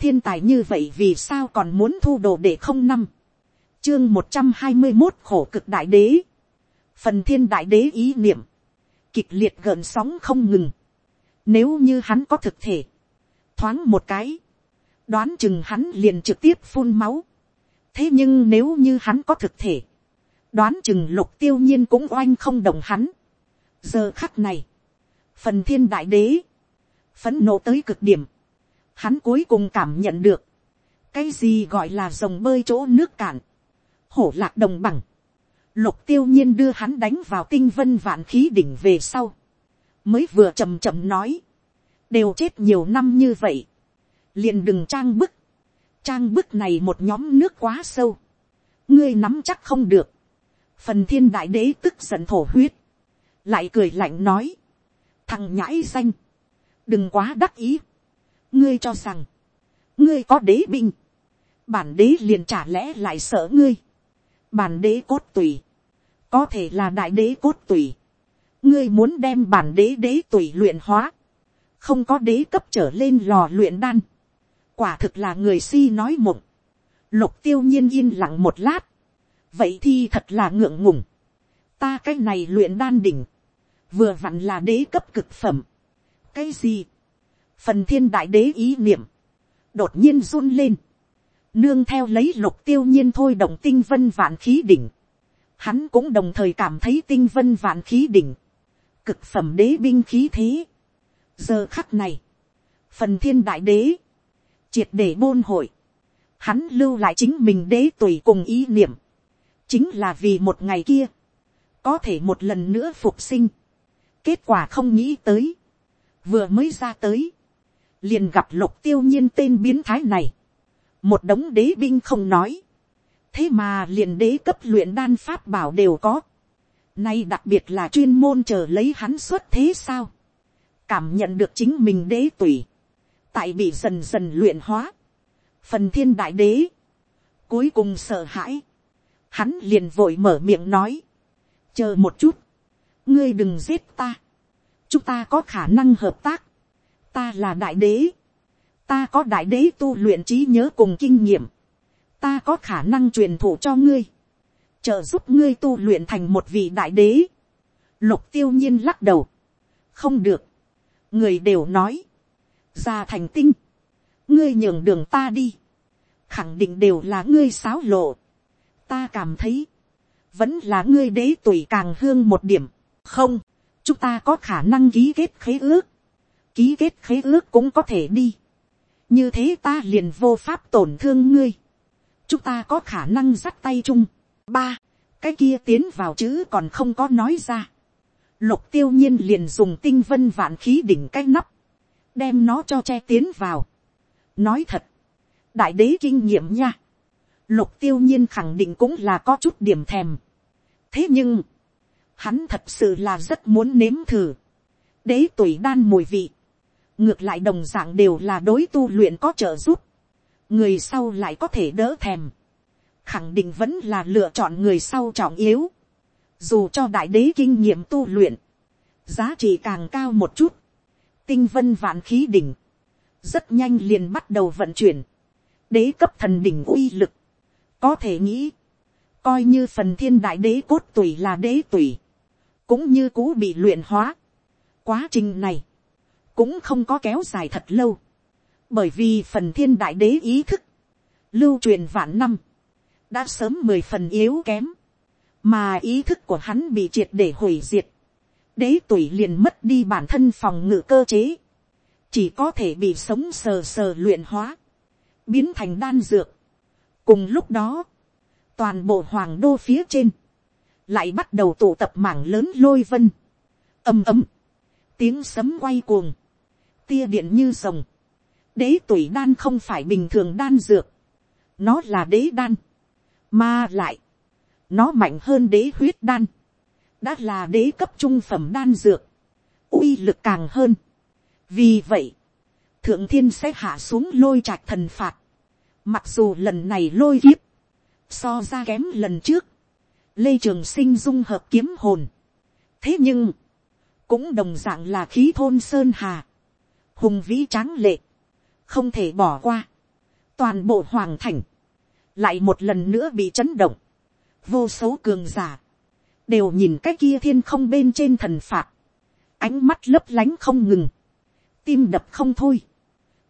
thiên tài như vậy vì sao còn muốn thu đồ để không năm. chương một trăm hai mươi một khổ cực đại đế. phần thiên đại đế ý niệm. kịch liệt gợn sóng không ngừng. nếu như hắn có thực thể. thoáng một cái. đoán chừng hắn liền trực tiếp phun máu. thế nhưng nếu như hắn có thực thể. đoán chừng lục tiêu nhiên cũng oanh không đồng hắn. giờ khắc này. phần thiên đại đế. phấn nộ tới cực điểm hắn cuối cùng cảm nhận được, cái gì gọi là dòng bơi chỗ nước cạn, hổ lạc đồng bằng, lục tiêu nhiên đưa hắn đánh vào tinh vân vạn khí đỉnh về sau, mới vừa chầm chầm nói, đều chết nhiều năm như vậy, liền đừng trang bức, trang bức này một nhóm nước quá sâu, ngươi nắm chắc không được, phần thiên đại đế tức giận thổ huyết, lại cười lạnh nói, thằng nhãi danh, đừng quá đắc ý, ngươi cho rằng, ngươi có đế binh, bản đế liền trả lẽ lại sợ ngươi, bản đế cốt tùy, có thể là đại đế cốt tùy, ngươi muốn đem bản đế đế tùy luyện hóa, không có đế cấp trở lên lò luyện đan, quả thực là người si nói mộng, lục tiêu nhiên yên lặng một lát, vậy thì thật là ngượng ngùng, ta cái này luyện đan đỉnh, vừa vặn là đế cấp cực phẩm, cái gì, phần thiên đại đế ý niệm, đột nhiên run lên, nương theo lấy lục tiêu nhiên thôi động tinh vân vạn khí đỉnh, hắn cũng đồng thời cảm thấy tinh vân vạn khí đỉnh, cực phẩm đế binh khí thế. giờ khắc này, phần thiên đại đế, triệt để bôn hội, hắn lưu lại chính mình đế tùy cùng ý niệm, chính là vì một ngày kia, có thể một lần nữa phục sinh, kết quả không nghĩ tới, vừa mới ra tới, liền gặp lục tiêu nhiên tên biến thái này, một đống đế binh không nói, thế mà liền đế cấp luyện đan pháp bảo đều có, nay đặc biệt là chuyên môn chờ lấy hắn xuất thế sao, cảm nhận được chính mình đế tùy, tại bị dần dần luyện hóa, phần thiên đại đế, cuối cùng sợ hãi, hắn liền vội mở miệng nói, chờ một chút, ngươi đừng giết ta, chúng ta có khả năng hợp tác, ta là đại đế, ta có đại đế tu luyện trí nhớ cùng kinh nghiệm, ta có khả năng truyền thụ cho ngươi, trợ giúp ngươi tu luyện thành một vị đại đế. Lục tiêu nhiên lắc đầu, không được, người đều nói, ra thành tinh, ngươi nhường đường ta đi, khẳng định đều là ngươi xáo lộ, ta cảm thấy, vẫn là ngươi đế tuổi càng hương một điểm, không, chúng ta có khả năng ký kết khế ước, ký kết khế ước cũng có thể đi. như thế ta liền vô pháp tổn thương ngươi. chúng ta có khả năng dắt tay chung. ba, cái kia tiến vào chữ còn không có nói ra. lục tiêu nhiên liền dùng tinh vân vạn khí đỉnh cái nắp, đem nó cho che tiến vào. nói thật, đại đế kinh nghiệm nha. lục tiêu nhiên khẳng định cũng là có chút điểm thèm. thế nhưng, hắn thật sự là rất muốn nếm thử. đế tuổi đan mùi vị ngược lại đồng dạng đều là đối tu luyện có trợ giúp, người sau lại có thể đỡ thèm, khẳng định vẫn là lựa chọn người sau trọng yếu, dù cho đại đế kinh nghiệm tu luyện, giá trị càng cao một chút, tinh vân vạn khí đỉnh, rất nhanh liền bắt đầu vận chuyển, đế cấp thần đỉnh uy lực, có thể nghĩ, coi như phần thiên đại đế cốt tùy là đế tùy, cũng như cũ bị luyện hóa. Quá trình này, cũng không có kéo dài thật lâu, bởi vì phần thiên đại đế ý thức, lưu truyền vạn năm, đã sớm mười phần yếu kém, mà ý thức của hắn bị triệt để hủy diệt, đế tuổi liền mất đi bản thân phòng ngự cơ chế, chỉ có thể bị sống sờ sờ luyện hóa, biến thành đan dược. cùng lúc đó, toàn bộ hoàng đô phía trên, lại bắt đầu tụ tập mảng lớn lôi vân, ầm ầm, tiếng sấm quay cuồng, tia điện như rồng. Đế tuổi đan không phải bình thường đan dược. Nó là đế đan. Mà lại. Nó mạnh hơn đế huyết đan. Đã là đế cấp trung phẩm đan dược. uy lực càng hơn. Vì vậy. Thượng thiên sẽ hạ xuống lôi trạch thần phạt. Mặc dù lần này lôi kiếp. So ra kém lần trước. Lê Trường Sinh dung hợp kiếm hồn. Thế nhưng. Cũng đồng dạng là khí thôn Sơn Hà hùng vĩ tráng lệ, không thể bỏ qua. toàn bộ hoàng thành, lại một lần nữa bị chấn động, vô số cường giả, đều nhìn cái kia thiên không bên trên thần phạt, ánh mắt lấp lánh không ngừng, tim đập không thôi,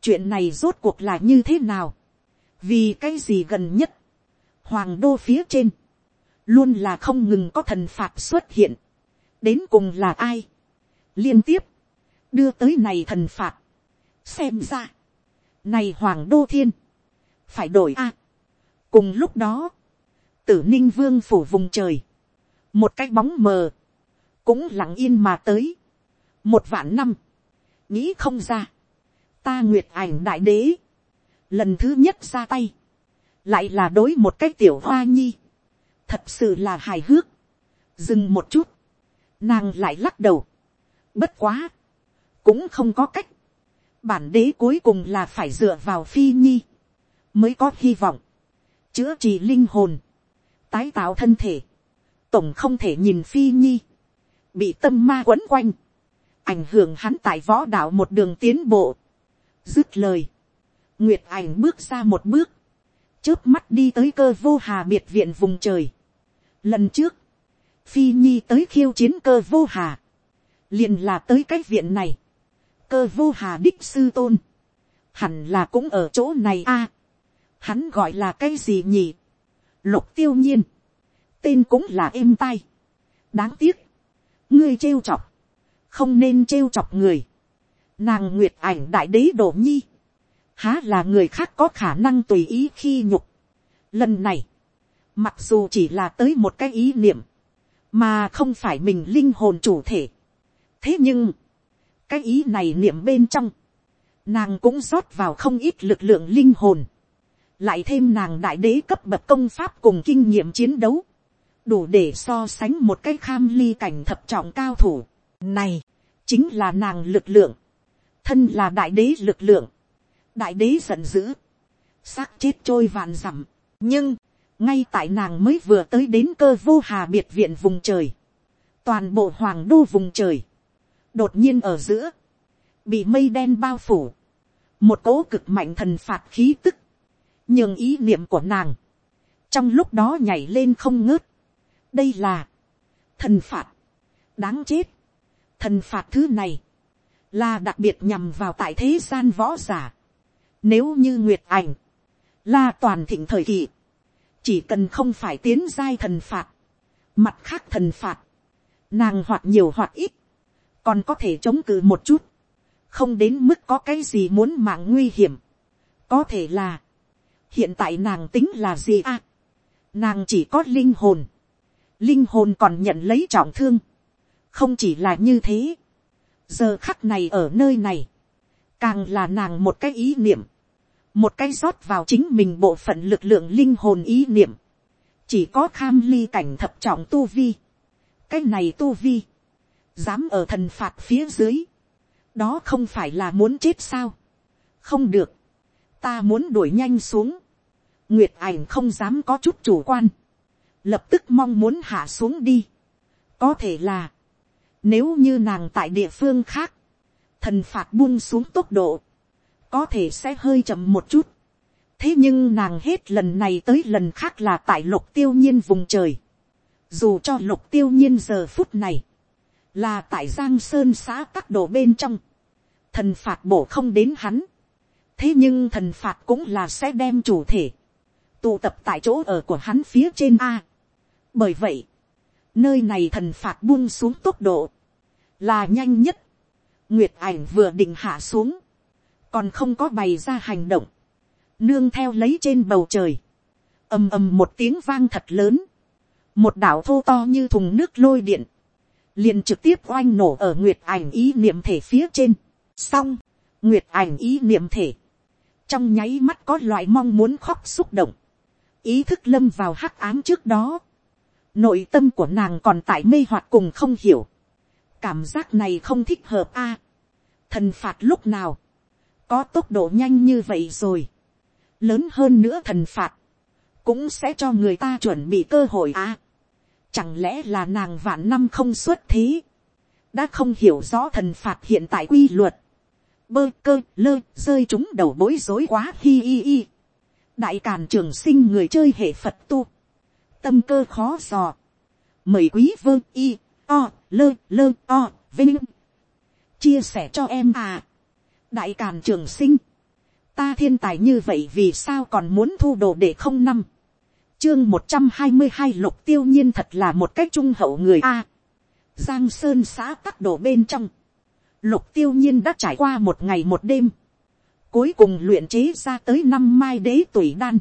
chuyện này rốt cuộc là như thế nào, vì cái gì gần nhất, hoàng đô phía trên, luôn là không ngừng có thần phạt xuất hiện, đến cùng là ai, liên tiếp, đưa tới này thần phạt, xem ra, này hoàng đô thiên, phải đổi a, cùng lúc đó, tử ninh vương phủ vùng trời, một cái bóng mờ, cũng lặng yên mà tới, một vạn năm, nghĩ không ra, ta nguyệt ảnh đại đế, lần thứ nhất ra tay, lại là đối một cái tiểu hoa nhi, thật sự là hài hước, dừng một chút, nàng lại lắc đầu, bất quá, cũng không có cách, bản đế cuối cùng là phải dựa vào phi nhi, mới có hy vọng, chữa trị linh hồn, tái tạo thân thể, tổng không thể nhìn phi nhi, bị tâm ma quấn quanh, ảnh hưởng hắn tại võ đạo một đường tiến bộ. Dứt lời, nguyệt ảnh bước ra một bước, trước mắt đi tới cơ vô hà biệt viện vùng trời. Lần trước, phi nhi tới khiêu chiến cơ vô hà, liền là tới cái viện này, cơ vô hà đích sư tôn, hẳn là cũng ở chỗ này a. hắn gọi là cái gì nhỉ, lục tiêu nhiên, tên cũng là êm tai. đáng tiếc, ngươi trêu chọc, không nên trêu chọc người. nàng nguyệt ảnh đại đế đổ nhi, há là người khác có khả năng tùy ý khi nhục. lần này, mặc dù chỉ là tới một cái ý niệm, mà không phải mình linh hồn chủ thể. thế nhưng, cái ý này niệm bên trong, nàng cũng rót vào không ít lực lượng linh hồn, lại thêm nàng đại đế cấp bậc công pháp cùng kinh nghiệm chiến đấu, đủ để so sánh một cái kham ly cảnh thập trọng cao thủ. Này, chính là nàng lực lượng, thân là đại đế lực lượng, đại đế giận dữ, xác chết trôi vạn dặm, nhưng, ngay tại nàng mới vừa tới đến cơ vô hà biệt viện vùng trời, toàn bộ hoàng đô vùng trời, đột nhiên ở giữa, bị mây đen bao phủ, một cỗ cực mạnh thần phạt khí tức, nhường ý niệm của nàng, trong lúc đó nhảy lên không ngớt, đây là thần phạt, đáng chết, thần phạt thứ này, là đặc biệt nhằm vào tại thế gian võ giả, nếu như nguyệt ảnh, là toàn thịnh thời kỳ, chỉ cần không phải tiến giai thần phạt, mặt khác thần phạt, nàng hoặc nhiều hoặc ít, còn có thể chống cự một chút, không đến mức có cái gì muốn mạng nguy hiểm, có thể là, hiện tại nàng tính là gì à, nàng chỉ có linh hồn, linh hồn còn nhận lấy trọng thương, không chỉ là như thế, giờ khắc này ở nơi này, càng là nàng một cái ý niệm, một cái rót vào chính mình bộ phận lực lượng linh hồn ý niệm, chỉ có kham ly cảnh thập trọng tu vi, cái này tu vi, dám ở thần phạt phía dưới, đó không phải là muốn chết sao, không được, ta muốn đuổi nhanh xuống, nguyệt ảnh không dám có chút chủ quan, lập tức mong muốn hạ xuống đi, có thể là, nếu như nàng tại địa phương khác, thần phạt buông xuống tốc độ, có thể sẽ hơi chậm một chút. thế nhưng nàng hết lần này tới lần khác là tại lục tiêu nhiên vùng trời. dù cho lục tiêu nhiên giờ phút này, là tại giang sơn xã các đồ bên trong, thần phạt bổ không đến hắn. thế nhưng thần phạt cũng là sẽ đem chủ thể, tụ tập tại chỗ ở của hắn phía trên a. bởi vậy, nơi này thần phạt buông xuống tốc độ, là nhanh nhất. nguyệt ảnh vừa định hạ xuống, còn không có bày ra hành động, nương theo lấy trên bầu trời, ầm ầm một tiếng vang thật lớn, một đảo thô to như thùng nước lôi điện, liền trực tiếp oanh nổ ở nguyệt ảnh ý niệm thể phía trên, xong, nguyệt ảnh ý niệm thể, trong nháy mắt có loại mong muốn khóc xúc động, ý thức lâm vào hắc ám trước đó, nội tâm của nàng còn tại mê hoặc cùng không hiểu, cảm giác này không thích hợp a, thần phạt lúc nào, có tốc độ nhanh như vậy rồi, lớn hơn nữa thần phạt, cũng sẽ cho người ta chuẩn bị cơ hội à. Chẳng lẽ là nàng vạn năm không xuất thế, đã không hiểu rõ thần phạt hiện tại quy luật, bơ cơ lơ rơi chúng đầu bối rối quá hi hi hi. đại càn trường sinh người chơi hệ phật tu, tâm cơ khó dò, mời quý vơ y, o, lơ lơ o, vinh, chia sẻ cho em à, đại càn trường sinh, ta thiên tài như vậy vì sao còn muốn thu đồ để không năm, chương một trăm hai mươi hai lục tiêu nhiên thật là một cách trung hậu người a, giang sơn xã tắc đổ bên trong, lục tiêu nhiên đã trải qua một ngày một đêm, cuối cùng luyện chế ra tới năm mai đế tuổi đan,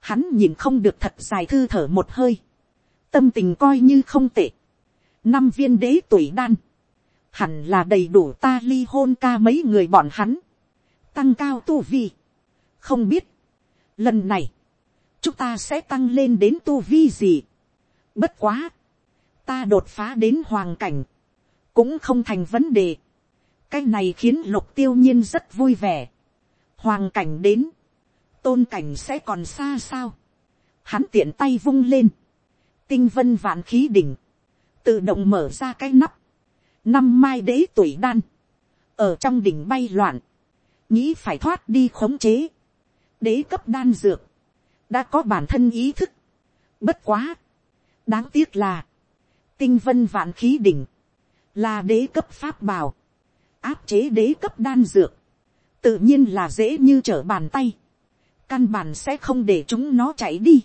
hắn nhìn không được thật dài thư thở một hơi, tâm tình coi như không tệ, năm viên đế tuổi đan, hẳn là đầy đủ ta ly hôn ca mấy người bọn hắn, tăng cao tu vi, không biết, lần này, chúng ta sẽ tăng lên đến tu vi gì, bất quá, ta đột phá đến hoàng cảnh, cũng không thành vấn đề, cái này khiến lục tiêu nhiên rất vui vẻ, hoàng cảnh đến, tôn cảnh sẽ còn xa sao, hắn tiện tay vung lên, tinh vân vạn khí đỉnh, tự động mở ra cái nắp, năm mai đế tuổi đan, ở trong đỉnh bay loạn, nghĩ phải thoát đi khống chế, đế cấp đan dược, đã có bản thân ý thức, bất quá, đáng tiếc là, tinh vân vạn khí đỉnh, là đế cấp pháp bảo, áp chế đế cấp đan dược, tự nhiên là dễ như trở bàn tay, căn bản sẽ không để chúng nó chạy đi.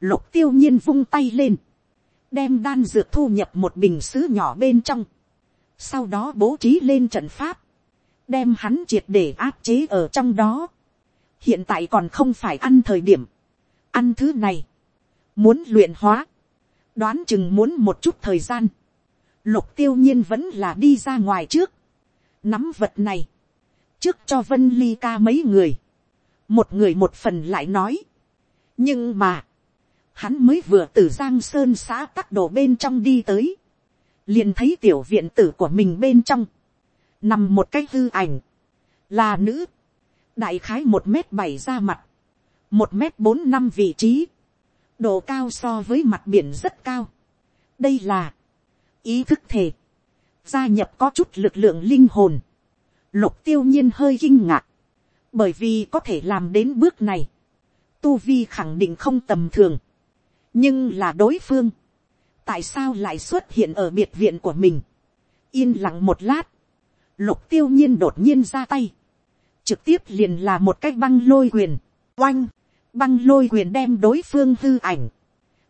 Lục tiêu nhiên vung tay lên, đem đan dược thu nhập một bình sứ nhỏ bên trong, sau đó bố trí lên trận pháp, đem hắn triệt để áp chế ở trong đó. hiện tại còn không phải ăn thời điểm, ăn thứ này, muốn luyện hóa, đoán chừng muốn một chút thời gian, lục tiêu nhiên vẫn là đi ra ngoài trước, nắm vật này, trước cho vân ly ca mấy người, một người một phần lại nói, nhưng mà, hắn mới vừa từ giang sơn xã tắc đồ bên trong đi tới, liền thấy tiểu viện tử của mình bên trong, nằm một cái hư ảnh, là nữ, đại khái một m bảy ra mặt, một m bốn năm vị trí, độ cao so với mặt biển rất cao. đây là, ý thức thể, gia nhập có chút lực lượng linh hồn, lục tiêu nhiên hơi kinh ngạc, bởi vì có thể làm đến bước này, tu vi khẳng định không tầm thường, nhưng là đối phương, tại sao lại xuất hiện ở biệt viện của mình, yên lặng một lát, lục tiêu nhiên đột nhiên ra tay, trực tiếp liền là một cái băng lôi quyền, oanh, băng lôi quyền đem đối phương hư ảnh,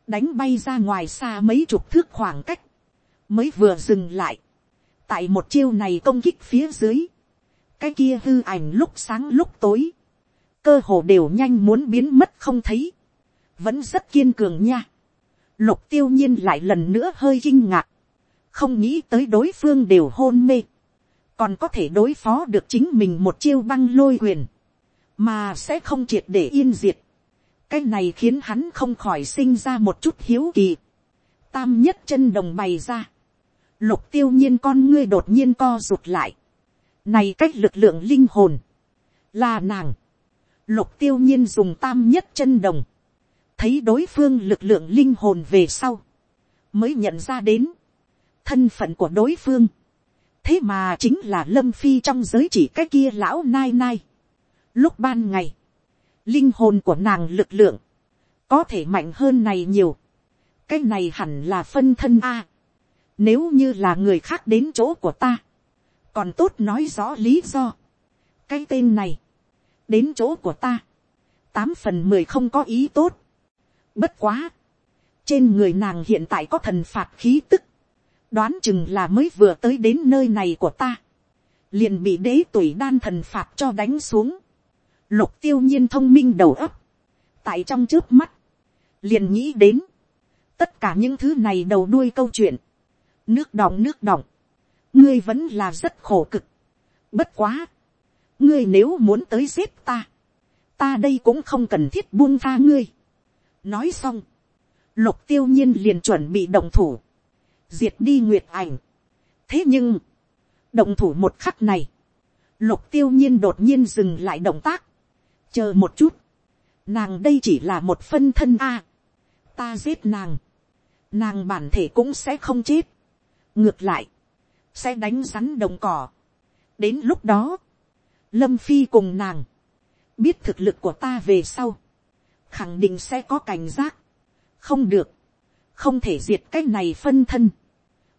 đánh bay ra ngoài xa mấy chục thước khoảng cách, mới vừa dừng lại, tại một chiêu này công kích phía dưới, cái kia hư ảnh lúc sáng lúc tối, cơ hồ đều nhanh muốn biến mất không thấy, vẫn rất kiên cường nha. Lục tiêu nhiên lại lần nữa hơi kinh ngạc, không nghĩ tới đối phương đều hôn mê, còn có thể đối phó được chính mình một chiêu băng lôi quyền, mà sẽ không triệt để yên diệt cái này khiến hắn không khỏi sinh ra một chút hiếu kỳ. tam nhất chân đồng bày ra, lục tiêu nhiên con ngươi đột nhiên co rụt lại, này cách lực lượng linh hồn. Là nàng. Lục tiêu nhiên dùng tam nhất chân đồng. Thấy đối phương lực lượng linh hồn về sau. Mới nhận ra đến. Thân phận của đối phương. Thế mà chính là lâm phi trong giới chỉ cái kia lão nai nai. Lúc ban ngày. Linh hồn của nàng lực lượng. Có thể mạnh hơn này nhiều. Cái này hẳn là phân thân A. Nếu như là người khác đến chỗ của ta còn tốt nói rõ lý do. cái tên này, đến chỗ của ta, tám phần mười không có ý tốt. bất quá, trên người nàng hiện tại có thần phạt khí tức, đoán chừng là mới vừa tới đến nơi này của ta, liền bị đế tuổi đan thần phạt cho đánh xuống, lục tiêu nhiên thông minh đầu ấp, tại trong trước mắt, liền nghĩ đến, tất cả những thứ này đầu đuôi câu chuyện, nước đọng nước đọng, ngươi vẫn là rất khổ cực. Bất quá, ngươi nếu muốn tới giết ta, ta đây cũng không cần thiết buông tha ngươi. nói xong, lục tiêu nhiên liền chuẩn bị động thủ, diệt đi nguyệt ảnh. thế nhưng, động thủ một khắc này, lục tiêu nhiên đột nhiên dừng lại động tác, chờ một chút, nàng đây chỉ là một phân thân a, ta giết nàng, nàng bản thể cũng sẽ không chết. ngược lại, sẽ đánh rắn đồng cỏ. đến lúc đó, lâm phi cùng nàng, biết thực lực của ta về sau, khẳng định sẽ có cảnh giác, không được, không thể diệt cái này phân thân,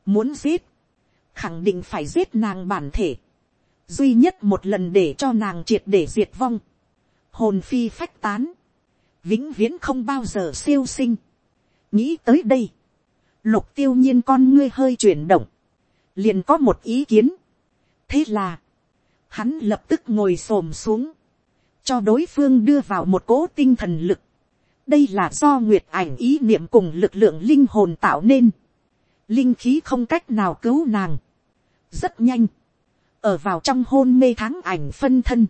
muốn giết, khẳng định phải giết nàng bản thể, duy nhất một lần để cho nàng triệt để diệt vong, hồn phi phách tán, vĩnh viễn không bao giờ siêu sinh. nghĩ tới đây, lục tiêu nhiên con ngươi hơi chuyển động, liền có một ý kiến. thế là, hắn lập tức ngồi s ồ m xuống, cho đối phương đưa vào một cố tinh thần lực. đây là do nguyệt ảnh ý niệm cùng lực lượng linh hồn tạo nên. linh khí không cách nào cứu nàng. rất nhanh, ở vào trong hôn mê tháng ảnh phân thân,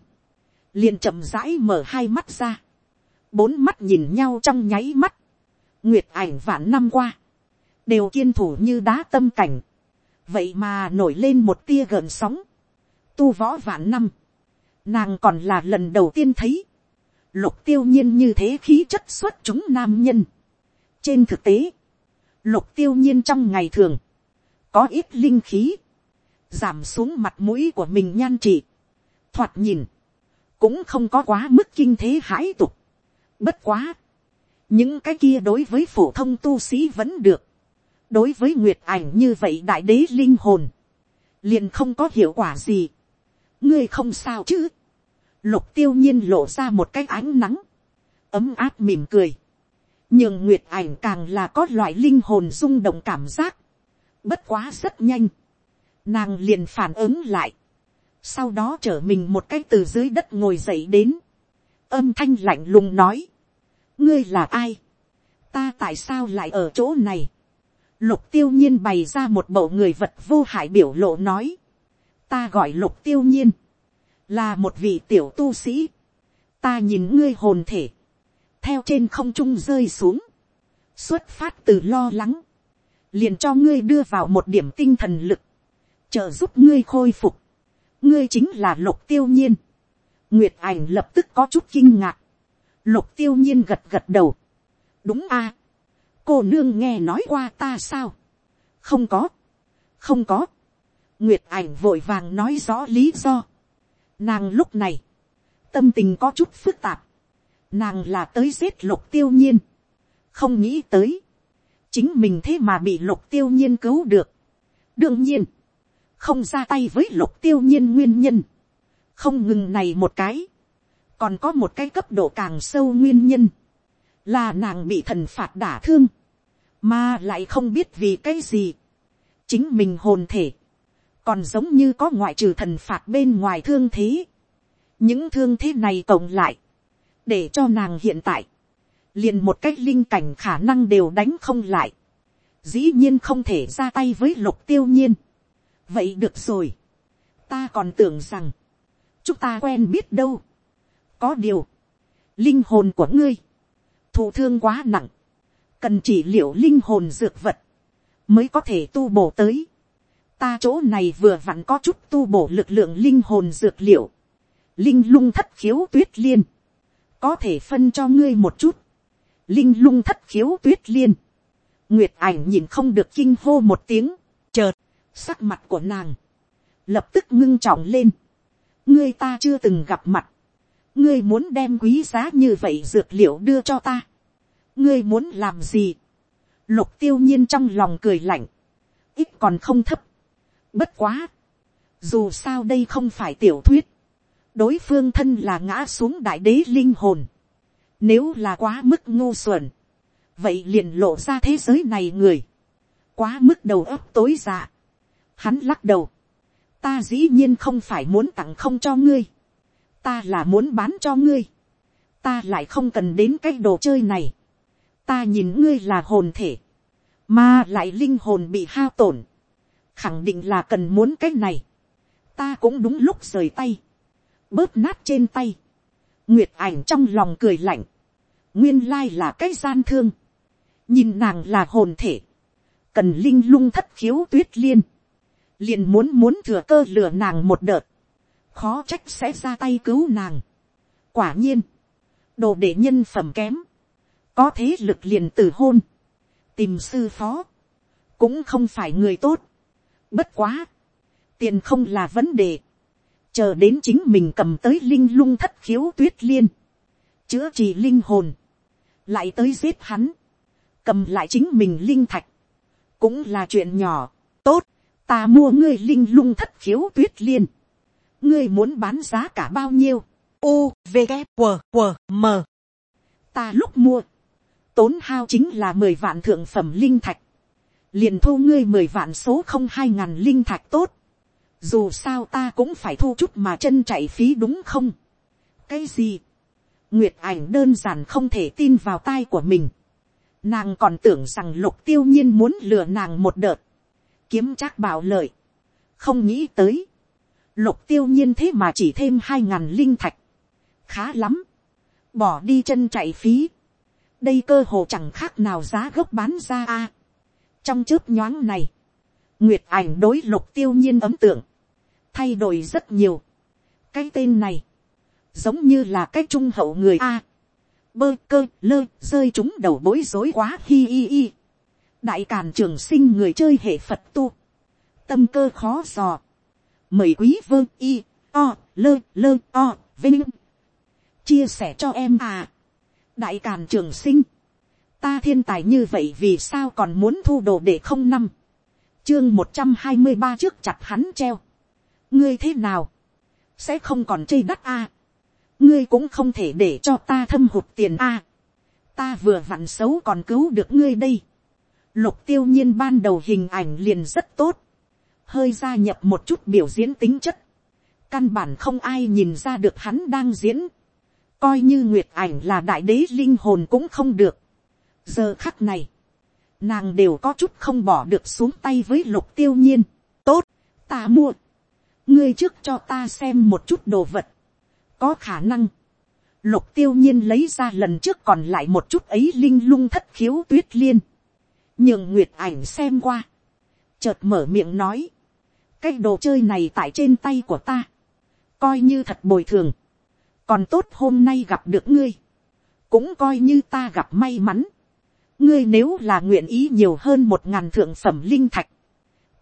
liền chậm rãi mở hai mắt ra, bốn mắt nhìn nhau trong nháy mắt, nguyệt ảnh vạn năm qua, đều kiên thủ như đá tâm cảnh, vậy mà nổi lên một tia gợn sóng, tu võ vạn năm, nàng còn là lần đầu tiên thấy, lục tiêu nhiên như thế khí chất xuất chúng nam nhân. trên thực tế, lục tiêu nhiên trong ngày thường, có ít linh khí, giảm xuống mặt mũi của mình nhan trị, thoạt nhìn, cũng không có quá mức kinh thế hãi tục. Bất quá, những cái kia đối với phổ thông tu sĩ vẫn được, đối với nguyệt ảnh như vậy đại đế linh hồn, liền không có hiệu quả gì. ngươi không sao chứ. lục tiêu nhiên lộ ra một cái ánh nắng, ấm áp mỉm cười. nhưng nguyệt ảnh càng là có loại linh hồn rung động cảm giác. bất quá rất nhanh. nàng liền phản ứng lại sau đó trở mình một cái từ dưới đất ngồi dậy đến. âm thanh lạnh lùng nói. ngươi là ai. ta tại sao lại ở chỗ này Lục tiêu nhiên bày ra một bộ người vật vô hại biểu lộ nói. Ta gọi lục tiêu nhiên. Là một vị tiểu tu sĩ. Ta nhìn ngươi hồn thể. Theo trên không trung rơi xuống. Xuất phát từ lo lắng. Liền cho ngươi đưa vào một điểm tinh thần lực. Trợ giúp ngươi khôi phục. Ngươi chính là lục tiêu nhiên. Nguyệt ảnh lập tức có chút kinh ngạc. Lục tiêu nhiên gật gật đầu. Đúng a. Cô nương nghe nói qua ta sao, không có, không có, nguyệt ảnh vội vàng nói rõ lý do, nàng lúc này, tâm tình có chút phức tạp, nàng là tới giết lục tiêu nhiên, không nghĩ tới, chính mình thế mà bị lục tiêu nhiên cứu được, đương nhiên, không ra tay với lục tiêu nhiên nguyên nhân, không ngừng này một cái, còn có một cái cấp độ càng sâu nguyên nhân, là nàng bị thần phạt đả thương, mà lại không biết vì cái gì, chính mình hồn thể, còn giống như có ngoại trừ thần phạt bên ngoài thương thế, những thương thế này cộng lại, để cho nàng hiện tại, liền một cách linh cảnh khả năng đều đánh không lại, dĩ nhiên không thể ra tay với lục tiêu nhiên, vậy được rồi, ta còn tưởng rằng, chúng ta quen biết đâu, có điều, linh hồn của ngươi, thụ thương quá nặng, cần chỉ liệu linh hồn dược vật, mới có thể tu bổ tới. Ta chỗ này vừa vặn có chút tu bổ lực lượng linh hồn dược liệu, linh lung thất khiếu tuyết liên, có thể phân cho ngươi một chút, linh lung thất khiếu tuyết liên, nguyệt ảnh nhìn không được kinh hô một tiếng, chợt, sắc mặt của nàng, lập tức ngưng trọng lên, ngươi ta chưa từng gặp mặt, ngươi muốn đem quý giá như vậy dược liệu đưa cho ta, ngươi muốn làm gì, lục tiêu nhiên trong lòng cười lạnh, ít còn không thấp, bất quá, dù sao đây không phải tiểu thuyết, đối phương thân là ngã xuống đại đế linh hồn, nếu là quá mức ngu xuẩn, vậy liền lộ ra thế giới này người, quá mức đầu óc tối dạ, hắn lắc đầu, ta dĩ nhiên không phải muốn tặng không cho ngươi, ta là muốn bán cho ngươi, ta lại không cần đến cái đồ chơi này, ta nhìn ngươi là hồn thể, mà lại linh hồn bị hao tổn, khẳng định là cần muốn cái này, ta cũng đúng lúc rời tay, bớt nát trên tay, nguyệt ảnh trong lòng cười lạnh, nguyên lai là cái gian thương, nhìn nàng là hồn thể, cần linh lung thất khiếu tuyết liên, liền muốn muốn thừa cơ lừa nàng một đợt, khó trách sẽ ra tay cứu nàng. quả nhiên, đồ để nhân phẩm kém, có thế lực liền từ hôn, tìm sư phó, cũng không phải người tốt. Bất quá, tiền không là vấn đề, chờ đến chính mình cầm tới linh lung thất khiếu tuyết liên, chữa trị linh hồn, lại tới giết hắn, cầm lại chính mình linh thạch, cũng là chuyện nhỏ, tốt, ta mua ngươi linh lung thất khiếu tuyết liên, ngươi muốn bán giá cả bao nhiêu, u v g q q m. Ta lúc mua, tốn hao chính là mười vạn thượng phẩm linh thạch, liền thu ngươi mười vạn số không hai ngàn linh thạch tốt, dù sao ta cũng phải thu chút mà chân chạy phí đúng không, cái gì, nguyệt ảnh đơn giản không thể tin vào tai của mình, nàng còn tưởng rằng lục tiêu nhiên muốn lừa nàng một đợt, kiếm chắc bảo lợi, không nghĩ tới, lục tiêu nhiên thế mà chỉ thêm hai ngàn linh thạch, khá lắm, bỏ đi chân chạy phí, đây cơ hồ chẳng khác nào giá gốc bán ra a. trong chớp nhoáng này, nguyệt ảnh đối lục tiêu nhiên ấm tượng, thay đổi rất nhiều. cái tên này, giống như là cái trung hậu người a. bơ cơ lơ rơi chúng đầu bối rối quá hi hi hi đại càn trường sinh người chơi hệ phật tu, tâm cơ khó dò, mời quý vương y o lơ lơ o vinh. Chia sẻ cho em à. đại càn trường sinh, ta thiên tài như vậy vì sao còn muốn thu đồ để không năm, chương một trăm hai mươi ba trước chặt hắn treo, ngươi thế nào, sẽ không còn chây đắt a, ngươi cũng không thể để cho ta thâm hụt tiền a, ta vừa vặn xấu còn cứu được ngươi đây, lục tiêu nhiên ban đầu hình ảnh liền rất tốt, hơi gia nhập một chút biểu diễn tính chất, căn bản không ai nhìn ra được hắn đang diễn, coi như nguyệt ảnh là đại đế linh hồn cũng không được. giờ khắc này, nàng đều có chút không bỏ được xuống tay với lục tiêu nhiên. tốt, ta mua, ngươi trước cho ta xem một chút đồ vật, có khả năng, lục tiêu nhiên lấy ra lần trước còn lại một chút ấy linh lung thất khiếu tuyết liên, nhường nguyệt ảnh xem qua, chợt mở miệng nói, cái đồ chơi này tại trên tay của ta, coi như thật bồi thường, còn tốt hôm nay gặp được ngươi, cũng coi như ta gặp may mắn. ngươi nếu là nguyện ý nhiều hơn một ngàn thượng phẩm linh thạch,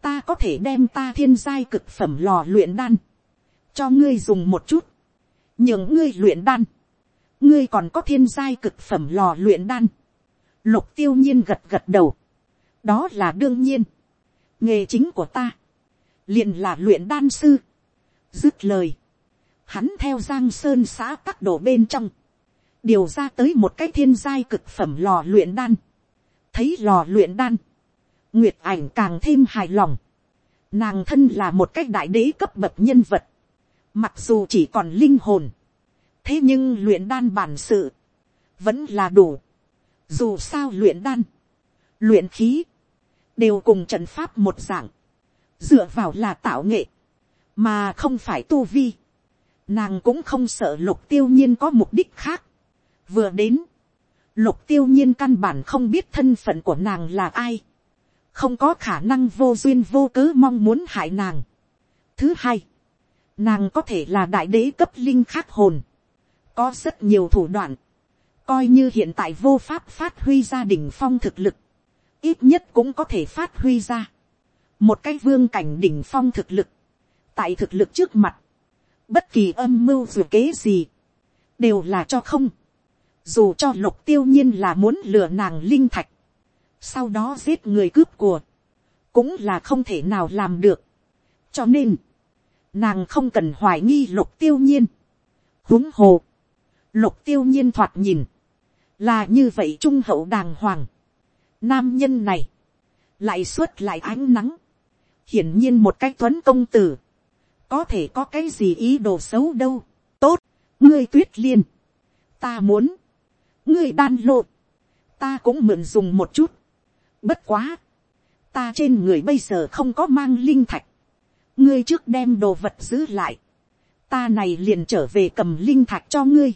ta có thể đem ta thiên giai cực phẩm lò luyện đan, cho ngươi dùng một chút, nhường ngươi luyện đan, ngươi còn có thiên giai cực phẩm lò luyện đan, lục tiêu nhiên gật gật đầu, đó là đương nhiên, nghề chính của ta, liền là luyện đan sư, dứt lời, hắn theo giang sơn xã các đồ bên trong, điều ra tới một cái thiên giai cực phẩm lò luyện đan, thấy lò luyện đan, nguyệt ảnh càng thêm hài lòng, nàng thân là một cái đại đế cấp bậc nhân vật, mặc dù chỉ còn linh hồn, thế nhưng luyện đan bản sự, vẫn là đủ, dù sao luyện đan, luyện khí, đều cùng trận pháp một dạng, dựa vào là tạo nghệ, mà không phải tu vi nàng cũng không sợ lục tiêu nhiên có mục đích khác. vừa đến, lục tiêu nhiên căn bản không biết thân phận của nàng là ai. không có khả năng vô duyên vô cớ mong muốn hại nàng. thứ hai, nàng có thể là đại đế cấp linh khác hồn. có rất nhiều thủ đoạn. coi như hiện tại vô pháp phát huy gia đình phong thực lực ít nhất cũng có thể phát huy ra. một cái vương cảnh đỉnh phong thực lực. tại thực lực trước mặt bất kỳ âm mưu dù kế gì, đều là cho không. Dù cho lục tiêu nhiên là muốn lừa nàng linh thạch, sau đó giết người cướp của, cũng là không thể nào làm được. cho nên, nàng không cần hoài nghi lục tiêu nhiên. huống hồ, lục tiêu nhiên thoạt nhìn, là như vậy trung hậu đàng hoàng. Nam nhân này, lại suốt lại ánh nắng, hiển nhiên một cách tuấn công tử, có thể có cái gì ý đồ xấu đâu. tốt, ngươi tuyết liên, ta muốn, ngươi đan lộ, ta cũng mượn dùng một chút. bất quá, ta trên người bây giờ không có mang linh thạch, ngươi trước đem đồ vật giữ lại, ta này liền trở về cầm linh thạch cho ngươi.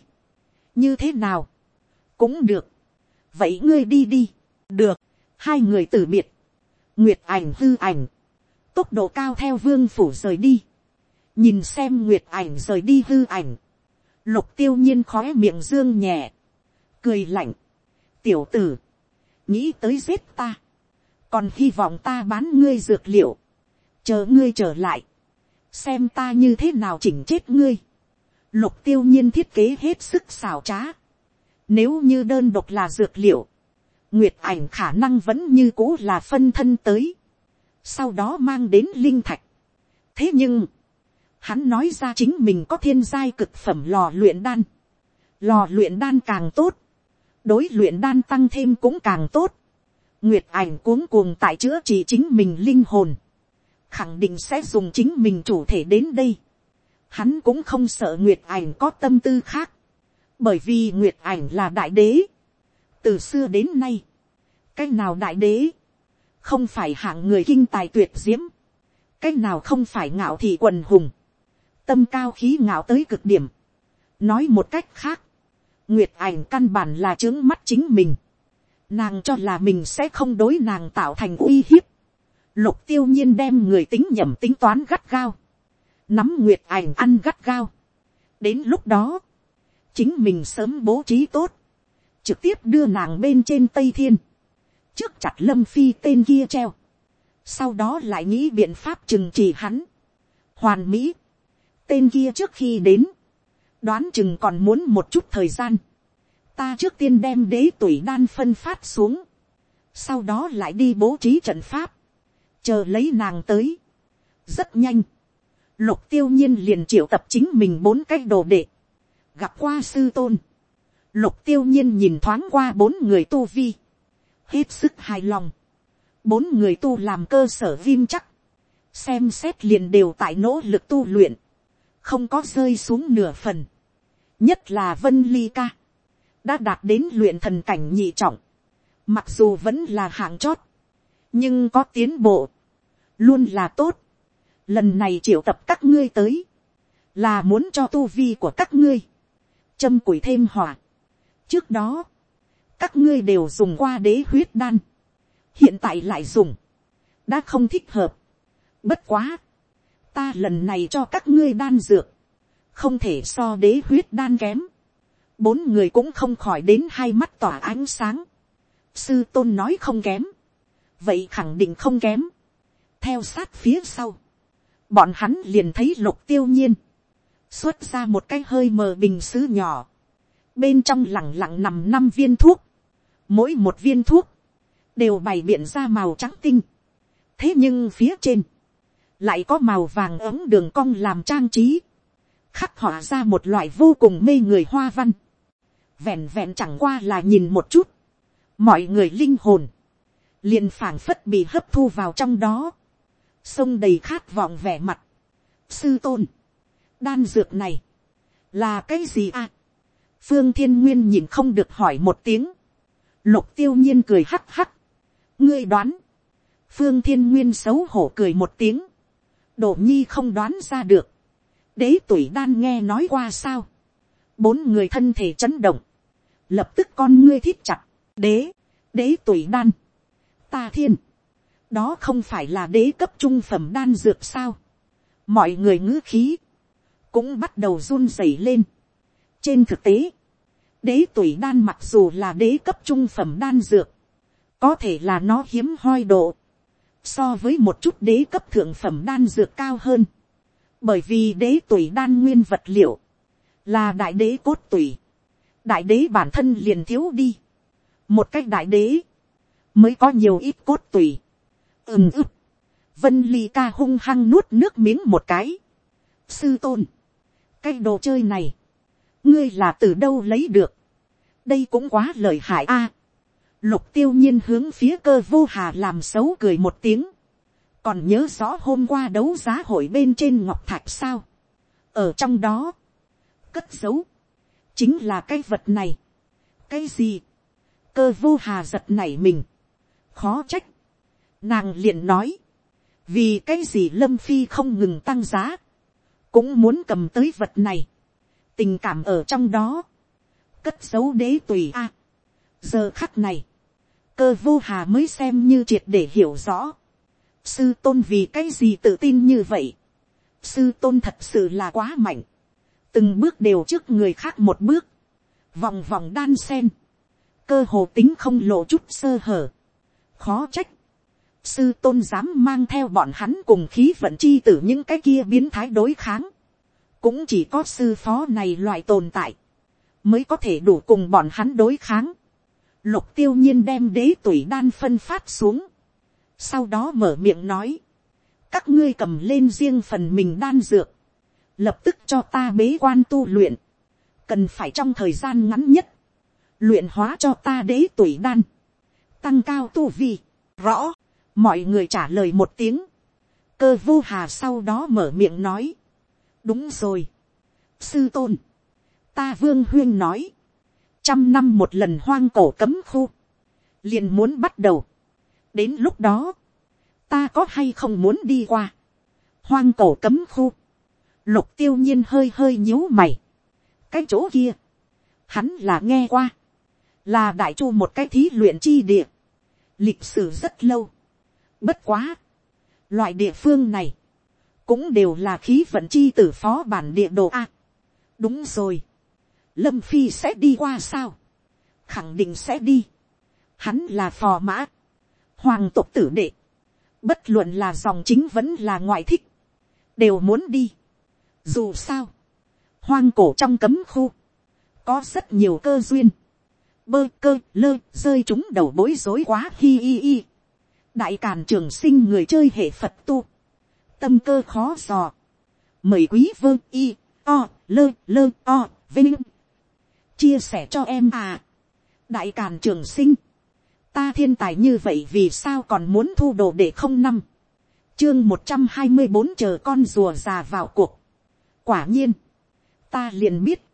như thế nào, cũng được, vậy ngươi đi đi, được, hai người từ biệt, nguyệt ảnh hư ảnh, tốc độ cao theo vương phủ rời đi, nhìn xem nguyệt ảnh rời đi hư ảnh, lục tiêu nhiên khói miệng dương nhẹ, cười lạnh, tiểu tử, nghĩ tới giết ta, còn hy vọng ta bán ngươi dược liệu, chờ ngươi trở lại, xem ta như thế nào chỉnh chết ngươi, lục tiêu nhiên thiết kế hết sức xào trá, nếu như đơn độc là dược liệu, nguyệt ảnh khả năng vẫn như cũ là phân thân tới, sau đó mang đến linh thạch. thế nhưng, hắn nói ra chính mình có thiên giai cực phẩm lò luyện đan, lò luyện đan càng tốt, đối luyện đan tăng thêm cũng càng tốt, nguyệt ảnh cuống cuồng tại chữa trị chính mình linh hồn, khẳng định sẽ dùng chính mình chủ thể đến đây. Hắn cũng không sợ nguyệt ảnh có tâm tư khác, bởi vì nguyệt ảnh là đại đế từ xưa đến nay, cái nào đại đế, không phải hạng người kinh tài tuyệt diễm, cái nào không phải ngạo thị quần hùng, tâm cao khí ngạo tới cực điểm. nói một cách khác, nguyệt ảnh căn bản là trướng mắt chính mình, nàng cho là mình sẽ không đối nàng tạo thành uy hiếp, lục tiêu nhiên đem người tính nhầm tính toán gắt gao, nắm nguyệt ảnh ăn gắt gao. đến lúc đó, chính mình sớm bố trí tốt, trực tiếp đưa nàng bên trên tây thiên, trước chặt lâm phi tên kia treo, sau đó lại nghĩ biện pháp trừng trị hắn, hoàn mỹ, tên kia trước khi đến, đoán chừng còn muốn một chút thời gian, ta trước tiên đem đế tuổi đan phân phát xuống, sau đó lại đi bố trí trận pháp, chờ lấy nàng tới, rất nhanh, lục tiêu nhiên liền triệu tập chính mình bốn cái đồ đệ, gặp qua sư tôn, lục tiêu nhiên nhìn thoáng qua bốn người tu vi, hết sức hài lòng, bốn người tu làm cơ sở viêm chắc, xem xét liền đều tại nỗ lực tu luyện, không có rơi xuống nửa phần, nhất là vân ly ca, đã đạt đến luyện thần cảnh nhị trọng, mặc dù vẫn là hạng chót, nhưng có tiến bộ, luôn là tốt. Lần này triệu tập các ngươi tới, là muốn cho tu vi của các ngươi, châm củi thêm hỏa trước đó, các ngươi đều dùng qua đế huyết đan, hiện tại lại dùng, đã không thích hợp. bất quá, ta lần này cho các ngươi đan dược, không thể so đế huyết đan kém. bốn người cũng không khỏi đến hai mắt tỏa ánh sáng. sư tôn nói không kém, vậy khẳng định không kém theo sát phía sau, bọn hắn liền thấy lục tiêu nhiên, xuất ra một cái hơi mờ bình xứ nhỏ, bên trong lẳng lặng nằm năm viên thuốc, mỗi một viên thuốc, đều bày biện ra màu trắng tinh, thế nhưng phía trên, lại có màu vàng ấm đường cong làm trang trí, khắc họa ra một loại vô cùng mê người hoa văn, vẹn vẹn chẳng qua là nhìn một chút, mọi người linh hồn, liền phảng phất bị hấp thu vào trong đó, sông đầy khát vọng vẻ mặt. sư tôn, đan dược này, là cái gì à phương thiên nguyên nhìn không được hỏi một tiếng. lục tiêu nhiên cười hắc hắc. ngươi đoán. phương thiên nguyên xấu hổ cười một tiếng. đổ nhi không đoán ra được. đế tuổi đan nghe nói qua sao. bốn người thân thể chấn động. lập tức con ngươi thiết chặt. đế, đế tuổi đan. ta thiên đó không phải là đế cấp trung phẩm đan dược sao. mọi người ngữ khí, cũng bắt đầu run rẩy lên trên thực tế, đế tuổi đan mặc dù là đế cấp trung phẩm đan dược, có thể là nó hiếm hoi độ, so với một chút đế cấp thượng phẩm đan dược cao hơn, bởi vì đế tuổi đan nguyên vật liệu, là đại đế cốt tủy, đại đế bản thân liền thiếu đi, một cách đại đế, mới có nhiều ít cốt tủy, ừm ức. Vân ly ca hung hăng nuốt nước miếng một cái. Sư tôn. Cái đồ chơi này. Ngươi là từ đâu lấy được. Đây cũng quá lợi hại a. lục tiêu nhiên hướng phía cơ vô hà làm xấu cười một tiếng. Còn nhớ rõ hôm qua đấu giá hội bên trên ngọc thạch sao. Ở trong đó. Cất xấu Chính là cái vật này. Cái gì? Cơ vô hà giật nảy mình. Khó trách Nàng liền nói. Vì cái gì Lâm Phi không ngừng tăng giá. Cũng muốn cầm tới vật này. Tình cảm ở trong đó. Cất dấu đế tùy a. giờ khắc này. Cơ vô hà mới xem như triệt để hiểu rõ. Sư tôn vì cái gì tự tin như vậy. Sư tôn thật sự là quá mạnh. Từng bước đều trước người khác một bước. Vòng vòng đan sen cơ hồ tính không lộ chút sơ hở. Khó trách sư tôn dám mang theo bọn hắn cùng khí vận chi tử những cái kia biến thái đối kháng, cũng chỉ có sư phó này loại tồn tại, mới có thể đủ cùng bọn hắn đối kháng. Lục tiêu nhiên đem đế tuổi đan phân phát xuống, sau đó mở miệng nói, các ngươi cầm lên riêng phần mình đan dược, lập tức cho ta bế quan tu luyện, cần phải trong thời gian ngắn nhất, luyện hóa cho ta đế tuổi đan, tăng cao tu vi, rõ, mọi người trả lời một tiếng, cơ vô hà sau đó mở miệng nói, đúng rồi, sư tôn, ta vương huyên nói, trăm năm một lần hoang cổ cấm khu, liền muốn bắt đầu, đến lúc đó, ta có hay không muốn đi qua, hoang cổ cấm khu, lục tiêu nhiên hơi hơi nhíu mày, cái chỗ kia, hắn là nghe qua, là đại chu một cái thí luyện chi địa, lịch sử rất lâu, bất quá, loại địa phương này, cũng đều là khí vận chi t ử phó bản địa đồ a. đúng rồi, lâm phi sẽ đi qua sao, khẳng định sẽ đi, hắn là phò mã, hoàng tộc tử đệ, bất luận là dòng chính vẫn là ngoại thích, đều muốn đi. Dù sao, hoang cổ trong cấm khu, có rất nhiều cơ duyên, bơ cơ lơ rơi chúng đầu bối rối quá hi hi hi. đại càn trường sinh người chơi hệ phật tu, tâm cơ khó dò, mời quý vương y o lơ lơ o vinh. Chia sẻ cho em à. đại càn trường sinh, ta thiên tài như vậy vì sao còn muốn thu đồ để không năm, chương một trăm hai mươi bốn chờ con rùa già vào cuộc. quả nhiên, ta liền biết,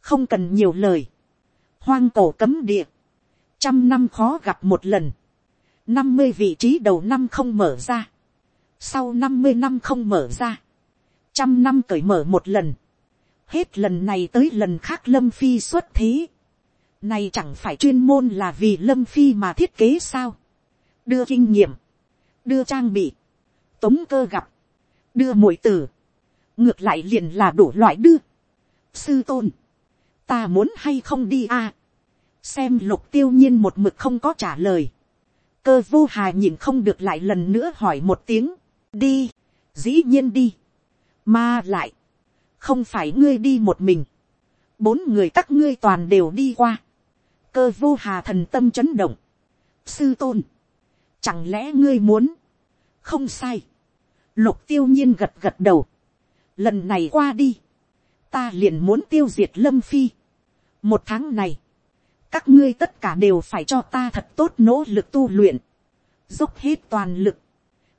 không cần nhiều lời, hoang cổ cấm địa, trăm năm khó gặp một lần, năm mươi vị trí đầu năm không mở ra, sau năm mươi năm không mở ra, trăm năm cởi mở một lần, hết lần này tới lần khác lâm phi xuất thế, này chẳng phải chuyên môn là vì lâm phi mà thiết kế sao, đưa kinh nghiệm, đưa trang bị, tống cơ gặp, đưa mỗi tử, ngược lại liền là đủ loại đưa, sư tôn, ta muốn hay không đi à, xem lục tiêu nhiên một mực không có trả lời, cơ vô hà nhìn không được lại lần nữa hỏi một tiếng, đi, dĩ nhiên đi, mà lại, không phải ngươi đi một mình, bốn người các ngươi toàn đều đi qua, cơ vô hà thần tâm chấn động, sư tôn, chẳng lẽ ngươi muốn, không sai, lục tiêu nhiên gật gật đầu, lần này qua đi, ta liền muốn tiêu diệt lâm phi, một tháng này, các ngươi tất cả đều phải cho ta thật tốt nỗ lực tu luyện, dốc hết toàn lực,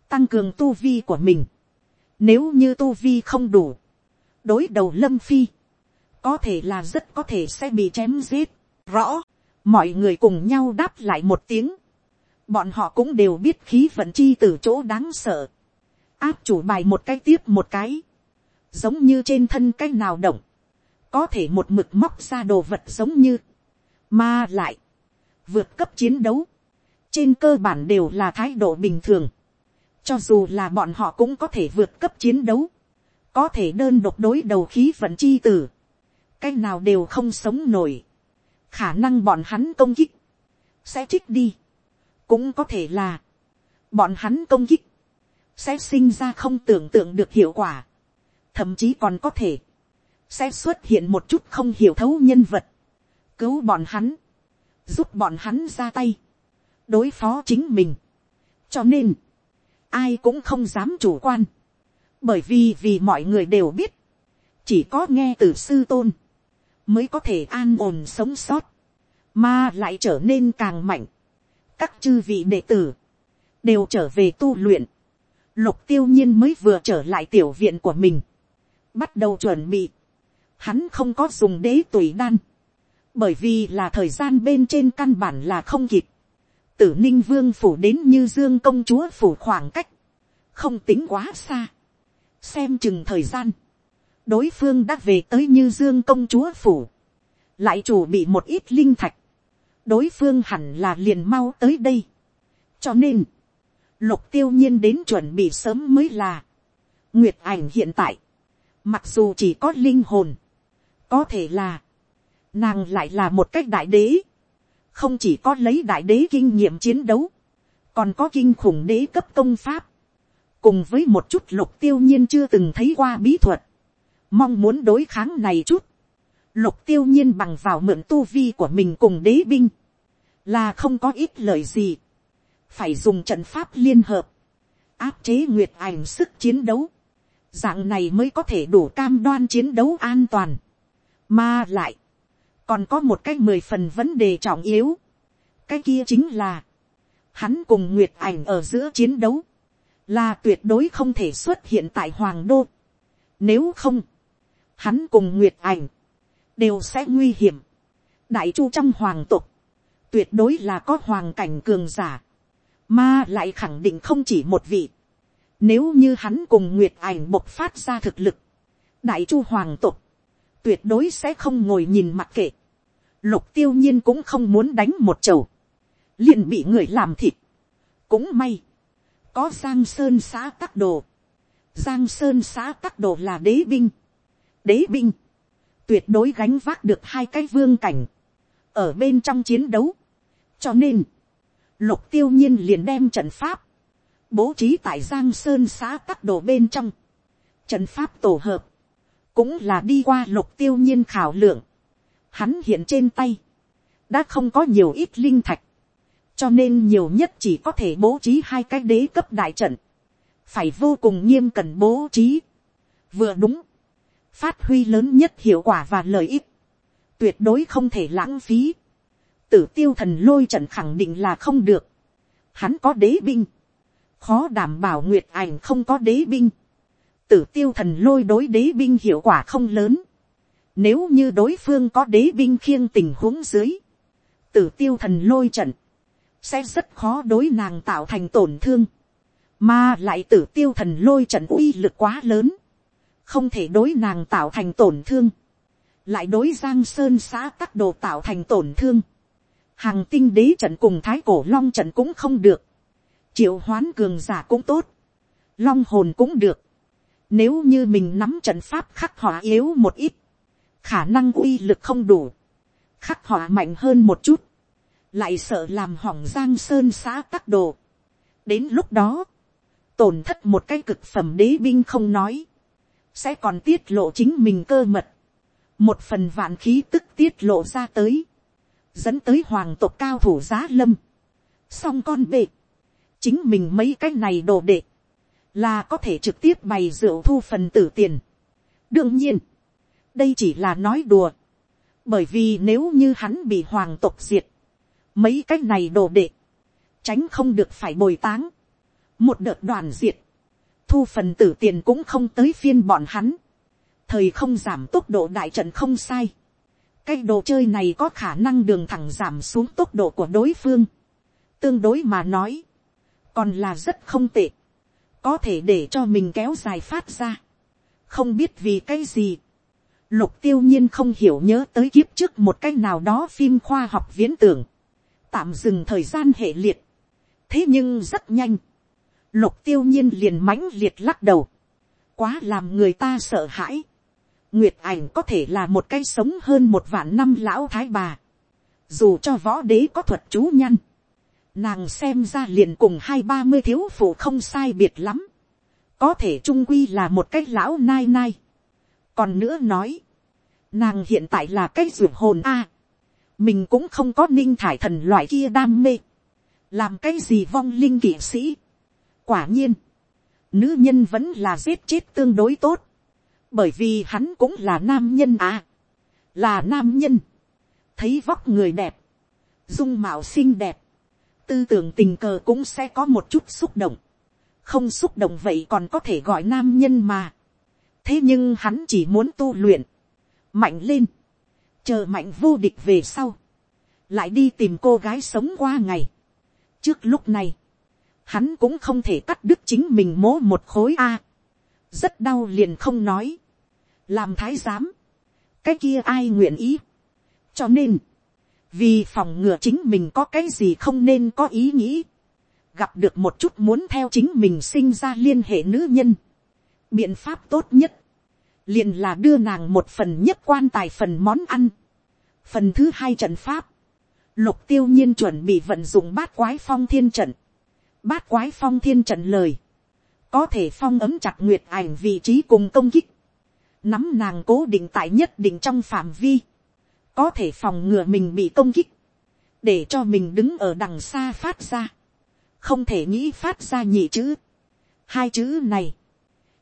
tăng cường tu vi của mình. Nếu như tu vi không đủ, đối đầu lâm phi, có thể là rất có thể sẽ bị chém giết. Rõ, mọi người cùng nhau đáp lại một tiếng. Bọn họ cũng đều biết khí vận chi từ chỗ đáng sợ. Áp chủ bài một cái tiếp một cái. Giống như trên thân cái nào động. Có thể một mực móc ra đồ vật giống như. Mà lại. Vượt cấp chiến đấu. Trên cơ bản đều là thái độ bình thường cho dù là bọn họ cũng có thể vượt cấp chiến đấu. Có thể đơn độc đối đầu khí vận chi tử. Cái nào đều không sống nổi. Khả năng bọn hắn công kích. Sẽ trích đi. Cũng có thể là. Bọn hắn công kích. Sẽ sinh ra không tưởng tượng được hiệu quả. Thậm chí còn có thể. Sẽ xuất hiện một chút không hiểu thấu nhân vật. Cứu bọn hắn. Giúp bọn hắn ra tay. Đối phó chính mình. Cho nên ai cũng không dám chủ quan, bởi vì vì mọi người đều biết, chỉ có nghe từ sư tôn, mới có thể an ổn sống sót, mà lại trở nên càng mạnh. các chư vị đệ tử, đều trở về tu luyện, lục tiêu nhiên mới vừa trở lại tiểu viện của mình, bắt đầu chuẩn bị, hắn không có dùng đế tùy đan, bởi vì là thời gian bên trên căn bản là không kịp, tử ninh vương phủ đến như dương công chúa phủ khoảng cách, không tính quá xa, xem chừng thời gian, đối phương đã về tới như dương công chúa phủ, lại chủ bị một ít linh thạch, đối phương hẳn là liền mau tới đây, cho nên, lục tiêu nhiên đến chuẩn bị sớm mới là, nguyệt ảnh hiện tại, mặc dù chỉ có linh hồn, có thể là, nàng lại là một cách đại đế, không chỉ có lấy đại đế kinh nghiệm chiến đấu, còn có kinh khủng đế cấp công pháp, cùng với một chút lục tiêu nhiên chưa từng thấy qua bí thuật, mong muốn đối kháng này chút, lục tiêu nhiên bằng vào mượn tu vi của mình cùng đế binh, là không có ít lời gì, phải dùng trận pháp liên hợp, áp chế nguyệt ảnh sức chiến đấu, dạng này mới có thể đủ cam đoan chiến đấu an toàn, mà lại, còn có một cái mười phần vấn đề trọng yếu, cái kia chính là, hắn cùng nguyệt ảnh ở giữa chiến đấu, là tuyệt đối không thể xuất hiện tại hoàng đô. Nếu không, hắn cùng nguyệt ảnh, đều sẽ nguy hiểm. đại chu trong hoàng tục, tuyệt đối là có hoàng cảnh cường giả, mà lại khẳng định không chỉ một vị. Nếu như hắn cùng nguyệt ảnh bộc phát ra thực lực, đại chu hoàng tục, tuyệt đối sẽ không ngồi nhìn mặc kệ. Lục tiêu nhiên cũng không muốn đánh một chầu, liền bị người làm thịt. cũng may, có giang sơn xã tắc đồ. giang sơn xã tắc đồ là đế binh. đế binh, tuyệt đối gánh vác được hai cái vương cảnh, ở bên trong chiến đấu. cho nên, lục tiêu nhiên liền đem trận pháp, bố trí tại giang sơn xã tắc đồ bên trong. trận pháp tổ hợp, cũng là đi qua lục tiêu nhiên khảo lượng. hắn hiện trên tay, đã không có nhiều ít linh thạch, cho nên nhiều nhất chỉ có thể bố trí hai cái đế cấp đại trận, phải vô cùng nghiêm cần bố trí, vừa đúng, phát huy lớn nhất hiệu quả và lợi ích, tuyệt đối không thể lãng phí, tử tiêu thần lôi trận khẳng định là không được, hắn có đế binh, khó đảm bảo nguyệt ảnh không có đế binh, tử tiêu thần lôi đối đế binh hiệu quả không lớn, nếu như đối phương có đế binh khiêng tình huống dưới, tử tiêu thần lôi trận, sẽ rất khó đối nàng tạo thành tổn thương, mà lại tử tiêu thần lôi trận uy lực quá lớn, không thể đối nàng tạo thành tổn thương, lại đối giang sơn xã tắc đồ tạo thành tổn thương, hàng tinh đế trận cùng thái cổ long trận cũng không được, triệu hoán cường giả cũng tốt, long hồn cũng được, nếu như mình nắm trận pháp khắc họa yếu một ít, khả năng uy lực không đủ, khắc họa mạnh hơn một chút, lại sợ làm hỏng giang sơn xã tắc đồ. đến lúc đó, tổn thất một cái cực phẩm đế binh không nói, sẽ còn tiết lộ chính mình cơ mật, một phần vạn khí tức tiết lộ ra tới, dẫn tới hoàng tộc cao thủ giá lâm, song con bệ, chính mình mấy cái này đồ đệ, là có thể trực tiếp bày rượu thu phần tử tiền. đương nhiên, đây chỉ là nói đùa, bởi vì nếu như hắn bị hoàng tộc diệt, mấy cái này đồ đệ, tránh không được phải bồi táng, một đợt đoàn diệt, thu phần tử tiền cũng không tới phiên bọn hắn, thời không giảm tốc độ đại trận không sai, cái đồ chơi này có khả năng đường thẳng giảm xuống tốc độ của đối phương, tương đối mà nói, còn là rất không tệ, có thể để cho mình kéo dài phát ra, không biết vì cái gì, lục tiêu nhiên không hiểu nhớ tới kiếp trước một cái nào đó phim khoa học viễn tưởng, tạm dừng thời gian hệ liệt. thế nhưng rất nhanh, lục tiêu nhiên liền mãnh liệt lắc đầu, quá làm người ta sợ hãi. nguyệt ảnh có thể là một cái sống hơn một vạn năm lão thái bà, dù cho võ đế có thuật chú nhăn, nàng xem ra liền cùng hai ba mươi thiếu phụ không sai biệt lắm, có thể trung quy là một cái lão nai nai. còn nữa nói, nàng hiện tại là cái ruột hồn a, mình cũng không có ninh thải thần loại kia đam mê, làm cái gì vong linh kỵ sĩ. quả nhiên, nữ nhân vẫn là giết chết tương đối tốt, bởi vì hắn cũng là nam nhân à, là nam nhân, thấy vóc người đẹp, dung mạo xinh đẹp, tư tưởng tình cờ cũng sẽ có một chút xúc động, không xúc động vậy còn có thể gọi nam nhân mà, thế nhưng hắn chỉ muốn tu luyện, mạnh lên, chờ mạnh vô địch về sau, lại đi tìm cô gái sống qua ngày. trước lúc này, hắn cũng không thể cắt đứt chính mình mố một khối a. rất đau liền không nói. làm thái giám, cái kia ai nguyện ý. cho nên, vì phòng ngừa chính mình có cái gì không nên có ý nghĩ, gặp được một chút muốn theo chính mình sinh ra liên hệ nữ nhân. biện pháp tốt nhất, liền là đưa nàng một phần nhất quan tài phần món ăn. phần thứ hai trận pháp, lục tiêu nhiên chuẩn bị vận dụng bát quái phong thiên trận, bát quái phong thiên trận lời, có thể phong ấm chặt nguyệt ảnh vị trí cùng công kích, nắm nàng cố định tại nhất định trong phạm vi, có thể phòng ngừa mình bị công kích, để cho mình đứng ở đằng xa phát ra, không thể nghĩ phát ra nhị chữ, hai chữ này,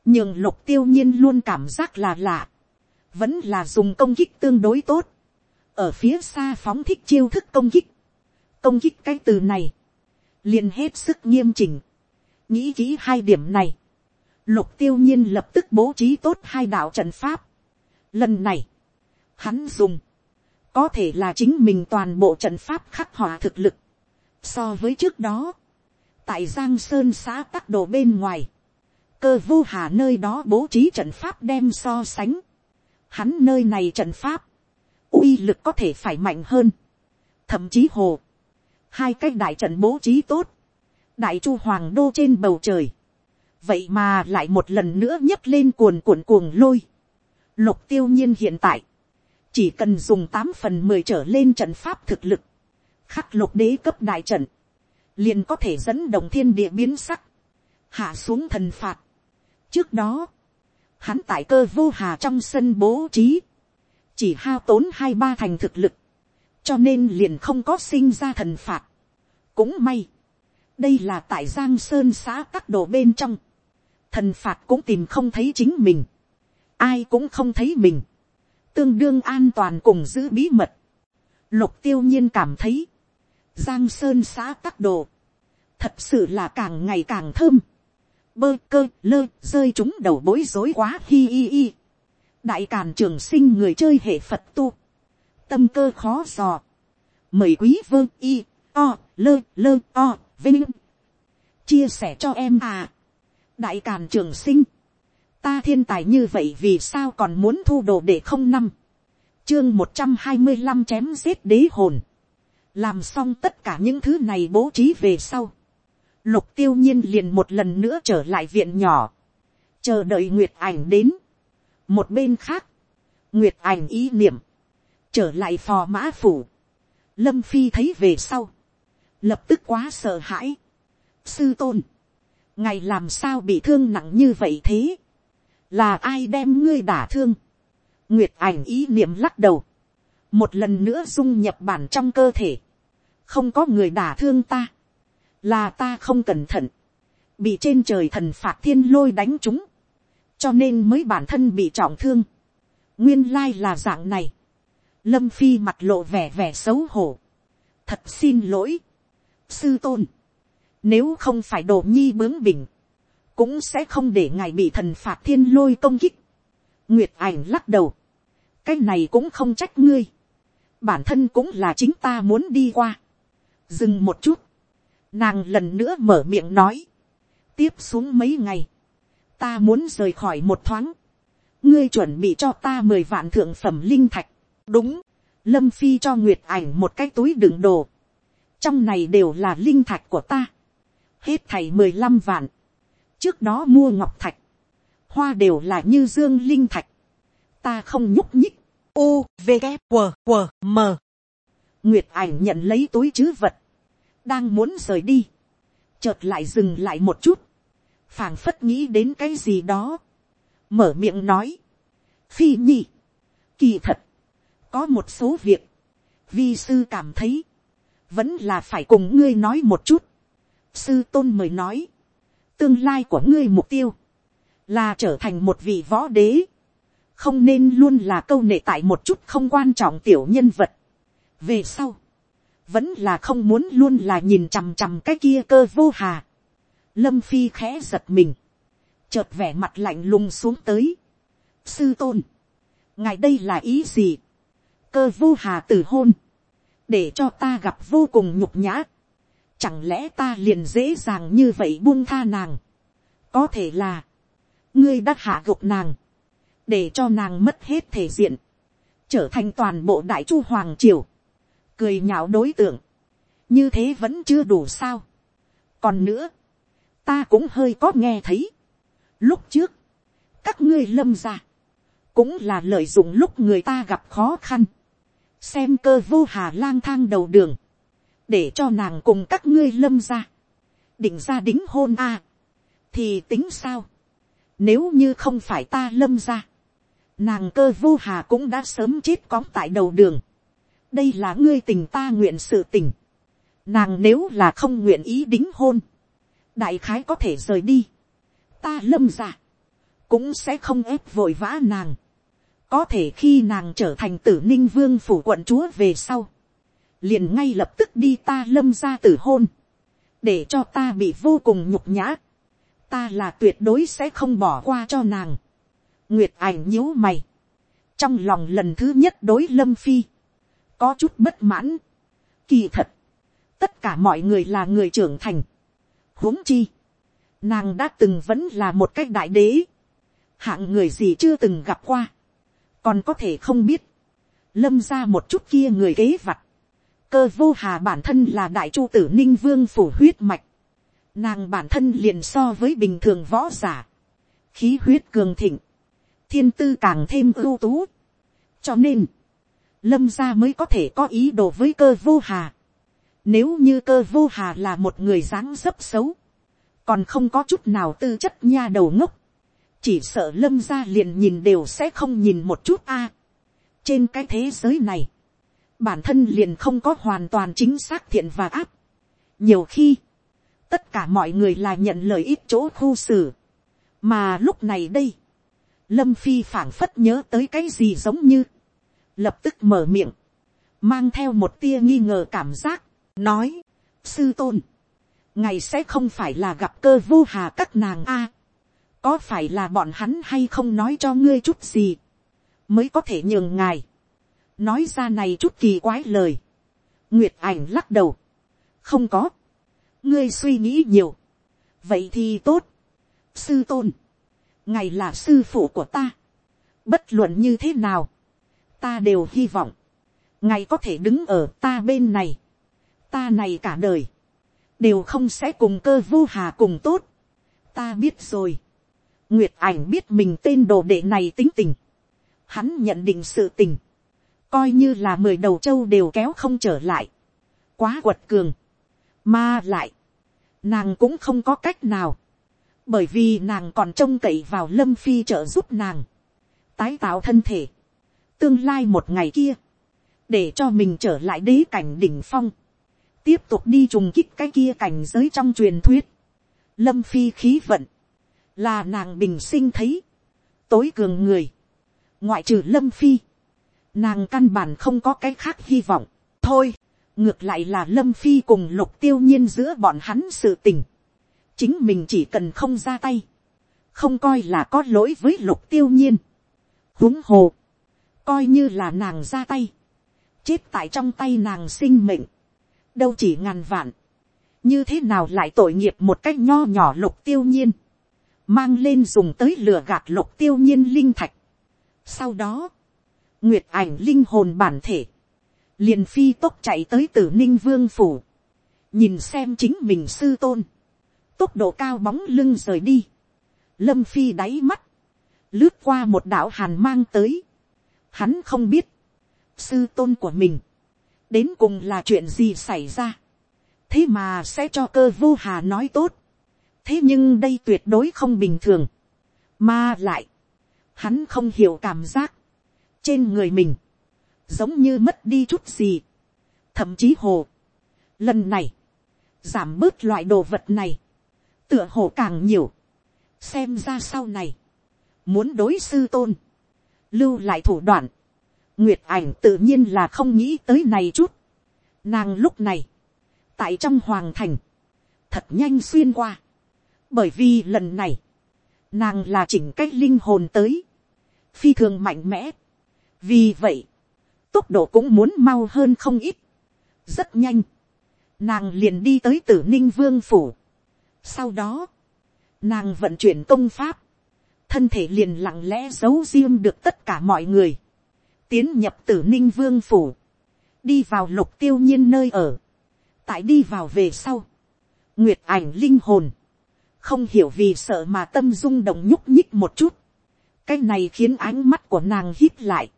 nhường lục tiêu nhiên luôn cảm giác là lạ, vẫn là dùng công kích tương đối tốt, ở phía xa phóng thích chiêu thức công kích, công kích cái từ này, liền hết sức nghiêm chỉnh, nghĩ kỹ hai điểm này, lục tiêu nhiên lập tức bố trí tốt hai đạo trận pháp. Lần này, hắn dùng, có thể là chính mình toàn bộ trận pháp khắc họa thực lực. So với trước đó, tại Giang Sơn xã tắc đồ bên ngoài, cơ vô hà nơi đó bố trí trận pháp đem so sánh. Hắn nơi này trận pháp, uy lực có thể phải mạnh hơn. Thậm chí hồ, hai cái đại trận bố trí tốt, đại chu hoàng đô trên bầu trời, vậy mà lại một lần nữa nhấc lên cuồn cuộn cuồng lôi. Lục tiêu nhiên hiện tại, chỉ cần dùng tám phần mười trở lên trận pháp thực lực, khắc lục đế cấp đại trận, liền có thể dẫn động thiên địa biến sắc, hạ xuống thần phạt. trước đó, hắn tại cơ vô hà trong sân bố trí, chỉ hao tốn hai ba thành thực lực, cho nên liền không có sinh ra thần phạt. cũng may, đây là tại giang sơn xã các đồ bên trong, thần phạt cũng tìm không thấy chính mình, ai cũng không thấy mình, tương đương an toàn cùng giữ bí mật. Lục tiêu nhiên cảm thấy, giang sơn xã tắc đồ, thật sự là càng ngày càng thơm, bơ cơ lơ rơi chúng đầu bối rối quá hi hi hi. đại càn trường sinh người chơi hệ phật tu, tâm cơ khó dò, mời quý vơ y o lơ lơ o vinh. Chia sẻ cho em à. Đại càn trường sinh, ta thiên tài như vậy vì sao còn muốn thu đồ để không năm, chương một trăm hai mươi năm chém giết đế hồn, làm xong tất cả những thứ này bố trí về sau, lục tiêu nhiên liền một lần nữa trở lại viện nhỏ, chờ đợi nguyệt ảnh đến, một bên khác, nguyệt ảnh ý niệm, trở lại phò mã phủ, lâm phi thấy về sau, lập tức quá sợ hãi, sư tôn, ngài làm sao bị thương nặng như vậy thế, là ai đem ngươi đả thương, nguyệt ảnh ý niệm lắc đầu, một lần nữa dung nhập bản trong cơ thể, không có người đả thương ta, là ta không cẩn thận, bị trên trời thần phạt thiên lôi đánh chúng, cho nên mới bản thân bị trọng thương, nguyên lai là dạng này, lâm phi mặt lộ vẻ vẻ xấu hổ, thật xin lỗi, sư tôn, nếu không phải đồ nhi bướng bỉnh. Cũng sẽ không để ngài bị thần phạt thiên lôi công kích. Nguyệt ảnh lắc đầu. Cái này cũng không trách ngươi. Bản thân cũng là chính ta muốn đi qua. Dừng một chút. Nàng lần nữa mở miệng nói. Tiếp xuống mấy ngày. Ta muốn rời khỏi một thoáng. Ngươi chuẩn bị cho ta mười vạn thượng phẩm linh thạch. Đúng. Lâm Phi cho Nguyệt ảnh một cái túi đựng đồ. Trong này đều là linh thạch của ta hết thầy mười lăm vạn, trước đó mua ngọc thạch, hoa đều là như dương linh thạch, ta không nhúc nhích, u v g q q m. Nguyệt ảnh nhận lấy túi chứ vật, đang muốn rời đi, chợt lại dừng lại một chút, phảng phất nghĩ đến cái gì đó, mở miệng nói, phi nhi, kỳ thật, có một số việc, vi sư cảm thấy, vẫn là phải cùng ngươi nói một chút, sư tôn mời nói, tương lai của ngươi mục tiêu, là trở thành một vị võ đế, không nên luôn là câu nệ tại một chút không quan trọng tiểu nhân vật. về sau, vẫn là không muốn luôn là nhìn chằm chằm cái kia cơ vô hà. lâm phi khẽ giật mình, chợt vẻ mặt lạnh lùng xuống tới. sư tôn, ngài đây là ý gì, cơ vô hà từ hôn, để cho ta gặp vô cùng nhục nhã. Chẳng lẽ ta liền dễ dàng như vậy buông tha nàng. Có thể là. Ngươi đã hạ gục nàng. Để cho nàng mất hết thể diện. Trở thành toàn bộ đại chu hoàng triều. Cười nhạo đối tượng. Như thế vẫn chưa đủ sao. Còn nữa. Ta cũng hơi có nghe thấy. Lúc trước. Các ngươi lâm ra. Cũng là lợi dụng lúc người ta gặp khó khăn xem cơ vô hà lang thang đầu đường, để cho nàng cùng các ngươi lâm ra, định ra đính hôn a, thì tính sao, nếu như không phải ta lâm ra, nàng cơ vô hà cũng đã sớm chết cóng tại đầu đường, đây là ngươi tình ta nguyện sự tình, nàng nếu là không nguyện ý đính hôn, đại khái có thể rời đi, ta lâm ra, cũng sẽ không ép vội vã nàng, có thể khi nàng trở thành tử ninh vương phủ quận chúa về sau, liền ngay lập tức đi ta lâm ra tử hôn, để cho ta bị vô cùng nhục nhã, ta là tuyệt đối sẽ không bỏ qua cho nàng. nguyệt ảnh nhíu mày, trong lòng lần thứ nhất đối lâm phi, có chút bất mãn, kỳ thật, tất cả mọi người là người trưởng thành, huống chi, nàng đã từng vẫn là một cách đại đế, hạng người gì chưa từng gặp qua, còn có thể không biết, lâm ra một chút kia người kế vặt, cơ vô hà bản thân là đại chu tử ninh vương phủ huyết mạch, nàng bản thân liền so với bình thường võ giả, khí huyết cường thịnh, thiên tư càng thêm ưu tú, cho nên, lâm gia mới có thể có ý đồ với cơ vô hà. Nếu như cơ vô hà là một người dáng dấp xấu, còn không có chút nào tư chất nha đầu ngốc, chỉ sợ lâm gia liền nhìn đều sẽ không nhìn một chút a. trên cái thế giới này, bản thân liền không có hoàn toàn chính xác thiện và áp. nhiều khi, tất cả mọi người là nhận lời ít chỗ khu xử, mà lúc này đây, lâm phi phảng phất nhớ tới cái gì giống như, lập tức mở miệng, mang theo một tia nghi ngờ cảm giác, nói, sư tôn, ngày sẽ không phải là gặp cơ vô hà các nàng a, có phải là bọn hắn hay không nói cho ngươi chút gì, mới có thể nhường ngài, nói ra này chút kỳ quái lời, nguyệt ảnh lắc đầu, không có, ngươi suy nghĩ nhiều, vậy thì tốt, sư tôn, ngài là sư phụ của ta, bất luận như thế nào, ta đều hy vọng, ngài có thể đứng ở ta bên này, ta này cả đời, đều không sẽ cùng cơ vô hà cùng tốt, ta biết rồi, nguyệt ảnh biết mình tên đồ đệ này tính tình, hắn nhận định sự tình, coi như là mười đầu châu đều kéo không trở lại, quá quật cường, mà lại, nàng cũng không có cách nào, bởi vì nàng còn trông cậy vào lâm phi trợ giúp nàng, tái tạo thân thể, tương lai một ngày kia, để cho mình trở lại đế cảnh đỉnh phong, tiếp tục đi trùng kích cái kia cảnh giới trong truyền thuyết, lâm phi khí vận, là nàng bình sinh thấy, tối cường người, ngoại trừ lâm phi, nàng căn bản không có cái khác hy vọng, thôi, ngược lại là lâm phi cùng lục tiêu nhiên giữa bọn hắn sự tình, chính mình chỉ cần không ra tay, không coi là có lỗi với lục tiêu nhiên, huống hồ, coi như là nàng ra tay, chết tại trong tay nàng sinh mệnh, đâu chỉ ngàn vạn, như thế nào lại tội nghiệp một cách nho nhỏ lục tiêu nhiên, mang lên dùng tới lửa gạt lục tiêu nhiên linh thạch. Sau đó, nguyệt ảnh linh hồn bản thể, liền phi tốc chạy tới tử ninh vương phủ, nhìn xem chính mình sư tôn, tốc độ cao bóng lưng rời đi, lâm phi đáy mắt, lướt qua một đạo hàn mang tới, hắn không biết, sư tôn của mình, đến cùng là chuyện gì xảy ra, thế mà sẽ cho cơ vô hà nói tốt, thế nhưng đây tuyệt đối không bình thường, mà lại, hắn không hiểu cảm giác, trên người mình, giống như mất đi chút gì, thậm chí hồ. Lần này, giảm bớt loại đồ vật này, tựa hồ càng nhiều, xem ra sau này, muốn đối sư tôn, lưu lại thủ đoạn, nguyệt ảnh tự nhiên là không nghĩ tới này chút, nàng lúc này, tại trong hoàng thành, thật nhanh xuyên qua, bởi vì lần này, nàng là chỉnh cách linh hồn tới, phi thường mạnh mẽ, vì vậy, tốc độ cũng muốn mau hơn không ít. rất nhanh, nàng liền đi tới tử ninh vương phủ. sau đó, nàng vận chuyển công pháp, thân thể liền lặng lẽ giấu riêng được tất cả mọi người, tiến nhập tử ninh vương phủ, đi vào lục tiêu nhiên nơi ở, tại đi vào về sau, nguyệt ảnh linh hồn, không hiểu vì sợ mà tâm rung động nhúc nhích một chút, cái này khiến ánh mắt của nàng hít lại,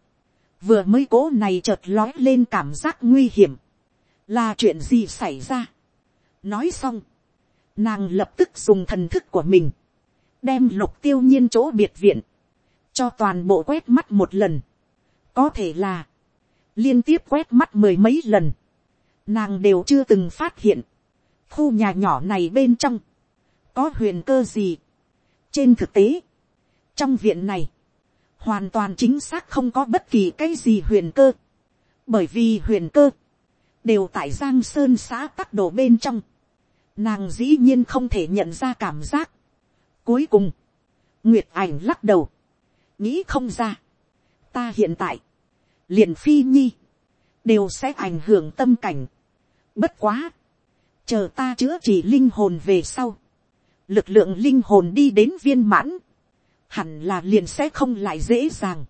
vừa mới cố này chợt lói lên cảm giác nguy hiểm, là chuyện gì xảy ra. nói xong, nàng lập tức dùng thần thức của mình, đem lục tiêu nhiên chỗ biệt viện, cho toàn bộ quét mắt một lần, có thể là, liên tiếp quét mắt mười mấy lần, nàng đều chưa từng phát hiện, khu nhà nhỏ này bên trong, có huyền cơ gì. trên thực tế, trong viện này, hoàn toàn chính xác không có bất kỳ cái gì huyền cơ, bởi vì huyền cơ, đều tại giang sơn xã tắc đồ bên trong, nàng dĩ nhiên không thể nhận ra cảm giác. cuối cùng, nguyệt ảnh lắc đầu, nghĩ không ra, ta hiện tại, liền phi nhi, đều sẽ ảnh hưởng tâm cảnh. bất quá, chờ ta chữa trị linh hồn về sau, lực lượng linh hồn đi đến viên mãn, hẳn là liền sẽ không lại dễ dàng,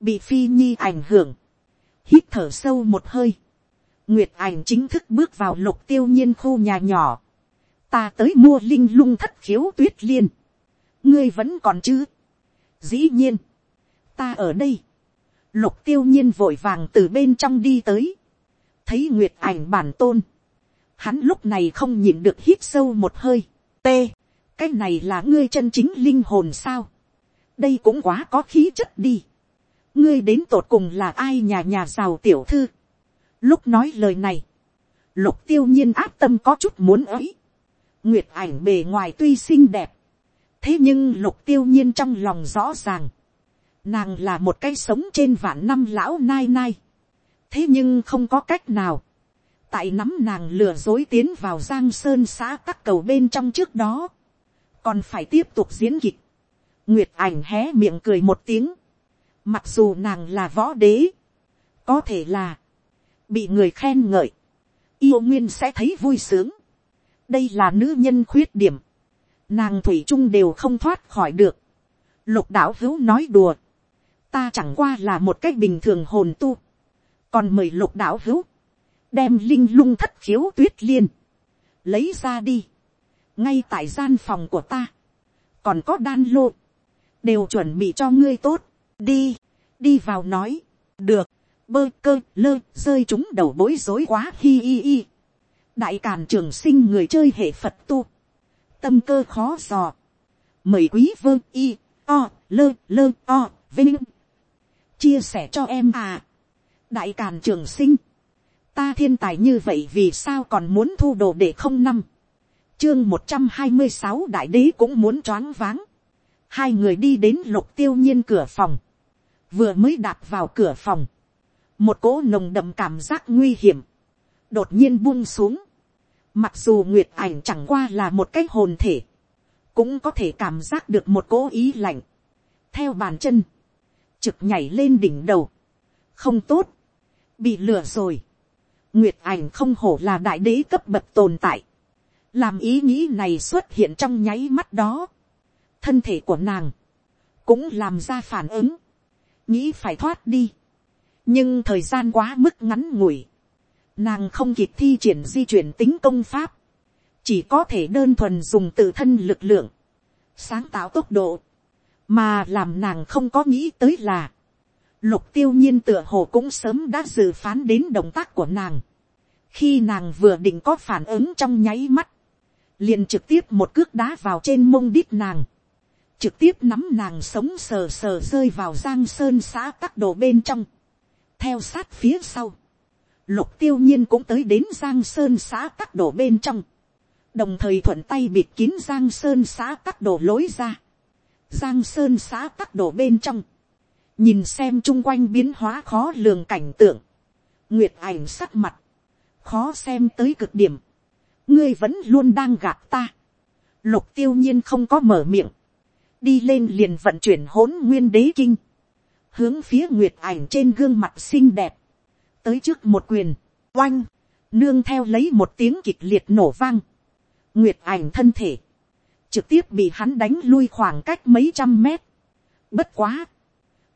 bị phi nhi ảnh hưởng, hít thở sâu một hơi, nguyệt ảnh chính thức bước vào lục tiêu nhiên khu nhà nhỏ, ta tới mua linh lung thất khiếu tuyết liên, ngươi vẫn còn chứ, dĩ nhiên, ta ở đây, lục tiêu nhiên vội vàng từ bên trong đi tới, thấy nguyệt ảnh bản tôn, hắn lúc này không nhìn được hít sâu một hơi, t, cái này là ngươi chân chính linh hồn sao, đây cũng quá có khí chất đi, ngươi đến tột cùng là ai nhà nhà giàu tiểu thư, lúc nói lời này, lục tiêu nhiên áp tâm có chút muốn ấy, nguyệt ảnh bề ngoài tuy xinh đẹp, thế nhưng lục tiêu nhiên trong lòng rõ ràng, nàng là một cái sống trên vạn năm lão nai nai, thế nhưng không có cách nào, tại nắm nàng lừa dối tiến vào giang sơn xã các cầu bên trong trước đó, còn phải tiếp tục diễn kịch nguyệt ảnh hé miệng cười một tiếng, mặc dù nàng là võ đế, có thể là, bị người khen ngợi, yêu nguyên sẽ thấy vui sướng. đây là nữ nhân khuyết điểm, nàng thủy chung đều không thoát khỏi được. lục đạo hữu nói đùa, ta chẳng qua là một cách bình thường hồn tu, còn mời lục đạo hữu, đem linh lung thất khiếu tuyết liên, lấy ra đi, ngay tại gian phòng của ta, còn có đan lộn đều chuẩn bị cho ngươi tốt, đi, đi vào nói, được, bơ cơ lơ rơi chúng đầu bối rối quá hi hi hi. đại càn trường sinh người chơi hệ phật tu, tâm cơ khó dò, mời quý vơ y, o, lơ lơ o, vinh, chia sẻ cho em à, đại càn trường sinh, ta thiên tài như vậy vì sao còn muốn thu đồ để không năm, chương một trăm hai mươi sáu đại đế cũng muốn choáng váng, hai người đi đến lục tiêu nhiên cửa phòng, vừa mới đạp vào cửa phòng, một cỗ nồng đậm cảm giác nguy hiểm, đột nhiên buông xuống, mặc dù nguyệt ảnh chẳng qua là một cái hồn thể, cũng có thể cảm giác được một cỗ ý lạnh, theo bàn chân, trực nhảy lên đỉnh đầu, không tốt, bị lừa rồi, nguyệt ảnh không hổ là đại đế cấp bậc tồn tại, làm ý nghĩ này xuất hiện trong nháy mắt đó, thân thể của nàng cũng làm ra phản ứng, nghĩ phải thoát đi, nhưng thời gian quá mức ngắn ngủi, nàng không kịp thi triển di chuyển tính công pháp, chỉ có thể đơn thuần dùng tự thân lực lượng, sáng tạo tốc độ, mà làm nàng không có nghĩ tới là, lục tiêu nhiên tựa hồ cũng sớm đã dự phán đến động tác của nàng, khi nàng vừa định có phản ứng trong nháy mắt, liền trực tiếp một cước đá vào trên mông đít nàng, trực tiếp nắm nàng sống sờ sờ rơi vào giang sơn xã các đồ bên trong, theo sát phía sau, lục tiêu nhiên cũng tới đến giang sơn xã các đồ bên trong, đồng thời thuận tay bịt kín giang sơn xã các đồ lối ra, giang sơn xã các đồ bên trong, nhìn xem chung quanh biến hóa khó lường cảnh tượng, nguyệt ảnh sắc mặt, khó xem tới cực điểm, ngươi vẫn luôn đang gạt ta, lục tiêu nhiên không có mở miệng, đi lên liền vận chuyển hỗn nguyên đế kinh, hướng phía nguyệt ảnh trên gương mặt xinh đẹp, tới trước một quyền, oanh, nương theo lấy một tiếng kịch liệt nổ vang, nguyệt ảnh thân thể, trực tiếp bị hắn đánh lui khoảng cách mấy trăm mét. Bất quá,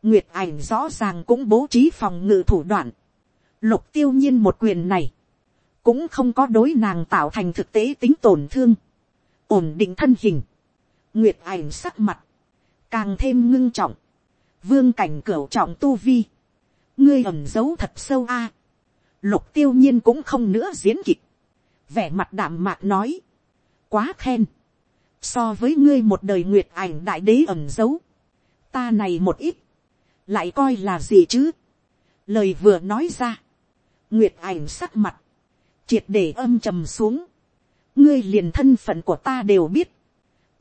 nguyệt ảnh rõ ràng cũng bố trí phòng ngự thủ đoạn, lục tiêu nhiên một quyền này, cũng không có đối nàng tạo thành thực tế tính tổn thương, ổn định thân hình, nguyệt ảnh sắc mặt, càng thêm ngưng trọng, vương cảnh cửu trọng tu vi, ngươi ẩm giấu thật sâu a, lục tiêu nhiên cũng không nữa diễn kịch, vẻ mặt đạm mạc nói, quá khen, so với ngươi một đời nguyệt ảnh đại đế ẩm dấu, ta này một ít, lại coi là gì chứ, lời vừa nói ra, nguyệt ảnh sắc mặt, triệt để âm trầm xuống, ngươi liền thân phận của ta đều biết,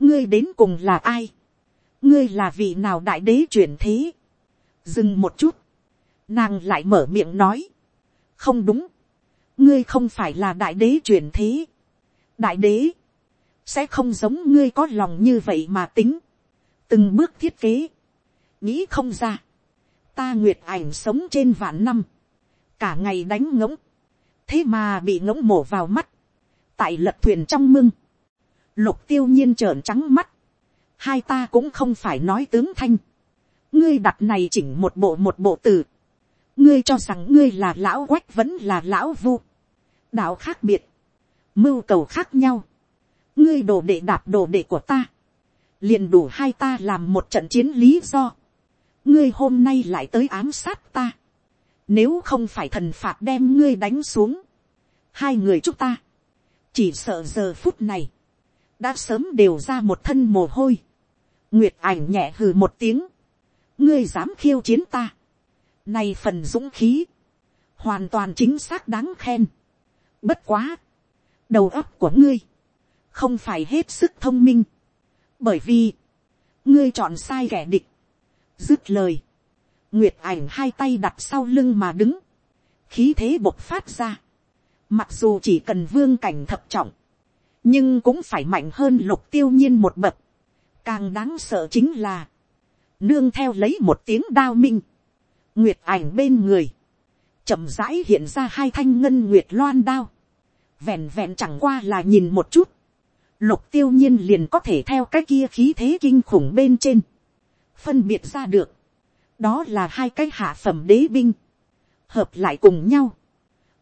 ngươi đến cùng là ai, ngươi là vị nào đại đế chuyển thế, dừng một chút, nàng lại mở miệng nói, không đúng, ngươi không phải là đại đế chuyển thế, đại đế, sẽ không giống ngươi có lòng như vậy mà tính, từng bước thiết kế, nghĩ không ra, ta nguyệt ảnh sống trên vạn năm, cả ngày đánh ngỗng, thế mà bị ngỗng mổ vào mắt, tại lật thuyền trong mưng, lục tiêu nhiên trợn trắng mắt, hai ta cũng không phải nói tướng thanh, ngươi đặt này chỉnh một bộ một bộ từ, ngươi cho rằng ngươi là lão quách vẫn là lão vu, đạo khác biệt, mưu cầu khác nhau, ngươi đồ đệ đạp đồ đệ của ta, liền đủ hai ta làm một trận chiến lý do, ngươi hôm nay lại tới ám sát ta, nếu không phải thần phạt đem ngươi đánh xuống, hai người chúng ta, chỉ sợ giờ phút này, đã sớm đều ra một thân mồ hôi, nguyệt ảnh nhẹ hừ một tiếng, ngươi dám khiêu chiến ta, này phần dũng khí, hoàn toàn chính xác đáng khen, bất quá, đầu óc của ngươi, không phải hết sức thông minh, bởi vì, ngươi chọn sai kẻ địch, dứt lời, nguyệt ảnh hai tay đặt sau lưng mà đứng, khí thế bộc phát ra, mặc dù chỉ cần vương cảnh thập trọng, nhưng cũng phải mạnh hơn lục tiêu nhiên một bậc, càng đáng sợ chính là, nương theo lấy một tiếng đao minh, nguyệt ảnh bên người, chậm rãi hiện ra hai thanh ngân nguyệt loan đao, vẹn vẹn chẳng qua là nhìn một chút, lục tiêu nhiên liền có thể theo cái kia khí thế kinh khủng bên trên, phân biệt ra được, đó là hai cái hạ phẩm đế binh, hợp lại cùng nhau,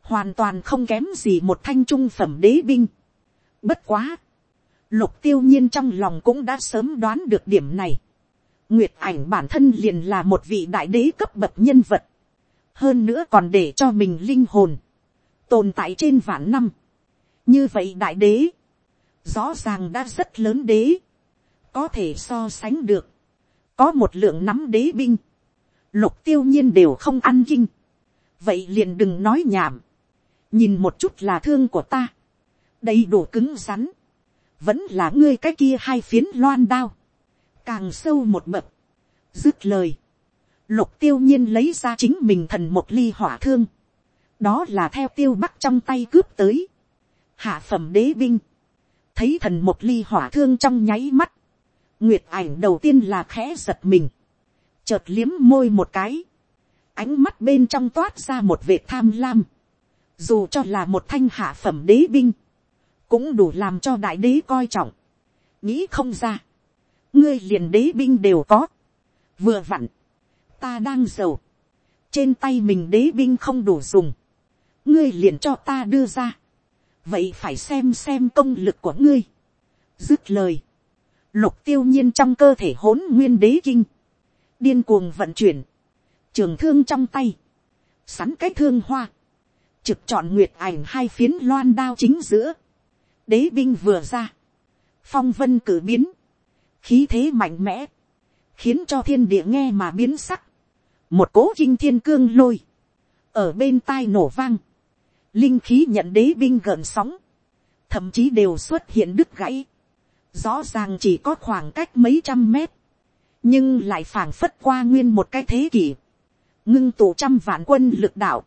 hoàn toàn không kém gì một thanh trung phẩm đế binh. Bất quá, lục tiêu nhiên trong lòng cũng đã sớm đoán được điểm này. Nguyệt ảnh bản thân liền là một vị đại đế cấp bậc nhân vật, hơn nữa còn để cho mình linh hồn, tồn tại trên vạn năm. như vậy đại đế, rõ ràng đã rất lớn đế, có thể so sánh được, có một lượng nắm đế binh, lục tiêu nhiên đều không ăn kinh, vậy liền đừng nói nhảm, nhìn một chút là thương của ta, đầy đủ cứng rắn, vẫn là ngươi cái kia hai phiến loan đao, càng sâu một bậc, dứt lời, lục tiêu nhiên lấy ra chính mình thần một ly hỏa thương, đó là theo tiêu bắc trong tay cướp tới, hạ phẩm đế binh, thấy thần một ly hỏa thương trong nháy mắt, nguyệt ảnh đầu tiên là khẽ giật mình, chợt liếm môi một cái, ánh mắt bên trong toát ra một vệt tham lam, dù cho là một thanh hạ phẩm đế binh, cũng đủ làm cho đại đế coi trọng, nghĩ không ra, ngươi liền đế binh đều có, vừa vặn, ta đang giàu, trên tay mình đế binh không đủ dùng, ngươi liền cho ta đưa ra, vậy phải xem xem công lực của ngươi. dứt lời, lục tiêu nhiên trong cơ thể hỗn nguyên đế kinh, điên cuồng vận chuyển, trường thương trong tay, sắn cái thương hoa, trực chọn nguyệt ảnh hai phiến loan đao chính giữa, đế binh vừa ra, phong vân cử biến, khí thế mạnh mẽ, khiến cho thiên địa nghe mà biến sắc, một cố kinh thiên cương lôi, ở bên tai nổ vang, linh khí nhận đế binh gợn sóng, thậm chí đều xuất hiện đứt gãy, rõ ràng chỉ có khoảng cách mấy trăm mét, nhưng lại phảng phất qua nguyên một cái thế kỷ, ngưng tụ trăm vạn quân lực đạo,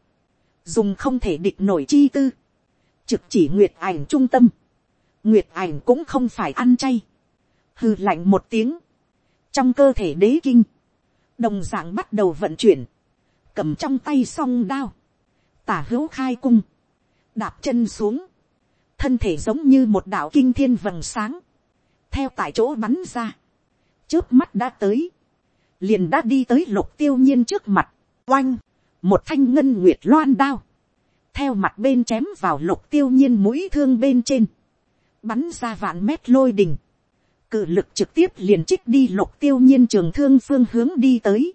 dùng không thể địch nổi chi tư, trực chỉ nguyệt ảnh trung tâm, nguyệt ảnh cũng không phải ăn chay, hư lạnh một tiếng, trong cơ thể đế kinh, đồng d ạ n g bắt đầu vận chuyển, cầm trong tay song đao, tả hữu khai cung, đạp chân xuống, thân thể giống như một đạo kinh thiên vầng sáng, theo tại chỗ bắn ra, trước mắt đã tới, liền đã đi tới lục tiêu nhiên trước mặt, oanh, một thanh ngân nguyệt loan đao, theo mặt bên chém vào lục tiêu nhiên mũi thương bên trên, bắn ra vạn mét lôi đình, cự lực trực tiếp liền trích đi lục tiêu nhiên trường thương phương hướng đi tới.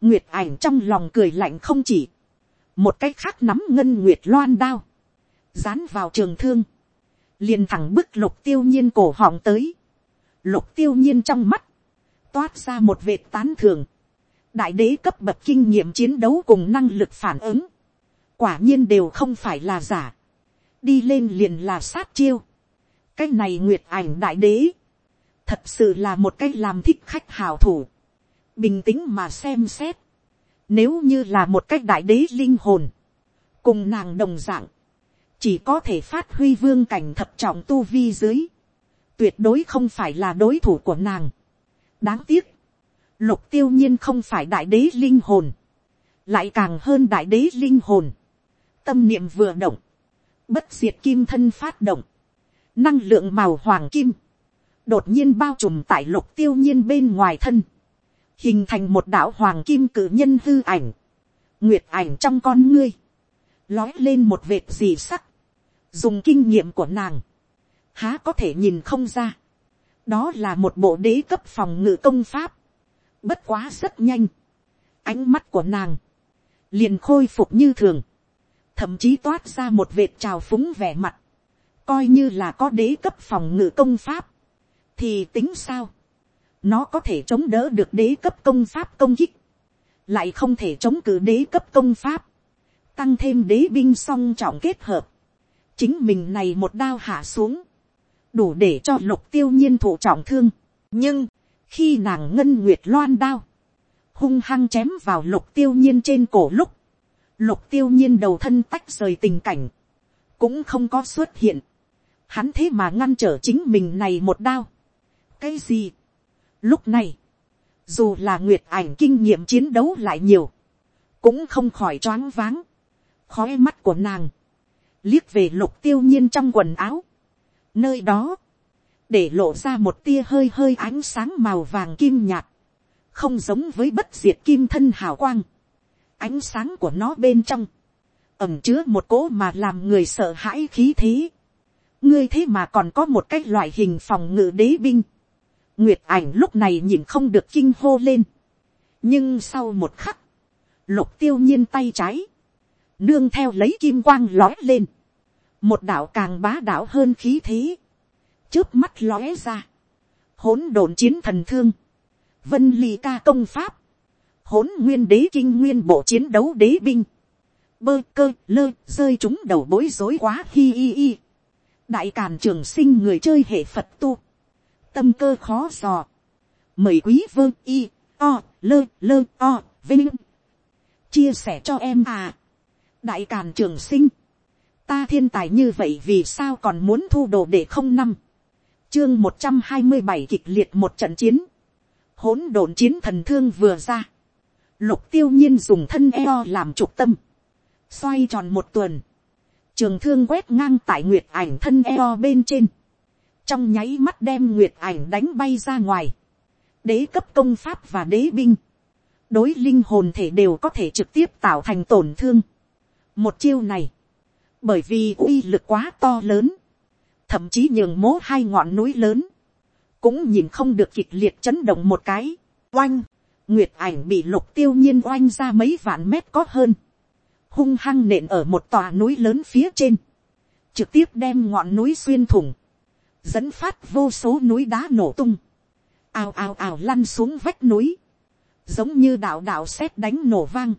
Nguyệt ảnh trong lòng cười lạnh không chỉ. Một cách khác nắm ngân nguyệt loan đao. Dán vào trường thương. liền thẳng bức lục tiêu nhiên cổ họng tới, lục tiêu nhiên trong mắt, toát ra một vệt tán thường, đại đế cấp bậc kinh nghiệm chiến đấu cùng năng lực phản ứng, quả nhiên đều không phải là giả, đi lên liền là sát chiêu, cái này nguyệt ảnh đại đế, thật sự là một cái làm thích khách hào thủ, bình tĩnh mà xem xét, nếu như là một cái đại đế linh hồn, cùng nàng đồng dạng, chỉ có thể phát huy vương cảnh thập trọng tu vi dưới, tuyệt đối không phải là đối thủ của nàng. đáng tiếc, lục tiêu nhiên không phải đại đế linh hồn, lại càng hơn đại đế linh hồn. tâm niệm vừa động, bất diệt kim thân phát động, năng lượng màu hoàng kim, đột nhiên bao trùm tại lục tiêu nhiên bên ngoài thân, hình thành một đạo hoàng kim cử nhân hư ảnh, nguyệt ảnh trong con ngươi, lói lên một vệt gì sắc, dùng kinh nghiệm của nàng, há có thể nhìn không ra, đó là một bộ đế cấp phòng ngự công pháp, bất quá rất nhanh, ánh mắt của nàng, liền khôi phục như thường, thậm chí toát ra một vệt trào phúng vẻ mặt, coi như là có đế cấp phòng ngự công pháp, thì tính sao, nó có thể chống đỡ được đế cấp công pháp công kích, lại không thể chống cự đế cấp công pháp, tăng thêm đế binh song trọng kết hợp, chính mình này một đao hạ xuống, đủ để cho lục tiêu nhiên thụ trọng thương. nhưng, khi nàng ngân nguyệt loan đao, hung hăng chém vào lục tiêu nhiên trên cổ lúc, lục tiêu nhiên đầu thân tách rời tình cảnh, cũng không có xuất hiện. Hắn thế mà ngăn trở chính mình này một đao. cái gì. lúc này, dù là nguyệt ảnh kinh nghiệm chiến đấu lại nhiều, cũng không khỏi choáng váng. khói mắt của nàng, liếc về lục tiêu nhiên trong quần áo. Nơi đó, để lộ ra một tia hơi hơi ánh sáng màu vàng kim nhạt, không giống với bất diệt kim thân hào quang. Ánh sáng của nó bên trong, ẩm chứa một cỗ mà làm người sợ hãi khí thế ngươi thế mà còn có một cái loại hình phòng ngự đế binh. nguyệt ảnh lúc này nhìn không được kinh hô lên. nhưng sau một khắc, lục tiêu nhiên tay trái, nương theo lấy kim quang lói lên, một đạo càng bá đảo hơn khí thế, trước mắt lóe ra, hỗn độn chiến thần thương, vân ly ca công pháp, hỗn nguyên đế kinh nguyên bộ chiến đấu đế binh, bơ cơ lơ rơi chúng đầu bối rối quá hi hi hi, đại càn trường sinh người chơi hệ phật tu, tâm cơ khó dò, mời quý vương y, o, lơ lơ o, vinh, chia sẻ cho em à, đại càn trường sinh, ta thiên tài như vậy vì sao còn muốn thu đồ để không năm, chương một trăm hai mươi bảy kịch liệt một trận chiến, hỗn độn chiến thần thương vừa ra, lục tiêu nhiên dùng thân eo làm trục tâm, xoay tròn một tuần, trường thương quét ngang tại nguyệt ảnh thân eo bên trên, trong nháy mắt đem nguyệt ảnh đánh bay ra ngoài, đế cấp công pháp và đế binh, đối linh hồn thể đều có thể trực tiếp tạo thành tổn thương. một chiêu này, bởi vì uy lực quá to lớn, thậm chí nhường mố hai ngọn núi lớn, cũng nhìn không được kịch liệt chấn động một cái, oanh, nguyệt ảnh bị lục tiêu nhiên oanh ra mấy vạn mét có hơn, hung hăng nện ở một tòa núi lớn phía trên, trực tiếp đem ngọn núi xuyên thủng, dẫn phát vô số núi đá nổ tung, ào ào ào lăn xuống vách núi, giống như đạo đạo sét đánh nổ vang,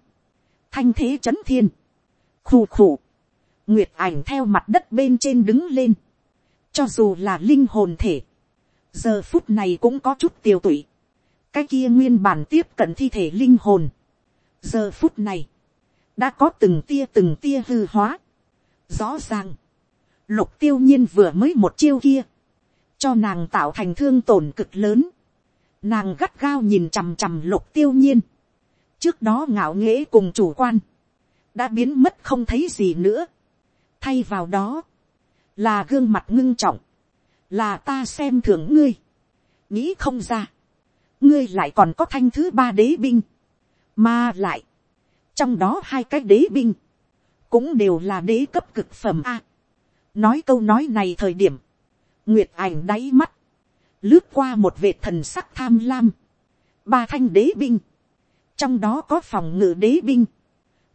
thanh thế c h ấ n thiên, khù khù, nguyệt ảnh theo mặt đất bên trên đứng lên, cho dù là linh hồn thể, giờ phút này cũng có chút tiêu tụy, cái kia nguyên bản tiếp cận thi thể linh hồn, giờ phút này, đã có từng tia từng tia hư hóa. Rõ ràng, lục tiêu nhiên vừa mới một chiêu kia, cho nàng tạo thành thương tổn cực lớn. Nàng gắt gao nhìn chằm chằm lục tiêu nhiên. Trước đó ngạo nghễ cùng chủ quan, đã biến mất không thấy gì nữa. Thay vào đó, là gương mặt ngưng trọng, là ta xem thưởng ngươi. Nghĩ không ra, ngươi lại còn có thanh thứ ba đế binh, mà lại, trong đó hai cái đế binh, cũng đều là đế cấp cực phẩm a. nói câu nói này thời điểm, nguyệt ảnh đáy mắt, lướt qua một vệt thần sắc tham lam, ba thanh đế binh, trong đó có phòng ngự đế binh,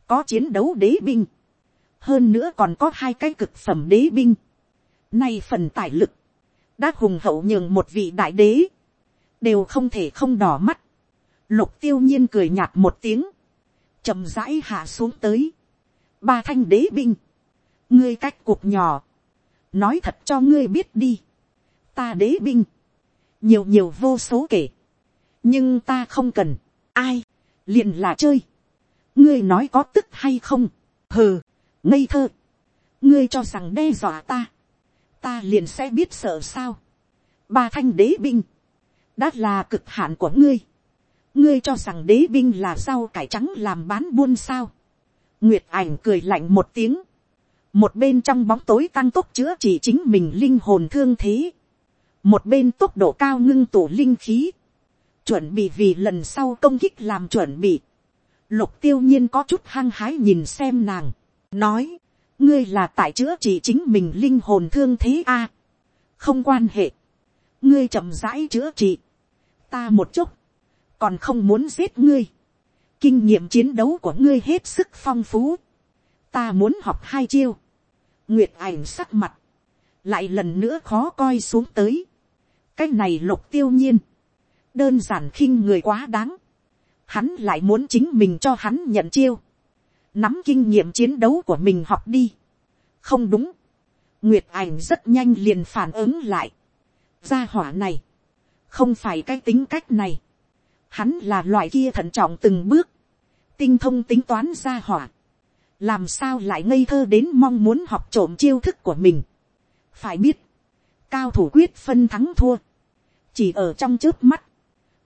có chiến đấu đế binh, hơn nữa còn có hai cái cực phẩm đế binh, Nay phần tài lực, đã hùng hậu nhường một vị đại đế, đều không thể không đỏ mắt. Lục tiêu nhiên cười nhạt một tiếng, chậm rãi hạ xuống tới. Ba thanh đế binh, ngươi cách cuộc nhỏ, nói thật cho ngươi biết đi. Ta đế binh, nhiều nhiều vô số kể, nhưng ta không cần, ai, liền là chơi. ngươi nói có tức hay không, hừ, ngây thơ, ngươi cho rằng đe dọa ta, ta liền sẽ biết sợ sao. ba thanh đế binh, đã là cực hạn của ngươi ngươi cho rằng đế binh là rau cải trắng làm bán buôn sao. nguyệt ảnh cười lạnh một tiếng. một bên trong bóng tối tăng tốc chữa chỉ chính mình linh hồn thương thế. một bên tốc độ cao ngưng tủ linh khí. chuẩn bị vì lần sau công kích làm chuẩn bị. lục tiêu nhiên có chút hăng hái nhìn xem nàng. nói, ngươi là tại chữa trị chính mình linh hồn thương thế a. không quan hệ. ngươi chậm rãi chữa trị ta một chút, còn không muốn giết ngươi. kinh nghiệm chiến đấu của ngươi hết sức phong phú. ta muốn học hai chiêu. nguyệt ảnh sắc mặt, lại lần nữa khó coi xuống tới. cái này lục tiêu nhiên, đơn giản khinh người quá đáng. hắn lại muốn chính mình cho hắn nhận chiêu. nắm kinh nghiệm chiến đấu của mình học đi. không đúng. nguyệt ảnh rất nhanh liền phản ứng lại. gia hỏa này, không phải cái tính cách này, hắn là loại kia thận trọng từng bước, tinh thông tính toán ra hỏa, làm sao lại ngây thơ đến mong muốn học trộm chiêu thức của mình. phải biết, cao thủ quyết phân thắng thua, chỉ ở trong trước mắt.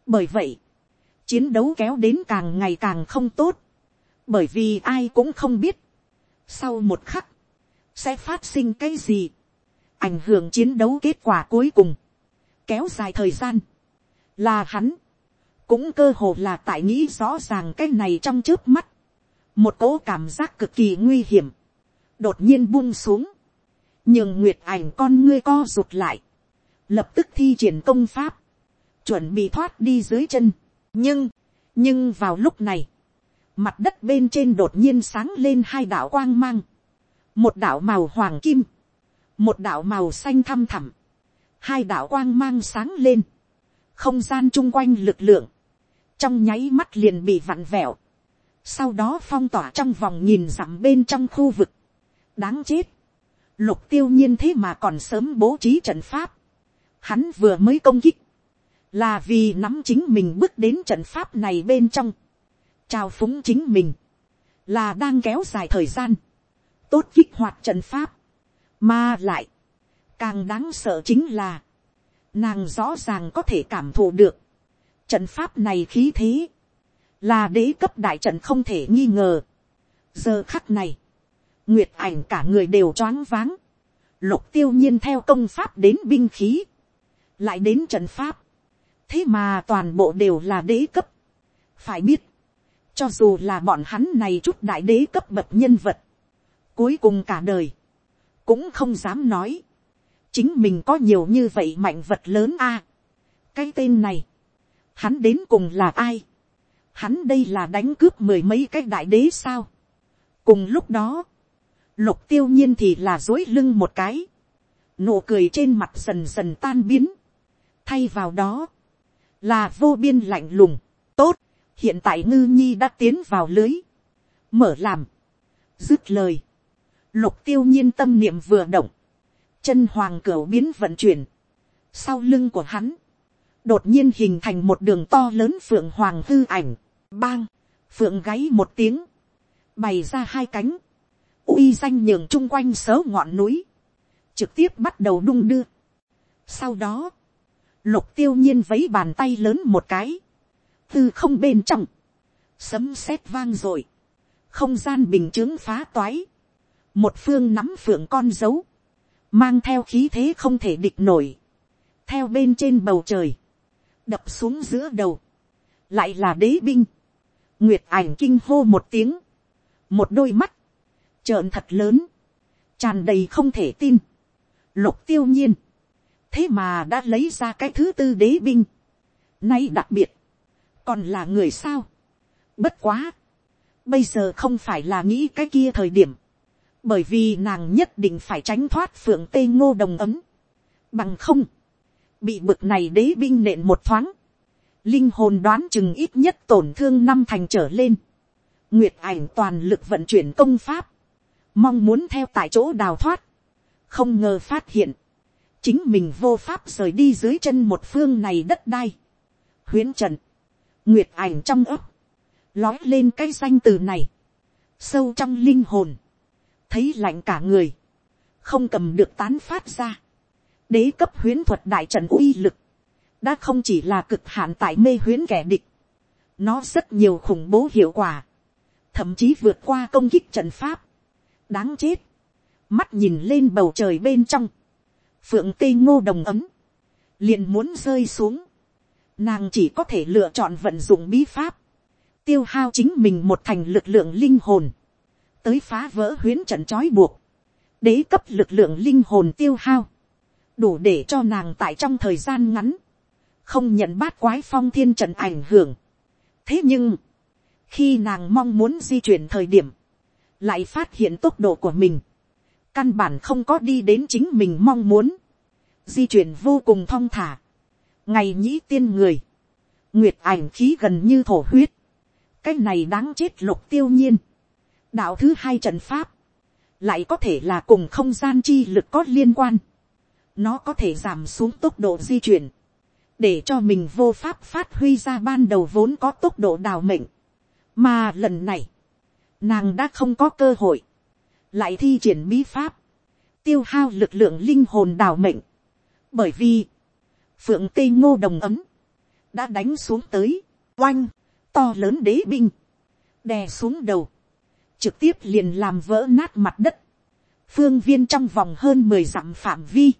bởi vậy, chiến đấu kéo đến càng ngày càng không tốt, bởi vì ai cũng không biết, sau một khắc, sẽ phát sinh cái gì, ảnh hưởng chiến đấu kết quả cuối cùng. Kéo dài thời gian, là hắn, cũng cơ hồ là tại nghĩ rõ ràng cái này trong trước mắt, một cỗ cảm giác cực kỳ nguy hiểm, đột nhiên buông xuống, nhường nguyệt ảnh con ngươi co rụt lại, lập tức thi triển công pháp, chuẩn bị thoát đi dưới chân, nhưng, nhưng vào lúc này, mặt đất bên trên đột nhiên sáng lên hai đạo quang mang, một đạo màu hoàng kim, một đạo màu xanh thăm thẳm, hai đạo quang mang sáng lên, không gian chung quanh lực lượng, trong nháy mắt liền bị vặn vẹo, sau đó phong tỏa trong vòng nhìn dặm bên trong khu vực, đáng chết, lục tiêu nhiên thế mà còn sớm bố trí trận pháp, hắn vừa mới công kích, là vì nắm chính mình bước đến trận pháp này bên trong, trao phúng chính mình, là đang kéo dài thời gian, tốt kích hoạt trận pháp, mà lại, Càng đáng sợ chính là, nàng rõ ràng có thể cảm thụ được. Trận pháp này khí thế, là đế cấp đại trận không thể nghi ngờ. Giờ khắc này, nguyệt ảnh cả người đều choáng váng. Lục tiêu nhiên theo công pháp đến binh khí, lại đến trận pháp. Thế mà toàn bộ đều là đế cấp. Phải biết, cho dù là bọn hắn này chút đại đế cấp bậc nhân vật, cuối cùng cả đời, cũng không dám nói chính mình có nhiều như vậy mạnh vật lớn a. cái tên này, hắn đến cùng là ai, hắn đây là đánh cướp mười mấy cái đại đế sao. cùng lúc đó, lục tiêu nhiên thì là dối lưng một cái, nụ cười trên mặt dần dần tan biến, thay vào đó, là vô biên lạnh lùng, tốt, hiện tại ngư nhi đã tiến vào lưới, mở làm, dứt lời, lục tiêu nhiên tâm niệm vừa động, chân hoàng cửa biến vận chuyển, sau lưng của hắn, đột nhiên hình thành một đường to lớn phượng hoàng hư ảnh, bang, phượng gáy một tiếng, bày ra hai cánh, uy danh nhường chung quanh sớ ngọn núi, trực tiếp bắt đầu đung đưa. Sau đó, lục tiêu nhiên vấy bàn tay lớn một cái, tư không bên trong, sấm sét vang r ộ i không gian bình t r ư ớ n g phá toái, một phương nắm phượng con dấu, mang theo khí thế không thể địch nổi, theo bên trên bầu trời, đập xuống giữa đầu, lại là đế binh, nguyệt ảnh kinh hô một tiếng, một đôi mắt, trợn thật lớn, tràn đầy không thể tin, lục tiêu nhiên, thế mà đã lấy ra cái thứ tư đế binh, nay đặc biệt, còn là người sao, bất quá, bây giờ không phải là nghĩ cái kia thời điểm, bởi vì nàng nhất định phải tránh thoát phượng tê ngô đồng ấm, bằng không, bị bực này đế binh nện một thoáng, linh hồn đoán chừng ít nhất tổn thương năm thành trở lên, nguyệt ảnh toàn lực vận chuyển công pháp, mong muốn theo tại chỗ đào thoát, không ngờ phát hiện, chính mình vô pháp rời đi dưới chân một phương này đất đai, huyến trần, nguyệt ảnh trong ấp, lói lên cái danh từ này, sâu trong linh hồn, thấy lạnh cả người, không cầm được tán phát ra, đế cấp huyến thuật đại trận uy lực, đã không chỉ là cực hạn tại mê huyến kẻ địch, nó rất nhiều khủng bố hiệu quả, thậm chí vượt qua công kích trận pháp, đáng chết, mắt nhìn lên bầu trời bên trong, phượng tê ngô đồng ấm, liền muốn rơi xuống, nàng chỉ có thể lựa chọn vận dụng bí pháp, tiêu hao chính mình một thành lực lượng linh hồn, tới phá vỡ huyến trận trói buộc, đế cấp lực lượng linh hồn tiêu hao, đủ để cho nàng tại trong thời gian ngắn, không nhận bát quái phong thiên trận ảnh hưởng. thế nhưng, khi nàng mong muốn di chuyển thời điểm, lại phát hiện tốc độ của mình, căn bản không có đi đến chính mình mong muốn, di chuyển vô cùng thong thả, ngày nhĩ tiên người, nguyệt ảnh khí gần như thổ huyết, cái này đáng chết lục tiêu nhiên, đạo thứ hai trận pháp, lại có thể là cùng không gian chi lực có liên quan, nó có thể giảm xuống tốc độ di chuyển, để cho mình vô pháp phát huy ra ban đầu vốn có tốc độ đào mệnh, mà lần này, nàng đã không có cơ hội, lại thi triển bí pháp, tiêu hao lực lượng linh hồn đào mệnh, bởi vì, phượng tây ngô đồng ấm, đã đánh xuống tới, oanh, to lớn đế binh, đè xuống đầu, trực tiếp liền làm vỡ nát mặt đất, phương viên trong vòng hơn mười dặm phạm vi,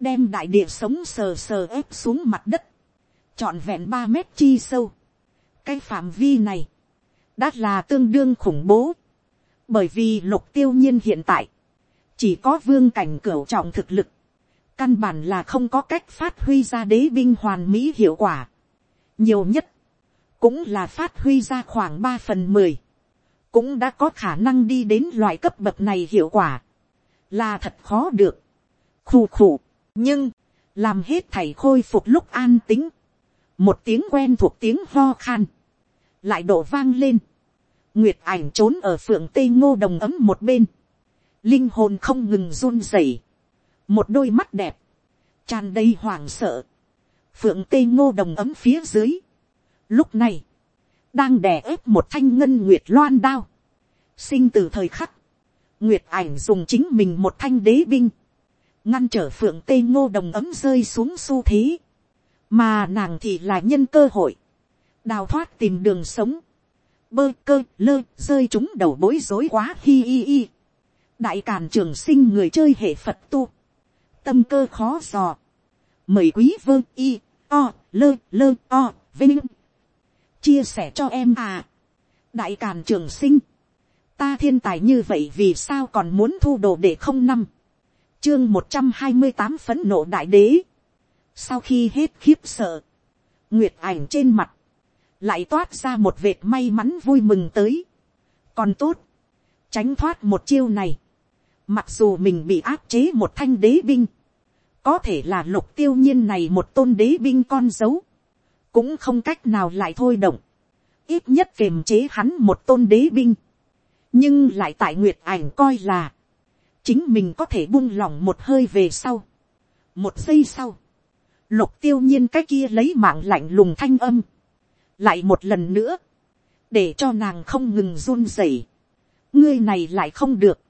đem đại địa sống sờ sờ ép xuống mặt đất, trọn vẹn ba mét chi sâu. cái phạm vi này, đã là tương đương khủng bố, bởi vì lục tiêu nhiên hiện tại, chỉ có vương cảnh cửu trọng thực lực, căn bản là không có cách phát huy ra đế binh hoàn mỹ hiệu quả. nhiều nhất, cũng là phát huy ra khoảng ba phần mười, cũng đã có khả năng đi đến loại cấp bậc này hiệu quả, là thật khó được. khù khù, nhưng, làm hết thảy khôi phục lúc an tính, một tiếng quen thuộc tiếng ho khan, lại đổ vang lên, nguyệt ảnh trốn ở phượng tây ngô đồng ấm một bên, linh hồn không ngừng run rẩy, một đôi mắt đẹp, tràn đầy hoảng sợ, phượng tây ngô đồng ấm phía dưới, lúc này, đang đè ép một thanh ngân nguyệt loan đao, sinh từ thời khắc, nguyệt ảnh dùng chính mình một thanh đế binh, ngăn trở phượng tây ngô đồng ấm rơi xuống xu thế, mà nàng thì là nhân cơ hội, đào thoát tìm đường sống, bơ cơ lơ rơi chúng đầu bối rối quá hi hi hi. đại càn trường sinh người chơi hệ phật tu, tâm cơ khó dò, mời quý vơ y o lơ lơ o vinh. Chia sẻ cho em à. đại càn trường sinh, ta thiên tài như vậy vì sao còn muốn thu đồ để không năm, chương một trăm hai mươi tám phấn nộ đại đế, sau khi hết khiếp sợ, nguyệt ảnh trên mặt, lại toát ra một vệt may mắn vui mừng tới. còn tốt, tránh thoát một chiêu này, mặc dù mình bị áp chế một thanh đế binh, có thể là lục tiêu nhiên này một tôn đế binh con dấu, cũng không cách nào lại thôi động, ít nhất kiềm chế hắn một tôn đế binh, nhưng lại tại nguyệt ảnh coi là, chính mình có thể buông lỏng một hơi về sau, một giây sau, lục tiêu nhiên cái kia lấy mạng lạnh lùng thanh âm, lại một lần nữa, để cho nàng không ngừng run rẩy, ngươi này lại không được,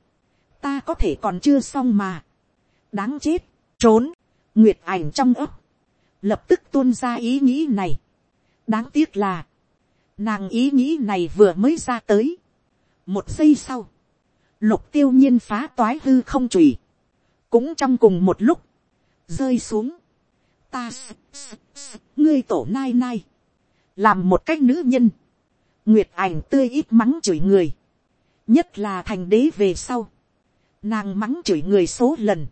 ta có thể còn chưa xong mà, đáng chết, trốn, nguyệt ảnh trong ấp, lập tức tuôn ra ý nghĩ này, đáng tiếc là, nàng ý nghĩ này vừa mới ra tới, một giây sau, lục tiêu nhiên phá toái hư không chùy, cũng trong cùng một lúc, rơi xuống, ta, ngươi tổ nai nai, làm một cách nữ nhân, nguyệt ảnh tươi ít mắng chửi người, nhất là thành đế về sau, nàng mắng chửi người số lần,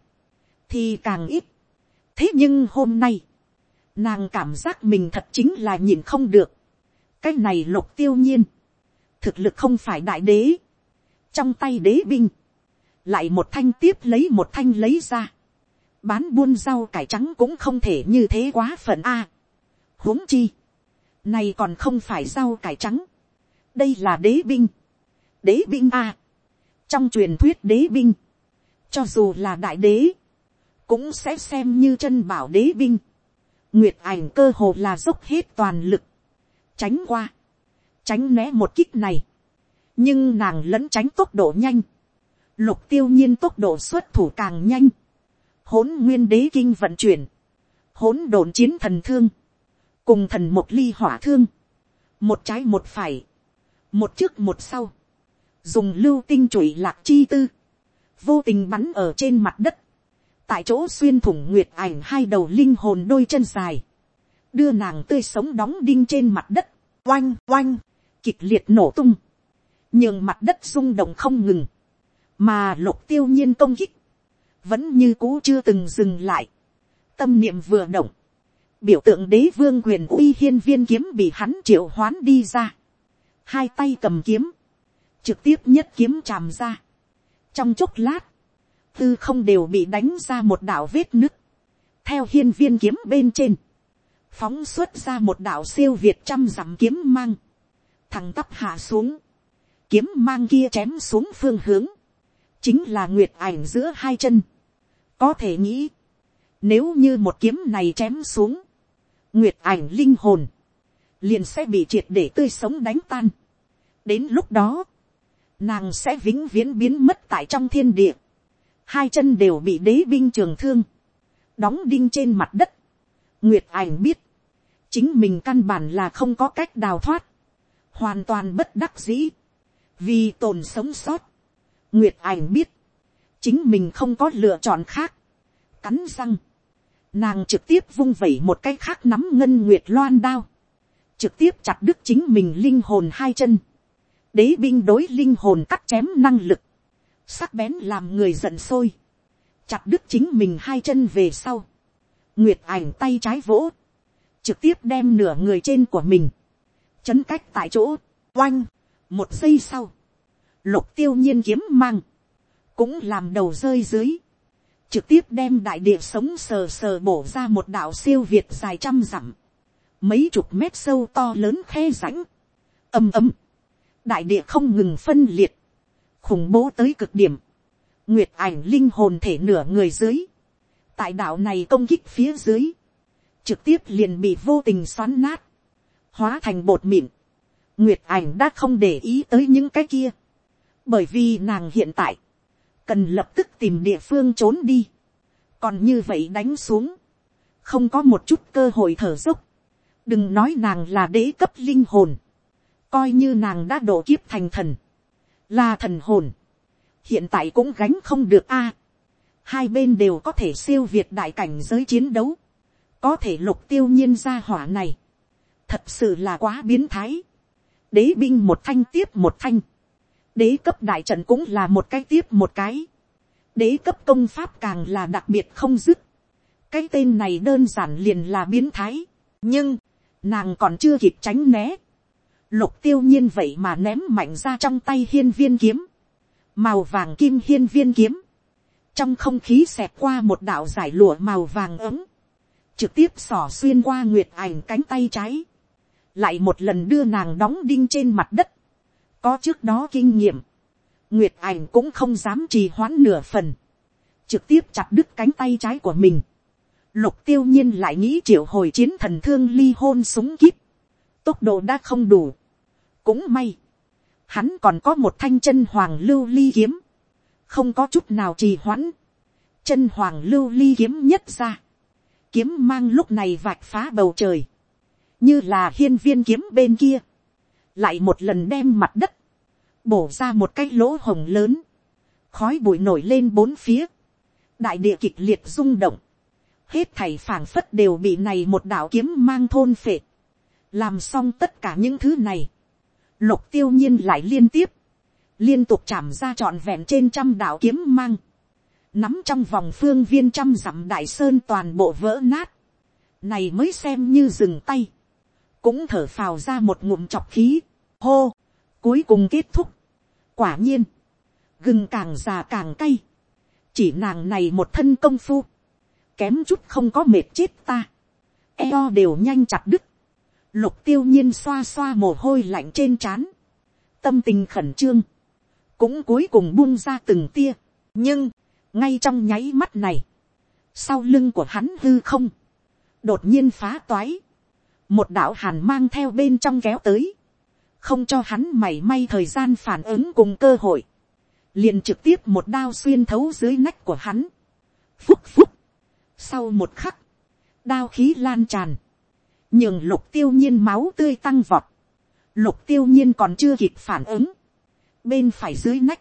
thì càng ít. thế nhưng hôm nay, nàng cảm giác mình thật chính là nhìn không được, cái này lục tiêu nhiên, thực lực không phải đại đế, trong tay đế binh, lại một thanh tiếp lấy một thanh lấy ra, bán buôn rau cải trắng cũng không thể như thế quá phận a. huống chi, này còn không phải rau cải trắng, đây là đế binh, đế binh a. trong truyền thuyết đế binh, cho dù là đại đế, cũng sẽ xem như chân bảo đế binh. Nguyệt ảnh cơ hồ là dốc hết toàn lực, tránh qua, tránh né một kích này, nhưng nàng lẫn tránh tốc độ nhanh, lục tiêu nhiên tốc độ xuất thủ càng nhanh, hỗn nguyên đế kinh vận chuyển, hỗn độn chiến thần thương, cùng thần một ly hỏa thương, một trái một phải, một trước một sau, dùng lưu tinh trụi lạc chi tư, vô tình bắn ở trên mặt đất, tại chỗ xuyên thủng nguyệt ảnh hai đầu linh hồn đôi chân dài, đưa nàng tươi sống đóng đinh trên mặt đất, oanh oanh, kịch liệt nổ tung, nhường mặt đất rung động không ngừng, mà lục tiêu nhiên công kích, vẫn như cũ chưa từng dừng lại, tâm niệm vừa động, biểu tượng đế vương quyền uy hiên viên kiếm bị hắn triệu hoán đi ra, hai tay cầm kiếm, trực tiếp nhất kiếm chàm ra, trong chốc lát, tư không đều bị đánh ra một đạo vết nứt, theo hiên viên kiếm bên trên, phóng xuất ra một đạo siêu việt trăm dặm kiếm mang, thằng tắp hạ xuống, kiếm mang kia chém xuống phương hướng, chính là nguyệt ảnh giữa hai chân. có thể nghĩ, nếu như một kiếm này chém xuống, nguyệt ảnh linh hồn, liền sẽ bị triệt để tươi sống đánh tan. đến lúc đó, nàng sẽ vĩnh viễn biến mất tại trong thiên địa, hai chân đều bị đế binh trường thương, đóng đinh trên mặt đất. nguyệt ảnh biết, chính mình căn bản là không có cách đào thoát, hoàn toàn bất đắc dĩ, vì tồn sống sót, nguyệt ảnh biết, chính mình không có lựa chọn khác, cắn răng, nàng trực tiếp vung vẩy một cái khác nắm ngân nguyệt loan đao, trực tiếp chặt đứt chính mình linh hồn hai chân, đế binh đối linh hồn cắt chém năng lực, sắc bén làm người giận sôi, chặt đứt chính mình hai chân về sau, nguyệt ảnh tay trái vỗ, trực tiếp đem nửa người trên của mình, chấn cách tại chỗ, oanh, một giây sau, lục tiêu nhiên kiếm mang, cũng làm đầu rơi dưới, trực tiếp đem đại địa sống sờ sờ bổ ra một đạo siêu việt dài trăm dặm, mấy chục mét sâu to lớn khe rãnh, ầm ầm, đại địa không ngừng phân liệt, khủng bố tới cực điểm, nguyệt ảnh linh hồn thể nửa người dưới, tại đạo này công kích phía dưới, trực tiếp liền bị vô tình xoắn nát, hóa thành bột mịn, nguyệt ảnh đã không để ý tới những cái kia, bởi vì nàng hiện tại, cần lập tức tìm địa phương trốn đi, còn như vậy đánh xuống, không có một chút cơ hội thở dốc, đừng nói nàng là đế cấp linh hồn, coi như nàng đã độ kiếp thành thần, là thần hồn, hiện tại cũng gánh không được a, hai bên đều có thể siêu việt đại cảnh giới chiến đấu, có thể lục tiêu nhiên ra hỏa này, thật sự là quá biến thái, đế binh một thanh tiếp một thanh, đế cấp đại trận cũng là một cái tiếp một cái, đế cấp công pháp càng là đặc biệt không dứt, cái tên này đơn giản liền là biến thái, nhưng, nàng còn chưa kịp tránh né, lục tiêu nhiên vậy mà ném mạnh ra trong tay hiên viên kiếm, màu vàng kim hiên viên kiếm, trong không khí xẹt qua một đạo giải lụa màu vàng ấm, trực tiếp xỏ xuyên qua nguyệt ảnh cánh tay trái, lại một lần đưa nàng đóng đinh trên mặt đất, có trước đó kinh nghiệm, nguyệt ảnh cũng không dám trì hoãn nửa phần, trực tiếp chặt đứt cánh tay trái của mình, lục tiêu nhiên lại nghĩ triệu hồi chiến thần thương ly hôn súng kíp, tốc độ đã không đủ, cũng may, hắn còn có một thanh chân hoàng lưu ly kiếm, không có chút nào trì hoãn, chân hoàng lưu ly kiếm nhất ra, kiếm mang lúc này vạch phá bầu trời, như là hiên viên kiếm bên kia, lại một lần đem mặt đất, bổ ra một cái lỗ hồng lớn, khói bụi nổi lên bốn phía, đại địa kịch liệt rung động, hết thảy phảng phất đều bị này một đạo kiếm mang thôn phệ, làm xong tất cả những thứ này, lục tiêu nhiên lại liên tiếp, liên tục chạm ra trọn vẹn trên trăm đạo kiếm mang, nắm trong vòng phương viên trăm dặm đại sơn toàn bộ vỡ nát, này mới xem như dừng tay, cũng thở phào ra một ngụm chọc khí, hô, cuối cùng kết thúc. quả nhiên, gừng càng già càng cay, chỉ nàng này một thân công phu, kém chút không có mệt chết ta, eo đều nhanh chặt đứt, lục tiêu nhiên xoa xoa mồ hôi lạnh trên trán, tâm tình khẩn trương, cũng cuối cùng buông ra từng tia, nhưng, ngay trong nháy mắt này, sau lưng của hắn hư không, đột nhiên phá toái, một đạo hàn mang theo bên trong kéo tới, không cho hắn mảy may thời gian phản ứng cùng cơ hội, liền trực tiếp một đao xuyên thấu dưới nách của hắn, phúc phúc, sau một khắc, đao khí lan tràn, nhường lục tiêu nhiên máu tươi tăng vọt, lục tiêu nhiên còn chưa kịp phản ứng, bên phải dưới nách,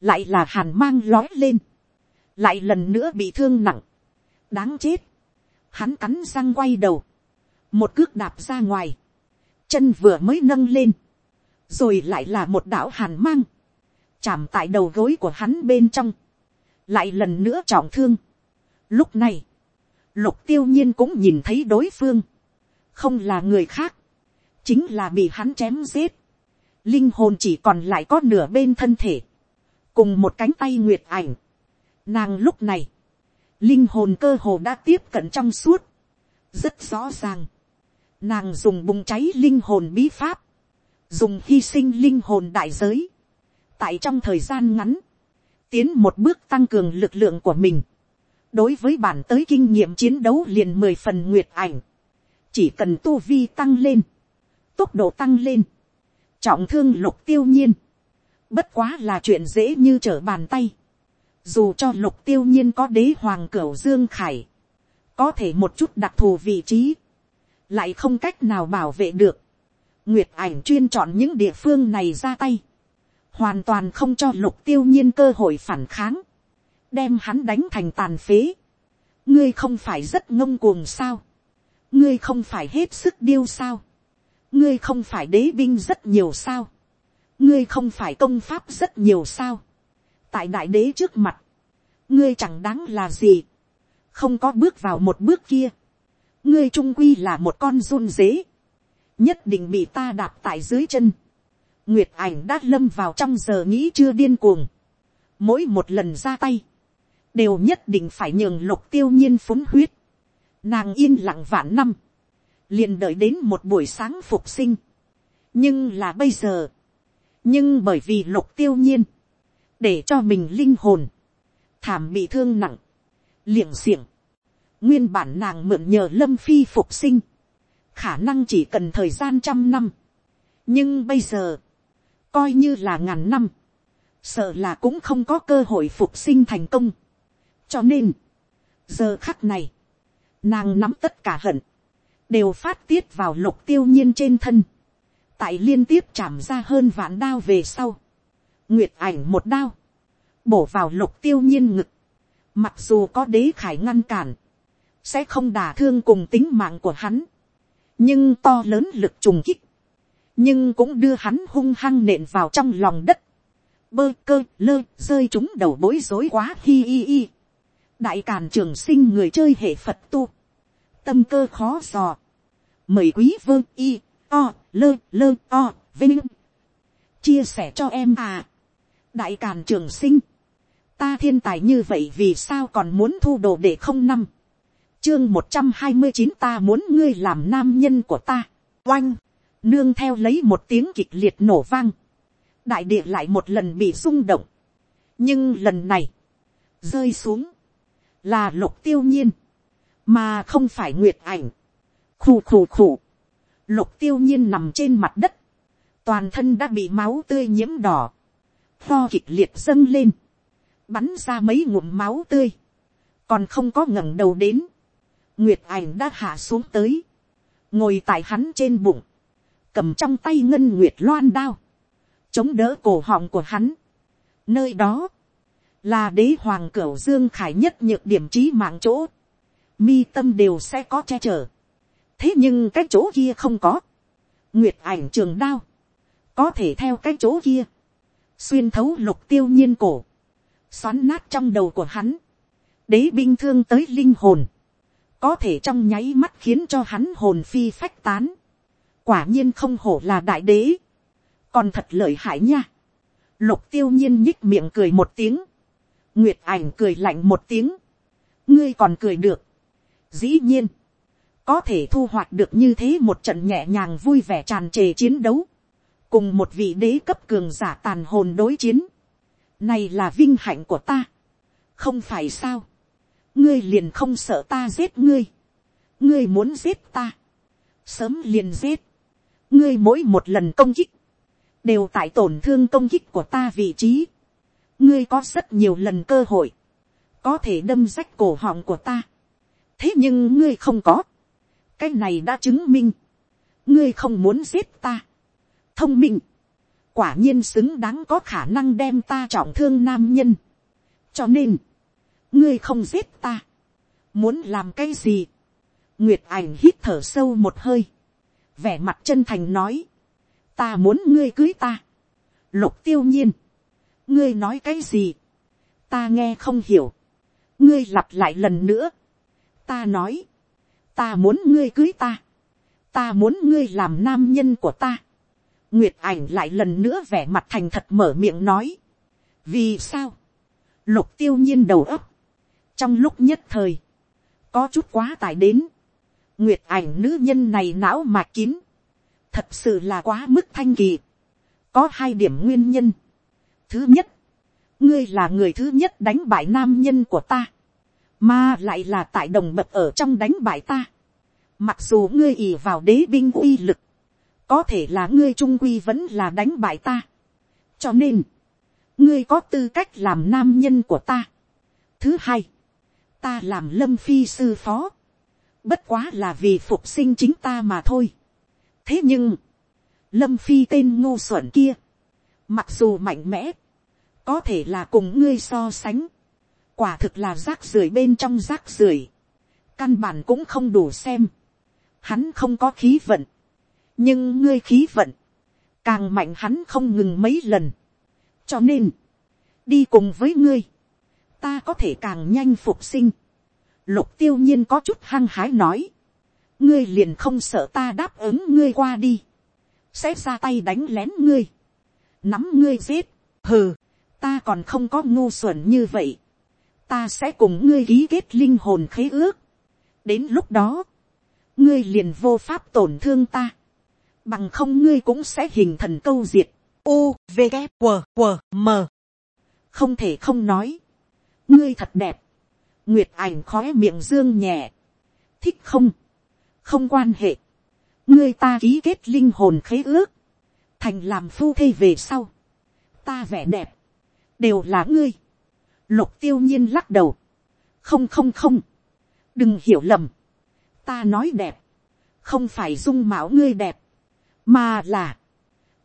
lại là hàn mang lói lên, lại lần nữa bị thương nặng, đáng chết, hắn cắn răng quay đầu, một cước đạp ra ngoài, chân vừa mới nâng lên, rồi lại là một đạo hàn mang, chạm tại đầu gối của hắn bên trong, lại lần nữa trọng thương. Lúc này, lục tiêu nhiên cũng nhìn thấy đối phương, không là người khác, chính là bị hắn chém giết, linh hồn chỉ còn lại có nửa bên thân thể, cùng một cánh tay nguyệt ảnh. Nàng lúc này, linh hồn cơ hồ đã tiếp cận trong suốt, rất rõ ràng. Nàng dùng bùng cháy linh hồn bí pháp, dùng hy sinh linh hồn đại giới, tại trong thời gian ngắn, tiến một bước tăng cường lực lượng của mình. đối với bản tới kinh nghiệm chiến đấu liền mười phần nguyệt ảnh, chỉ cần tu vi tăng lên, tốc độ tăng lên, trọng thương lục tiêu nhiên, bất quá là chuyện dễ như trở bàn tay, dù cho lục tiêu nhiên có đế hoàng cửu dương khải, có thể một chút đặc thù vị trí, lại không cách nào bảo vệ được. Nguyệt ảnh chuyên chọn những địa phương này ra tay, hoàn toàn không cho lục tiêu nhiên cơ hội phản kháng, đem hắn đánh thành tàn phế. ngươi không phải rất ngông cuồng sao, ngươi không phải hết sức điêu sao, ngươi không phải đế binh rất nhiều sao, ngươi không phải công pháp rất nhiều sao, tại đại đế trước mặt, ngươi chẳng đáng là gì, không có bước vào một bước kia, ngươi trung quy là một con run dế, nhất định bị ta đạp tại dưới chân, nguyệt ảnh đã lâm vào trong giờ nghĩ chưa điên cuồng, mỗi một lần ra tay, đều nhất định phải nhường lục tiêu nhiên phúng huyết, nàng yên lặng vạn năm, liền đợi đến một buổi sáng phục sinh, nhưng là bây giờ, nhưng bởi vì lục tiêu nhiên, để cho mình linh hồn, thảm bị thương nặng, liệng xiềng, nguyên bản nàng mượn nhờ lâm phi phục sinh, khả năng chỉ cần thời gian trăm năm, nhưng bây giờ, coi như là ngàn năm, sợ là cũng không có cơ hội phục sinh thành công. cho nên, giờ khắc này, nàng nắm tất cả hận, đều phát tiết vào lục tiêu nhiên trên thân, tại liên tiếp chạm ra hơn vạn đao về sau, nguyệt ảnh một đao, bổ vào lục tiêu nhiên ngực, mặc dù có đế khải ngăn cản, sẽ không đả thương cùng tính mạng của hắn, nhưng to lớn lực trùng kích, nhưng cũng đưa hắn hung hăng nện vào trong lòng đất, bơ cơ lơ rơi chúng đầu bối rối quá hi hi hi. đại càn trường sinh người chơi hệ phật tu, tâm cơ khó dò, mời quý vơ y o lơ lơ o vinh. Chia sẻ cho em à. Đại càn trường sinh. Ta thiên tài như vậy vì sao còn muốn thu đồ để không năm? Chương một trăm hai mươi chín ta muốn ngươi làm nam nhân của ta. Oanh. Nương theo lấy một tiếng kịch liệt nổ vang. Đại địa lại một lần bị rung động. Nhưng lần này, rơi xuống, là lục tiêu nhiên. Mà không phải nguyệt ảnh. Khù khù khù. Lục tiêu nhiên nằm trên mặt đất. Toàn thân đã bị máu tươi nhiễm đỏ. Ho kịch liệt dâng lên. Bắn ra mấy ngụm máu tươi. Còn không có ngẩng đầu đến nguyệt ảnh đã hạ xuống tới. Ngồi tại hắn trên bụng. Cầm trong tay ngân nguyệt loan đao. Chống đỡ cổ họng của hắn. Nơi đó. Là đế hoàng cửu dương khải nhất nhược điểm trí mạng chỗ. Mi tâm đều sẽ có che chở. Thế nhưng cái chỗ kia không có. Nguyệt ảnh trường đao. Có thể theo cái chỗ kia. Xuyên thấu lục tiêu nhiên cổ. Xoắn nát trong đầu của hắn. Đế binh thương tới linh hồn có thể trong nháy mắt khiến cho hắn hồn phi phách tán. Quả nhiên không hổ là đại đế. Còn thật lợi hại nha. Lục tiêu nhiên nhích miệng cười một tiếng, nguyệt ảnh cười lạnh một tiếng, ngươi còn cười được, dĩ nhiên, có thể thu hoạch được như thế một trận nhẹ nhàng vui vẻ tràn trề chiến đấu, cùng một vị đế cấp cường giả tàn hồn đối chiến, này là vinh hạnh của ta, không phải sao, ngươi liền không sợ ta giết ngươi, ngươi muốn giết ta, sớm liền giết, ngươi mỗi một lần công kích, đều tại tổn thương công kích của ta vị trí, ngươi có rất nhiều lần cơ hội, có thể đâm rách cổ họng của ta, thế nhưng ngươi không có, cái này đã chứng minh, ngươi không muốn giết ta, thông minh, quả nhiên xứng đáng có khả năng đem ta trọng thương nam nhân, cho nên, ngươi không giết ta, muốn làm cái gì, nguyệt ảnh hít thở sâu một hơi, vẻ mặt chân thành nói, ta muốn ngươi cưới ta, lục tiêu nhiên, ngươi nói cái gì, ta nghe không hiểu, ngươi lặp lại lần nữa, ta nói, ta muốn ngươi cưới ta, ta muốn ngươi làm nam nhân của ta, nguyệt ảnh lại lần nữa vẻ mặt thành thật mở miệng nói, vì sao, lục tiêu nhiên đầu ấp, trong lúc nhất thời, có chút quá tải đến, nguyệt ảnh nữ nhân này não mà kín, thật sự là quá mức thanh kỳ, có hai điểm nguyên nhân. thứ nhất, ngươi là người thứ nhất đánh bại nam nhân của ta, mà lại là tại đồng bậc ở trong đánh bại ta. mặc dù ngươi ì vào đế binh uy lực, có thể là ngươi trung quy vẫn là đánh bại ta. cho nên, ngươi có tư cách làm nam nhân của ta. thứ hai, ta làm lâm phi sư phó, bất quá là vì phục sinh chính ta mà thôi. thế nhưng, lâm phi tên ngô xuẩn kia, mặc dù mạnh mẽ, có thể là cùng ngươi so sánh, quả thực là rác rưởi bên trong rác rưởi, căn bản cũng không đủ xem, hắn không có khí vận, nhưng ngươi khí vận, càng mạnh hắn không ngừng mấy lần, cho nên, đi cùng với ngươi, ta có thể càng nhanh phục sinh, lục tiêu nhiên có chút hăng hái nói, ngươi liền không sợ ta đáp ứng ngươi qua đi, sẽ ra tay đánh lén ngươi, nắm ngươi giết, hừ, ta còn không có ngu xuẩn như vậy, ta sẽ cùng ngươi ký kết linh hồn khế ước, đến lúc đó, ngươi liền vô pháp tổn thương ta, bằng không ngươi cũng sẽ hình thần câu diệt, u v g W, W, m. Không thể không nói, ngươi thật đẹp, nguyệt ảnh khói miệng dương nhẹ, thích không, không quan hệ, ngươi ta ký kết linh hồn khế ước, thành làm phu thê về sau, ta vẻ đẹp, đều là ngươi, lục tiêu nhiên lắc đầu, không không không, đừng hiểu lầm, ta nói đẹp, không phải dung mạo ngươi đẹp, mà là,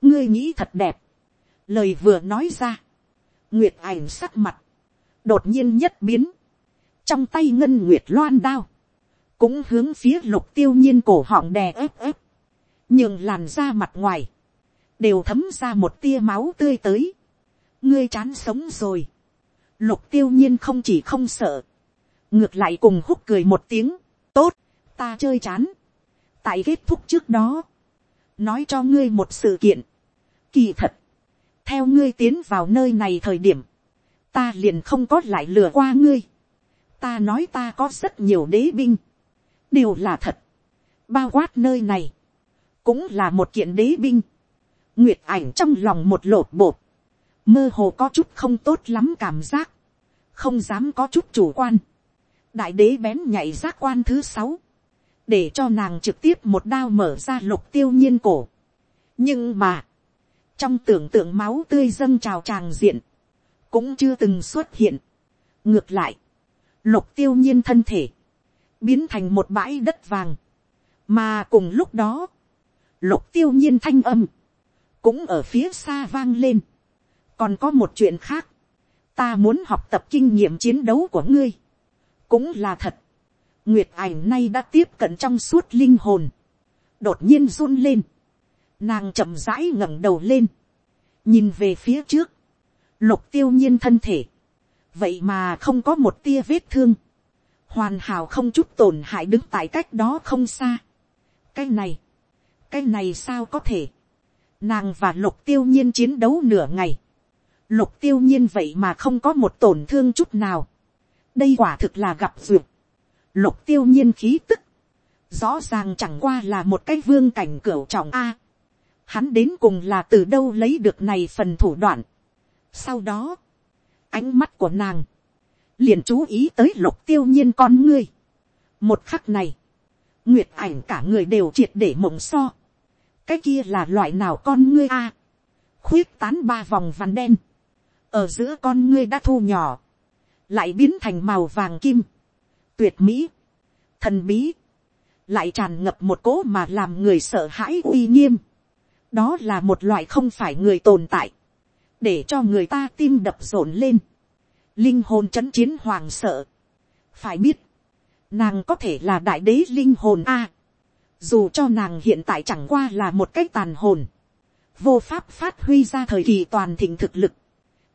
ngươi nghĩ thật đẹp, lời vừa nói ra, nguyệt ảnh sắc mặt, đột nhiên nhất biến, trong tay ngân nguyệt loan đao, cũng hướng phía lục tiêu nhiên cổ họng đè ép ép, nhường làn da mặt ngoài, đều thấm ra một tia máu tươi tới, ngươi chán sống rồi, lục tiêu nhiên không chỉ không sợ, ngược lại cùng húc cười một tiếng, tốt, ta chơi chán, tại kết thúc trước đó, nói cho ngươi một sự kiện, kỳ thật, theo ngươi tiến vào nơi này thời điểm, ta liền không có lại lừa qua ngươi, ta nói ta có rất nhiều đế binh, đều là thật, bao quát nơi này, cũng là một kiện đế binh, nguyệt ảnh trong lòng một lột bột, mơ hồ có chút không tốt lắm cảm giác, không dám có chút chủ quan, đại đế bén nhảy giác quan thứ sáu, để cho nàng trực tiếp một đao mở ra lục tiêu nhiên cổ. nhưng mà, trong tưởng tượng máu tươi dâng trào tràng diện, cũng chưa từng xuất hiện. ngược lại, lục tiêu nhiên thân thể, biến thành một bãi đất vàng, mà cùng lúc đó, lục tiêu nhiên thanh âm, cũng ở phía xa vang lên. còn có một chuyện khác, ta muốn học tập kinh nghiệm chiến đấu của ngươi, cũng là thật. nguyệt ảnh nay đã tiếp cận trong suốt linh hồn, đột nhiên run lên, nàng chậm rãi ngẩng đầu lên, nhìn về phía trước, lục tiêu nhiên thân thể, vậy mà không có một tia vết thương, hoàn hảo không chút tổn hại đứng tại cách đó không xa. cái này, cái này sao có thể, nàng và lục tiêu nhiên chiến đấu nửa ngày, lục tiêu nhiên vậy mà không có một tổn thương chút nào. đây quả thực là gặp duyệt. lục tiêu nhiên khí tức. rõ ràng chẳng qua là một cái vương cảnh cửu trọng a. hắn đến cùng là từ đâu lấy được này phần thủ đoạn sau đó, ánh mắt của nàng, liền chú ý tới lục tiêu nhiên con ngươi. một khắc này, nguyệt ảnh cả người đều triệt để mộng so. cái kia là loại nào con ngươi a. khuyết tán ba vòng vằn đen ở giữa con ngươi đã thu nhỏ, lại biến thành màu vàng kim, tuyệt mỹ, thần bí, lại tràn ngập một cỗ mà làm người sợ hãi uy nghiêm. đó là một loại không phải người tồn tại, để cho người ta tim đập rộn lên, linh hồn c h ấ n chiến hoàng sợ. phải biết, nàng có thể là đại đế linh hồn a, dù cho nàng hiện tại chẳng qua là một cái tàn hồn, vô pháp phát huy ra thời kỳ toàn thịnh thực lực,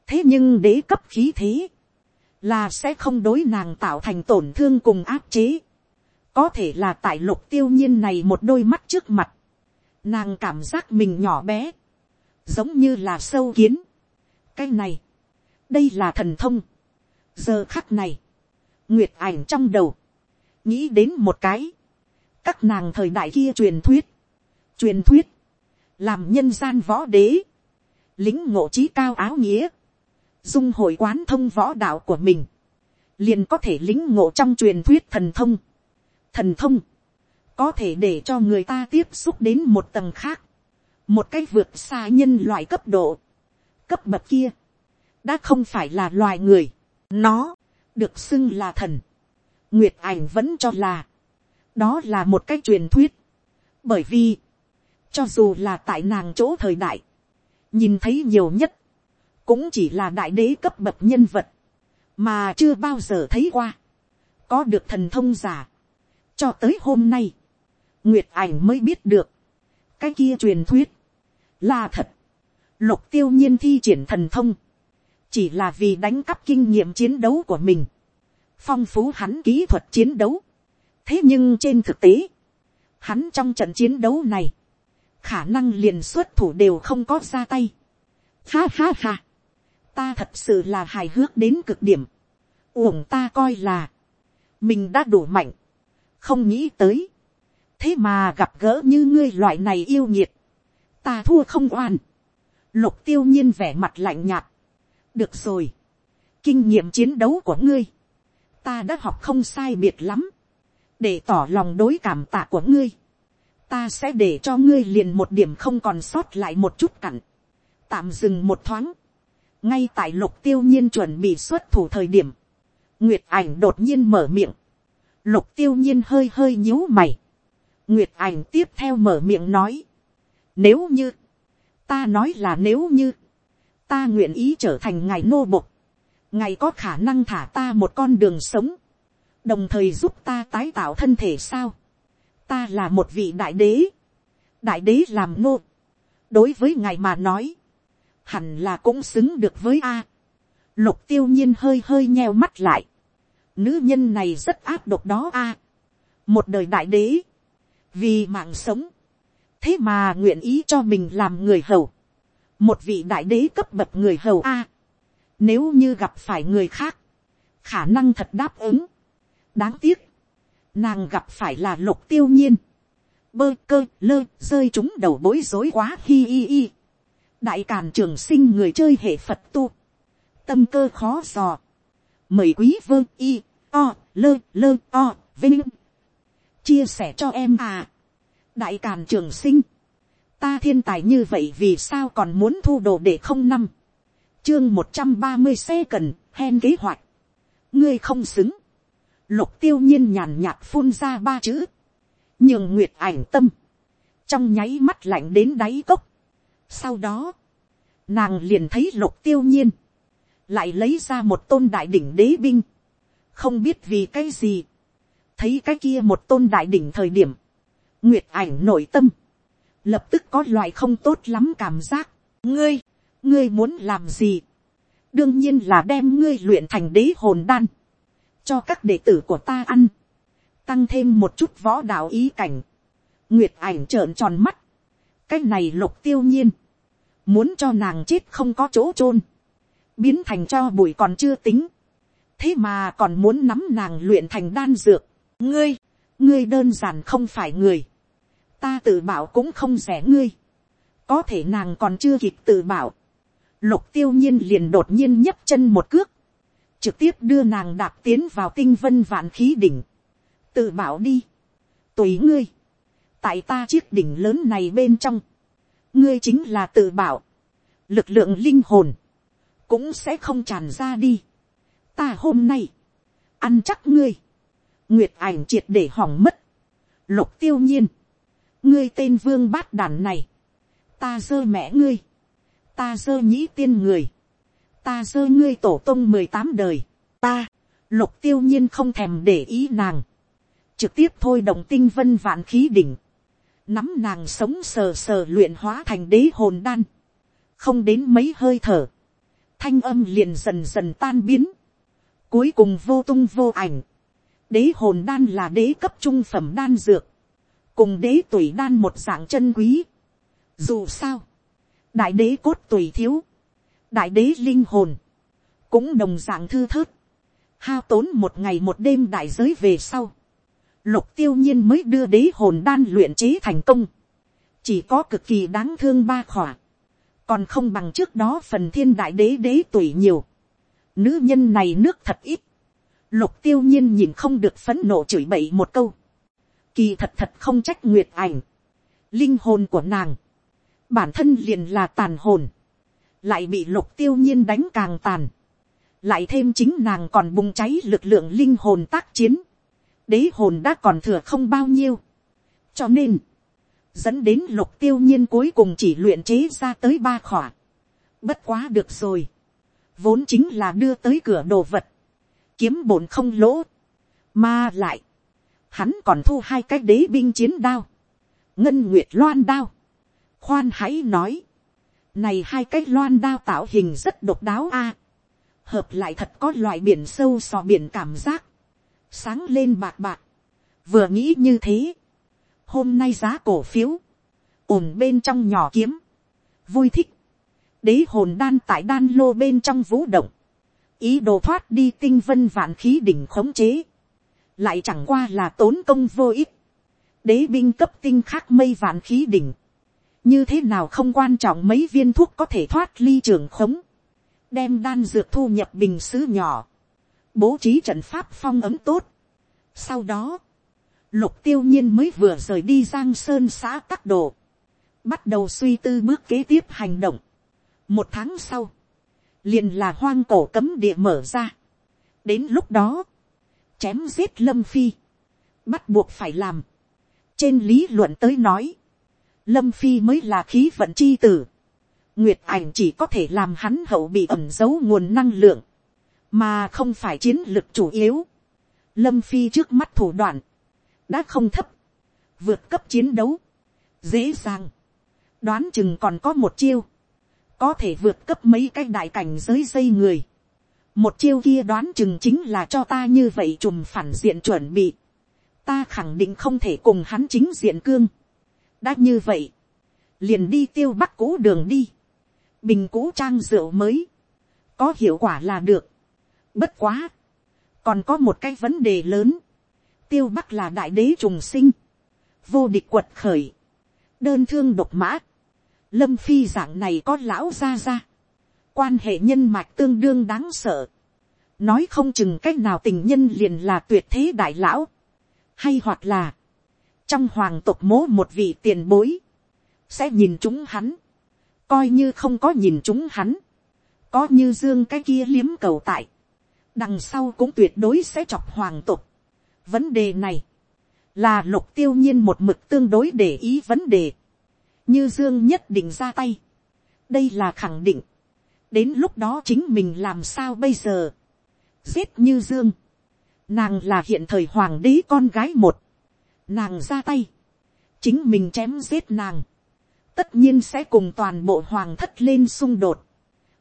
thế nhưng đế cấp khí thế, là sẽ không đối nàng tạo thành tổn thương cùng áp chế. có thể là tại lục tiêu nhiên này một đôi mắt trước mặt, nàng cảm giác mình nhỏ bé, giống như là sâu kiến cái này, đây là thần thông. giờ khắc này, nguyệt ảnh trong đầu, nghĩ đến một cái, các nàng thời đại kia truyền thuyết, truyền thuyết, làm nhân gian võ đế, lính ngộ trí cao áo nghĩa, dung hội quán thông võ đạo của mình, liền có thể lính ngộ trong truyền thuyết thần thông. Thần thông, có thể để cho người ta tiếp xúc đến một tầng khác, một cách vượt xa nhân loại cấp độ, cấp bậc kia, đã không phải là loài người, nó, được xưng là thần, nguyệt ảnh vẫn cho là, đó là một cách truyền thuyết, bởi vì, cho dù là tại nàng chỗ thời đại, nhìn thấy nhiều nhất, cũng chỉ là đại đế cấp bậc nhân vật, mà chưa bao giờ thấy qua, có được thần thông giả. cho tới hôm nay, nguyệt ảnh mới biết được, cái kia truyền thuyết, là thật, lục tiêu nhiên thi triển thần thông, chỉ là vì đánh cắp kinh nghiệm chiến đấu của mình, phong phú hắn kỹ thuật chiến đấu. thế nhưng trên thực tế, hắn trong trận chiến đấu này, khả năng liền xuất thủ đều không có ra tay. Ha ha ha ta thật sự là hài hước đến cực điểm. uổng ta coi là, mình đã đủ mạnh, không nghĩ tới. thế mà gặp gỡ như ngươi loại này yêu nhiệt, ta thua không oan lục tiêu nhiên vẻ mặt lạnh nhạt. được rồi, kinh nghiệm chiến đấu của ngươi, ta đã học không sai biệt lắm, để tỏ lòng đối cảm tạ của ngươi, ta sẽ để cho ngươi liền một điểm không còn sót lại một chút cặn, tạm dừng một thoáng, ngay tại lục tiêu nhiên chuẩn bị xuất thủ thời điểm, nguyệt ảnh đột nhiên mở miệng, lục tiêu nhiên hơi hơi nhíu mày, nguyệt ảnh tiếp theo mở miệng nói, nếu như, ta nói là nếu như, ta nguyện ý trở thành ngài nô bộc, ngài có khả năng thả ta một con đường sống, đồng thời giúp ta tái tạo thân thể sao, ta là một vị đại đế, đại đế làm nô, đối với ngài mà nói, hẳn là cũng xứng được với a. lục tiêu nhiên hơi hơi nheo mắt lại. nữ nhân này rất áp độc đó a. một đời đại đế, vì mạng sống, thế mà nguyện ý cho mình làm người hầu. một vị đại đế cấp bậc người hầu a. nếu như gặp phải người khác, khả năng thật đáp ứng. đáng tiếc, nàng gặp phải là lục tiêu nhiên. bơ cơ lơ rơi chúng đầu bối rối quá hi hi hi đại càn trường sinh người chơi hệ phật tu, tâm cơ khó dò, mời quý vơ y, o, lơ lơ o, vinh, chia sẻ cho em à, đại càn trường sinh, ta thiên tài như vậy vì sao còn muốn thu đồ để không năm, chương một trăm ba mươi xe cần, hen kế hoạch, ngươi không xứng, lục tiêu nhiên nhàn nhạt phun ra ba chữ, nhường nguyệt ảnh tâm, trong nháy mắt lạnh đến đáy cốc, sau đó, nàng liền thấy lục tiêu nhiên, lại lấy ra một tôn đại đỉnh đế binh, không biết vì cái gì, thấy cái kia một tôn đại đỉnh thời điểm, nguyệt ảnh nội tâm, lập tức có loại không tốt lắm cảm giác, ngươi, ngươi muốn làm gì, đương nhiên là đem ngươi luyện thành đế hồn đan, cho các đệ tử của ta ăn, tăng thêm một chút võ đạo ý cảnh, nguyệt ảnh trợn tròn mắt, cái này lục tiêu nhiên, muốn cho nàng chết không có chỗ chôn, biến thành cho bụi còn chưa tính, thế mà còn muốn nắm nàng luyện thành đan dược, ngươi, ngươi đơn giản không phải người, ta tự bảo cũng không rẻ ngươi, có thể nàng còn chưa kịp tự bảo, lục tiêu nhiên liền đột nhiên nhấp chân một cước, trực tiếp đưa nàng đạp tiến vào tinh vân vạn khí đỉnh, tự bảo đi, tùy ngươi, tại ta chiếc đỉnh lớn này bên trong, ngươi chính là tự bảo, lực lượng linh hồn, cũng sẽ không tràn ra đi. ta hôm nay, ăn chắc ngươi, nguyệt ảnh triệt để hỏng mất, lục tiêu nhiên, ngươi tên vương bát đàn này, ta dơ mẹ ngươi, ta dơ nhĩ tiên người, ta dơ ngươi tổ tông mười tám đời, ta, lục tiêu nhiên không thèm để ý nàng, trực tiếp thôi động tinh vân vạn khí đỉnh, nắm nàng sống sờ sờ luyện hóa thành đế hồn đan, không đến mấy hơi thở, thanh âm liền dần dần tan biến, cuối cùng vô tung vô ảnh, đế hồn đan là đế cấp trung phẩm đan dược, cùng đế tuổi đan một dạng chân quý. Dù sao, đại đế cốt tuổi thiếu, đại đế linh hồn, cũng đồng dạng thư thớt, hao tốn một ngày một đêm đại giới về sau, lục tiêu nhiên mới đưa đế hồn đan luyện chế thành công, chỉ có cực kỳ đáng thương ba khỏa, còn không bằng trước đó phần thiên đại đế đế tuổi nhiều, nữ nhân này nước thật ít, lục tiêu nhiên nhìn không được phấn nộ chửi bậy một câu, kỳ thật thật không trách nguyệt ảnh, linh hồn của nàng, bản thân liền là tàn hồn, lại bị lục tiêu nhiên đánh càng tàn, lại thêm chính nàng còn bùng cháy lực lượng linh hồn tác chiến, đế hồn đã còn thừa không bao nhiêu, cho nên, dẫn đến lục tiêu nhiên cuối cùng chỉ luyện chế ra tới ba khỏa, bất quá được rồi, vốn chính là đưa tới cửa đồ vật, kiếm bổn không lỗ, mà lại, hắn còn thu hai cái đế binh chiến đao, ngân nguyệt loan đao, khoan hãy nói, này hai cái loan đao tạo hình rất độc đáo a, hợp lại thật có loại biển sâu sò biển cảm giác, sáng lên bạc bạc, vừa nghĩ như thế, hôm nay giá cổ phiếu, ổn bên trong nhỏ kiếm, vui thích, đế hồn đan tại đan lô bên trong vũ động, ý đồ thoát đi tinh vân vạn khí đỉnh khống chế, lại chẳng qua là tốn công vô ích, đế binh cấp tinh khác mây vạn khí đỉnh, như thế nào không quan trọng mấy viên thuốc có thể thoát ly trường khống, đem đan dược thu nhập bình xứ nhỏ, bố trí trận pháp phong ấm tốt. Sau đó, lục tiêu nhiên mới vừa rời đi giang sơn xã tắc đồ, bắt đầu suy tư bước kế tiếp hành động. một tháng sau, liền là hoang cổ cấm địa mở ra. đến lúc đó, chém giết lâm phi, bắt buộc phải làm. trên lý luận tới nói, lâm phi mới là khí vận chi tử. nguyệt ảnh chỉ có thể làm hắn hậu bị ẩm giấu nguồn năng lượng, mà không phải chiến lược chủ yếu. lâm phi trước mắt thủ đoạn, đã không thấp, vượt cấp chiến đấu, dễ dàng, đoán chừng còn có một chiêu, có thể vượt cấp mấy cái đại cảnh giới dây người. một chiêu kia đoán chừng chính là cho ta như vậy trùm phản diện chuẩn bị. ta khẳng định không thể cùng hắn chính diện cương. đã như vậy, liền đi tiêu bắc cũ đường đi. bình cũ trang rượu mới, có hiệu quả là được. bất quá, còn có một cái vấn đề lớn. tiêu bắc là đại đế trùng sinh, vô địch quật khởi, đơn thương độc mã, lâm phi dạng này có lão ra ra, quan hệ nhân mạch tương đương đáng sợ, nói không chừng c á c h nào tình nhân liền là tuyệt thế đại lão, hay hoặc là, trong hoàng tộc mố một vị tiền bối, sẽ nhìn chúng hắn, coi như không có nhìn chúng hắn, có như dương cái kia liếm cầu tại, đằng sau cũng tuyệt đối sẽ chọc hoàng tộc. Vấn đề này, là lục tiêu nhiên một mực tương đối để ý vấn đề như dương nhất định ra tay, đây là khẳng định, đến lúc đó chính mình làm sao bây giờ, giết như dương, nàng là hiện thời hoàng đế con gái một, nàng ra tay, chính mình chém giết nàng, tất nhiên sẽ cùng toàn bộ hoàng thất lên xung đột,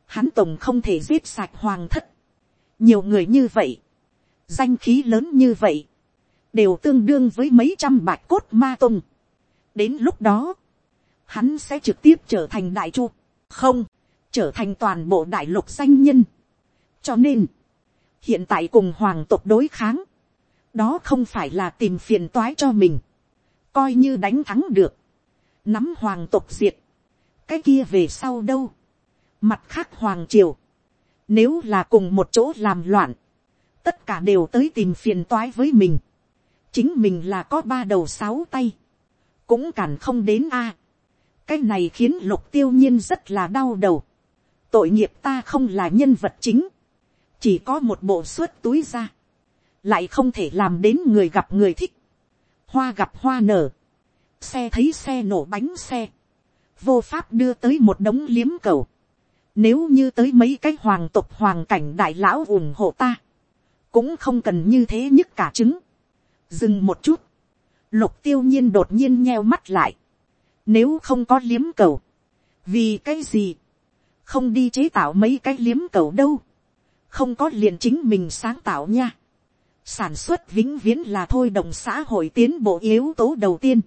hắn tổng không thể giết sạch hoàng thất, nhiều người như vậy, danh khí lớn như vậy, đều tương đương với mấy trăm bạch cốt ma tung. đến lúc đó, hắn sẽ trực tiếp trở thành đại chu. không, trở thành toàn bộ đại lục danh nhân. cho nên, hiện tại cùng hoàng tộc đối kháng, đó không phải là tìm phiền toái cho mình, coi như đánh thắng được, nắm hoàng tộc diệt, cái kia về sau đâu, mặt khác hoàng triều, nếu là cùng một chỗ làm loạn, tất cả đều tới tìm phiền toái với mình, chính mình là có ba đầu sáu tay, cũng cản không đến a cái này khiến lục tiêu nhiên rất là đau đầu. tội nghiệp ta không là nhân vật chính, chỉ có một bộ suất túi ra, lại không thể làm đến người gặp người thích, hoa gặp hoa nở, xe thấy xe nổ bánh xe, vô pháp đưa tới một đống liếm cầu, nếu như tới mấy cái hoàng tục hoàng cảnh đại lão ủng hộ ta, cũng không cần như thế nhất cả trứng, dừng một chút, lục tiêu nhiên đột nhiên nheo mắt lại, nếu không có liếm cầu, vì cái gì, không đi chế tạo mấy cái liếm cầu đâu, không có liền chính mình sáng tạo nha. sản xuất vĩnh viễn là thôi đồng xã hội tiến bộ yếu tố đầu tiên.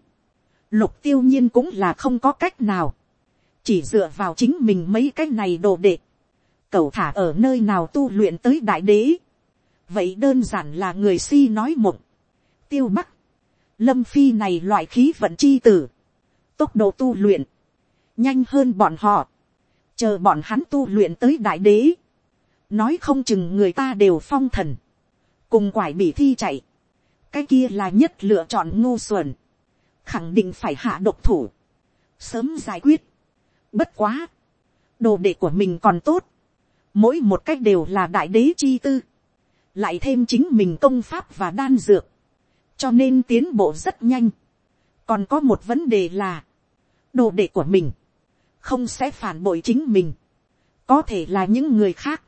lục tiêu nhiên cũng là không có cách nào. chỉ dựa vào chính mình mấy cái này đồ đệ. cầu thả ở nơi nào tu luyện tới đại đế. vậy đơn giản là người si nói mộng. tiêu bắc. lâm phi này loại khí vận chi tử tốc độ tu luyện. nhanh hơn bọn họ. chờ bọn hắn tu luyện tới đại đế. Nói không chừng người ta đều phong thần, cùng quải bị thi chạy, cái kia là nhất lựa chọn ngu xuẩn, khẳng định phải hạ độc thủ, sớm giải quyết. Bất quá, đồ đệ của mình còn tốt, mỗi một cách đều là đại đế chi tư, lại thêm chính mình công pháp và đan dược, cho nên tiến bộ rất nhanh. còn có một vấn đề là, đồ đệ của mình, không sẽ phản bội chính mình, có thể là những người khác,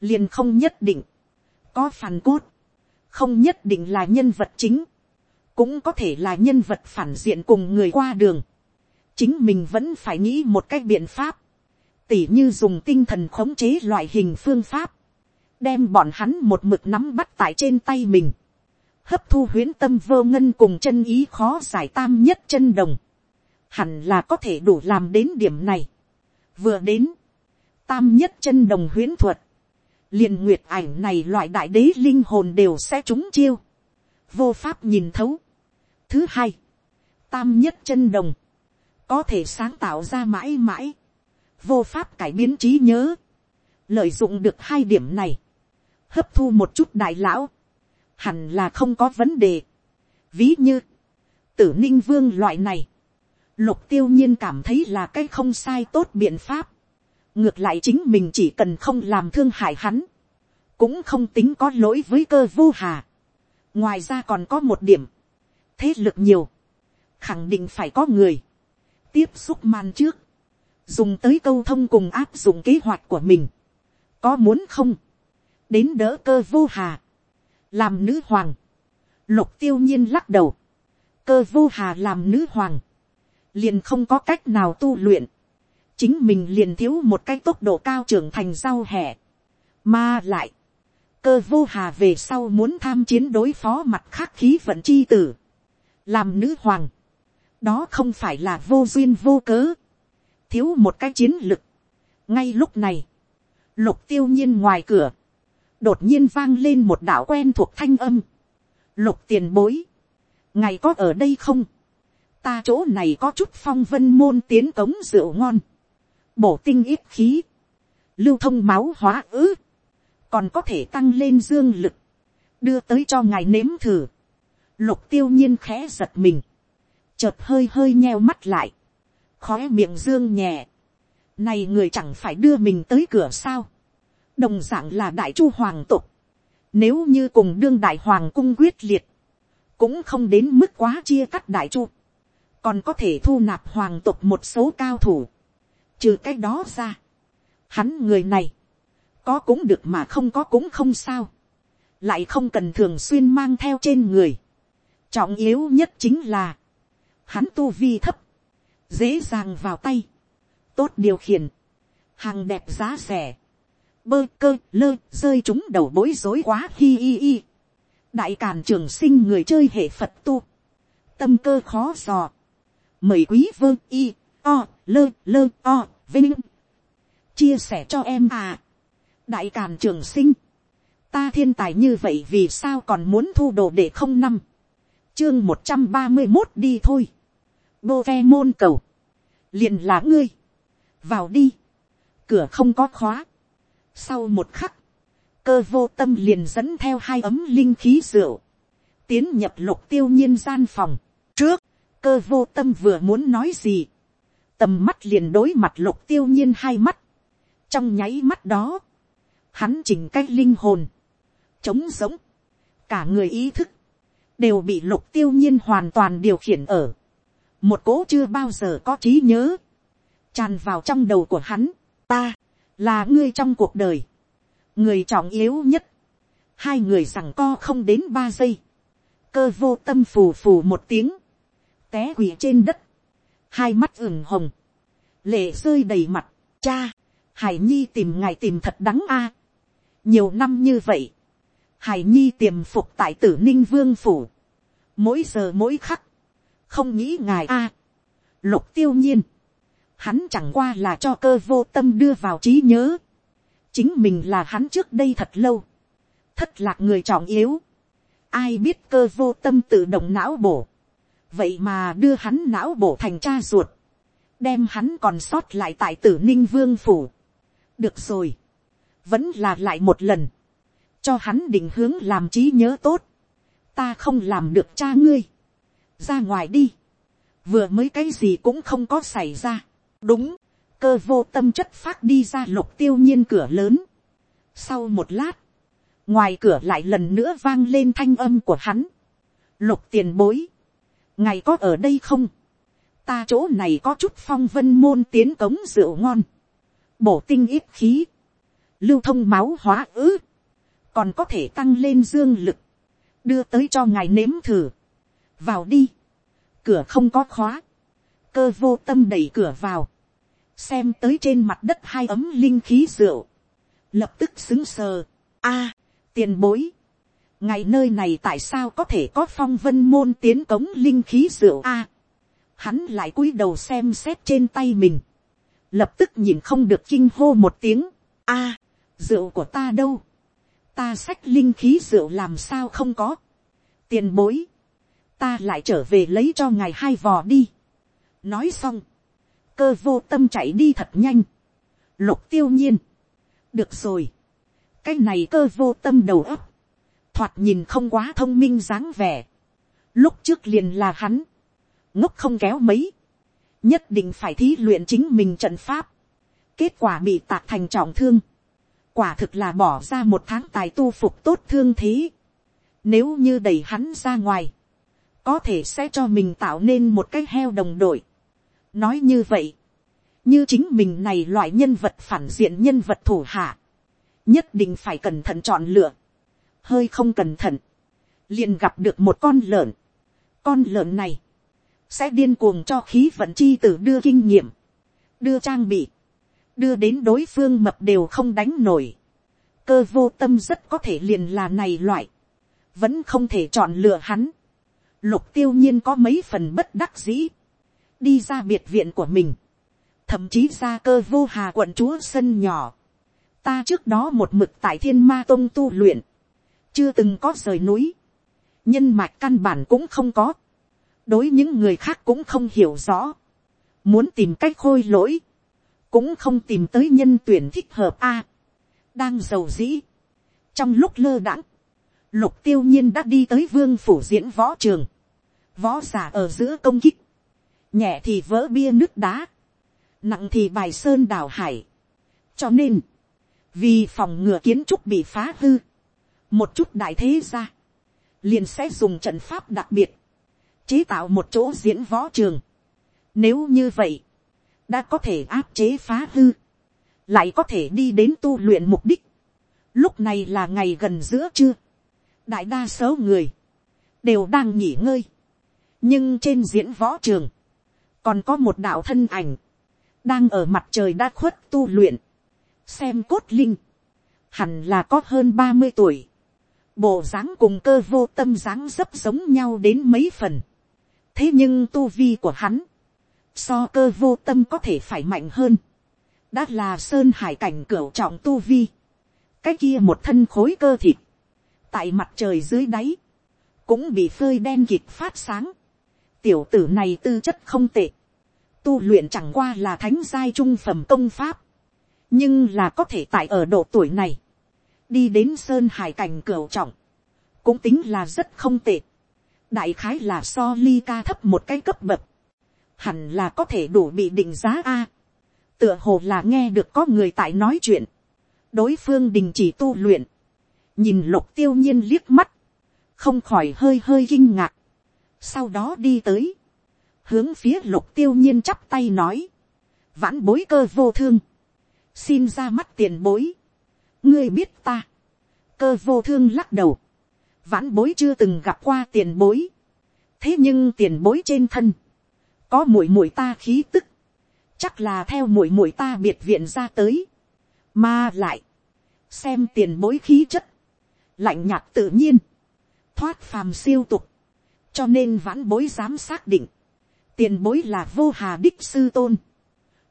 liền không nhất định, có phản cốt, không nhất định là nhân vật chính, cũng có thể là nhân vật phản diện cùng người qua đường, chính mình vẫn phải nghĩ một cách biện pháp, tỉ như dùng tinh thần khống chế loại hình phương pháp, đem bọn hắn một mực nắm bắt tại trên tay mình, hấp thu huyến tâm vô ngân cùng chân ý khó giải tam nhất chân đồng, hẳn là có thể đủ làm đến điểm này. vừa đến, tam nhất chân đồng huyến thuật, liền nguyệt ảnh này loại đại đế linh hồn đều sẽ trúng chiêu, vô pháp nhìn thấu. Thứ hai, tam nhất chân đồng, có thể sáng tạo ra mãi mãi, vô pháp cải biến trí nhớ, lợi dụng được hai điểm này, hấp thu một chút đại lão, hẳn là không có vấn đề. Ví như, tử ninh vương loại này, lục tiêu nhiên cảm thấy là cái không sai tốt biện pháp. Ngược lại chính mình chỉ cần không làm thương hại hắn, cũng không tính có lỗi với cơ vô hà. ngoài ra còn có một điểm, thế lực nhiều, khẳng định phải có người, tiếp xúc man trước, dùng tới câu thông cùng áp dụng kế hoạch của mình, có muốn không, đến đỡ cơ vô hà, làm nữ hoàng, lục tiêu nhiên lắc đầu, cơ vô hà làm nữ hoàng, liền không có cách nào tu luyện, chính mình liền thiếu một cái tốc độ cao trưởng thành rau hẻ. Mà lại, cơ vô hà về sau muốn tham chiến đối phó mặt khác khí vận chi tử. Làm nữ hoàng, đó không phải là vô duyên vô cớ. Thiếu một cái chiến lực. Ngay lúc này, lục tiêu nhiên ngoài cửa, đột nhiên vang lên một đạo quen thuộc thanh âm. Lục tiền bối, ngày có ở đây không? Ta chỗ này có chút phong vân môn tiến cống rượu ngon bổ tinh ít khí, lưu thông máu hóa ứ, còn có thể tăng lên dương lực, đưa tới cho ngài nếm thử. Lục tiêu nhiên khẽ giật mình, chợt hơi hơi nheo mắt lại, khóe miệng dương nhẹ. Này người chẳng phải đưa mình tới cửa sao. Đồng dạng là đại chu hoàng tục. Nếu như cùng đương đại hoàng cung quyết liệt, cũng không đến mức quá chia cắt đại chu. Còn có thể thu nạp hoàng tộc một số cao thủ Trừ cái đó ra. Hắn người này. Có cũng được mà không có cũng không sao. Lại không cần thường xuyên mang theo trên người. Trọng yếu nhất chính là. Hắn tu vi thấp. Dễ dàng vào tay. Tốt điều khiển. Hàng đẹp giá rẻ. Bơ cơ lơ rơi chúng đầu bối rối quá hi hi hi. Đại càn trường sinh người chơi hệ Phật tu. Tâm cơ khó dò. Mời quý vơ y o lơ lơ o vinh. Chia sẻ cho em à. đại càn trường sinh, ta thiên tài như vậy vì sao còn muốn thu đồ để không năm, chương một trăm ba mươi một đi thôi, bô ve môn cầu, liền là ngươi, vào đi, cửa không có khóa, sau một khắc, cơ vô tâm liền dẫn theo hai ấm linh khí rượu, tiến nhập lục tiêu nhiên gian phòng. Trước, cơ vô tâm vừa muốn nói gì, tầm mắt liền đối mặt lục tiêu nhiên hai mắt. Trong nháy mắt đó, hắn chỉnh cách linh hồn, trống giống, cả người ý thức, đều bị lục tiêu nhiên hoàn toàn điều khiển ở. Một cố chưa bao giờ có trí nhớ, tràn vào trong đầu của hắn, ta, là ngươi trong cuộc đời, người trọng yếu nhất, hai người rằng co không đến ba giây, cơ vô tâm phù phù một tiếng, té quỳ trên đất, hai mắt ửng hồng, lệ rơi đầy mặt, cha, hải nhi tìm ngài tìm thật đắng a, nhiều năm như vậy, hải nhi tiềm phục tại tử ninh vương phủ, mỗi giờ mỗi khắc, không nghĩ ngài a, lục tiêu nhiên, hắn chẳng qua là cho cơ vô tâm đưa vào trí nhớ, chính mình là hắn trước đây thật lâu, thất lạc người trọng yếu, ai biết cơ vô tâm tự động não bổ, vậy mà đưa hắn não bổ thành cha ruột, đem hắn còn sót lại tại tử ninh vương phủ. được rồi, vẫn là lại một lần, cho hắn định hướng làm trí nhớ tốt, ta không làm được cha ngươi, ra ngoài đi, vừa mới cái gì cũng không có xảy ra, đúng, cơ vô tâm chất phát đi ra lục tiêu nhiên cửa lớn. Sau một lát, ngoài cửa lại lần nữa vang lên thanh âm của hắn. Lục tiền bối, ngày có ở đây không? Ta chỗ này có chút phong vân môn tiến cống rượu ngon, bổ tinh ít khí, lưu thông máu hóa ứ, còn có thể tăng lên dương lực, đưa tới cho ngài nếm thử. vào đi, cửa không có khóa, cơ vô tâm đẩy cửa vào, xem tới trên mặt đất hai ấm linh khí rượu, lập tức xứng sờ, a, tiền bối, ngày nơi này tại sao có thể có phong vân môn tiến cống linh khí rượu a, hắn lại cúi đầu xem xét trên tay mình, lập tức nhìn không được kinh hô một tiếng, a, rượu của ta đâu, ta xách linh khí rượu làm sao không có, tiền bối, ta lại trở về lấy cho ngài hai vò đi, nói xong, cơ vô tâm chạy đi thật nhanh. Lục tiêu nhiên. Được rồi. Cái này cơ vô tâm đầu óc. Thoạt nhìn không quá thông minh dáng vẻ. Lúc trước liền là hắn. Ngốc không kéo mấy. Nhất định phải thí luyện chính mình trận pháp. Kết quả bị tạc thành trọng thương. Quả thực là bỏ ra một tháng tài tu phục tốt thương thế. Nếu như đẩy hắn ra ngoài. Có thể sẽ cho mình tạo nên một cái heo đồng đội nói như vậy, như chính mình này loại nhân vật phản diện nhân vật thủ hạ, nhất định phải cẩn thận chọn lựa, hơi không cẩn thận, liền gặp được một con lợn, con lợn này, sẽ điên cuồng cho khí vận chi tử đưa kinh nghiệm, đưa trang bị, đưa đến đối phương mập đều không đánh nổi, cơ vô tâm rất có thể liền là này loại, vẫn không thể chọn lựa hắn, lục tiêu nhiên có mấy phần bất đắc dĩ, đi ra biệt viện của mình, thậm chí ra cơ vô hà quận chúa sân nhỏ. Ta trước đó một mực tại thiên ma tông tu luyện, chưa từng có rời núi, nhân mạch căn bản cũng không có, đối những người khác cũng không hiểu rõ, muốn tìm cách khôi lỗi, cũng không tìm tới nhân tuyển thích hợp a, đang giàu dĩ, trong lúc lơ đãng, lục tiêu nhiên đã đi tới vương phủ diễn võ trường, võ giả ở giữa công kích, nhẹ thì vỡ bia nước đá, nặng thì bài sơn đào hải. cho nên, vì phòng ngừa kiến trúc bị phá hư, một chút đại thế ra, liền sẽ dùng trận pháp đặc biệt, chế tạo một chỗ diễn võ trường. Nếu như vậy, đã có thể áp chế phá hư, lại có thể đi đến tu luyện mục đích. Lúc này là ngày gần giữa trưa, đại đa số người, đều đang nghỉ ngơi. nhưng trên diễn võ trường, còn có một đạo thân ảnh, đang ở mặt trời đã khuất tu luyện, xem cốt linh, hẳn là có hơn ba mươi tuổi, bộ dáng cùng cơ vô tâm dáng dấp giống nhau đến mấy phần, thế nhưng tu vi của hắn, so cơ vô tâm có thể phải mạnh hơn, đã là sơn hải cảnh cửa trọng tu vi, cái kia một thân khối cơ thịt, tại mặt trời dưới đáy, cũng bị phơi đen kịp phát sáng, tiểu tử này tư chất không tệ, tu luyện chẳng qua là thánh giai trung phẩm công pháp, nhưng là có thể tại ở độ tuổi này, đi đến sơn hải cảnh cửa trọng, cũng tính là rất không tệ, đại khái là so ly ca thấp một cái cấp bậc, hẳn là có thể đủ bị định giá a, tựa hồ là nghe được có người tại nói chuyện, đối phương đình chỉ tu luyện, nhìn lục tiêu nhiên liếc mắt, không khỏi hơi hơi kinh ngạc, sau đó đi tới, hướng phía lục tiêu nhiên chắp tay nói, vãn bối cơ vô thương, xin ra mắt tiền bối, ngươi biết ta, cơ vô thương lắc đầu, vãn bối chưa từng gặp qua tiền bối, thế nhưng tiền bối trên thân, có mùi mùi ta khí tức, chắc là theo mùi mùi ta biệt viện ra tới, mà lại, xem tiền bối khí chất, lạnh nhạt tự nhiên, thoát phàm siêu tục, cho nên vãn bối dám xác định, tiền bối là vô hà đích sư tôn,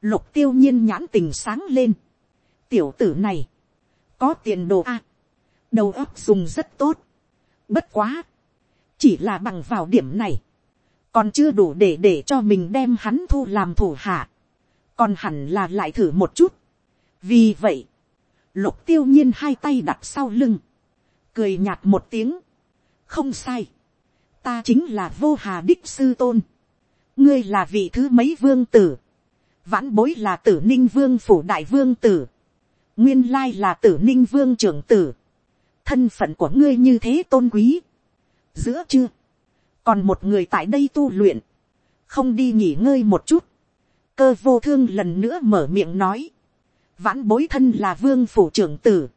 lục tiêu nhiên nhãn tình sáng lên, tiểu tử này, có tiền đồ a, đầu óc dùng rất tốt, bất quá, chỉ là bằng vào điểm này, còn chưa đủ để để cho mình đem hắn thu làm thủ hạ, còn hẳn là lại thử một chút. vì vậy, lục tiêu nhiên hai tay đặt sau lưng, cười nhạt một tiếng, không sai, ta chính là vô hà đích sư tôn, ngươi là vị thứ mấy vương tử, vãn bối là tử ninh vương phủ đại vương tử, nguyên lai là tử ninh vương trưởng tử, thân phận của ngươi như thế tôn quý, giữa chưa, còn một người tại đây tu luyện, không đi nghỉ ngơi một chút, cơ vô thương lần nữa mở miệng nói, vãn bối thân là vương phủ trưởng tử,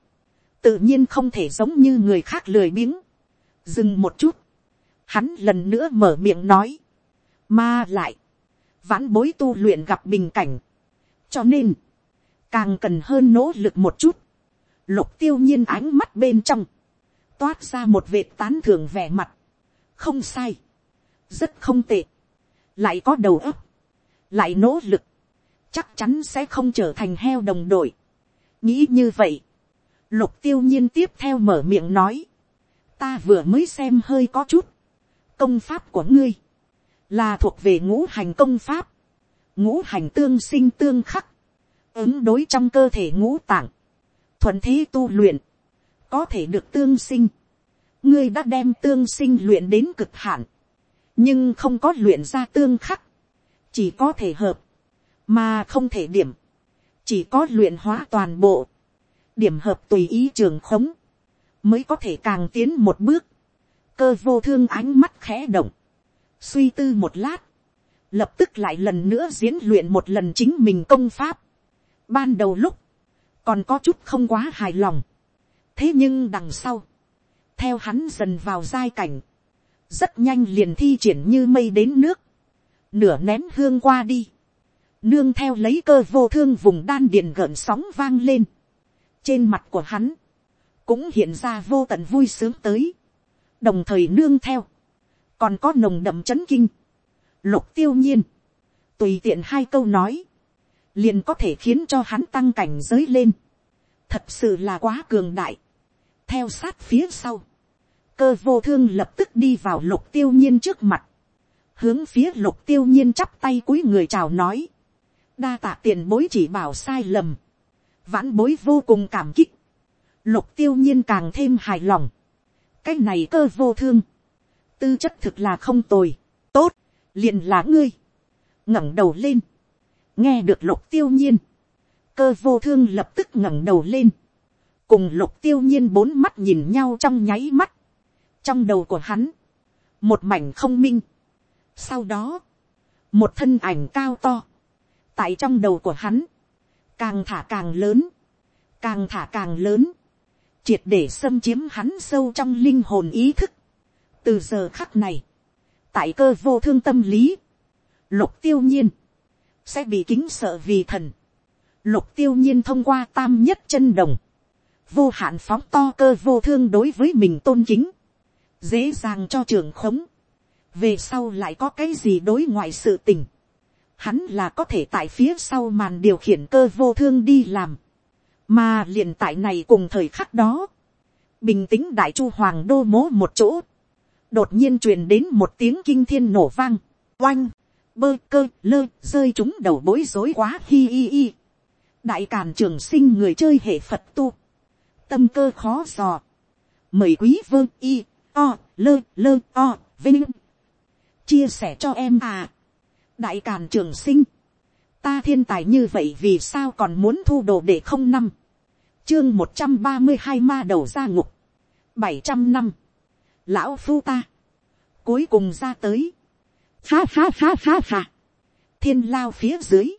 tự nhiên không thể giống như người khác lười biếng, dừng một chút, hắn lần nữa mở miệng nói, mà lại, vãn bối tu luyện gặp bình cảnh, cho nên, càng cần hơn nỗ lực một chút, lục tiêu nhiên ánh mắt bên trong, toát ra một vệt tán thường vẻ mặt, không sai, rất không tệ, lại có đầu óc, lại nỗ lực, chắc chắn sẽ không trở thành heo đồng đội. nghĩ như vậy, lục tiêu nhiên tiếp theo mở miệng nói, ta vừa mới xem hơi có chút, công pháp của ngươi, là thuộc về ngũ hành công pháp, ngũ hành tương sinh tương khắc, ứng đối trong cơ thể ngũ tạng, thuận thế tu luyện, có thể được tương sinh, ngươi đã đem tương sinh luyện đến cực hạn, nhưng không có luyện ra tương khắc, chỉ có thể hợp, mà không thể điểm, chỉ có luyện hóa toàn bộ, điểm hợp tùy ý trường khống, mới có thể càng tiến một bước, cơ vô thương ánh mắt khẽ động, suy tư một lát, lập tức lại lần nữa diễn luyện một lần chính mình công pháp. Ban đầu lúc, còn có chút không quá hài lòng. thế nhưng đằng sau, theo hắn dần vào giai cảnh, rất nhanh liền thi triển như mây đến nước, nửa nén hương qua đi, nương theo lấy cơ vô thương vùng đan điền gợn sóng vang lên, trên mặt của hắn, cũng hiện ra vô tận vui sướng tới, đồng thời nương theo, còn có nồng đậm c h ấ n kinh, lục tiêu nhiên, tùy tiện hai câu nói, liền có thể khiến cho hắn tăng cảnh giới lên, thật sự là quá cường đại, theo sát phía sau, cơ vô thương lập tức đi vào lục tiêu nhiên trước mặt, hướng phía lục tiêu nhiên chắp tay cúi người chào nói, đa tạ tiền bối chỉ bảo sai lầm, vãn bối vô cùng cảm kích, lục tiêu nhiên càng thêm hài lòng, cái này cơ vô thương, tư chất thực là không tồi, tốt, liền là ngươi, ngẩng đầu lên, nghe được lục tiêu nhiên, cơ vô thương lập tức ngẩng đầu lên, cùng lục tiêu nhiên bốn mắt nhìn nhau trong nháy mắt, trong đầu của hắn, một mảnh không minh, sau đó, một thân ảnh cao to, tại trong đầu của hắn, càng thả càng lớn, càng thả càng lớn, triệt để xâm chiếm hắn sâu trong linh hồn ý thức, từ giờ khắc này, tại cơ vô thương tâm lý, lục tiêu nhiên, sẽ bị kính sợ vì thần. Lục tiêu nhiên thông qua tam nhất chân đồng, vô hạn phóng to cơ vô thương đối với mình tôn kính, dễ dàng cho trường khống, về sau lại có cái gì đối ngoại sự tình, hắn là có thể tại phía sau màn điều khiển cơ vô thương đi làm, mà liền tại này cùng thời khắc đó, bình tĩnh đại chu hoàng đô mố một chỗ, đột nhiên truyền đến một tiếng kinh thiên nổ vang, oanh, bơ cơ lơ rơi chúng đầu bối rối quá hi hi hi. đại càn trường sinh người chơi hệ phật tu, tâm cơ khó dò, mời quý vương y o lơ lơ o vinh. Chia sẻ cho em à. Đại càn trường sinh. Ta thiên tài như vậy vì sao còn muốn thu đồ để không năm? Chương một trăm ba mươi hai ma đầu ra ngục. bảy trăm năm. Lão phu ta. Cuối cùng ra tới phá phá phá phá phá. thiên lao phía dưới.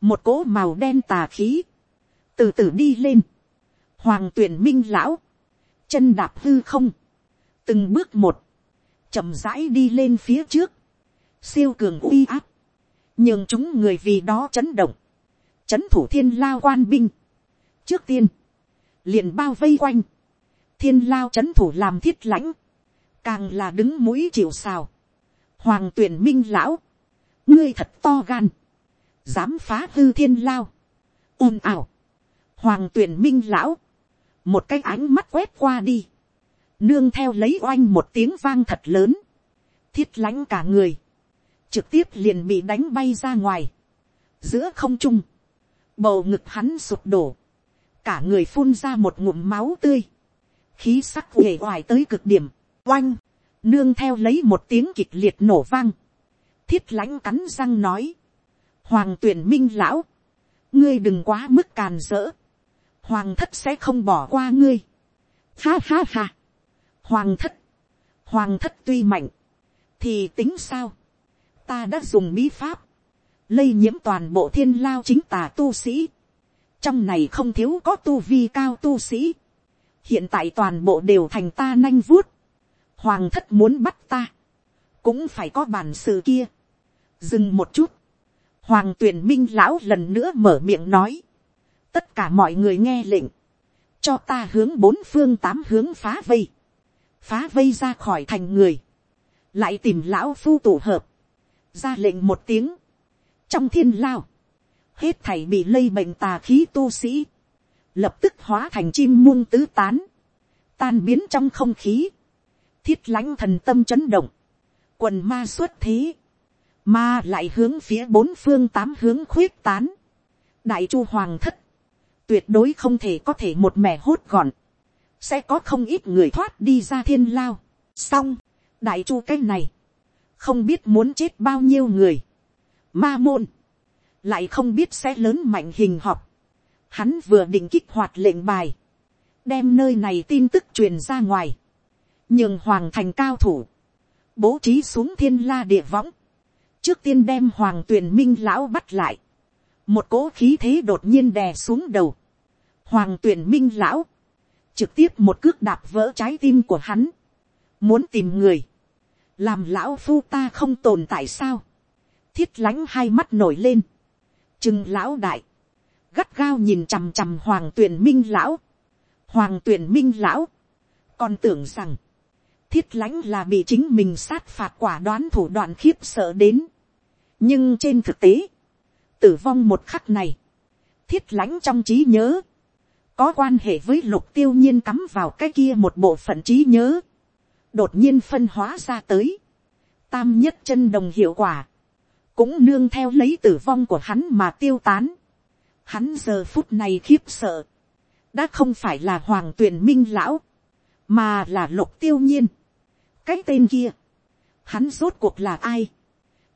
Một cỗ màu đen tà khí. Từ từ đi lên. Hoàng tuyển minh lão. Chân đạp hư không. Từng bước một. Chậm rãi đi lên phía trước. Siêu cường uy áp. Nhưng chúng người vì đó chấn động. Chấn thủ thiên lao quan binh. Trước tiên. Liền bao vây quanh. Thiên lao chấn thủ làm thiết lãnh. Càng là đứng mũi chịu sào hoàng tuyển minh lão. Ngươi thật to gan. Dám phá hư thiên lao. Ồn ào hoàng tuyển minh lão. Một cái ánh mắt quét qua đi. Nương theo lấy oanh một tiếng vang thật lớn. Thiết lãnh cả người. Trực tiếp liền bị đánh bay ra ngoài, giữa không trung, bầu ngực hắn sụp đổ, cả người phun ra một ngụm máu tươi, khí sắc uể oải tới cực điểm, oanh, nương theo lấy một tiếng kịch liệt nổ vang, thiết lãnh cắn răng nói, hoàng tuyển minh lão, ngươi đừng quá mức càn rỡ, hoàng thất sẽ không bỏ qua ngươi, ha ha ha, hoàng thất, hoàng thất tuy mạnh, thì tính sao, ta đã dùng bí pháp, lây nhiễm toàn bộ thiên lao chính tà tu sĩ, trong này không thiếu có tu vi cao tu sĩ, hiện tại toàn bộ đều thành ta nanh vuốt, hoàng thất muốn bắt ta, cũng phải có bản sự kia, dừng một chút, hoàng tuyển minh lão lần nữa mở miệng nói, tất cả mọi người nghe lệnh, cho ta hướng bốn phương tám hướng phá vây, phá vây ra khỏi thành người, lại tìm lão phu tổ hợp, ra lệnh một tiếng, trong thiên lao, hết thảy bị lây bệnh tà khí tu sĩ, lập tức hóa thành chim muông tứ tán, tan biến trong không khí, thiết lãnh thần tâm chấn động, quần ma xuất thế, ma lại hướng phía bốn phương tám hướng khuyết tán, đại chu hoàng thất, tuyệt đối không thể có thể một mẻ hốt gọn, sẽ có không ít người thoát đi ra thiên lao, xong, đại chu cái này, không biết muốn chết bao nhiêu người, ma môn, lại không biết sẽ lớn mạnh hình họp, hắn vừa định kích hoạt lệnh bài, đem nơi này tin tức truyền ra ngoài, nhường hoàng thành cao thủ, bố trí xuống thiên la địa võng, trước tiên đem hoàng tuyền minh lão bắt lại, một cỗ khí thế đột nhiên đè xuống đầu, hoàng tuyền minh lão, trực tiếp một cước đạp vỡ trái tim của hắn, muốn tìm người, làm lão phu ta không tồn tại sao, thiết lãnh hai mắt nổi lên, chừng lão đại, gắt gao nhìn chằm chằm hoàng tuyền minh lão, hoàng tuyền minh lão, còn tưởng rằng, thiết lãnh là bị chính mình sát phạt quả đoán thủ đoạn khiếp sợ đến. nhưng trên thực tế, tử vong một khắc này, thiết lãnh trong trí nhớ, có quan hệ với lục tiêu nhiên cắm vào cái kia một bộ phận trí nhớ, đột nhiên phân hóa ra tới, tam nhất chân đồng hiệu quả, cũng nương theo lấy tử vong của hắn mà tiêu tán. Hắn giờ phút này khiếp sợ, đã không phải là hoàng tuyển minh lão, mà là lục tiêu nhiên. cái tên kia, hắn rốt cuộc là ai,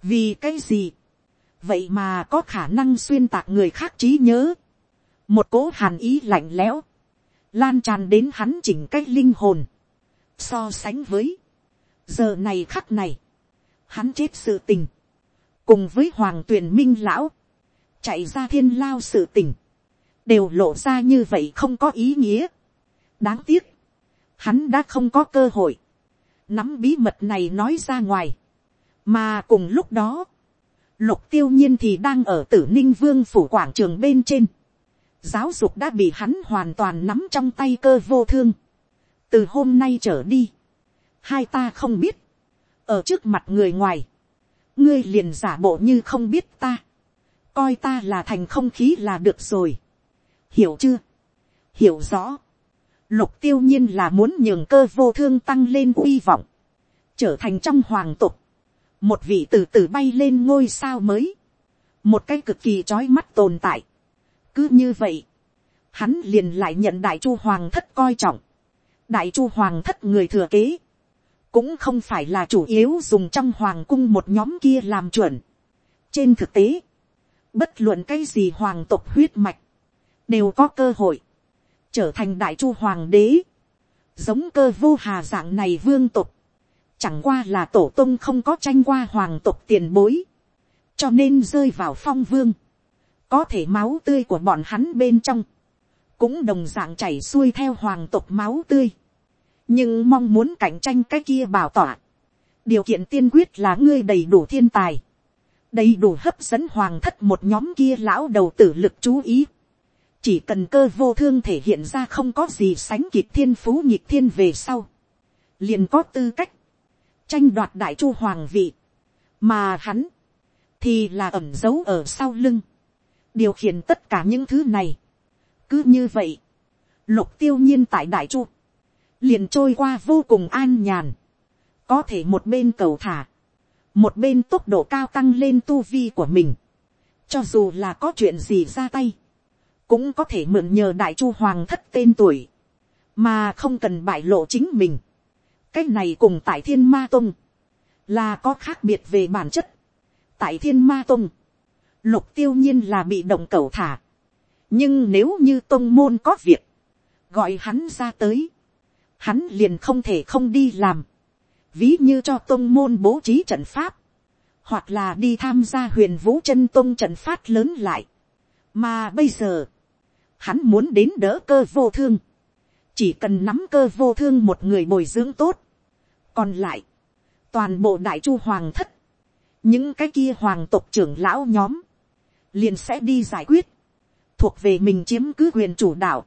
vì cái gì, vậy mà có khả năng xuyên tạc người khác trí nhớ, một cố hàn ý lạnh lẽo, lan tràn đến hắn chỉnh cái linh hồn, so sánh với, giờ này khắc này, hắn chết sự tình, cùng với hoàng tuyền minh lão, chạy ra thiên lao sự tình, đều lộ ra như vậy không có ý nghĩa. đáng tiếc, hắn đã không có cơ hội, nắm bí mật này nói ra ngoài, mà cùng lúc đó, lục tiêu nhiên thì đang ở tử ninh vương phủ quảng trường bên trên, giáo dục đã bị hắn hoàn toàn nắm trong tay cơ vô thương, từ hôm nay trở đi, hai ta không biết, ở trước mặt người ngoài, ngươi liền giả bộ như không biết ta, coi ta là thành không khí là được rồi, hiểu chưa, hiểu rõ, lục tiêu nhiên là muốn nhường cơ vô thương tăng lên uy vọng, trở thành trong hoàng tục, một vị từ từ bay lên ngôi sao mới, một cái cực kỳ trói mắt tồn tại. cứ như vậy, hắn liền lại nhận đại chu hoàng thất coi trọng, đại chu hoàng thất người thừa kế, cũng không phải là chủ yếu dùng trong hoàng cung một nhóm kia làm chuẩn. trên thực tế, bất luận cái gì hoàng tộc huyết mạch, đều có cơ hội, trở thành đại chu hoàng đế, giống cơ vô hà dạng này vương tộc, chẳng qua là tổ tông không có tranh qua hoàng tộc tiền bối, cho nên rơi vào phong vương, có thể máu tươi của bọn hắn bên trong, cũng đồng d ạ n g chảy xuôi theo hoàng tộc máu tươi, nhưng mong muốn cạnh tranh cái kia bảo tỏa, điều kiện tiên quyết là ngươi đầy đủ thiên tài, đầy đủ hấp dẫn hoàng thất một nhóm kia lão đầu tử lực chú ý, chỉ cần cơ vô thương thể hiện ra không có gì sánh kịp thiên phú nhịp thiên về sau, liền có tư cách, tranh đoạt đại chu hoàng vị, mà hắn, thì là ẩm giấu ở sau lưng, điều khiển tất cả những thứ này. cứ như vậy, lục tiêu nhiên tại đại chu, liền trôi qua vô cùng an nhàn, có thể một bên cầu thả, một bên tốc độ cao tăng lên tu vi của mình, cho dù là có chuyện gì ra tay, cũng có thể mượn nhờ đại chu hoàng thất tên tuổi, mà không cần bại lộ chính mình. cái này cùng tại thiên ma tông, là có khác biệt về bản chất tại thiên ma tông, lục tiêu nhiên là bị động cầu thả. nhưng nếu như tông môn có việc, gọi hắn ra tới, hắn liền không thể không đi làm, ví như cho tông môn bố trí trận pháp, hoặc là đi tham gia huyền vũ chân tông trận phát lớn lại. mà bây giờ, hắn muốn đến đỡ cơ vô thương, chỉ cần nắm cơ vô thương một người bồi dưỡng tốt, còn lại, toàn bộ đại chu hoàng thất, những cái kia hoàng tộc trưởng lão nhóm, liền sẽ đi giải quyết, thuộc về mình chiếm cứ quyền chủ đạo,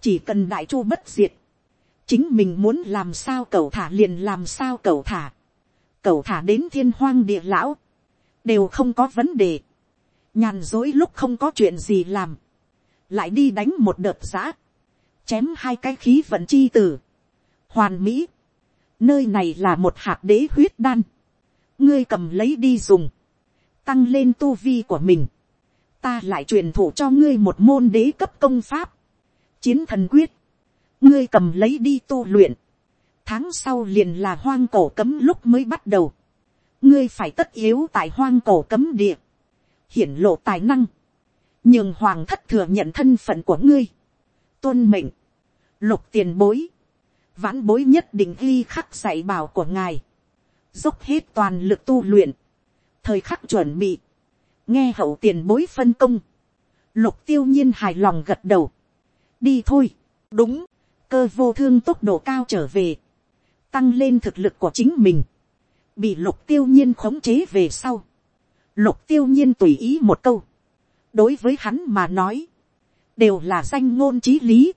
chỉ cần đại chu bất diệt, chính mình muốn làm sao cầu thả liền làm sao cầu thả, cầu thả đến thiên hoang địa lão, đều không có vấn đề, nhàn dối lúc không có chuyện gì làm, lại đi đánh một đợt giã, chém hai cái khí vận chi tử, hoàn mỹ, nơi này là một hạt đế huyết đan, ngươi cầm lấy đi dùng, tăng lên tu vi của mình, ta lại truyền thụ cho ngươi một môn đế cấp công pháp, chiến thần quyết, ngươi cầm lấy đi tu luyện, tháng sau liền là hoang cổ cấm lúc mới bắt đầu, ngươi phải tất yếu tại hoang cổ cấm địa, hiển lộ tài năng, nhường hoàng thất thừa nhận thân phận của ngươi, tuân mệnh, lục tiền bối, vãn bối nhất định ghi khắc dạy bảo của ngài, dốc hết toàn lực tu luyện, thời khắc chuẩn bị, nghe hậu tiền bối phân công, lục tiêu nhiên hài lòng gật đầu, đi thôi, đúng, cơ vô thương tốc độ cao trở về, tăng lên thực lực của chính mình, bị lục tiêu nhiên khống chế về sau, lục tiêu nhiên tùy ý một câu, đối với hắn mà nói, đều là danh ngôn trí lý,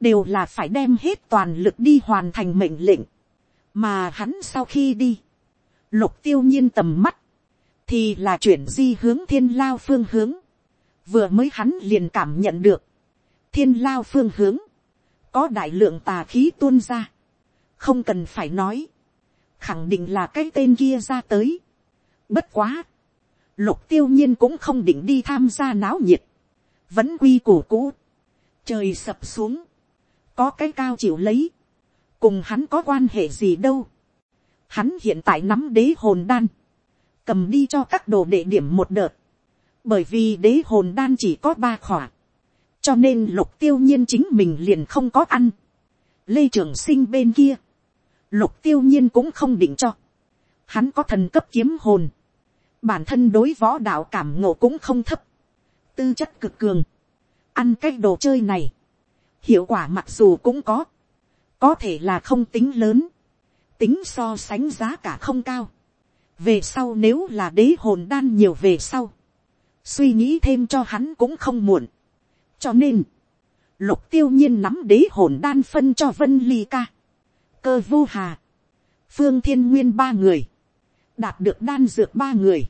đều là phải đem hết toàn lực đi hoàn thành mệnh lệnh, mà hắn sau khi đi, lục tiêu nhiên tầm mắt, thì là chuyển di hướng thiên lao phương hướng, vừa mới hắn liền cảm nhận được, thiên lao phương hướng, có đại lượng tà khí tuôn ra, không cần phải nói, khẳng định là cái tên kia ra tới. Bất quá, lục tiêu nhiên cũng không định đi tham gia náo nhiệt, vẫn quy củ cũ, trời sập xuống, có cái cao chịu lấy, cùng hắn có quan hệ gì đâu. Hắn hiện tại nắm đế hồn đan, cầm đi cho các đồ đệ điểm một đợt, bởi vì đế hồn đan chỉ có ba khỏa, cho nên lục tiêu nhiên chính mình liền không có ăn. Lê Trường Sinh bên kia, lục tiêu nhiên cũng không định cho. Hắn có thần cấp kiếm hồn, bản thân đối võ đạo cảm ngộ cũng không thấp, tư chất cực cường, ăn cái đồ chơi này, hiệu quả mặc dù cũng có, có thể là không tính lớn, tính so sánh giá cả không cao. về sau nếu là đế hồn đan nhiều về sau, suy nghĩ thêm cho hắn cũng không muộn. cho nên, lục tiêu nhiên nắm đế hồn đan phân cho vân ly ca, cơ vô hà, phương thiên nguyên ba người, đạt được đan dược ba người,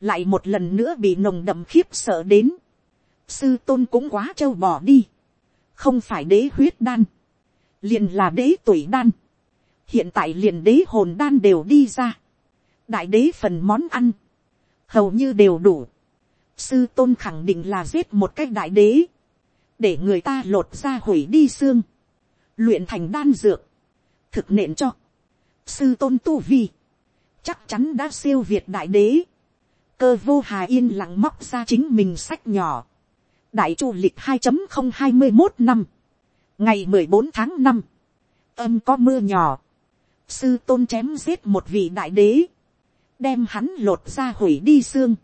lại một lần nữa bị nồng đậm khiếp sợ đến, sư tôn cũng quá trâu bỏ đi, không phải đế huyết đan, liền là đế tuổi đan, hiện tại liền đế hồn đan đều đi ra, đại đế phần món ăn, hầu như đều đủ, sư tôn khẳng định là giết một cách đại đế, để người ta lột ra hủy đi xương, luyện thành đan dược, thực nện cho, sư tôn tu vi, chắc chắn đã siêu việt đại đế, cơ vô hà yên lặng móc ra chính mình sách nhỏ, đại chu lịch hai không hai mươi một năm, ngày mười bốn tháng năm, âm có mưa nhỏ, sư tôn chém giết một vị đại đế, đem hắn lột ra hủy đi xương,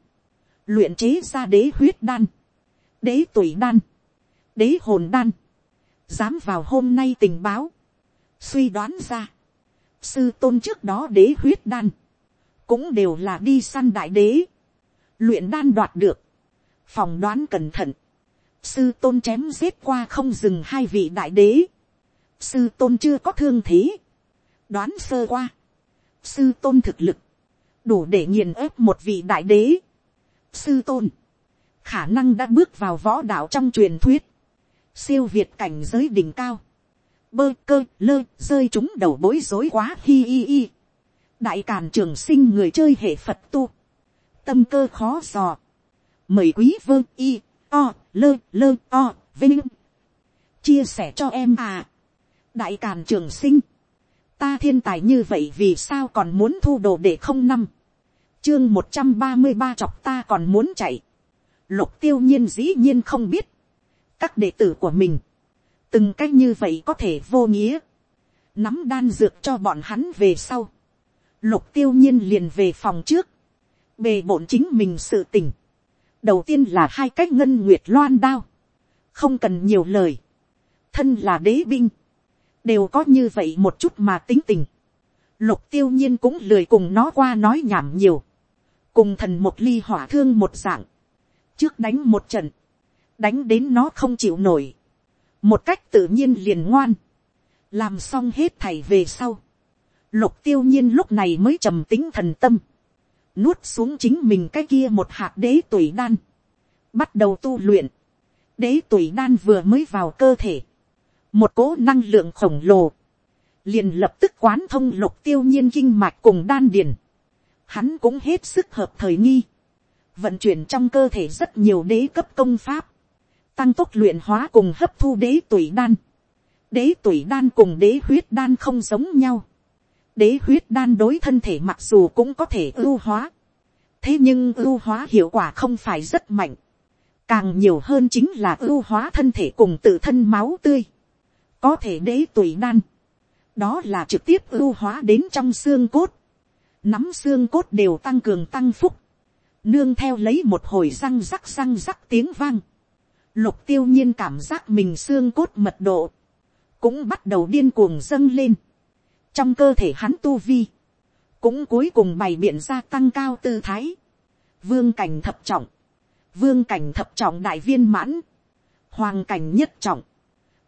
luyện chế ra đế huyết đan, đế tuổi đan, đế hồn đan, dám vào hôm nay tình báo, suy đoán ra, sư tôn trước đó đế huyết đan, cũng đều là đi săn đại đế, luyện đan đoạt được, phòng đoán cẩn thận, sư tôn chém giết qua không dừng hai vị đại đế, sư tôn chưa có thương thế, đoán sơ qua, sư tôn thực lực, đủ để nghiền ép một vị đại đế, sư tôn, khả năng đã bước vào võ đạo trong truyền thuyết, siêu việt cảnh giới đỉnh cao, bơ cơ lơ rơi chúng đầu bối rối quá hi hi hi. đại càn trường sinh người chơi hệ phật tu, tâm cơ khó dò, mời quý vương y o lơ lơ o vinh. Chia sẻ cho em à. Đại càn trường sinh. Ta thiên tài như vậy vì sao còn muốn thu đồ để không năm? Chương một trăm ba mươi ba chọc ta còn muốn chạy. Lục tiêu nhiên dĩ nhiên không biết. Các đệ tử của mình. Từng cách như vậy có thể vô nghĩa. Nắm đan dược cho bọn hắn về sau. Lục tiêu nhiên liền về phòng trước bề bộn chính mình sự tình đầu tiên là hai cách ngân nguyệt loan đao không cần nhiều lời thân là đế binh đều có như vậy một chút mà tính tình. Lục tiêu nhiên cũng lười cùng nó qua nói nhảm nhiều. Cùng thần một ly hỏa thương một dạng. Trước đánh một trận. Đánh đến nó không chịu nổi. Một cách tự nhiên liền ngoan. Làm xong hết thảy về sau. Lục tiêu nhiên lúc này mới trầm tính thần tâm. Nuốt xuống chính mình cái kia một hạt đế tuổi đan. Bắt đầu tu luyện. Đế tuổi đan vừa mới vào cơ thể một cỗ năng lượng khổng lồ, liền lập tức quán thông lục tiêu nhiên kinh mạch cùng đan điền. Hắn cũng hết sức hợp thời nghi, vận chuyển trong cơ thể rất nhiều đế cấp công pháp, tăng tốc luyện hóa cùng hấp thu đế tuổi đan. Đế tuổi đan cùng đế huyết đan không giống nhau. Đế huyết đan đối thân thể mặc dù cũng có thể ưu hóa. Thế nhưng ưu hóa hiệu quả không phải rất mạnh. Càng nhiều hơn chính là ưu hóa thân thể cùng tự thân máu tươi. Có thể đế tùy đan, đó là trực tiếp ưu hóa đến trong xương cốt, nắm xương cốt đều tăng cường tăng phúc, nương theo lấy một hồi răng rắc răng rắc tiếng vang, lục tiêu nhiên cảm giác mình xương cốt mật độ, cũng bắt đầu điên cuồng dâng lên, trong cơ thể hắn tu vi, cũng cuối cùng bày biện ra tăng cao tư thái, vương cảnh thập trọng, vương cảnh thập trọng đại viên mãn, hoàng cảnh nhất trọng,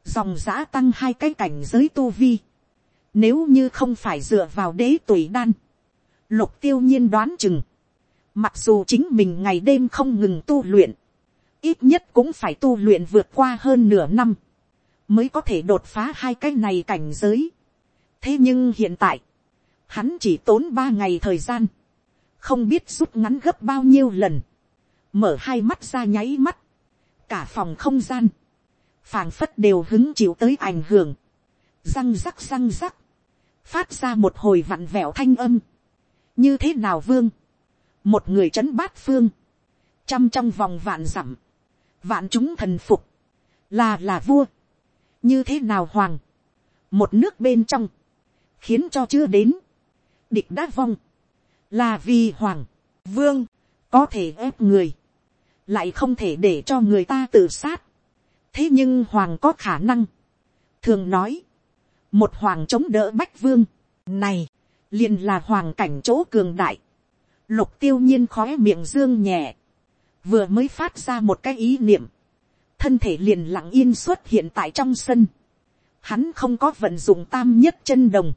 dòng giã tăng hai cái cảnh giới tu vi. Nếu như không phải dựa vào đế tùy đan, lục tiêu nhiên đoán chừng. Mặc dù chính mình ngày đêm không ngừng tu luyện, ít nhất cũng phải tu luyện vượt qua hơn nửa năm, mới có thể đột phá hai cái này cảnh giới thế nhưng hiện tại, hắn chỉ tốn ba ngày thời gian, không biết rút ngắn gấp bao nhiêu lần, mở hai mắt ra nháy mắt, cả phòng không gian, phảng phất đều hứng chịu tới ảnh hưởng, răng rắc răng rắc, phát ra một hồi vặn vẹo thanh âm, như thế nào vương, một người c h ấ n bát phương, trăm trong vòng vạn dặm, vạn chúng thần phục, là là vua, như thế nào hoàng, một nước bên trong, khiến cho chưa đến, địch đã vong, là vì hoàng, vương, có thể ép người, lại không thể để cho người ta tự sát, thế nhưng hoàng có khả năng, thường nói, một hoàng chống đỡ bách vương, này, liền là hoàng cảnh chỗ cường đại, lục tiêu nhiên khói miệng dương nhẹ, vừa mới phát ra một cái ý niệm, thân thể liền lặng yên xuất hiện tại trong sân, hắn không có vận dụng tam nhất chân đồng,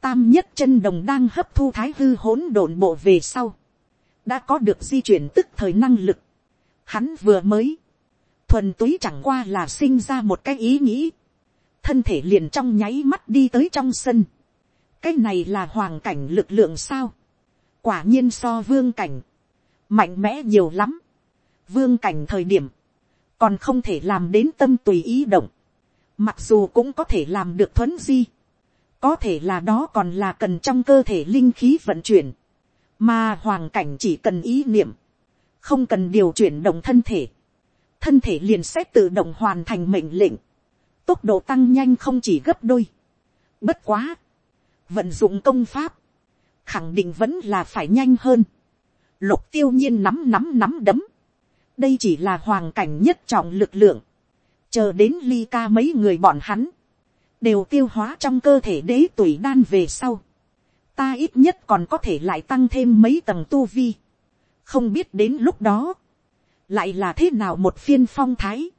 tam nhất chân đồng đang hấp thu thái hư hỗn độn bộ về sau, đã có được di chuyển tức thời năng lực. Hắn vừa mới, thuần túy chẳng qua là sinh ra một cái ý nghĩ, thân thể liền trong nháy mắt đi tới trong sân. cái này là hoàng cảnh lực lượng sao, quả nhiên so vương cảnh, mạnh mẽ nhiều lắm, vương cảnh thời điểm, còn không thể làm đến tâm tùy ý động, mặc dù cũng có thể làm được thuấn di, có thể là đó còn là cần trong cơ thể linh khí vận chuyển, mà hoàng cảnh chỉ cần ý niệm, không cần điều chuyển động thân thể, thân thể liền sẽ tự động hoàn thành mệnh lệnh, tốc độ tăng nhanh không chỉ gấp đôi. Bất quá, vận dụng công pháp, khẳng định vẫn là phải nhanh hơn. Lục tiêu nhiên nắm nắm nắm đấm. Đây chỉ là hoàng cảnh nhất trọng lực lượng. Chờ đến ly ca mấy người bọn hắn. Đều tiêu hóa trong cơ thể đế tuổi đan về sau. Ta ít nhất còn có thể lại tăng thêm mấy tầng tu vi. Không biết đến lúc đó. Lại là thế nào một phiên phong thái.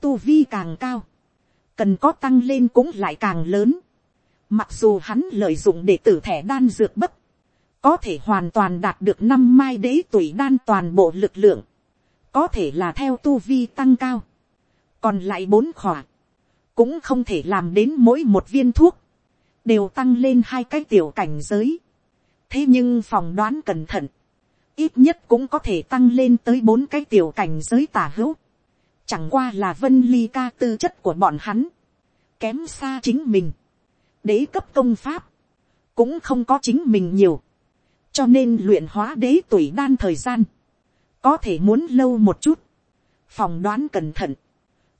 Tu vi càng cao. Cần có tăng lên cũng lại càng lớn. Mặc dù hắn lợi dụng để tử thẻ đan dược bất có thể hoàn toàn đạt được năm mai đế tuổi đan toàn bộ lực lượng, có thể là theo tu vi tăng cao, còn lại bốn khỏa, cũng không thể làm đến mỗi một viên thuốc, đều tăng lên hai cái tiểu cảnh giới. thế nhưng phòng đoán cẩn thận, ít nhất cũng có thể tăng lên tới bốn cái tiểu cảnh giới tả hữu, chẳng qua là vân ly ca tư chất của bọn hắn, kém xa chính mình, đế cấp công pháp, cũng không có chính mình nhiều, cho nên luyện hóa đế tuổi đan thời gian, có thể muốn lâu một chút, phòng đoán cẩn thận,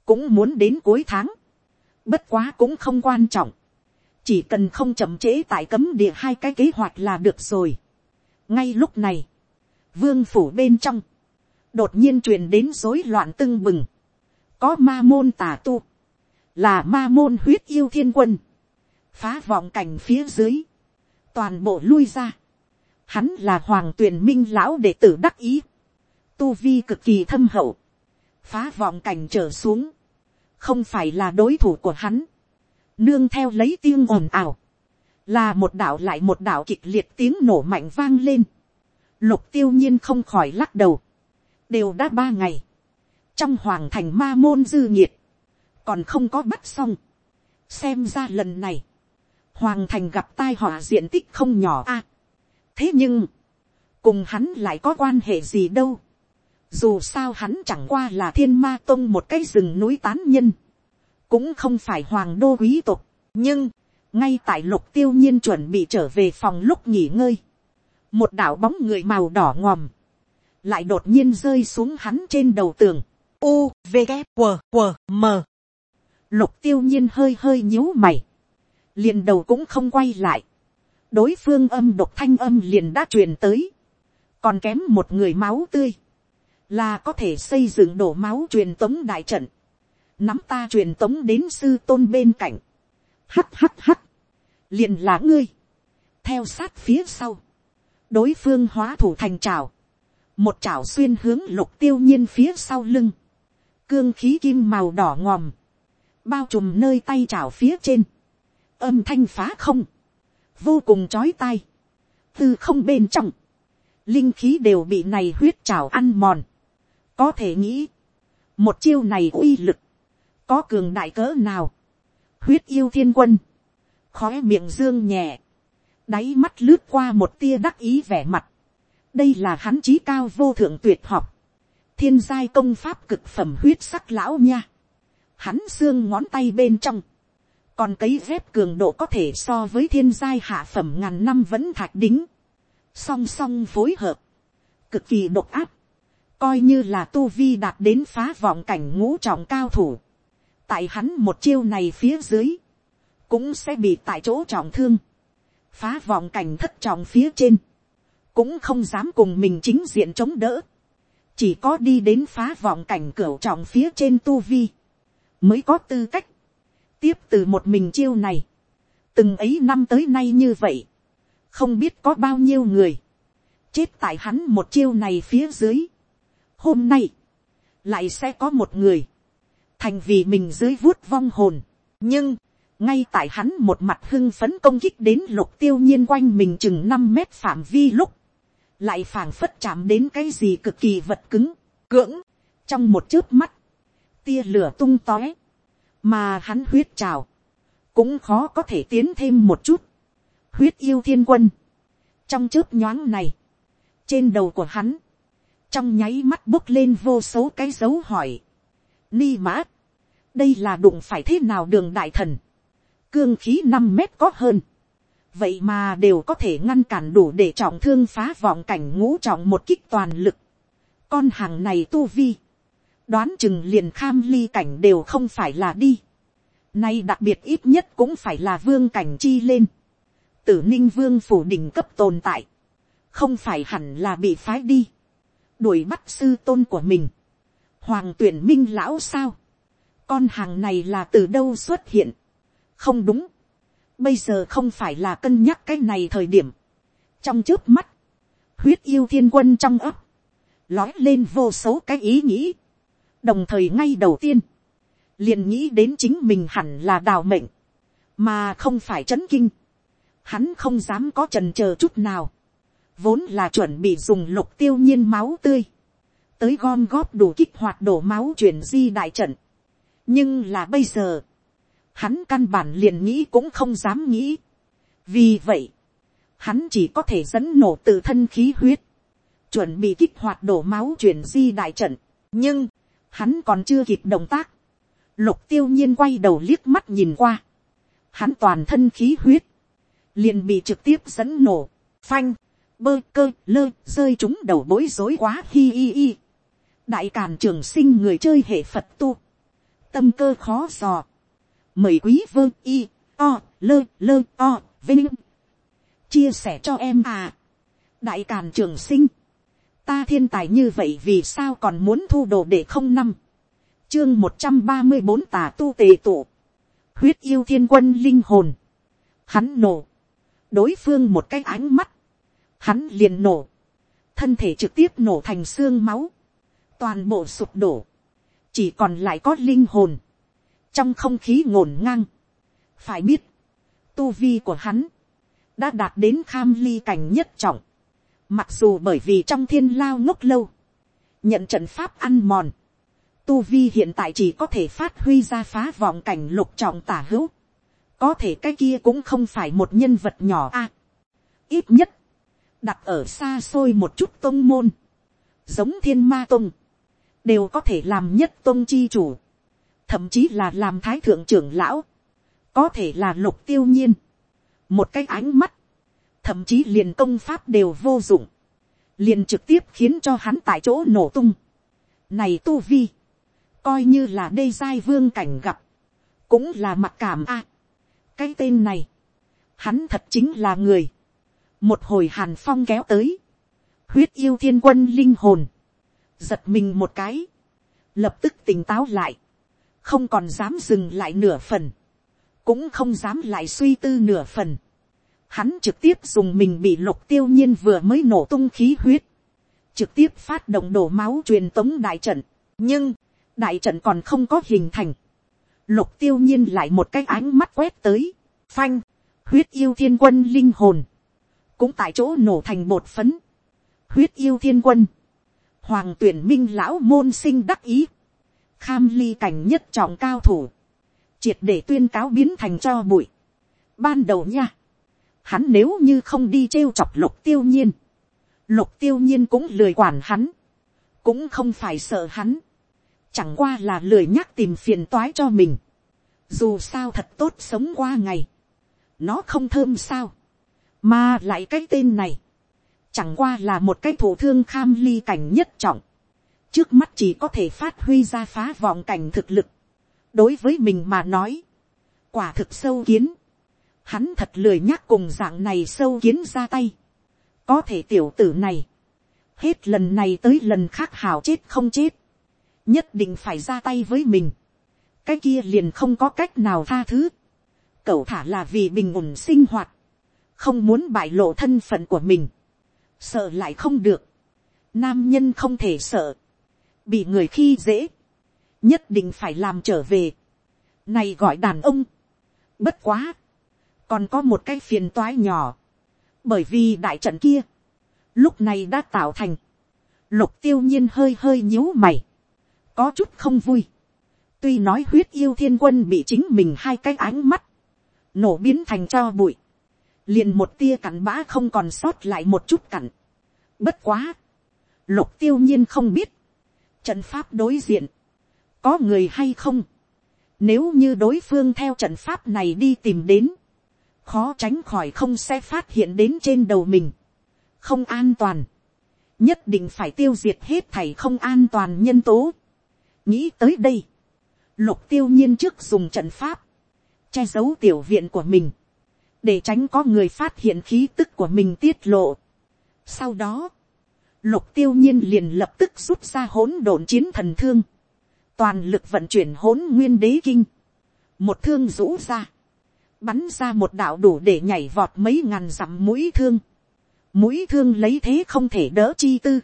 cũng muốn đến cuối tháng, bất quá cũng không quan trọng, chỉ cần không chậm trễ tại cấm địa hai cái kế hoạch là được rồi. ngay lúc này, vương phủ bên trong, đột nhiên truyền đến rối loạn tưng bừng, có ma môn tà tu, là ma môn huyết yêu thiên quân, phá vọng cảnh phía dưới, toàn bộ lui ra, Hắn là hoàng tuyển minh lão đệ tử đắc ý. Tu vi cực kỳ thâm hậu. Phá vọng cảnh trở xuống. Không phải là đối thủ của hắn. Nương theo lấy tiếng ồn ào. Là một đạo lại một đạo kịch liệt tiếng nổ mạnh vang lên. Lục tiêu nhiên không khỏi lắc đầu. Đều đã ba ngày. Trong hoàng thành ma môn dư nhiệt. Còn không có bắt xong. Xem ra lần này. Hoàng thành gặp tai họa diện tích không nhỏ a thế nhưng, cùng hắn lại có quan hệ gì đâu dù sao hắn chẳng qua là thiên ma tông một cái rừng núi tán nhân, cũng không phải hoàng đô quý tộc, nhưng, ngay tại lục tiêu nhiên chuẩn bị trở về phòng lúc nghỉ ngơi, một đảo bóng người màu đỏ ngòm, lại đột nhiên rơi xuống hắn trên đầu tường, u v g W, W, m. Lục tiêu nhiên hơi hơi nhíu mày, liền đầu cũng không quay lại, đối phương âm độc thanh âm liền đã truyền tới, còn kém một người máu tươi, là có thể xây dựng đổ máu truyền tống đại trận, nắm ta truyền tống đến sư tôn bên cạnh, hắt hắt hắt, liền là ngươi, theo sát phía sau, đối phương hóa thủ thành trào, một trào xuyên hướng lục tiêu nhiên phía sau lưng, cương khí kim màu đỏ ngòm, bao trùm nơi tay trào phía trên, âm thanh phá không, vô cùng chói tai. Tư không bên trong, linh khí đều bị này huyết trào ăn mòn. Có thể nghĩ, một chiêu này uy lực, có cường đại cỡ nào. Huyết yêu thiên quân, khói miệng dương nhẹ, đáy mắt lướt qua một tia đắc ý vẻ mặt. đây là hắn trí cao vô thượng tuyệt học, thiên giai công pháp cực phẩm huyết sắc lão nha. Hắn xương ngón tay bên trong, còn cấy ghép cường độ có thể so với thiên giai hạ phẩm ngàn năm vẫn thạch đính, song song phối hợp, cực kỳ độc áp, coi như là tu vi đạt đến phá vọng cảnh ngũ trọng cao thủ, tại hắn một chiêu này phía dưới, cũng sẽ bị tại chỗ trọng thương, phá vọng cảnh thất trọng phía trên, cũng không dám cùng mình chính diện chống đỡ, chỉ có đi đến phá vọng cảnh cửa trọng phía trên tu vi, mới có tư cách tiếp từ một mình chiêu này, từng ấy năm tới nay như vậy, không biết có bao nhiêu người, chết tại hắn một chiêu này phía dưới. Hôm nay, lại sẽ có một người, thành vì mình dưới vuốt vong hồn, nhưng, ngay tại hắn một mặt hưng phấn công kích đến lục tiêu nhiên quanh mình chừng năm mét phạm vi lúc, lại phảng phất chạm đến cái gì cực kỳ vật cứng, cưỡng, trong một chớp mắt, tia lửa tung tóe, mà hắn huyết trào, cũng khó có thể tiến thêm một chút, huyết yêu thiên quân, trong chớp nhoáng này, trên đầu của hắn, trong nháy mắt bốc lên vô số cái dấu hỏi, ni mã, đây là đụng phải thế nào đường đại thần, cương khí năm mét có hơn, vậy mà đều có thể ngăn cản đủ để trọng thương phá vọng cảnh ngũ trọng một kích toàn lực. con hàng này tu vi, đoán chừng liền kham ly cảnh đều không phải là đi. nay đặc biệt ít nhất cũng phải là vương cảnh chi lên. tử ninh vương phủ đỉnh cấp tồn tại, không phải hẳn là bị phái đi, đuổi bắt sư tôn của mình. hoàng tuyển minh lão sao, con hàng này là từ đâu xuất hiện, không đúng, bây giờ không phải là cân nhắc cái này thời điểm, trong trước mắt, huyết yêu thiên quân trong ấp, lói lên vô số cái ý nghĩ, đồng thời ngay đầu tiên, liền nghĩ đến chính mình hẳn là đào mệnh, mà không phải c h ấ n kinh, hắn không dám có trần c h ờ chút nào, vốn là chuẩn bị dùng lục tiêu nhiên máu tươi, tới gom góp đủ kích hoạt đổ máu chuyển di đại trận, nhưng là bây giờ, hắn căn bản liền nghĩ cũng không dám nghĩ. vì vậy, hắn chỉ có thể dẫn nổ tự thân khí huyết, chuẩn bị kích hoạt đổ máu chuyển di đại trận. nhưng, hắn còn chưa kịp động tác. lục tiêu nhiên quay đầu liếc mắt nhìn qua. hắn toàn thân khí huyết, liền bị trực tiếp dẫn nổ, phanh, bơ cơ lơ rơi chúng đầu bối rối quá hi hi hi. đại càn trường sinh người chơi hệ phật tu, tâm cơ khó dò. Mời quý vơ y o lơ lơ o vinh. Chia sẻ cho em à. Đại càn trường sinh. Ta thiên tài như vậy vì sao còn muốn thu đồ để không năm? Chương một trăm ba mươi bốn tà tu tề tụ. Huyết yêu thiên quân linh hồn. Hắn nổ. Đối phương một cái ánh mắt hắn liền nổ thân thể trực tiếp nổ thành xương máu toàn bộ sụp đổ chỉ còn lại có linh hồn trong không khí ngổn ngang. phải biết, tu vi của hắn, đã đạt đến kham ly cảnh nhất trọng. mặc dù bởi vì trong thiên lao ngốc lâu, nhận trận pháp ăn mòn, tu vi hiện tại chỉ có thể phát huy ra phá vọng cảnh lục trọng tả hữu. có thể cái kia cũng không phải một nhân vật nhỏ a. ít nhất, đặt ở xa xôi một chút tôn môn, giống thiên ma tôn, đều có thể làm nhất tôn chi chủ. Thậm chí là làm thái thượng trưởng lão, có thể là lục tiêu nhiên, một cái ánh mắt, thậm chí liền công pháp đều vô dụng, liền trực tiếp khiến cho hắn tại chỗ nổ tung. Này tu vi, coi như là đê giai vương cảnh gặp, cũng là mặc cảm a. cái tên này, hắn thật chính là người một hồi hàn phong kéo tới, huyết yêu thiên quân linh hồn, giật mình một cái, lập tức tỉnh táo lại, không còn dám dừng lại nửa phần, cũng không dám lại suy tư nửa phần. Hắn trực tiếp dùng mình bị lục tiêu nhiên vừa mới nổ tung khí huyết, trực tiếp phát động đổ máu truyền tống đại trận, nhưng, đại trận còn không có hình thành. Lục tiêu nhiên lại một cái ánh mắt quét tới, phanh, huyết yêu thiên quân linh hồn, cũng tại chỗ nổ thành bột phấn, huyết yêu thiên quân, hoàng tuyển minh lão môn sinh đắc ý, kham ly cảnh nhất trọng cao thủ, triệt để tuyên cáo biến thành cho bụi. Ban đầu nha, hắn nếu như không đi trêu chọc lục tiêu nhiên, lục tiêu nhiên cũng lười quản hắn, cũng không phải sợ hắn, chẳng qua là lười nhắc tìm phiền toái cho mình, dù sao thật tốt sống qua ngày, nó không thơm sao, mà lại cái tên này, chẳng qua là một cái thủ thương kham ly cảnh nhất trọng, trước mắt chỉ có thể phát huy ra phá vọng cảnh thực lực. đối với mình mà nói, quả thực sâu kiến, hắn thật lười nhắc cùng dạng này sâu kiến ra tay. có thể tiểu tử này, hết lần này tới lần khác hào chết không chết, nhất định phải ra tay với mình. cái kia liền không có cách nào tha thứ. cậu thả là vì bình ổn sinh hoạt, không muốn bại lộ thân phận của mình, sợ lại không được. nam nhân không thể sợ, bị người khi dễ, nhất định phải làm trở về. Này gọi đàn ông, Bất quá, còn có một cái phiền toái nhỏ, bởi vì đại trận kia, lúc này đã tạo thành, lục tiêu nhiên hơi hơi nhíu mày, có chút không vui, tuy nói huyết yêu thiên quân bị chính mình hai cái ánh mắt, nổ biến thành cho bụi, liền một tia cặn bã không còn sót lại một chút cặn. Bất quá, lục tiêu nhiên không biết, trận pháp đối diện, có người hay không, nếu như đối phương theo trận pháp này đi tìm đến, khó tránh khỏi không sẽ phát hiện đến trên đầu mình, không an toàn, nhất định phải tiêu diệt hết thảy không an toàn nhân tố. nghĩ tới đây, lục tiêu nhiên trước dùng trận pháp, che giấu tiểu viện của mình, để tránh có người phát hiện khí tức của mình tiết lộ. Sau đó, lục tiêu nhiên liền lập tức rút ra hỗn độn chiến thần thương, toàn lực vận chuyển hỗn nguyên đế kinh, một thương rũ ra, bắn ra một đạo đủ để nhảy vọt mấy ngàn dặm mũi thương, mũi thương lấy thế không thể đỡ chi tư,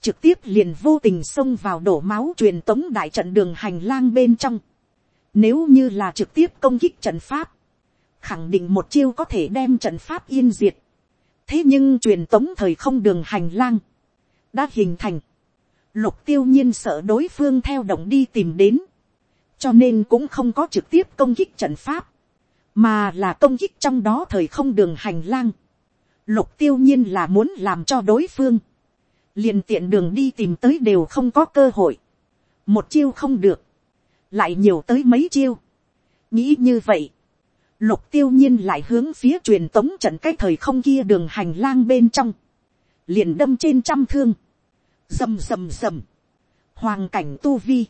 trực tiếp liền vô tình xông vào đổ máu truyền tống đại trận đường hành lang bên trong, nếu như là trực tiếp công kích trận pháp, khẳng định một chiêu có thể đem trận pháp yên diệt. thế nhưng truyền tống thời không đường hành lang, đã hình thành, lục tiêu nhiên sợ đối phương theo động đi tìm đến, cho nên cũng không có trực tiếp công kích trận pháp, mà là công kích trong đó thời không đường hành lang. Lục tiêu nhiên là muốn làm cho đối phương, liền tiện đường đi tìm tới đều không có cơ hội, một chiêu không được, lại nhiều tới mấy chiêu. nghĩ như vậy, lục tiêu nhiên lại hướng phía truyền tống trận cái thời không kia đường hành lang bên trong, liền đâm trên trăm thương, rầm rầm rầm, hoàng cảnh tu vi,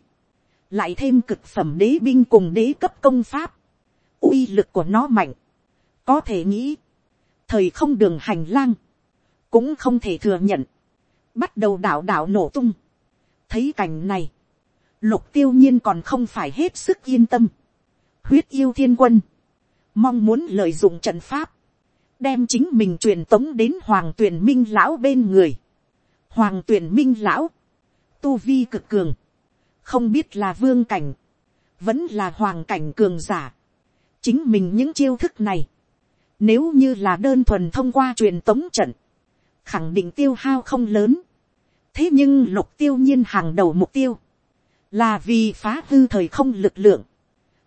lại thêm cực phẩm đế binh cùng đế cấp công pháp, uy lực của nó mạnh, có thể nghĩ, thời không đường hành lang, cũng không thể thừa nhận, bắt đầu đảo đảo nổ tung. thấy cảnh này, lục tiêu nhiên còn không phải hết sức yên tâm. huyết yêu thiên quân, mong muốn lợi dụng trận pháp, đem chính mình truyền tống đến hoàng tuyển minh lão bên người. hoàng tuyển minh lão, tu vi cực cường, không biết là vương cảnh, vẫn là hoàng cảnh cường giả. chính mình những chiêu thức này, nếu như là đơn thuần thông qua truyền tống trận, khẳng định tiêu hao không lớn. thế nhưng lục tiêu nhiên hàng đầu mục tiêu, là vì phá hư thời không lực lượng,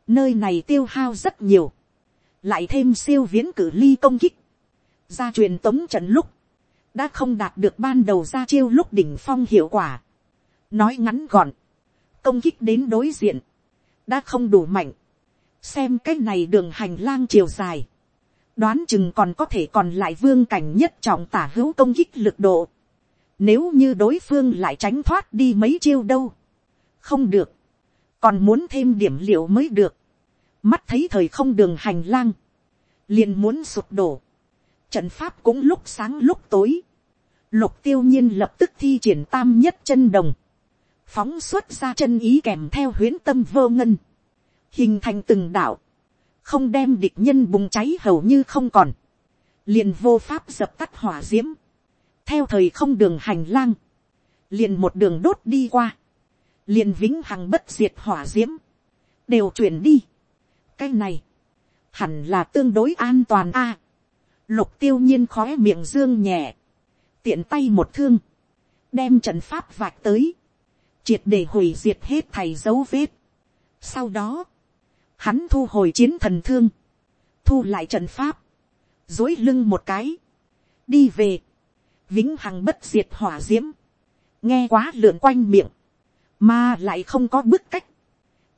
nơi này tiêu hao rất nhiều, lại thêm siêu viễn cử ly công kích, ra truyền tống trận lúc, đã không đạt được ban đầu ra chiêu lúc đỉnh phong hiệu quả. nói ngắn gọn, công kích đến đối diện, đã không đủ mạnh, xem cái này đường hành lang chiều dài, đoán chừng còn có thể còn lại vương cảnh nhất trọng tả hữu công kích lực độ, nếu như đối phương lại tránh thoát đi mấy chiêu đâu, không được, còn muốn thêm điểm liệu mới được, mắt thấy thời không đường hành lang, liền muốn sụp đổ, trận pháp cũng lúc sáng lúc tối, lục tiêu nhiên lập tức thi triển tam nhất chân đồng, phóng xuất ra chân ý kèm theo huyến tâm vô ngân, hình thành từng đạo, không đem địch nhân bùng cháy hầu như không còn, liền vô pháp dập tắt hỏa d i ễ m theo thời không đường hành lang, liền một đường đốt đi qua, liền vĩnh hằng bất diệt hỏa d i ễ m đều chuyển đi cái này, hẳn là tương đối an toàn a. lục tiêu nhiên khói miệng dương nhẹ, tiện tay một thương, đem trận pháp vạch tới, triệt để hủy diệt hết thầy dấu vết. sau đó, hắn thu hồi chiến thần thương, thu lại trận pháp, dối lưng một cái, đi về, vĩnh hằng bất diệt hỏa d i ễ m nghe quá lượn quanh miệng, mà lại không có bức cách,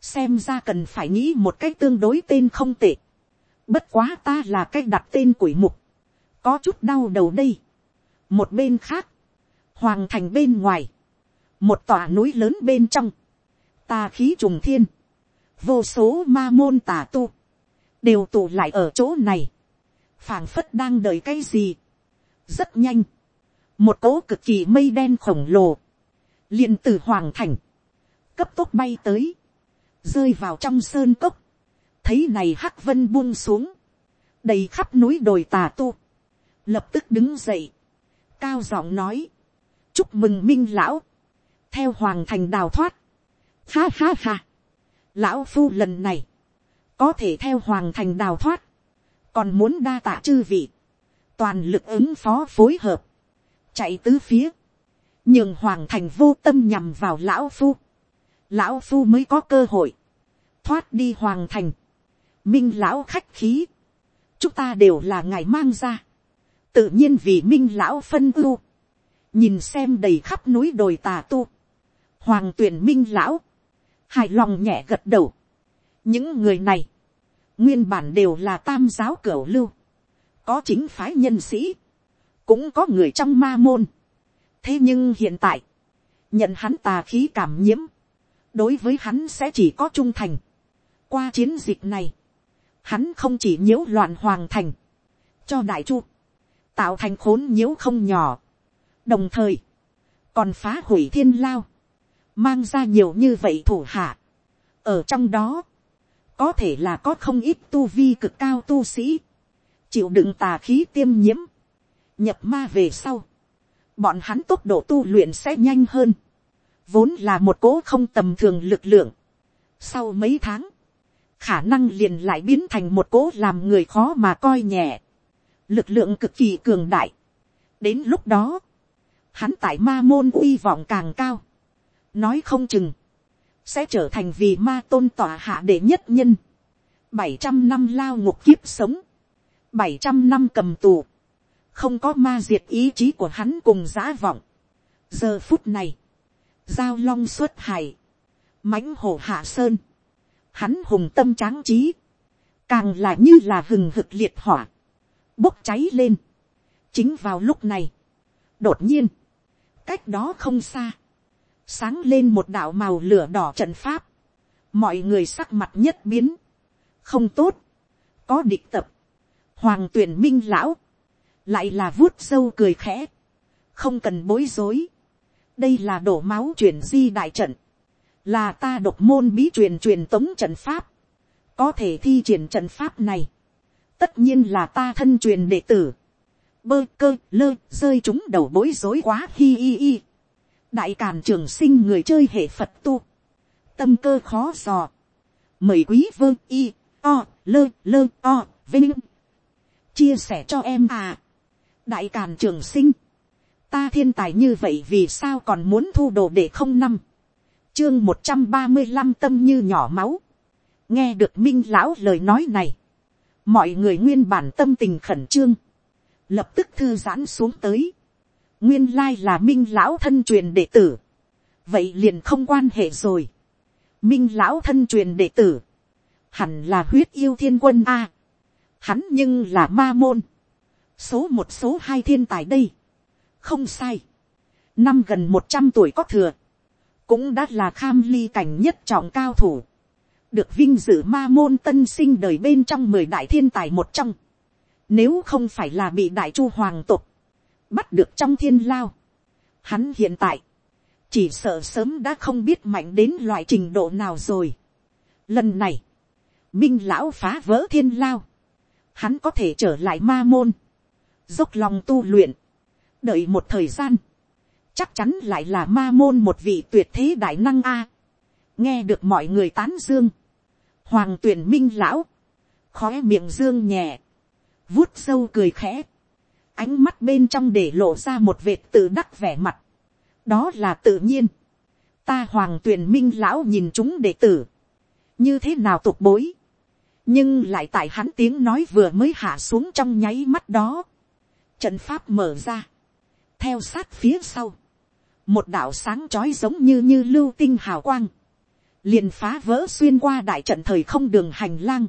xem ra cần phải nghĩ một cách tương đối tên không tệ, bất quá ta là cách đặt tên quỷ mục, có chút đau đầu đây, một bên khác, hoàng thành bên ngoài, một tòa núi lớn bên trong, ta khí trùng thiên, vô số ma môn tà tu, đều tụ lại ở chỗ này, phảng phất đang đợi cái gì, rất nhanh, một cỗ cực kỳ mây đen khổng lồ, liền từ hoàng thành, cấp tốc bay tới, rơi vào trong sơn cốc, thấy này hắc vân buông xuống, đầy khắp núi đồi tà tu, lập tức đứng dậy, cao giọng nói, chúc mừng minh lão, theo hoàng thành đào thoát, ha ha ha, lão phu lần này, có thể theo hoàng thành đào thoát, còn muốn đa tạ chư vị, toàn lực ứng phó phối hợp, chạy tứ phía, nhường hoàng thành vô tâm nhằm vào lão phu, lão phu mới có cơ hội, thoát đi hoàng thành, minh lão khách khí, chúng ta đều là ngài mang ra, tự nhiên vì minh lão phân ưu, nhìn xem đầy khắp núi đồi tà tu, hoàng tuyển minh lão, hài lòng nhẹ gật đầu, những người này, nguyên bản đều là tam giáo cửu lưu, có chính phái nhân sĩ, cũng có người trong ma môn. thế nhưng hiện tại, nhận hắn tà khí cảm nhiễm, đối với hắn sẽ chỉ có trung thành. qua chiến dịch này, hắn không chỉ nhiễu loạn hoàng thành, cho đại chu, tạo thành khốn nhiễu không nhỏ, đồng thời, còn phá hủy thiên lao, mang ra nhiều như vậy thủ hạ. ở trong đó, có thể là có không ít tu vi cực cao tu sĩ, chịu đựng tà khí tiêm nhiễm, nhập ma về sau, bọn hắn tốc độ tu luyện sẽ nhanh hơn, vốn là một cố không tầm thường lực lượng. Sau mấy tháng, khả năng liền lại biến thành một cố làm người khó mà coi nhẹ, lực lượng cực kỳ cường đại. đến lúc đó, hắn tại ma môn uy vọng càng cao, nói không chừng, sẽ trở thành vì ma tôn tỏa hạ đệ nhất nhân, bảy trăm năm lao ngục kiếp sống, bảy trăm năm cầm tù, không có ma diệt ý chí của hắn cùng giã vọng. giờ phút này, giao long xuất hải, mãnh hổ hạ sơn, hắn hùng tâm tráng trí, càng là như là hừng hực liệt hỏa, bốc cháy lên. chính vào lúc này, đột nhiên, cách đó không xa, sáng lên một đạo màu lửa đỏ trận pháp, mọi người sắc mặt nhất biến, không tốt, có địch tập, hoàng tuyển minh lão, lại là vuốt sâu cười khẽ, không cần bối rối, đây là đổ máu truyền di đại trận, là ta độc môn bí truyền truyền tống trận pháp, có thể thi triển trận pháp này, tất nhiên là ta thân truyền đệ tử, bơ cơ lơ rơi chúng đầu bối rối quá hi hi hi, đại càn trường sinh người chơi hệ phật tu, tâm cơ khó dò, mời quý vơ y, o, lơ lơ o, vinh, chia sẻ cho em à, đại càn trường sinh, ta thiên tài như vậy vì sao còn muốn thu đồ để không năm, chương một trăm ba mươi năm tâm như nhỏ máu, nghe được minh lão lời nói này, mọi người nguyên bản tâm tình khẩn trương, lập tức thư giãn xuống tới, nguyên lai là minh lão thân truyền đệ tử, vậy liền không quan hệ rồi, minh lão thân truyền đệ tử, hẳn là huyết yêu thiên quân a, hắn nhưng là ma môn, số một số hai thiên tài đây, không sai, năm gần một trăm tuổi có thừa, cũng đã là kham ly cảnh nhất trọng cao thủ, được vinh dự ma môn tân sinh đời bên trong mười đại thiên tài một trong, nếu không phải là bị đại chu hoàng tục, bắt được trong thiên lao, hắn hiện tại, chỉ sợ sớm đã không biết mạnh đến loại trình độ nào rồi. Lần này, minh lão phá vỡ thiên lao, hắn có thể trở lại ma môn, dốc lòng tu luyện, đợi một thời gian, chắc chắn lại là ma môn một vị tuyệt thế đại năng a. nghe được mọi người tán dương, hoàng tuyển minh lão, khói miệng dương nhẹ, vuốt sâu cười khẽ, ánh mắt bên trong để lộ ra một vệt tự đắc vẻ mặt, đó là tự nhiên, ta hoàng tuyển minh lão nhìn chúng đệ tử, như thế nào tục bối, nhưng lại tại hắn tiếng nói vừa mới hạ xuống trong nháy mắt đó, trận pháp mở ra, theo sát phía sau, một đạo sáng trói giống như như lưu tinh hào quang, liền phá vỡ xuyên qua đại trận thời không đường hành lang,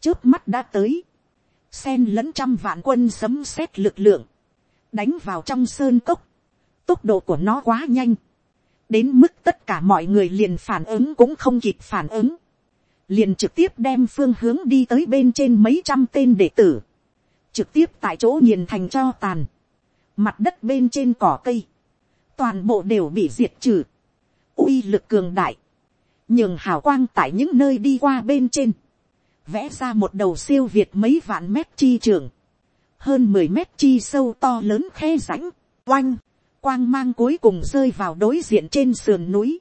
trước mắt đã tới, sen lẫn trăm vạn quân sấm sét lực lượng, đánh vào trong sơn cốc, tốc độ của nó quá nhanh, đến mức tất cả mọi người liền phản ứng cũng không kịp phản ứng, liền trực tiếp đem phương hướng đi tới bên trên mấy trăm tên đệ tử, trực tiếp tại chỗ nghiền thành cho tàn, mặt đất bên trên cỏ cây, toàn bộ đều bị diệt trừ, uy lực cường đại, nhường hào quang tại những nơi đi qua bên trên, vẽ ra một đầu siêu việt mấy vạn mét chi trường, hơn mười mét chi sâu to lớn khe rãnh, oanh, quang mang cuối cùng rơi vào đối diện trên sườn núi,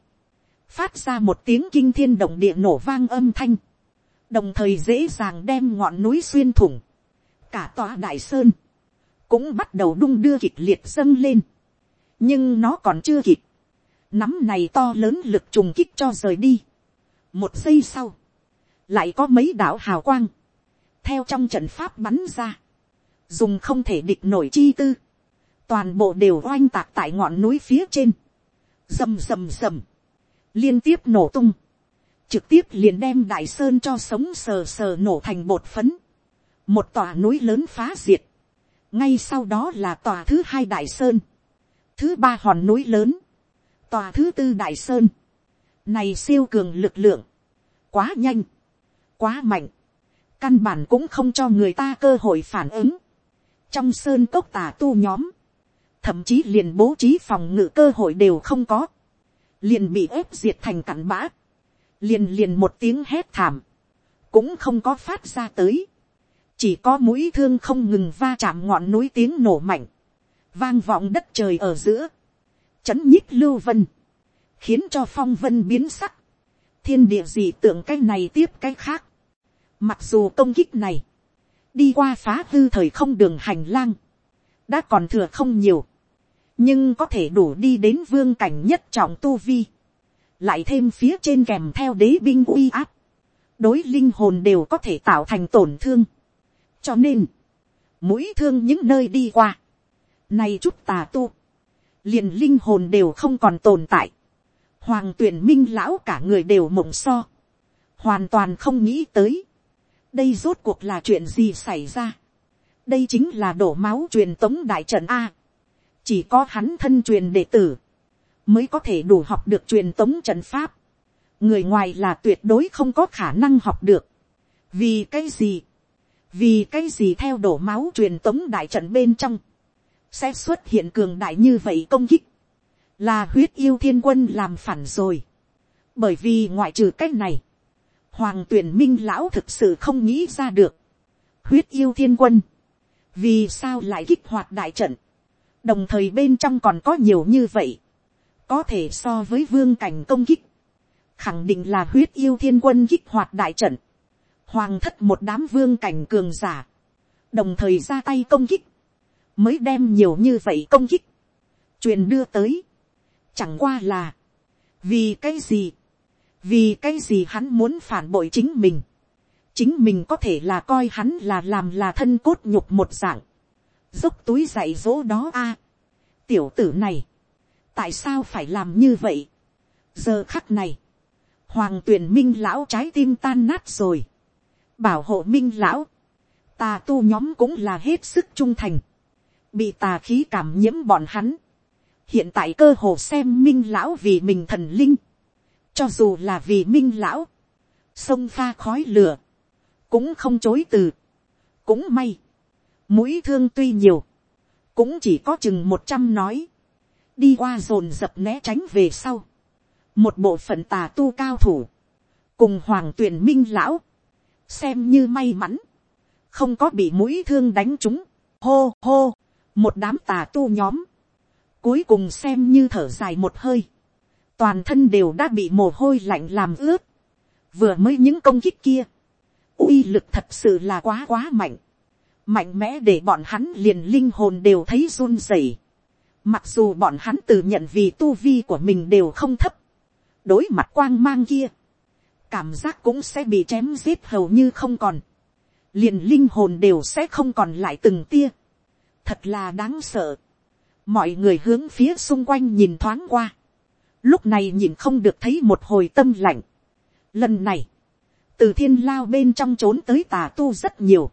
phát ra một tiếng kinh thiên động địa nổ vang âm thanh, đồng thời dễ dàng đem ngọn núi xuyên thủng, cả tòa đại sơn, cũng bắt đầu đung đưa kịch liệt dâng lên, nhưng nó còn chưa kịp, nắm này to lớn lực trùng kích cho rời đi. một giây sau, lại có mấy đạo hào quang, theo trong trận pháp bắn ra, dùng không thể địch nổi chi tư, toàn bộ đều oanh tạc tại ngọn núi phía trên, rầm rầm rầm, liên tiếp nổ tung, trực tiếp liền đem đại sơn cho sống sờ sờ nổ thành bột phấn, một tòa núi lớn phá diệt, ngay sau đó là tòa thứ hai đại sơn, thứ ba hòn núi lớn, tòa thứ tư đại sơn, này siêu cường lực lượng, quá nhanh, quá mạnh, căn bản cũng không cho người ta cơ hội phản ứng, trong sơn cốc tà tu nhóm, thậm chí liền bố trí phòng ngự cơ hội đều không có, liền bị ép diệt thành cặn bã, liền liền một tiếng hét thảm, cũng không có phát ra tới, chỉ có mũi thương không ngừng va chạm ngọn núi tiếng nổ mạnh, vang vọng đất trời ở giữa, chấn nhích lưu vân, khiến cho phong vân biến sắc, thiên địa gì tưởng cái này tiếp cái khác. Mặc dù công kích này, đi qua phá hư thời không đường hành lang, đã còn thừa không nhiều, nhưng có thể đủ đi đến vương cảnh nhất trọng tu vi, lại thêm phía trên kèm theo đế binh uy áp, đối linh hồn đều có thể tạo thành tổn thương cho nên, mũi thương những nơi đi qua, nay chút tà tu, liền linh hồn đều không còn tồn tại, hoàng tuyển minh lão cả người đều mộng so, hoàn toàn không nghĩ tới, đây rốt cuộc là chuyện gì xảy ra, đây chính là đổ máu truyền tống đại trận a, chỉ có hắn thân truyền đệ tử, mới có thể đủ học được truyền tống trận pháp, người ngoài là tuyệt đối không có khả năng học được, vì cái gì, vì cái gì theo đổ máu truyền tống đại trận bên trong, sẽ xuất hiện cường đại như vậy công kích, là huyết yêu thiên quân làm phản rồi, bởi vì ngoại trừ cái này, hoàng tuyển minh lão thực sự không nghĩ ra được, huyết yêu thiên quân, vì sao lại kích hoạt đại trận, đồng thời bên trong còn có nhiều như vậy, có thể so với vương cảnh công kích, khẳng định là huyết yêu thiên quân kích hoạt đại trận, hoàng thất một đám vương cảnh cường giả, đồng thời ra tay công kích, mới đem nhiều như vậy công kích, truyền đưa tới, chẳng qua là, vì cái gì, vì cái gì hắn muốn phản bội chính mình, chính mình có thể là coi hắn là làm là thân cốt nhục một dạng, dốc túi dạy dỗ đó a, à, tiểu tử này, tại sao phải làm như vậy, giờ khắc này, hoàng tuyển minh lão trái tim tan nát rồi, bảo hộ minh lão, tà tu nhóm cũng là hết sức trung thành, bị tà khí cảm nhiễm bọn hắn, hiện tại cơ hồ xem minh lão vì mình thần linh, cho dù là vì minh lão, sông pha khói lửa, cũng không chối từ, cũng may, mũi thương tuy nhiều, cũng chỉ có chừng một trăm nói, đi qua dồn dập né tránh về sau, một bộ phận tà tu cao thủ, cùng hoàng tuyển minh lão, xem như may mắn, không có bị mũi thương đánh chúng, hô hô, một đám tà tu nhóm, cuối cùng xem như thở dài một hơi, toàn thân đều đã bị mồ hôi lạnh làm ướt, vừa mới những công kích kia, uy lực thật sự là quá quá mạnh, mạnh mẽ để bọn hắn liền linh hồn đều thấy run rẩy, mặc dù bọn hắn tự nhận vì tu vi của mình đều không thấp, đối mặt quang mang kia, cảm giác cũng sẽ bị chém giết hầu như không còn, liền linh hồn đều sẽ không còn lại từng tia, thật là đáng sợ, mọi người hướng phía xung quanh nhìn thoáng qua, lúc này nhìn không được thấy một hồi tâm lạnh. Lần này, từ thiên lao bên trong trốn tới tà tu rất nhiều,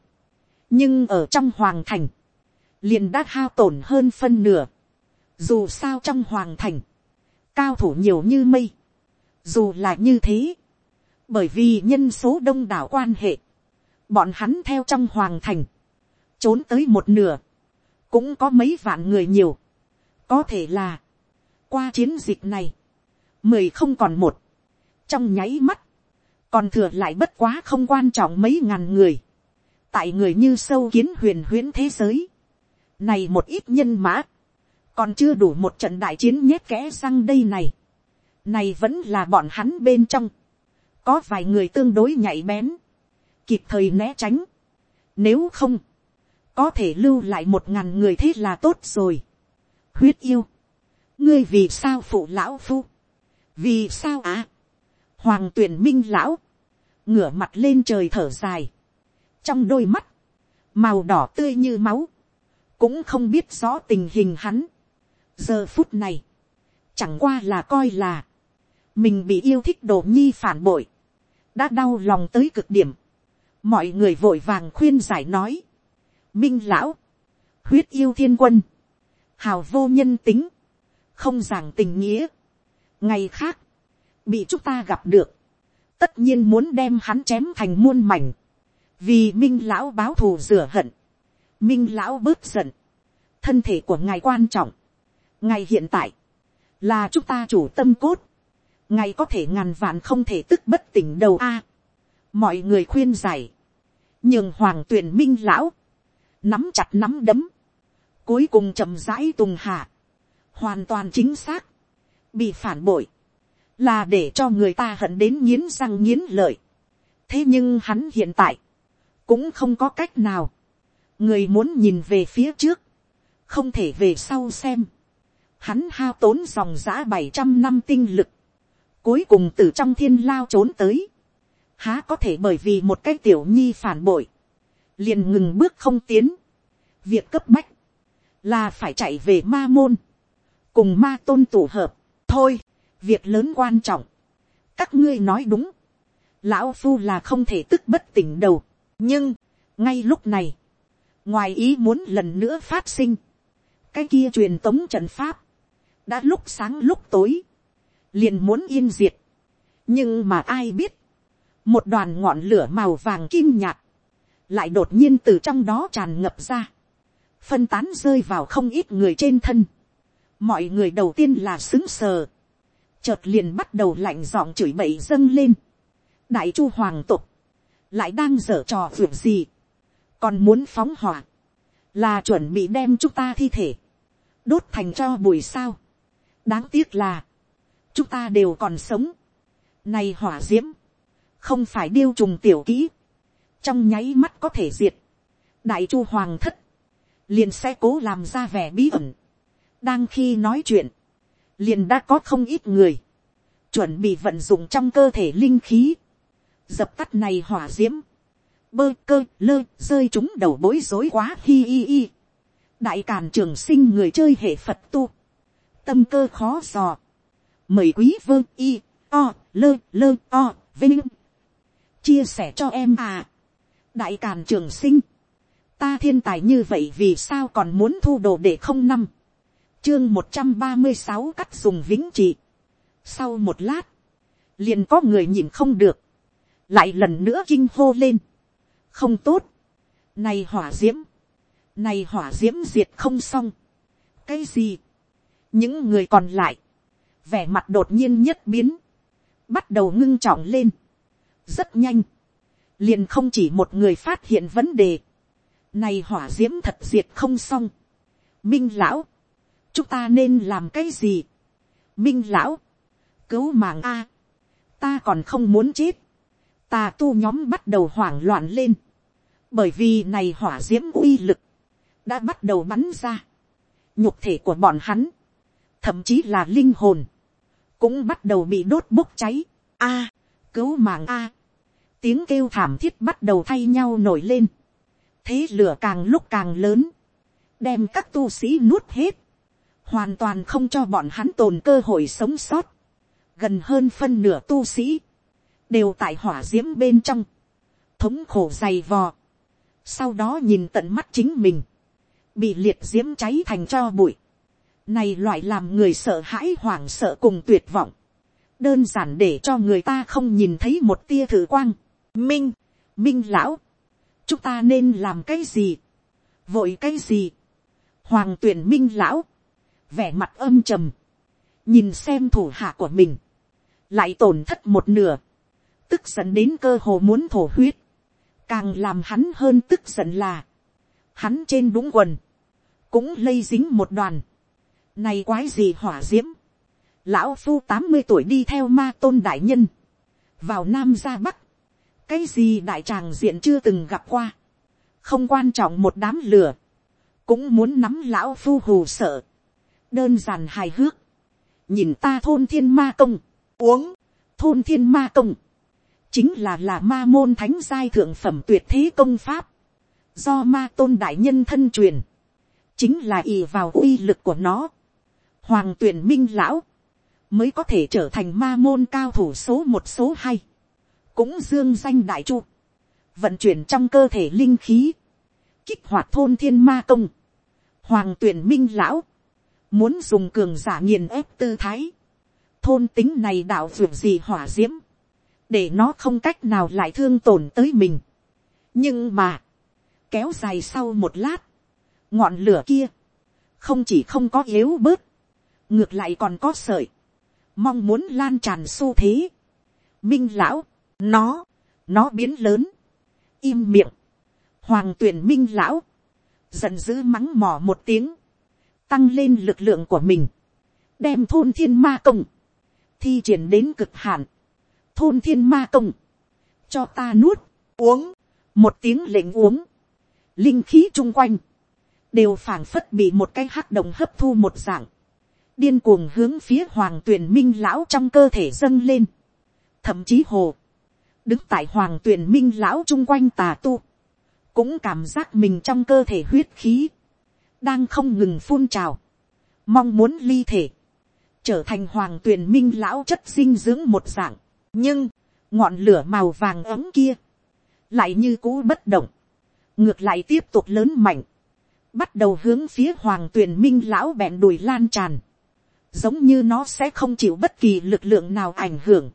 nhưng ở trong hoàng thành, liền đã hao tổn hơn phân nửa. Dù sao trong hoàng thành, cao thủ nhiều như mây. Dù là như thế, bởi vì nhân số đông đảo quan hệ, bọn hắn theo trong hoàng thành, trốn tới một nửa, cũng có mấy vạn người nhiều. Có thể là, qua chiến dịch này, mười không còn một, trong nháy mắt, còn thừa lại bất quá không quan trọng mấy ngàn người, tại người như sâu kiến huyền huyễn thế giới, này một ít nhân mã, còn chưa đủ một trận đại chiến nhét kẽ răng đây này, này vẫn là bọn hắn bên trong, có vài người tương đối nhạy bén, kịp thời né tránh, nếu không, có thể lưu lại một ngàn người thế là tốt rồi. huyết yêu, ngươi vì sao phụ lão phu, vì sao à, hoàng tuyển minh lão, ngửa mặt lên trời thở dài, trong đôi mắt, màu đỏ tươi như máu, cũng không biết rõ tình hình hắn. giờ phút này, chẳng qua là coi là, mình bị yêu thích đồ nhi phản bội, đã đau lòng tới cực điểm, mọi người vội vàng khuyên giải nói, minh lão, huyết yêu thiên quân, hào vô nhân tính, không giảng tình nghĩa, ngày khác, bị chúng ta gặp được, tất nhiên muốn đem hắn chém thành muôn mảnh, vì minh lão báo thù rửa hận, minh lão bớt giận, thân thể của ngài quan trọng, ngài hiện tại, là chúng ta chủ tâm cốt, ngài có thể ngàn vạn không thể tức bất tỉnh đầu a, mọi người khuyên giải, nhường hoàng tuyển minh lão, nắm chặt nắm đấm, cuối cùng chậm rãi tùng hạ, hoàn toàn chính xác, bị phản bội, là để cho người ta hận đến nghiến răng nghiến lợi. thế nhưng hắn hiện tại, cũng không có cách nào, người muốn nhìn về phía trước, không thể về sau xem, hắn hao tốn dòng giã bảy trăm năm tinh lực, cuối cùng từ trong thiên lao trốn tới, há có thể bởi vì một cái tiểu nhi phản bội, liền ngừng bước không tiến, việc cấp bách, là phải chạy về ma môn, cùng ma tôn tụ hợp, thôi, việc lớn quan trọng, các ngươi nói đúng, lão phu là không thể tức bất tỉnh đầu, nhưng, ngay lúc này, ngoài ý muốn lần nữa phát sinh, cái kia truyền tống trận pháp, đã lúc sáng lúc tối, liền muốn yên diệt, nhưng mà ai biết, một đoàn ngọn lửa màu vàng kim nhạt, lại đột nhiên từ trong đó tràn ngập ra, phân tán rơi vào không ít người trên thân, mọi người đầu tiên là xứng sờ, chợt liền bắt đầu lạnh giọng chửi bậy dâng lên, đại chu hoàng tục, lại đang dở trò việc gì, còn muốn phóng hỏa, là chuẩn bị đem chúng ta thi thể, đốt thành cho bùi sao. đáng tiếc là, chúng ta đều còn sống. này hỏa diễm không phải điêu trùng tiểu kỹ, trong nháy mắt có thể diệt, đại chu hoàng thất, liền sẽ cố làm ra vẻ bí ẩn. đang khi nói chuyện, liền đã có không ít người, chuẩn bị vận dụng trong cơ thể linh khí, dập tắt này hỏa diễm bơ cơ lơ rơi chúng đầu bối rối quá hi hi hi. đại càn trường sinh người chơi hệ phật tu. tâm cơ khó dò mời quý vơ y o lơ lơ o vinh. chia sẻ cho em à. đại càn trường sinh. ta thiên tài như vậy vì sao còn muốn thu đồ để không năm. chương một trăm ba mươi sáu cắt dùng vĩnh trị. sau một lát, liền có người nhìn không được. lại lần nữa kinh hô lên không tốt, này hỏa d i ễ m này hỏa d i ễ m diệt không xong, cái gì, những người còn lại, vẻ mặt đột nhiên nhất biến, bắt đầu ngưng trọng lên, rất nhanh, liền không chỉ một người phát hiện vấn đề, này hỏa d i ễ m thật diệt không xong, minh lão, chúng ta nên làm cái gì, minh lão, cứu mạng a, ta còn không muốn chết, tà tu nhóm bắt đầu hoảng loạn lên, bởi vì này hỏa d i ễ m uy lực, đã bắt đầu bắn ra, nhục thể của bọn hắn, thậm chí là linh hồn, cũng bắt đầu bị đốt bốc cháy, a, cứu mạng a, tiếng kêu thảm thiết bắt đầu thay nhau nổi lên, thế lửa càng lúc càng lớn, đem các tu sĩ nuốt hết, hoàn toàn không cho bọn hắn tồn cơ hội sống sót, gần hơn phân nửa tu sĩ, đều tại hỏa d i ễ m bên trong, thống khổ dày vò, sau đó nhìn tận mắt chính mình, bị liệt d i ễ m cháy thành cho bụi, này loại làm người sợ hãi hoảng sợ cùng tuyệt vọng, đơn giản để cho người ta không nhìn thấy một tia thử quang, minh, minh lão, chúng ta nên làm cái gì, vội cái gì, hoàng tuyển minh lão, vẻ mặt âm trầm, nhìn xem thủ hạ của mình, lại tổn thất một nửa, tức giận đến cơ hồ muốn thổ huyết, càng làm hắn hơn tức giận là, hắn trên đúng quần, cũng lây dính một đoàn, này quái gì hỏa diễm? Lão phu tám mươi tuổi đi theo ma tôn đại nhân, vào nam ra bắc, cái gì đại tràng diện chưa từng gặp qua, không quan trọng một đám lửa, cũng muốn nắm lão phu hù sợ, đơn giản hài hước, nhìn ta thôn thiên ma công, uống, thôn thiên ma công, chính là là ma môn thánh giai thượng phẩm tuyệt thế công pháp, do ma tôn đại nhân thân truyền, chính là ì vào uy lực của nó, hoàng tuyển minh lão, mới có thể trở thành ma môn cao thủ số một số hai, cũng dương danh đại chu, vận chuyển trong cơ thể linh khí, kích hoạt thôn thiên ma công, hoàng tuyển minh lão, muốn dùng cường giả nghiền ép tư thái, thôn tính này đạo dược gì hỏa d i ễ m để nó không cách nào lại thương tổn tới mình. nhưng mà, kéo dài sau một lát, ngọn lửa kia, không chỉ không có yếu bớt, ngược lại còn có sợi, mong muốn lan tràn xu thế. minh lão, nó, nó biến lớn, im miệng, hoàng tuyển minh lão, giận dữ mắng mỏ một tiếng, tăng lên lực lượng của mình, đem thôn thiên ma công, thi triển đến cực hạn, thôn thiên ma công, cho ta nuốt, uống, một tiếng lệnh uống, linh khí chung quanh, đều phảng phất bị một cái hắc động hấp thu một dạng, điên cuồng hướng phía hoàng tuyển minh lão trong cơ thể dâng lên, thậm chí hồ, đứng tại hoàng tuyển minh lão chung quanh tà tu, cũng cảm giác mình trong cơ thể huyết khí, đang không ngừng phun trào, mong muốn ly thể, trở thành hoàng tuyền minh lão chất dinh dưỡng một dạng, nhưng, ngọn lửa màu vàng ấm kia, lại như cũ bất động, ngược lại tiếp tục lớn mạnh, bắt đầu hướng phía hoàng tuyền minh lão bẹn đùi lan tràn, giống như nó sẽ không chịu bất kỳ lực lượng nào ảnh hưởng,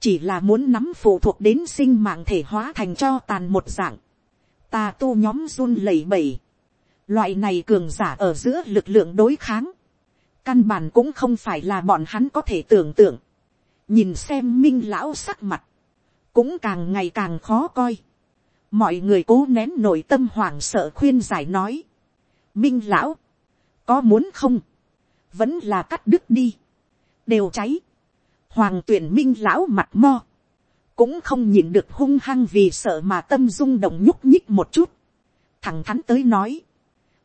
chỉ là muốn nắm phụ thuộc đến sinh mạng thể hóa thành cho tàn một dạng, tà tu nhóm run lẩy bẩy, Loại này cường giả ở giữa lực lượng đối kháng. Căn bản cũng không phải là bọn hắn có thể tưởng tượng. Nhìn xem minh lão sắc mặt. Cũng càng ngày càng khó coi. Mọi người cố nén nội tâm hoảng sợ khuyên giải nói. Minh lão. Có muốn không? Vẫn là cắt đứt đi. Đều cháy. Hoàng tuyển minh lão mặt mo. Cũng không nhìn được hung hăng vì sợ mà tâm rung động nhúc nhích một chút. Thẳng thắn tới nói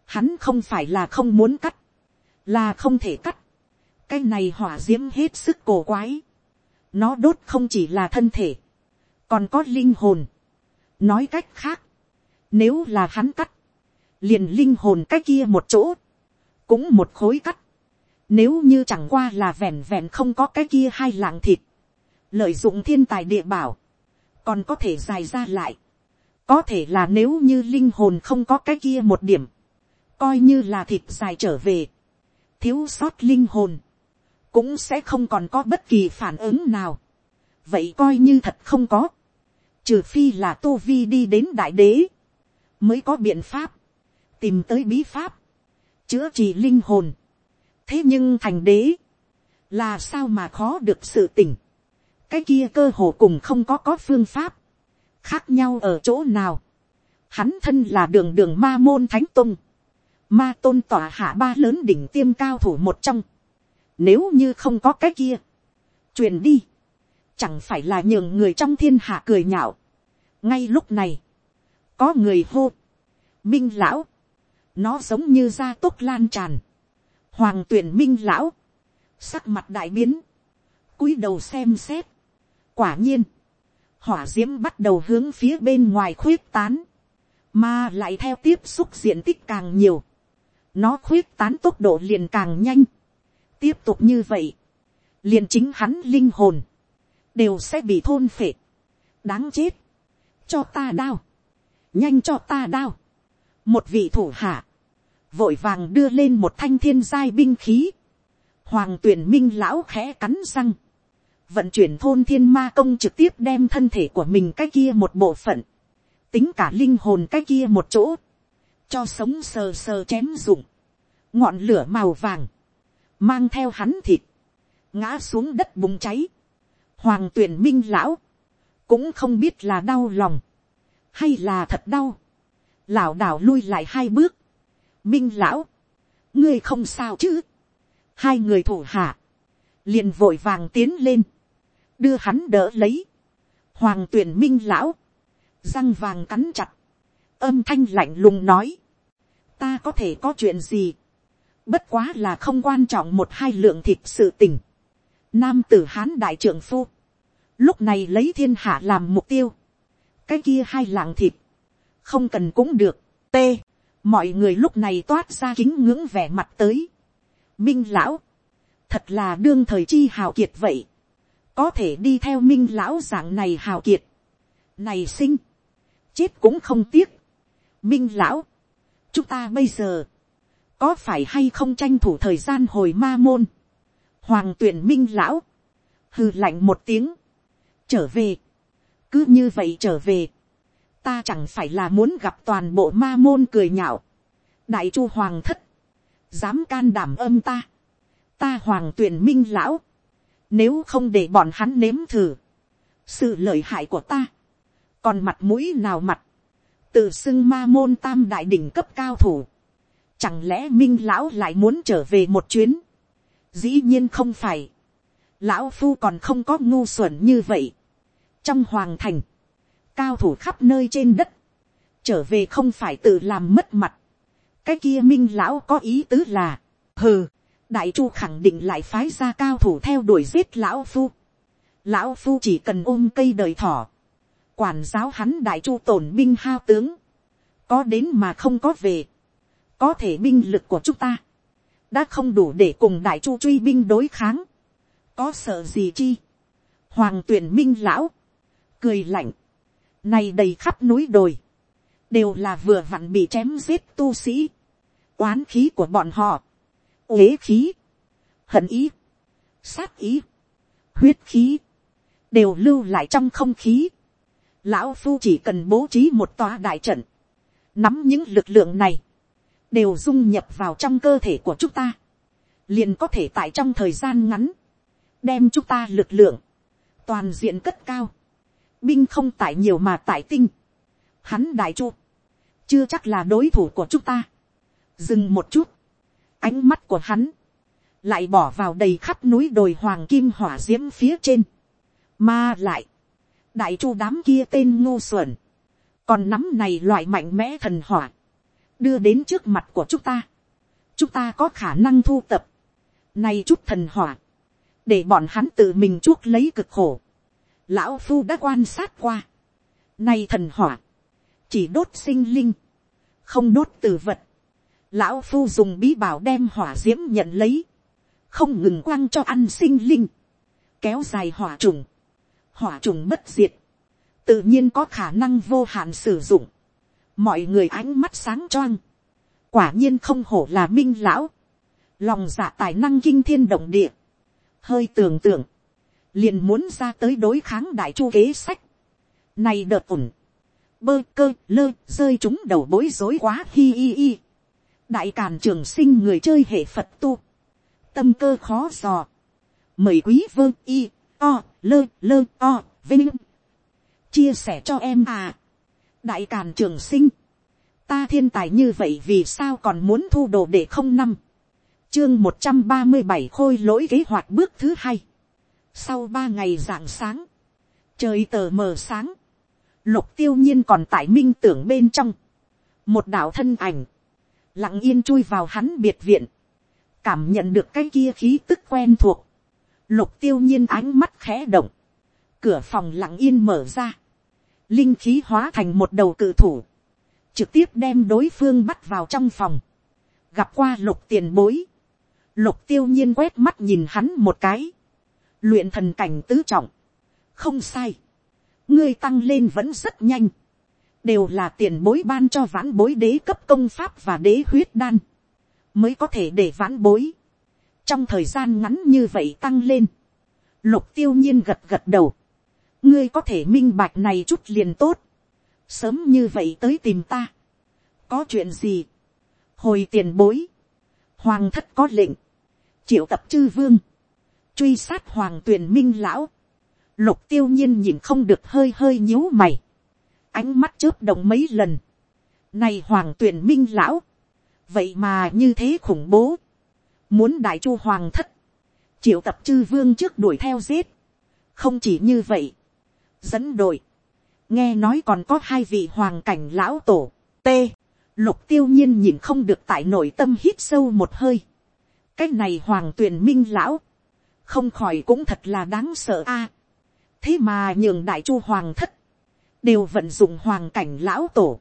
hắn không phải là không muốn cắt, là không thể cắt. cái này hỏa d i ễ m hết sức cổ quái. nó đốt không chỉ là thân thể, còn có linh hồn. nói cách khác, nếu là hắn cắt, liền linh hồn cái kia một chỗ, cũng một khối cắt. Nếu như chẳng qua là vẹn vẹn không có cái kia hai lạng thịt, lợi dụng thiên tài địa bảo, còn có thể dài ra lại. Có thể là nếu như linh hồn không có cái kia một điểm, coi như là thịt dài trở về, thiếu sót linh hồn, cũng sẽ không còn có bất kỳ phản ứng nào. vậy coi như thật không có, trừ phi là tô vi đi đến đại đế, mới có biện pháp, tìm tới bí pháp, chữa trị linh hồn thế nhưng thành đế, là sao mà khó được sự tỉnh, cái kia cơ hồ cùng không có có phương pháp, khác nhau ở chỗ nào. Hắn thân là đường đường ma môn thánh tung, ma tôn tỏa hạ ba lớn đỉnh tiêm cao thủ một trong, nếu như không có cái kia, truyền đi, chẳng phải là nhường người trong thiên hạ cười nhạo. ngay lúc này, có người hô, minh lão, nó giống như da tốt lan tràn, hoàng tuyển minh lão, sắc mặt đại biến, cúi đầu xem xét, quả nhiên, hỏa d i ễ m bắt đầu hướng phía bên ngoài khuyết tán, mà lại theo tiếp xúc diện tích càng nhiều, nó khuyết tán tốc độ liền càng nhanh. tiếp tục như vậy, liền chính hắn linh hồn, đều sẽ bị thôn phệ. đáng chết, cho ta đao, nhanh cho ta đao. một vị thủ hạ, vội vàng đưa lên một thanh thiên giai binh khí. hoàng tuyển minh lão khẽ cắn răng, vận chuyển thôn thiên ma công trực tiếp đem thân thể của mình cái kia một bộ phận, tính cả linh hồn cái kia một chỗ, cho sống sờ sờ chém dụng, ngọn lửa màu vàng, mang theo hắn thịt, ngã xuống đất bùng cháy, hoàng tuyển minh lão, cũng không biết là đau lòng, hay là thật đau, lão đảo lui lại hai bước, minh lão, ngươi không sao chứ, hai người thủ hạ, liền vội vàng tiến lên, đưa hắn đỡ lấy, hoàng tuyển minh lão, răng vàng cắn chặt, âm thanh lạnh lùng nói, ta có thể có chuyện gì, bất quá là không quan trọng một hai lượng thịt sự tình, nam tử hán đại trưởng phu, lúc này lấy thiên hạ làm mục tiêu, cái kia hai lạng thịt, không cần cũng được, t, mọi người lúc này toát ra kính ngưỡng vẻ mặt tới, minh lão, thật là đương thời chi hào kiệt vậy, có thể đi theo minh lão dạng này hào kiệt, này sinh, chết cũng không tiếc, minh lão, chúng ta bây giờ, có phải hay không tranh thủ thời gian hồi ma môn, hoàng tuyển minh lão, hừ lạnh một tiếng, trở về, cứ như vậy trở về, ta chẳng phải là muốn gặp toàn bộ ma môn cười nhạo, đại chu hoàng thất, dám can đảm âm ta, ta hoàng tuyển minh lão, nếu không để bọn hắn nếm thử, sự lợi hại của ta, còn mặt mũi nào mặt, tự xưng ma môn tam đại đỉnh cấp cao thủ, chẳng lẽ minh lão lại muốn trở về một chuyến, dĩ nhiên không phải, lão phu còn không có ngu xuẩn như vậy, trong hoàng thành, cao thủ khắp nơi trên đất, trở về không phải tự làm mất mặt, cái kia minh lão có ý tứ là, hừ, đại chu khẳng định lại phái ra cao thủ theo đuổi giết lão phu. lão phu chỉ cần ôm cây đời thỏ, quản giáo hắn đại chu tổn binh hao tướng, có đến mà không có về, có thể binh lực của chúng ta, đã không đủ để cùng đại chu truy binh đối kháng, có sợ gì chi, hoàng tuyển minh lão, cười lạnh, này đầy khắp núi đồi, đều là vừa vặn bị chém giết tu sĩ, oán khí của bọn họ, uế khí, hận ý, sát ý, huyết khí, đều lưu lại trong không khí. Lão Phu chỉ cần bố trí một tòa đại trận, nắm những lực lượng này, đều dung nhập vào trong cơ thể của chúng ta, liền có thể tại trong thời gian ngắn, đem chúng ta lực lượng, toàn diện cất cao, binh không tại nhiều mà tại tinh, hắn đại chu, chưa chắc là đối thủ của chúng ta. dừng một chút, ánh mắt của hắn, lại bỏ vào đầy khắp núi đồi hoàng kim hỏa d i ễ m phía trên, mà lại, đại chu đám kia tên ngô xuẩn, còn nắm này loại mạnh mẽ thần hỏa, đưa đến trước mặt của chúng ta, chúng ta có khả năng thu tập, này chút thần hỏa, để bọn hắn tự mình chuốc lấy cực khổ, lão phu đã quan sát qua, nay thần hỏa, chỉ đốt sinh linh, không đốt từ vật, lão phu dùng bí bảo đem hỏa d i ễ m nhận lấy, không ngừng quăng cho ăn sinh linh, kéo dài hỏa trùng, hỏa trùng bất diệt, tự nhiên có khả năng vô hạn sử dụng, mọi người ánh mắt sáng choang, quả nhiên không hổ là minh lão, lòng dạ tài năng kinh thiên động địa, hơi tưởng tượng, liền muốn ra tới đối kháng đại chu kế sách, này đợt ủng, bơ cơ lơ rơi chúng đầu bối rối quá hi hi hi. Đại càn trường sinh người chơi hệ phật tu, tâm cơ khó dò, mời quý vơ y, o, lơ lơ o, vinh, chia sẻ cho em à, đại càn trường sinh, ta thiên tài như vậy vì sao còn muốn thu đồ để không năm, chương một trăm ba mươi bảy khôi lỗi kế hoạch bước thứ hai, sau ba ngày rạng sáng, trời tờ mờ sáng, lục tiêu nhiên còn tại minh tưởng bên trong, một đạo thân ảnh, lặng yên chui vào hắn biệt viện, cảm nhận được cái kia khí tức quen thuộc, lục tiêu nhiên ánh mắt khẽ động, cửa phòng lặng yên mở ra, linh khí hóa thành một đầu cự thủ, trực tiếp đem đối phương bắt vào trong phòng, gặp qua lục tiền bối, lục tiêu nhiên quét mắt nhìn hắn một cái, luyện thần cảnh tứ trọng, không sai, ngươi tăng lên vẫn rất nhanh, đều là tiền bối ban cho vãn bối đế cấp công pháp và đế huyết đan, mới có thể để vãn bối, trong thời gian ngắn như vậy tăng lên, lục tiêu nhiên gật gật đầu, ngươi có thể minh bạch này chút liền tốt, sớm như vậy tới tìm ta, có chuyện gì, hồi tiền bối, hoàng thất có lệnh, triệu tập chư vương, truy sát hoàng tuyền minh lão, lục tiêu nhiên nhìn không được hơi hơi nhíu mày, ánh mắt chớp động mấy lần. Này hoàng tuyển minh lão. Vậy mà như thế khủng bố. Muốn đại chu hoàng thất. Triệu tập chư vương trước đuổi theo giết. Không chỉ như vậy. dẫn đội, nghe nói còn có hai vị hoàng cảnh lão tổ, t, lục tiêu nhiên nhìn không được tại nội tâm hít sâu một hơi, cái này hoàng tuyền minh lão, không khỏi cũng thật là đáng sợ a. thế mà nhường đại chu hoàng thất, đều vận dụng hoàng cảnh lão tổ.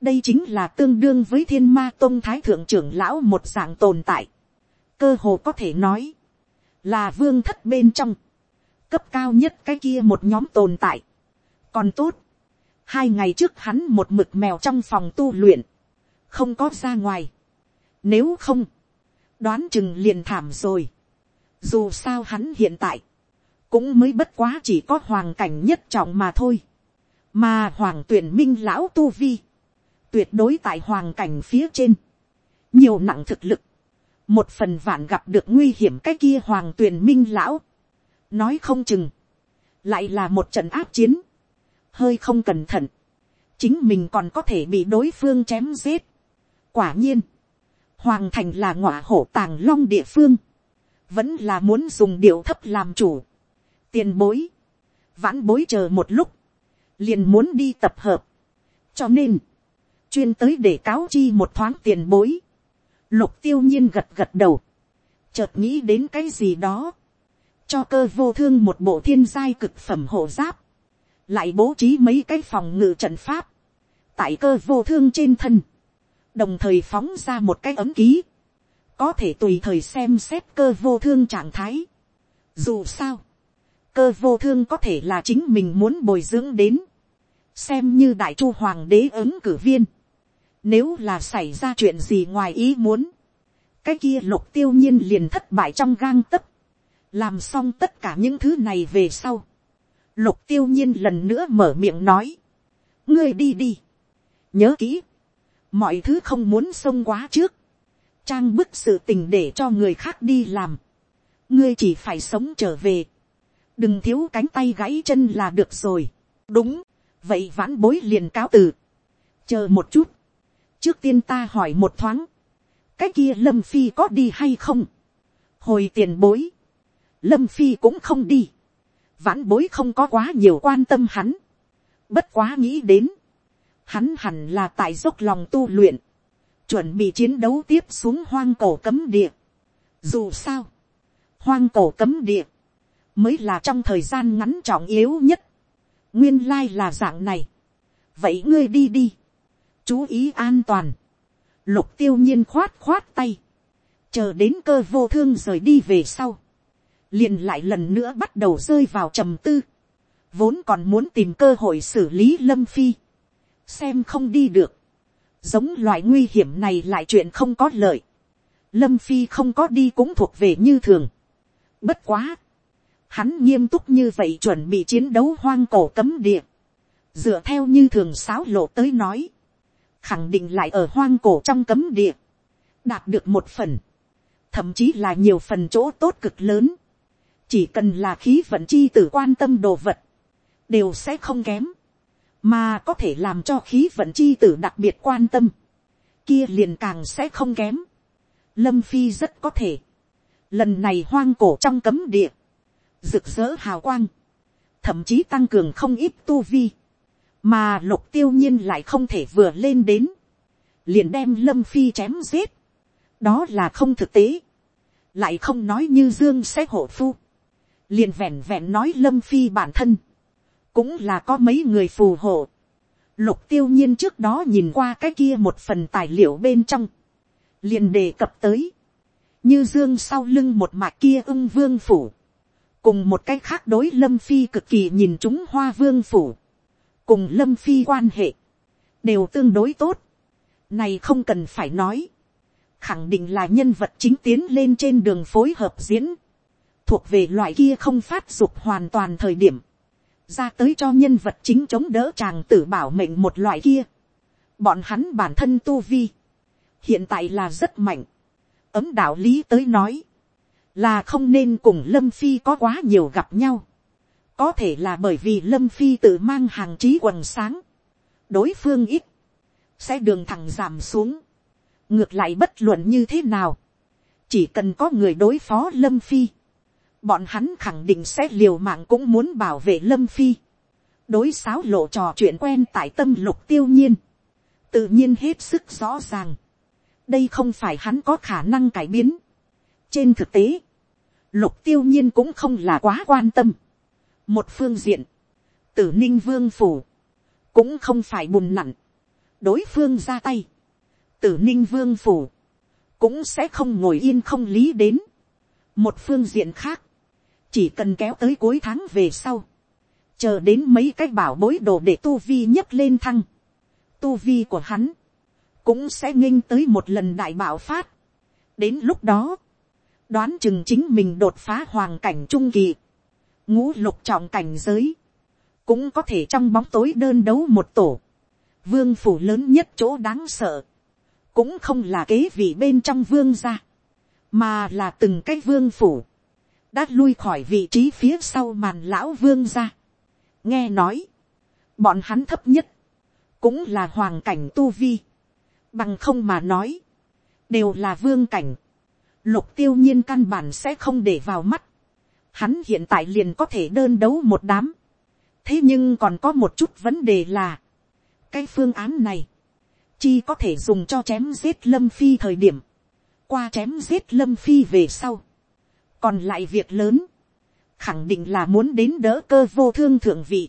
đây chính là tương đương với thiên ma tôn thái thượng trưởng lão một dạng tồn tại. cơ hồ có thể nói, là vương thất bên trong, cấp cao nhất cái kia một nhóm tồn tại. còn tốt, hai ngày trước hắn một mực mèo trong phòng tu luyện, không có ra ngoài. nếu không, đoán chừng liền thảm rồi. Dù sao hắn hiện tại, cũng mới bất quá chỉ có hoàng cảnh nhất trọng mà thôi. Mà hoàng tuyển minh lão tu vi, tuyệt đối tại hoàng cảnh phía trên. Nhiều nặng thực lực. Một phần vạn gặp được nguy hiểm cái kia hoàng tuyển minh lão. Nói không chừng. Lại là một trận áp chiến. Hơi không cẩn thận. Chính mình còn có thể bị đối phương chém giết. Quả nhiên hoàng thành là ngọa hổ tàng long địa phương, vẫn là muốn dùng điệu thấp làm chủ, tiền bối, vãn bối chờ một lúc, liền muốn đi tập hợp, cho nên, chuyên tới để cáo chi một thoáng tiền bối, lục tiêu nhiên gật gật đầu, chợt nghĩ đến cái gì đó, cho cơ vô thương một bộ thiên giai cực phẩm hộ giáp, lại bố trí mấy cái phòng ngự trận pháp, tại cơ vô thương trên thân, đồng thời phóng ra một cái ấm ký, có thể tùy thời xem xét cơ vô thương trạng thái. Dù sao, cơ vô thương có thể là chính mình muốn bồi dưỡng đến, xem như đại chu hoàng đế ứng cử viên. Nếu là xảy ra chuyện gì ngoài ý muốn, cái kia lục tiêu nhiên liền thất bại trong gang tấc, làm xong tất cả những thứ này về sau. Lục tiêu nhiên lần nữa mở miệng nói, ngươi đi đi, nhớ kỹ, mọi thứ không muốn xông quá trước, trang bức sự tình để cho người khác đi làm, ngươi chỉ phải sống trở về, đừng thiếu cánh tay gãy chân là được rồi, đúng, vậy vãn bối liền cáo từ, chờ một chút, trước tiên ta hỏi một thoáng, cái kia lâm phi có đi hay không, hồi tiền bối, lâm phi cũng không đi, vãn bối không có quá nhiều quan tâm hắn, bất quá nghĩ đến, hắn hẳn là tại dốc lòng tu luyện, chuẩn bị chiến đấu tiếp xuống hoang cổ cấm địa. Dù sao, hoang cổ cấm địa, mới là trong thời gian ngắn trọng yếu nhất. nguyên lai là dạng này. vậy ngươi đi đi, chú ý an toàn. lục tiêu nhiên khoát khoát tay, chờ đến cơ vô thương rời đi về sau, liền lại lần nữa bắt đầu rơi vào trầm tư, vốn còn muốn tìm cơ hội xử lý lâm phi, xem không đi được, giống loại nguy hiểm này lại chuyện không có lợi, lâm phi không có đi cũng thuộc về như thường. bất quá, hắn nghiêm túc như vậy chuẩn bị chiến đấu hoang cổ cấm địa, dựa theo như thường sáo lộ tới nói, khẳng định lại ở hoang cổ trong cấm địa, đạt được một phần, thậm chí là nhiều phần chỗ tốt cực lớn, chỉ cần là khí vận chi tử quan tâm đồ vật, đều sẽ không kém mà có thể làm cho khí vận chi tử đặc biệt quan tâm, kia liền càng sẽ không kém. Lâm phi rất có thể, lần này hoang cổ trong cấm địa, rực rỡ hào quang, thậm chí tăng cường không ít tu vi, mà lục tiêu nhiên lại không thể vừa lên đến, liền đem lâm phi chém giết, đó là không thực tế, lại không nói như dương sẽ hộ phu, liền vẹn vẹn nói lâm phi bản thân, cũng là có mấy người phù hộ. Lục tiêu nhiên trước đó nhìn qua cái kia một phần tài liệu bên trong, liền đề cập tới, như dương sau lưng một mạc kia ưng vương phủ, cùng một cái khác đối lâm phi cực kỳ nhìn chúng hoa vương phủ, cùng lâm phi quan hệ, đều tương đối tốt, này không cần phải nói, khẳng định là nhân vật chính tiến lên trên đường phối hợp diễn, thuộc về loại kia không phát dục hoàn toàn thời điểm, ra tới cho nhân vật chính chống đỡ chàng tử bảo mệnh một loại kia. Bọn hắn bản thân tu vi, hiện tại là rất mạnh. Ấm đạo lý tới nói, là không nên cùng Lâm Phi có quá nhiều gặp nhau. Có thể là bởi vì Lâm Phi tự mang hàng trí quần sáng. Đối phương ít, sẽ đường thẳng giảm xuống. Ngược lại bất luận như thế nào, chỉ cần có người đối phó Lâm Phi bọn hắn khẳng định sẽ liều mạng cũng muốn bảo vệ lâm phi. đối sáo lộ trò chuyện quen tại tâm lục tiêu nhiên, tự nhiên hết sức rõ ràng, đây không phải hắn có khả năng cải biến. trên thực tế, lục tiêu nhiên cũng không là quá quan tâm. một phương diện, tử ninh vương phủ, cũng không phải bùn nặn, đối phương ra tay, tử ninh vương phủ, cũng sẽ không ngồi yên không lý đến. một phương diện khác, chỉ cần kéo tới cuối tháng về sau, chờ đến mấy cái bảo bối đồ để tu vi nhấc lên thăng, tu vi của hắn, cũng sẽ nghênh tới một lần đại bảo phát. đến lúc đó, đoán chừng chính mình đột phá hoàng cảnh trung kỳ, ngũ lục trọng cảnh giới, cũng có thể trong bóng tối đơn đấu một tổ, vương phủ lớn nhất chỗ đáng sợ, cũng không là kế vị bên trong vương gia, mà là từng cái vương phủ, đã lui khỏi vị trí phía sau màn lão vương ra. nghe nói, bọn hắn thấp nhất, cũng là hoàng cảnh tu vi, bằng không mà nói, đều là vương cảnh, lục tiêu nhiên căn bản sẽ không để vào mắt, hắn hiện tại liền có thể đơn đấu một đám, thế nhưng còn có một chút vấn đề là, cái phương án này, chi có thể dùng cho chém giết lâm phi thời điểm, qua chém giết lâm phi về sau, còn lại việc lớn, khẳng định là muốn đến đỡ cơ vô thương thượng vị.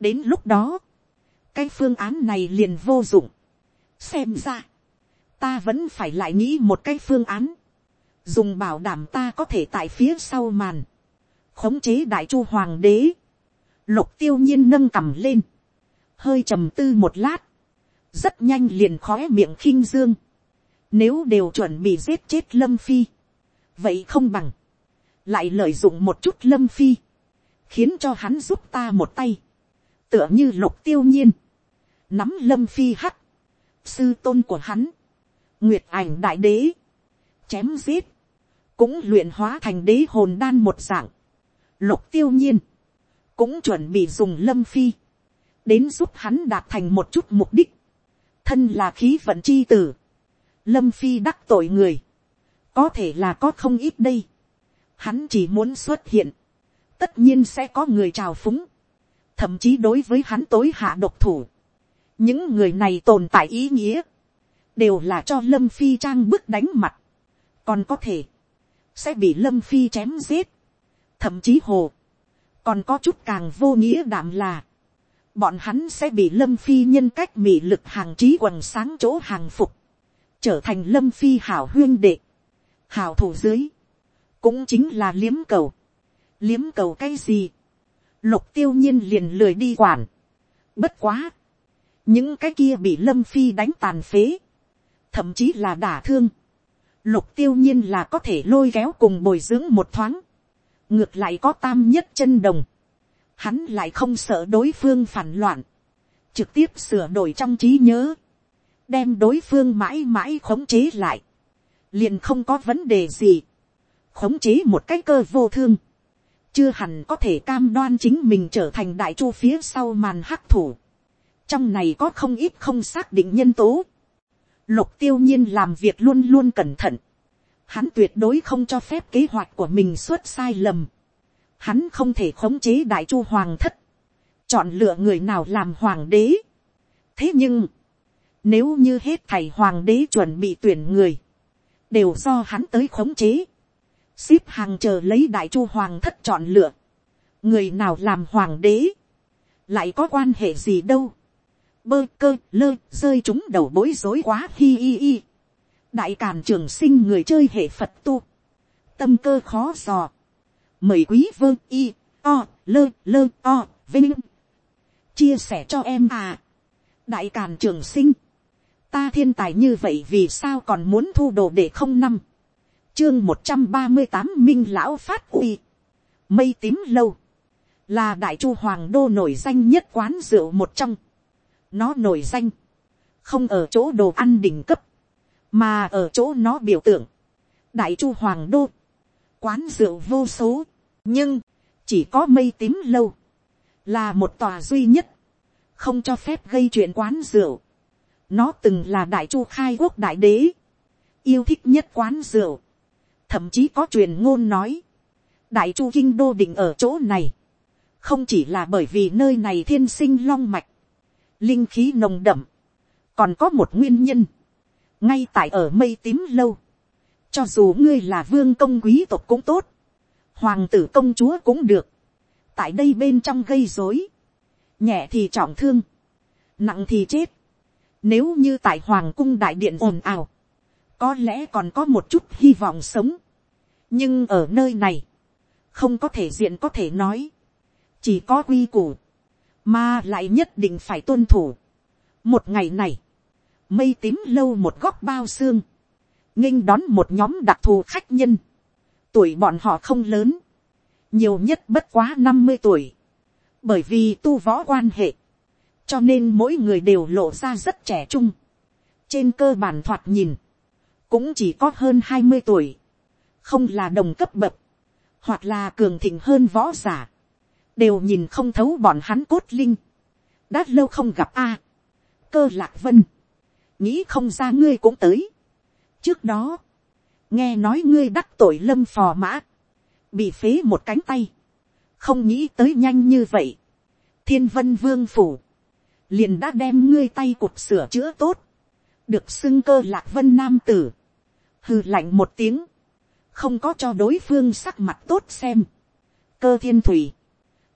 đến lúc đó, cái phương án này liền vô dụng. xem ra, ta vẫn phải lại nghĩ một cái phương án, dùng bảo đảm ta có thể tại phía sau màn, khống chế đại chu hoàng đế, lục tiêu nhiên nâng cầm lên, hơi trầm tư một lát, rất nhanh liền khói miệng khinh dương, nếu đều chuẩn bị giết chết lâm phi, vậy không bằng, lại lợi dụng một chút lâm phi, khiến cho hắn giúp ta một tay, tựa như lục tiêu nhiên, nắm lâm phi hắt, sư tôn của hắn, nguyệt ảnh đại đế, chém giết, cũng luyện hóa thành đế hồn đan một dạng, lục tiêu nhiên, cũng chuẩn bị dùng lâm phi, đến giúp hắn đạt thành một chút mục đích, thân là khí vận chi tử, lâm phi đắc tội người, có thể là có không ít đây, hắn chỉ muốn xuất hiện, tất nhiên sẽ có người trào phúng, thậm chí đối với hắn tối hạ độc thủ, những người này tồn tại ý nghĩa, đều là cho lâm phi trang bức đánh mặt, còn có thể, sẽ bị lâm phi chém giết, thậm chí hồ, còn có chút càng vô nghĩa đảm là, bọn hắn sẽ bị lâm phi nhân cách mị lực hàng trí quần sáng chỗ hàng phục, trở thành lâm phi hảo huyên đệ, hảo thủ dưới, cũng chính là liếm cầu, liếm cầu cái gì, lục tiêu nhiên liền lười đi quản, bất quá, những cái kia bị lâm phi đánh tàn phế, thậm chí là đả thương, lục tiêu nhiên là có thể lôi kéo cùng bồi dưỡng một thoáng, ngược lại có tam nhất chân đồng, hắn lại không sợ đối phương phản loạn, trực tiếp sửa đổi trong trí nhớ, đem đối phương mãi mãi khống chế lại, liền không có vấn đề gì, khống chế một cái cơ vô thương, chưa hẳn có thể cam đoan chính mình trở thành đại chu phía sau màn hắc thủ, trong này có không ít không xác định nhân tố, lục tiêu nhiên làm việc luôn luôn cẩn thận, hắn tuyệt đối không cho phép kế hoạch của mình xuất sai lầm, hắn không thể khống chế đại chu hoàng thất, chọn lựa người nào làm hoàng đế. thế nhưng, nếu như hết thầy hoàng đế chuẩn bị tuyển người, đều do hắn tới khống chế, xếp hàng chờ lấy đại chu hoàng thất chọn lựa, người nào làm hoàng đế, lại có quan hệ gì đâu, bơ cơ lơ rơi chúng đầu bối rối quá hi hi hi, đại càn trường sinh người chơi hệ phật tu, tâm cơ khó dò, mời quý vơ y o lơ lơ o vinh. Chia sẻ cho em à. Đại càn trường sinh. Ta thiên tài như vậy vì sao còn muốn thu đồ để không năm? Chương một trăm ba mươi tám minh lão phát uy. Mây tím lâu. Là đại chu hoàng đô nổi danh nhất quán rượu một trong. Nó nổi danh. Không ở chỗ đồ ăn đỉnh cấp mà ở chỗ nó biểu tượng. Đại chu hoàng đô. Quán rượu vô số. Nhưng chỉ có mây tím lâu, là một tòa duy nhất, không cho phép gây chuyện quán rượu. nó từng là đại chu khai quốc đại đế, yêu thích nhất quán rượu, thậm chí có truyền ngôn nói, đại chu kinh đô định ở chỗ này, không chỉ là bởi vì nơi này thiên sinh long mạch, linh khí nồng đậm, còn có một nguyên nhân, ngay tại ở mây tím lâu, cho dù ngươi là vương công quý tộc cũng tốt, hoàng tử công chúa cũng được, tại đây bên trong gây dối, nhẹ thì trọng thương, nặng thì chết, nếu như tại hoàng cung đại điện ồn ào, có lẽ còn có một chút hy vọng sống, nhưng ở nơi này, không có thể diện có thể nói, chỉ có quy củ, mà lại nhất định phải tuân thủ. một ngày này, mây tím lâu một góc bao xương, nghinh đón một nhóm đặc thù khách nhân, tuổi bọn họ không lớn, nhiều nhất bất quá năm mươi tuổi, bởi vì tu võ quan hệ, cho nên mỗi người đều lộ ra rất trẻ trung, trên cơ bản thoạt nhìn, cũng chỉ có hơn hai mươi tuổi, không là đồng cấp bậc, hoặc là cường thịnh hơn võ giả, đều nhìn không thấu bọn hắn cốt linh, đã lâu không gặp a, cơ lạc vân, nghĩ không ra ngươi cũng tới. trước đó, nghe nói ngươi đắc tội lâm phò mã, bị phế một cánh tay, không nghĩ tới nhanh như vậy, thiên vân vương phủ, liền đã đem ngươi tay cụt sửa chữa tốt, được xưng cơ lạc vân nam tử, hừ lạnh một tiếng, không có cho đối phương sắc mặt tốt xem, cơ thiên thủy,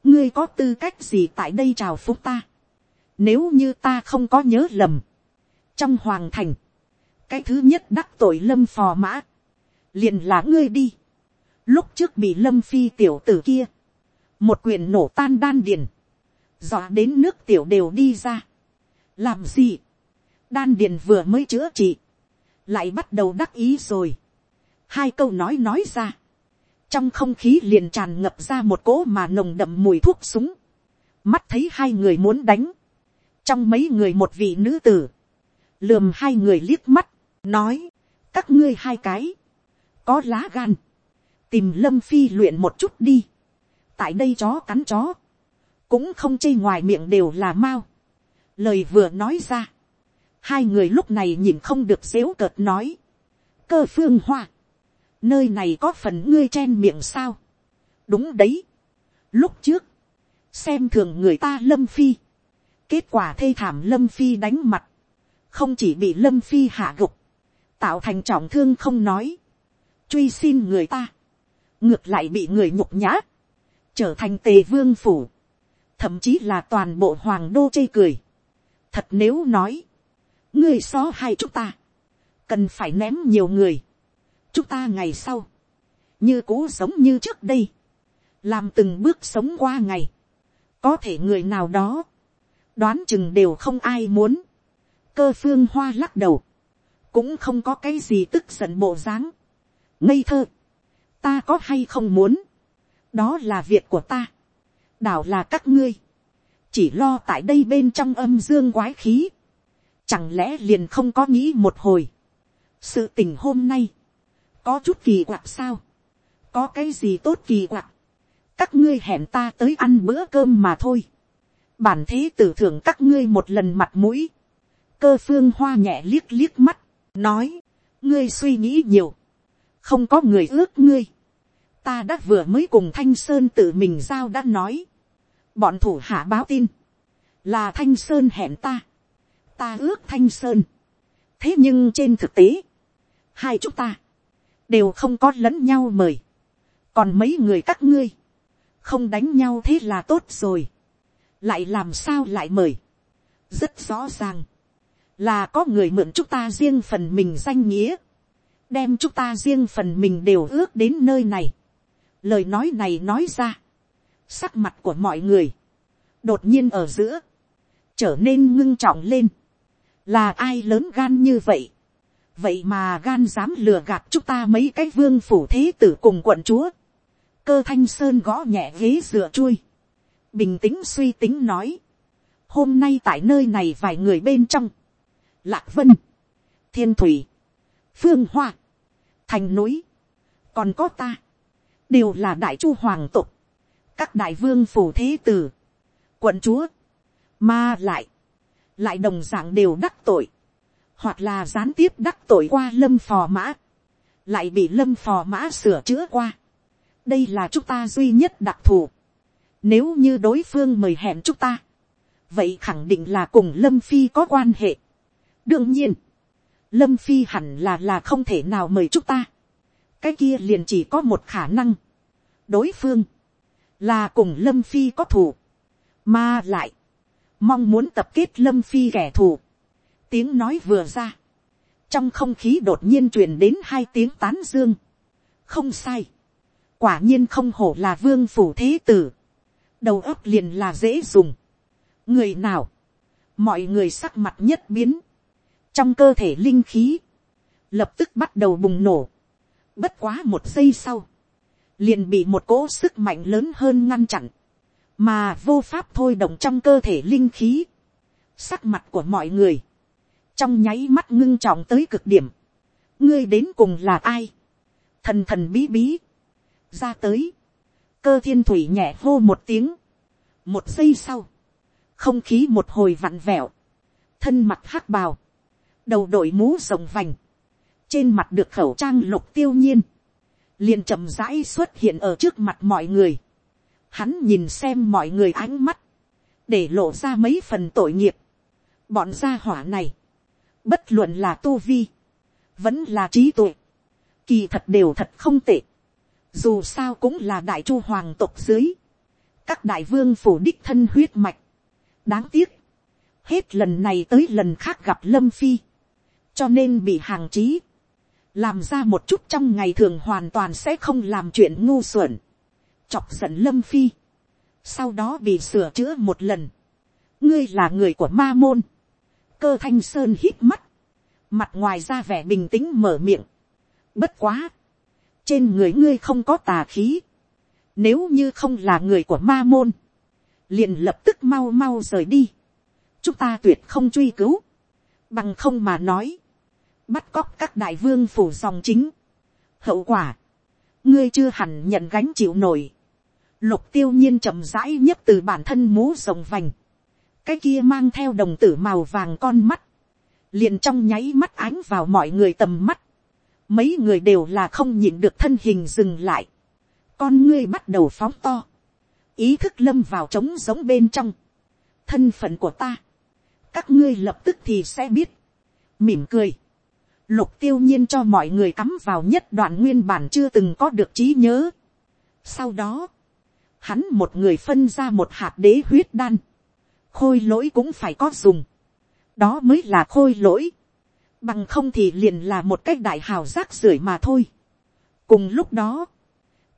ngươi có tư cách gì tại đây chào phúc ta, nếu như ta không có nhớ lầm, trong hoàng thành, cái thứ nhất đắc tội lâm phò mã, liền là ngươi đi, lúc trước bị lâm phi tiểu tử kia, một quyền nổ tan đan điền, dọa đến nước tiểu đều đi ra. làm gì, đan điền vừa mới chữa trị, lại bắt đầu đắc ý rồi. hai câu nói nói ra, trong không khí liền tràn ngập ra một cỗ mà nồng đậm mùi thuốc súng, mắt thấy hai người muốn đánh, trong mấy người một vị nữ tử, lườm hai người liếc mắt, nói, các ngươi hai cái, có lá gan, tìm lâm phi luyện một chút đi, tại đây chó cắn chó, cũng không chê ngoài miệng đều là mau. lời vừa nói ra, hai người lúc này nhìn không được xếu cợt nói, cơ phương hoa, nơi này có phần ngươi chen miệng sao, đúng đấy, lúc trước, xem thường người ta lâm phi, kết quả thê thảm lâm phi đánh mặt, không chỉ bị lâm phi hạ gục, tạo thành trọng thương không nói, truy xin người ta, ngược lại bị người nhục nhã, trở thành tề vương phủ, thậm chí là toàn bộ hoàng đô chê cười. thật nếu nói, ngươi xó hai chúng ta, cần phải ném nhiều người, chúng ta ngày sau, như cũ sống như trước đây, làm từng bước sống qua ngày, có thể người nào đó, đoán chừng đều không ai muốn, cơ phương hoa lắc đầu, cũng không có cái gì tức giận bộ dáng, ngây thơ, ta có hay không muốn, đó là việc của ta, đảo là các ngươi, chỉ lo tại đây bên trong âm dương quái khí, chẳng lẽ liền không có nghĩ một hồi, sự tình hôm nay, có chút kỳ quặc sao, có cái gì tốt kỳ quặc, các ngươi hẹn ta tới ăn bữa cơm mà thôi, bản thế tử thưởng các ngươi một lần mặt mũi, cơ phương hoa nhẹ liếc liếc mắt, nói, ngươi suy nghĩ nhiều, không có người ước ngươi, ta đã vừa mới cùng thanh sơn tự mình giao đã nói, bọn thủ hạ báo tin, là thanh sơn hẹn ta, ta ước thanh sơn, thế nhưng trên thực tế, hai chúng ta, đều không có lẫn nhau mời, còn mấy người các ngươi, không đánh nhau thế là tốt rồi, lại làm sao lại mời, rất rõ ràng, là có người mượn chúng ta riêng phần mình danh nghĩa, đem chúng ta riêng phần mình đều ước đến nơi này. Lời nói này nói ra, sắc mặt của mọi người, đột nhiên ở giữa, trở nên ngưng trọng lên. Là ai lớn gan như vậy? Vậy mà gan dám lừa gạt chúng ta mấy cái vương phủ thế tử cùng quận chúa. Cơ thanh sơn gõ nhẹ ghế dựa chui. Bình tĩnh suy tính nói. Hôm nay tại nơi này vài người bên trong. Lạc Vân. Thiên Thủy. Phương Hoa. Thành núi. Còn có ta. Đều là đại chu hoàng tục. Các đại vương phủ thế tử. Quận chúa. Mà lại. Lại đồng dạng đều đắc tội. Hoặc là gián tiếp đắc tội qua lâm phò mã. Lại bị lâm phò mã sửa chữa qua. Đây là chúng ta duy nhất đặc thù. Nếu như đối phương mời hẹn chúng ta. Vậy khẳng định là cùng Lâm Phi có quan hệ. Đương nhiên. Lâm Phi hẳn là là không thể nào mời chúng ta. Cái kia liền chỉ có một khả năng. Đối phương. Là cùng Lâm Phi có thù. Mà lại. Mong muốn tập kết Lâm Phi kẻ thù. Tiếng nói vừa ra. Trong không khí đột nhiên truyền đến hai tiếng tán dương. Không sai. Quả nhiên không hổ là vương phủ thế tử. Đầu óc liền là dễ dùng. Người nào. Mọi người sắc mặt nhất biến. Trong cơ thể linh khí. Lập tức bắt đầu bùng nổ. Bất quá một giây sau. Liền bị một cỗ sức mạnh lớn hơn ngăn chặn. Mà vô pháp thôi động trong cơ thể linh khí. Sắc mặt của mọi người. Trong nháy mắt ngưng trọng tới cực điểm. Ngươi đến cùng là ai? Thần thần bí bí ra tới, cơ thiên thủy nhẹ hô một tiếng, một giây sau, không khí một hồi vặn vẹo, thân mặt hắc bào, đầu đội mũ rồng vành, trên mặt được khẩu trang lục tiêu nhiên, liền chậm rãi xuất hiện ở trước mặt mọi người, hắn nhìn xem mọi người ánh mắt, để lộ ra mấy phần tội nghiệp, bọn gia hỏa này, bất luận là tu vi, vẫn là trí tuệ, kỳ thật đều thật không tệ, dù sao cũng là đại chu hoàng tộc dưới, các đại vương phủ đích thân huyết mạch. đáng tiếc, hết lần này tới lần khác gặp lâm phi, cho nên bị hàng trí, làm ra một chút trong ngày thường hoàn toàn sẽ không làm chuyện ngu xuẩn, chọc giận lâm phi, sau đó bị sửa chữa một lần, ngươi là người của ma môn, cơ thanh sơn hít mắt, mặt ngoài ra vẻ bình tĩnh mở miệng, bất quá, trên người ngươi không có tà khí, nếu như không là người của ma môn, liền lập tức mau mau rời đi, chúng ta tuyệt không truy cứu, bằng không mà nói, bắt cóc các đại vương phủ dòng chính, hậu quả, ngươi chưa hẳn nhận gánh chịu nổi, lục tiêu nhiên chậm rãi nhất từ bản thân mũ rồng vành, cái kia mang theo đồng tử màu vàng con mắt, liền trong nháy mắt ánh vào mọi người tầm mắt, mấy người đều là không nhìn được thân hình dừng lại, con ngươi bắt đầu phóng to, ý thức lâm vào trống giống bên trong, thân phận của ta, các ngươi lập tức thì sẽ biết, mỉm cười, lục tiêu nhiên cho mọi người cắm vào nhất đoạn nguyên bản chưa từng có được trí nhớ. Sau đó, hắn một người phân ra một hạt đế huyết đan, khôi lỗi cũng phải có dùng, đó mới là khôi lỗi, bằng không thì liền là một cách đại hào rác rưởi mà thôi. cùng lúc đó,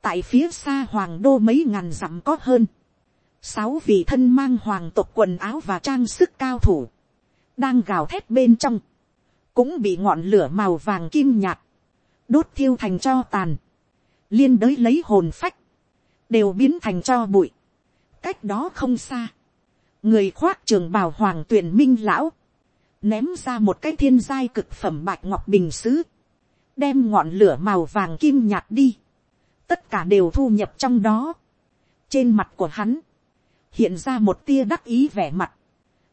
tại phía xa hoàng đô mấy ngàn dặm có hơn, sáu vị thân mang hoàng tộc quần áo và trang sức cao thủ, đang gào thét bên trong, cũng bị ngọn lửa màu vàng kim nhạt, đốt thiêu thành cho tàn, liên đới lấy hồn phách, đều biến thành cho bụi. cách đó không xa, người khoác trường bào hoàng tuyển minh lão, ném ra một cái thiên giai cực phẩm bạch ngọc bình xứ, đem ngọn lửa màu vàng kim nhạt đi, tất cả đều thu nhập trong đó. trên mặt của hắn, hiện ra một tia đắc ý vẻ mặt,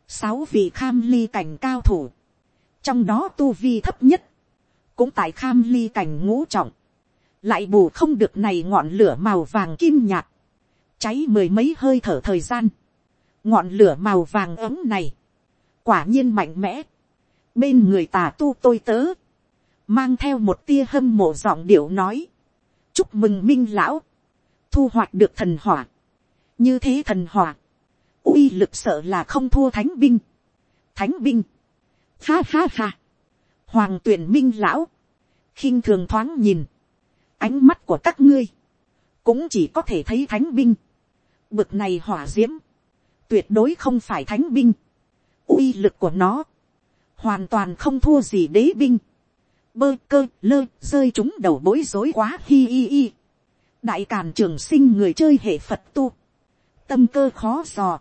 sáu vị kham ly cảnh cao thủ, trong đó tu vi thấp nhất, cũng tại kham ly cảnh ngũ trọng, lại bù không được này ngọn lửa màu vàng kim nhạt, cháy mười mấy hơi thở thời gian, ngọn lửa màu vàng ấm này, quả nhiên mạnh mẽ, bên người tà tu tôi tớ, mang theo một tia hâm mộ giọng điệu nói, chúc mừng minh lão, thu hoạch được thần hỏa, như thế thần hỏa, uy lực sợ là không thua thánh binh, thánh binh, ha ha ha, hoàng tuyển minh lão, khinh thường thoáng nhìn, ánh mắt của các ngươi, cũng chỉ có thể thấy thánh binh, bực này hỏa d i ễ m tuyệt đối không phải thánh binh, uy lực của nó, hoàn toàn không thua gì đế binh, bơ cơ lơ rơi chúng đầu bối rối quá hi hi hi. đại càn trường sinh người chơi hệ phật tu, tâm cơ khó dò,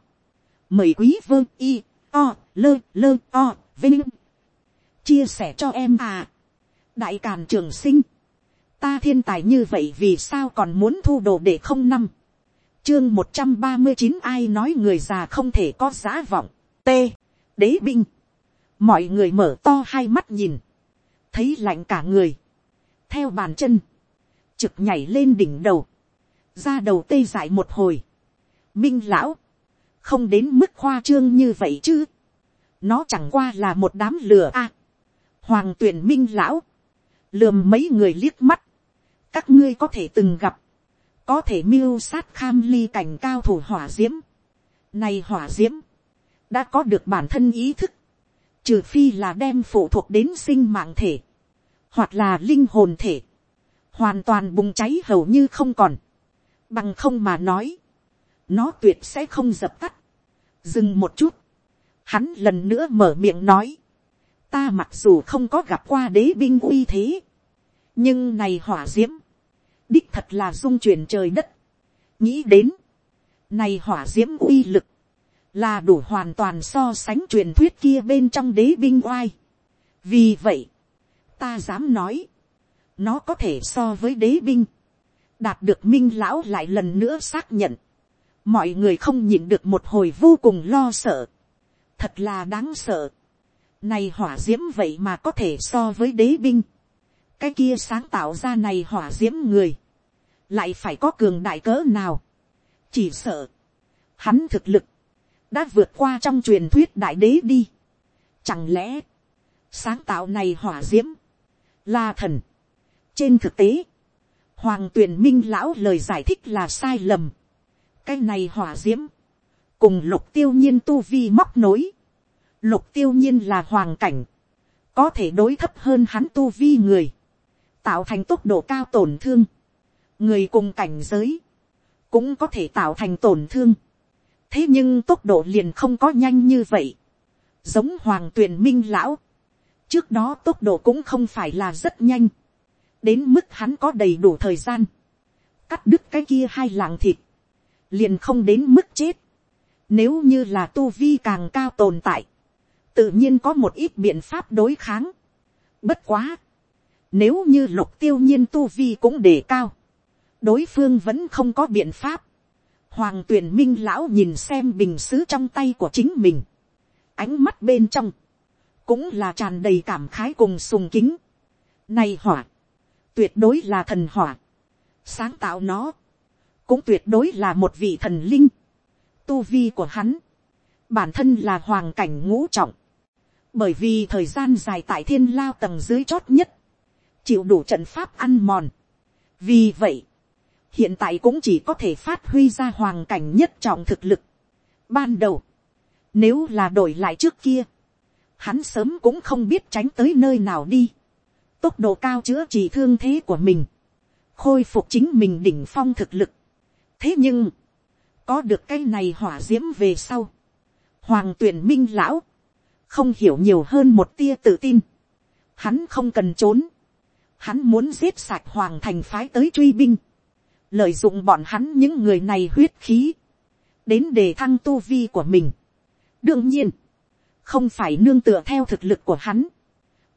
mời quý vơ y o lơ lơ o vinh. Chia sẻ cho em à. đại càn trường sinh, ta thiên tài như vậy vì sao còn muốn thu đồ để không năm, chương một trăm ba mươi chín ai nói người già không thể có giá vọng, t. Đế binh, mọi người mở to hai mắt nhìn, thấy lạnh cả người, theo bàn chân, trực nhảy lên đỉnh đầu, ra đầu tê dại một hồi, minh lão, không đến mức khoa trương như vậy chứ, nó chẳng qua là một đám lừa a, hoàng tuyển minh lão, lườm mấy người liếc mắt, các ngươi có thể từng gặp, có thể mưu sát kham ly cảnh cao thủ hỏa d i ễ m này hỏa d i ễ m đã có được bản thân ý thức, trừ phi là đem phụ thuộc đến sinh mạng thể, hoặc là linh hồn thể, hoàn toàn bùng cháy hầu như không còn, bằng không mà nói, nó tuyệt sẽ không dập tắt, dừng một chút, hắn lần nữa mở miệng nói, ta mặc dù không có gặp qua đế binh uy thế, nhưng này hỏa d i ễ m đích thật là dung chuyển trời đất. nghĩ đến, này hỏa d i ễ m uy lực, là đủ hoàn toàn so sánh truyền thuyết kia bên trong đế binh oai. vì vậy, ta dám nói, nó có thể so với đế binh, đạt được minh lão lại lần nữa xác nhận, mọi người không nhịn được một hồi vô cùng lo sợ, thật là đáng sợ, này hỏa d i ễ m vậy mà có thể so với đế binh, cái kia sáng tạo ra này hỏa d i ễ m người, lại phải có cường đại cỡ nào, chỉ sợ, hắn thực lực, đã vượt qua trong truyền thuyết đại đế đi. Chẳng lẽ, sáng tạo này hỏa d i ễ m là thần. trên thực tế, hoàng tuyền minh lão lời giải thích là sai lầm. cái này hỏa d i ễ m cùng lục tiêu nhiên tu vi móc nối. lục tiêu nhiên là hoàng cảnh, có thể đối thấp hơn hắn tu vi người tạo thành tốc độ cao tổn thương, người cùng cảnh giới, cũng có thể tạo thành tổn thương. thế nhưng tốc độ liền không có nhanh như vậy, giống hoàng tuyền minh lão, trước đó tốc độ cũng không phải là rất nhanh, đến mức hắn có đầy đủ thời gian, cắt đứt cái kia hai lạng thịt, liền không đến mức chết, nếu như là tu vi càng cao tồn tại, tự nhiên có một ít biện pháp đối kháng. Bất quá, nếu như lục tiêu nhiên tu vi cũng đề cao. Đối phương vẫn không có biện pháp. Hoàng tuyển minh lão nhìn xem bình xứ trong tay của chính mình. Ánh mắt bên trong. Cũng là tràn đầy cảm khái cùng sùng kính. Này hỏa. Tuyệt đối là thần hỏa. Sáng tạo nó. Cũng tuyệt đối là một vị thần linh. Tu vi của hắn. Bản thân là hoàng cảnh ngũ trọng bởi vì thời gian dài tại thiên lao tầng dưới chót nhất, chịu đủ trận pháp ăn mòn. vì vậy, hiện tại cũng chỉ có thể phát huy ra hoàng cảnh nhất trọng thực lực. ban đầu, nếu là đổi lại trước kia, hắn sớm cũng không biết tránh tới nơi nào đi. tốc độ cao chữa trị thương thế của mình, khôi phục chính mình đỉnh phong thực lực. thế nhưng, có được cái này hỏa d i ễ m về sau, hoàng tuyển minh lão, không hiểu nhiều hơn một tia tự tin, hắn không cần trốn, Hắn muốn giết sạch hoàng thành phái tới truy binh. Lợi dụng bọn hắn những người này huyết khí. Đến đề thăng tu vi của mình. Đương nhiên. Không phải nương tựa theo thực lực của hắn.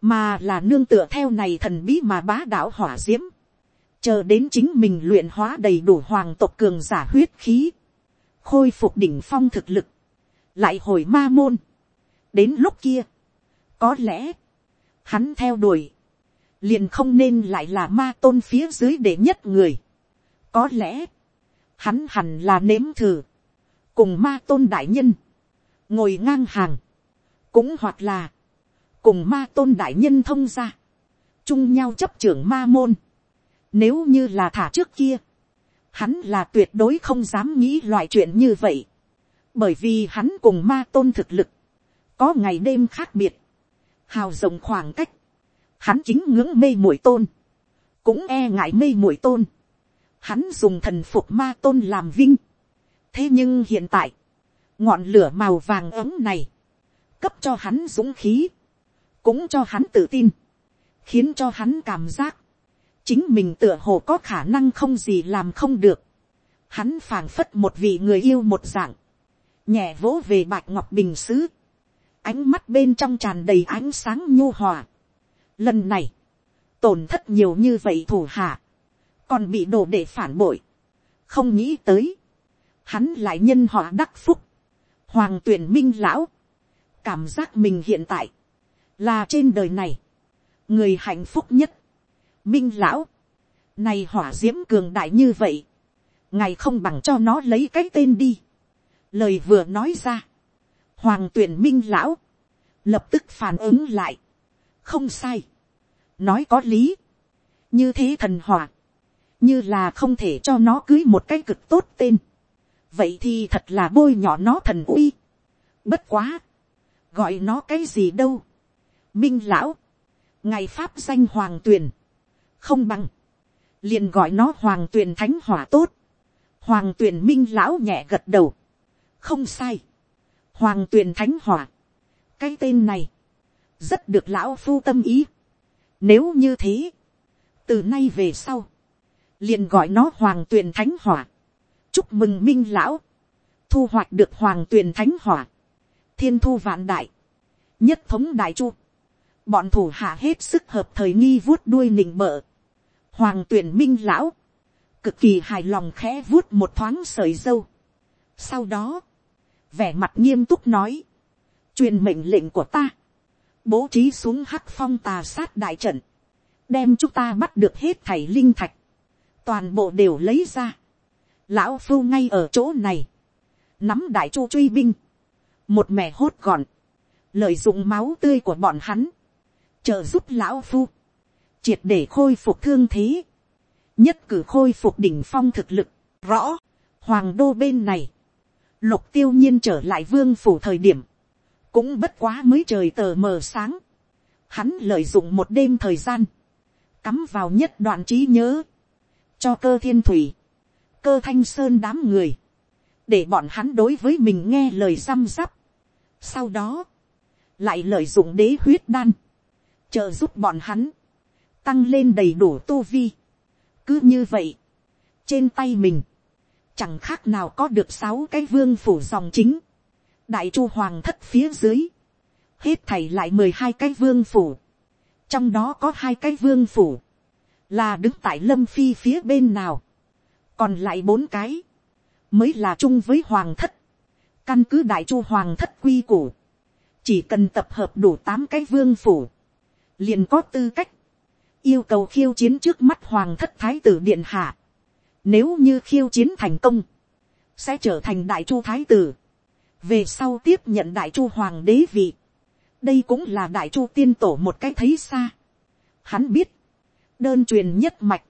Mà là nương tựa theo này thần bí mà bá đạo hỏa diễm. Chờ đến chính mình luyện hóa đầy đủ hoàng tộc cường giả huyết khí. Khôi phục đỉnh phong thực lực. Lại hồi ma môn. Đến lúc kia. Có lẽ. Hắn theo đuổi liền không nên lại là ma tôn phía dưới để nhất người. có lẽ, hắn hẳn là nếm thử, cùng ma tôn đại nhân, ngồi ngang hàng, cũng hoặc là, cùng ma tôn đại nhân thông ra, chung nhau chấp trưởng ma môn. Nếu như là thả trước kia, hắn là tuyệt đối không dám nghĩ loại chuyện như vậy, bởi vì hắn cùng ma tôn thực lực, có ngày đêm khác biệt, hào rộng khoảng cách, hắn chính ngưỡng mê muội tôn, cũng e ngại mê muội tôn, hắn dùng thần phục ma tôn làm vinh. thế nhưng hiện tại, ngọn lửa màu vàng ấm này, cấp cho hắn dũng khí, cũng cho hắn tự tin, khiến cho hắn cảm giác, chính mình tựa hồ có khả năng không gì làm không được. Hắn phảng phất một vị người yêu một dạng, nhẹ vỗ về bạch ngọc bình xứ, ánh mắt bên trong tràn đầy ánh sáng nhu hòa, Lần này, tổn thất nhiều như vậy thủ hạ, còn bị đổ để phản bội. Không nghĩ tới, hắn lại nhân họ đắc phúc, hoàng tuyển minh lão, cảm giác mình hiện tại, là trên đời này, người hạnh phúc nhất, minh lão, này hỏa d i ễ m cường đại như vậy, ngài không bằng cho nó lấy cái tên đi, lời vừa nói ra, hoàng tuyển minh lão, lập tức phản ứng lại, không sai, nói có lý, như thế thần hòa, như là không thể cho nó cưới một cái cực tốt tên, vậy thì thật là bôi nhỏ nó thần uy, bất quá, gọi nó cái gì đâu, minh lão, ngày pháp danh hoàng tuyền, không bằng, liền gọi nó hoàng tuyền thánh hỏa tốt, hoàng tuyền minh lão nhẹ gật đầu, không sai, hoàng tuyền thánh hỏa, cái tên này, rất được lão phu tâm ý. Nếu như thế, từ nay về sau, liền gọi nó hoàng tuyền thánh hỏa. chúc mừng minh lão, thu hoạch được hoàng tuyền thánh hỏa, thiên thu vạn đại, nhất thống đại chu, bọn thủ hạ hết sức hợp thời nghi vuốt đuôi nịnh bợ, hoàng tuyền minh lão, cực kỳ hài lòng khẽ vuốt một thoáng sợi dâu. sau đó, vẻ mặt nghiêm túc nói, truyền mệnh lệnh của ta, bố trí xuống hắc phong tà sát đại trận, đem chúng ta bắt được hết thảy linh thạch, toàn bộ đều lấy ra. Lão phu ngay ở chỗ này, nắm đại chu truy binh, một mẻ hốt gọn, lợi dụng máu tươi của bọn hắn, trợ giúp lão phu, triệt để khôi phục thương thế, nhất cử khôi phục đỉnh phong thực lực, rõ, hoàng đô bên này, lục tiêu nhiên trở lại vương phủ thời điểm, cũng bất quá mới trời tờ mờ sáng, hắn lợi dụng một đêm thời gian, cắm vào nhất đoạn trí nhớ, cho cơ thiên thủy, cơ thanh sơn đám người, để bọn hắn đối với mình nghe lời răm rắp. Sau đó, lại lợi dụng đế huyết đan, trợ giúp bọn hắn, tăng lên đầy đủ tu vi. cứ như vậy, trên tay mình, chẳng khác nào có được sáu cái vương phủ dòng chính, đại chu hoàng thất phía dưới, hết thảy lại mười hai cái vương phủ, trong đó có hai cái vương phủ, là đứng tại lâm phi phía bên nào, còn lại bốn cái, mới là chung với hoàng thất, căn cứ đại chu hoàng thất quy củ, chỉ cần tập hợp đủ tám cái vương phủ, liền có tư cách, yêu cầu khiêu chiến trước mắt hoàng thất thái tử điện hạ, nếu như khiêu chiến thành công, sẽ trở thành đại chu thái tử, về sau tiếp nhận đại chu hoàng đế vị, đây cũng là đại chu tiên tổ một cái thấy xa. Hắn biết, đơn truyền nhất mạch,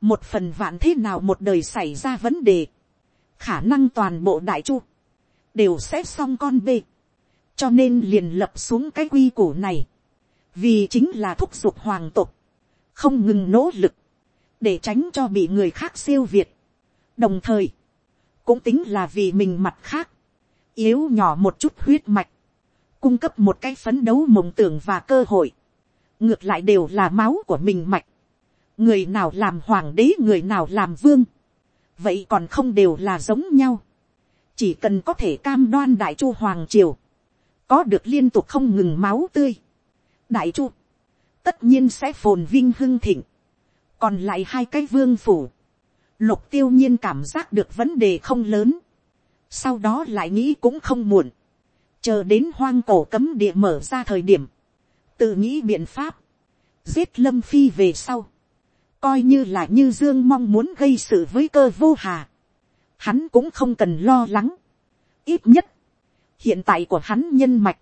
một phần vạn thế nào một đời xảy ra vấn đề, khả năng toàn bộ đại chu, đều sẽ xong con bê, cho nên liền lập xuống cái quy củ này, vì chính là thúc giục hoàng tộc không ngừng nỗ lực, để tránh cho bị người khác siêu việt, đồng thời, cũng tính là vì mình mặt khác, yếu nhỏ một chút huyết mạch, cung cấp một cái phấn đấu mộng tưởng và cơ hội, ngược lại đều là máu của mình mạch, người nào làm hoàng đế người nào làm vương, vậy còn không đều là giống nhau, chỉ cần có thể cam đoan đại chu hoàng triều, có được liên tục không ngừng máu tươi, đại chu, tất nhiên sẽ phồn vinh hưng thịnh, còn lại hai cái vương phủ, lục tiêu nhiên cảm giác được vấn đề không lớn, sau đó lại nghĩ cũng không muộn, chờ đến hoang cổ cấm địa mở ra thời điểm, tự nghĩ biện pháp, giết lâm phi về sau, coi như là như dương mong muốn gây sự với cơ vô hà, hắn cũng không cần lo lắng, ít nhất, hiện tại của hắn nhân mạch,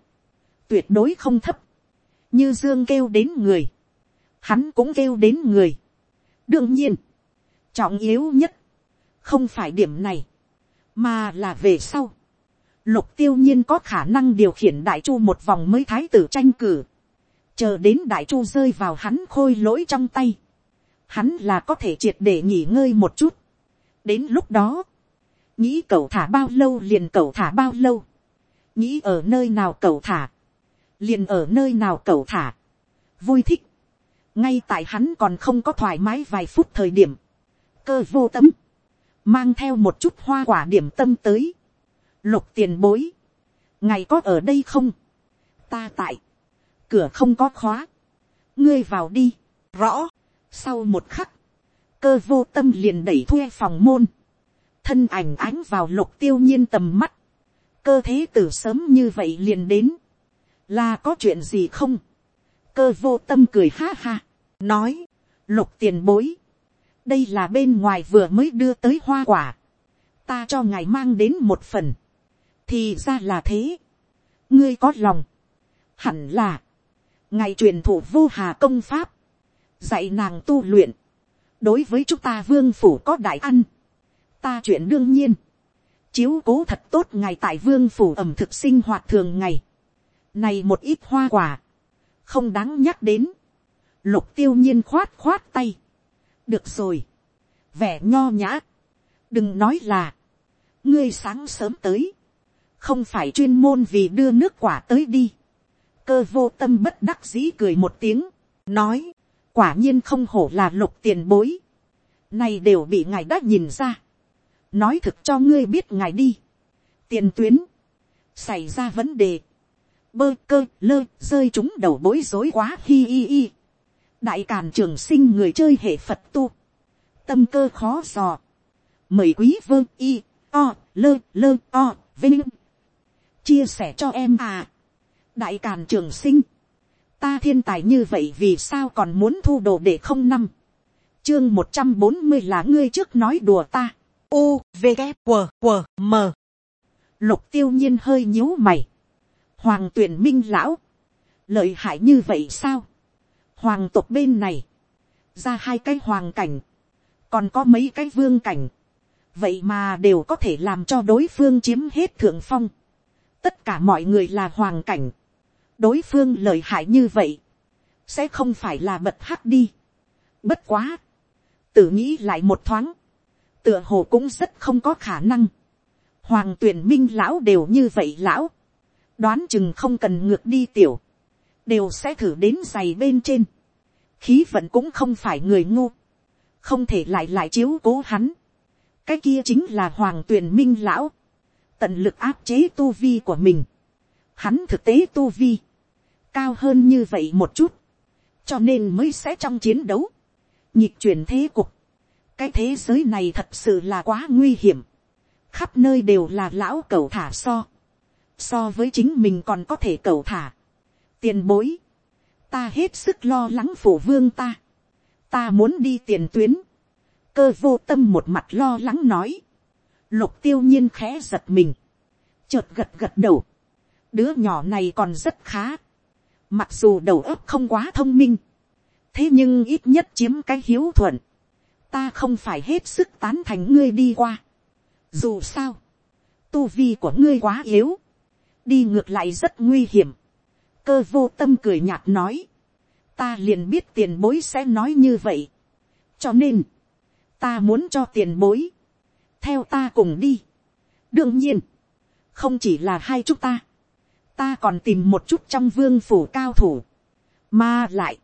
tuyệt đối không thấp, như dương kêu đến người, hắn cũng kêu đến người. đương nhiên, trọng yếu nhất, không phải điểm này, mà là về sau. Lục tiêu nhiên có khả năng điều khiển đại chu một vòng mới thái tử tranh cử. Chờ đến đại chu rơi vào hắn khôi lỗi trong tay. Hắn là có thể triệt để nghỉ ngơi một chút. Đến lúc đó, nghĩ cậu thả bao lâu liền cậu thả bao lâu. Nghĩ ở nơi nào cậu thả, liền ở nơi nào cậu thả. Vui thích. Ngay tại hắn còn không có thoải mái vài phút thời điểm. Cơ vô tâm mang theo một chút hoa quả điểm tâm tới, lục tiền bối, ngày có ở đây không, ta tại, cửa không có khóa, ngươi vào đi, rõ, sau một khắc, cơ vô tâm liền đẩy thuê phòng môn, thân ảnh ánh vào lục tiêu nhiên tầm mắt, cơ thế từ sớm như vậy liền đến, là có chuyện gì không, cơ vô tâm cười ha ha, nói, lục tiền bối, đây là bên ngoài vừa mới đưa tới hoa quả, ta cho ngài mang đến một phần, thì ra là thế, ngươi có lòng, hẳn là, ngài truyền thụ vô hà công pháp, dạy nàng tu luyện, đối với chúng ta vương phủ có đại ăn, ta chuyện đương nhiên, chiếu cố thật tốt ngài tại vương phủ ẩm thực sinh hoạt thường ngày, này một ít hoa quả, không đáng nhắc đến, lục tiêu nhiên khoát khoát tay, được rồi, vẻ nho nhã, đừng nói là, ngươi sáng sớm tới, không phải chuyên môn vì đưa nước quả tới đi, cơ vô tâm bất đắc dĩ cười một tiếng, nói, quả nhiên không hổ là lục tiền bối, này đều bị ngài đã nhìn ra, nói thực cho ngươi biết ngài đi, tiền tuyến, xảy ra vấn đề, bơ cơ lơ rơi chúng đầu bối rối quá hi hi hi, đại càn trường sinh người chơi hệ phật tu, tâm cơ khó dò, mời quý vương y o lơ lơ o vinh. Chia sẻ cho em à. Đại càn trường sinh. Ta thiên tài như vậy vì sao còn muốn thu đồ để không năm? Chương một trăm bốn mươi là ngươi trước nói đùa ta. U v g q q m. Lục tiêu nhiên hơi nhíu mày. Hoàng tuyển minh lão. Lợi hại như vậy sao? Hoàng tộc bên này. Ra hai cái hoàng cảnh. Còn có mấy cái vương cảnh. Vậy mà đều có thể làm cho đối phương chiếm hết thượng phong. Tất cả mọi người là hoàng cảnh. Đối phương lợi hại như vậy, sẽ không phải là bật hắc đi. Bất quá, tự nghĩ lại một thoáng, tựa hồ cũng rất không có khả năng. Hoàng tuyển minh lão đều như vậy lão, đoán chừng không cần ngược đi tiểu, đều sẽ thử đến giày bên trên. khí vận cũng không phải người ngu, không thể lại lại chiếu cố hắn. cái kia chính là hoàng Tuyền minh lão, tận lực áp chế tu vi của mình. Hắn thực tế tu vi, cao hơn như vậy một chút, cho nên mới sẽ trong chiến đấu, nhịp chuyển thế cục, cái thế giới này thật sự là quá nguy hiểm, khắp nơi đều là lão cầu thả so, so với chính mình còn có thể cầu thả, tiền bối, ta hết sức lo lắng phủ vương ta, ta muốn đi tiền tuyến, cơ vô tâm một mặt lo lắng nói, lục tiêu nhiên khẽ giật mình, chợt gật gật đầu, đứa nhỏ này còn rất khá, Mặc dù đầu óc không quá thông minh. Thế nhưng ít nhất chiếm cái hiếu thuận. Ta không phải hết sức tán thành ngươi đi qua. Dù sao. Tu vi của ngươi quá yếu. Đi ngược lại rất nguy hiểm. Cơ vô tâm cười nhạt nói. Ta liền biết tiền bối sẽ nói như vậy. Cho nên. Ta muốn cho tiền bối. Theo ta cùng đi. Đương nhiên. Không chỉ là hai chúng ta ta còn tìm một chút trong vương phủ cao thủ, mà lại,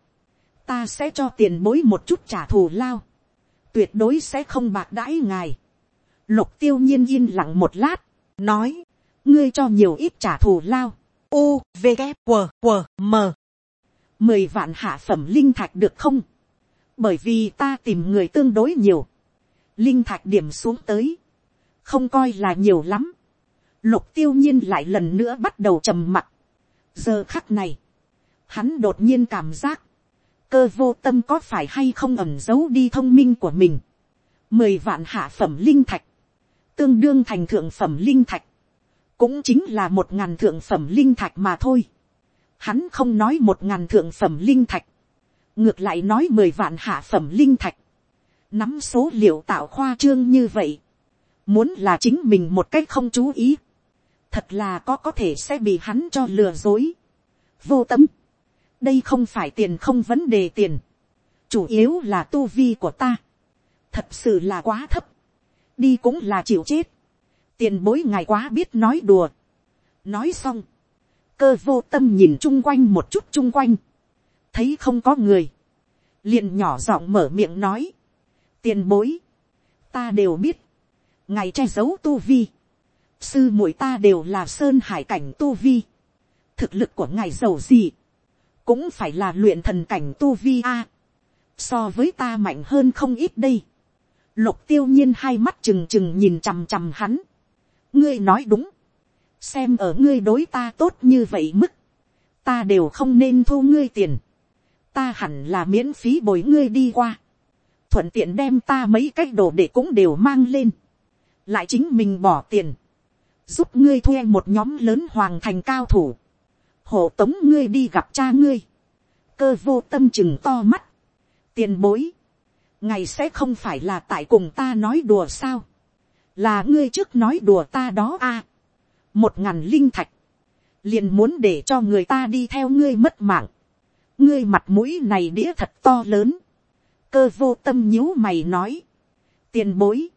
ta sẽ cho tiền bối một chút trả thù lao, tuyệt đối sẽ không bạc đãi ngài. Lục tiêu nhiên yên lặng một lát, nói, ngươi cho nhiều ít trả thù lao, u, v, g, q, q, m, mười vạn hạ phẩm linh thạch được không, bởi vì ta tìm người tương đối nhiều, linh thạch điểm xuống tới, không coi là nhiều lắm, lục tiêu nhiên lại lần nữa bắt đầu trầm mặc. giờ khắc này, hắn đột nhiên cảm giác, cơ vô tâm có phải hay không ẩm giấu đi thông minh của mình. mười vạn hạ phẩm linh thạch, tương đương thành thượng phẩm linh thạch, cũng chính là một ngàn thượng phẩm linh thạch mà thôi. Hắn không nói một ngàn thượng phẩm linh thạch, ngược lại nói mười vạn hạ phẩm linh thạch. Nắm số liệu tạo khoa trương như vậy, muốn là chính mình một cách không chú ý, thật là có có thể sẽ bị hắn cho lừa dối. vô tâm, đây không phải tiền không vấn đề tiền, chủ yếu là tu vi của ta, thật sự là quá thấp, đi cũng là chịu chết, tiền bối ngài quá biết nói đùa. nói xong, cơ vô tâm nhìn chung quanh một chút chung quanh, thấy không có người, liền nhỏ giọng mở miệng nói, tiền bối, ta đều biết, ngài che giấu tu vi, sư muội ta đều là sơn hải cảnh tu vi, thực lực của ngài giàu gì, cũng phải là luyện thần cảnh tu vi a, so với ta mạnh hơn không ít đây, lục tiêu nhiên hai mắt trừng trừng nhìn chằm chằm hắn, ngươi nói đúng, xem ở ngươi đối ta tốt như vậy mức, ta đều không nên thu ngươi tiền, ta hẳn là miễn phí bồi ngươi đi qua, thuận tiện đem ta mấy cái đồ để cũng đều mang lên, lại chính mình bỏ tiền, giúp ngươi thuê một nhóm lớn hoàng thành cao thủ, hộ tống ngươi đi gặp cha ngươi, cơ vô tâm chừng to mắt, tiền bối, ngày sẽ không phải là tại cùng ta nói đùa sao, là ngươi trước nói đùa ta đó à, một ngàn linh thạch, liền muốn để cho người ta đi theo ngươi mất mạng, ngươi mặt mũi này đĩa thật to lớn, cơ vô tâm nhíu mày nói, tiền bối,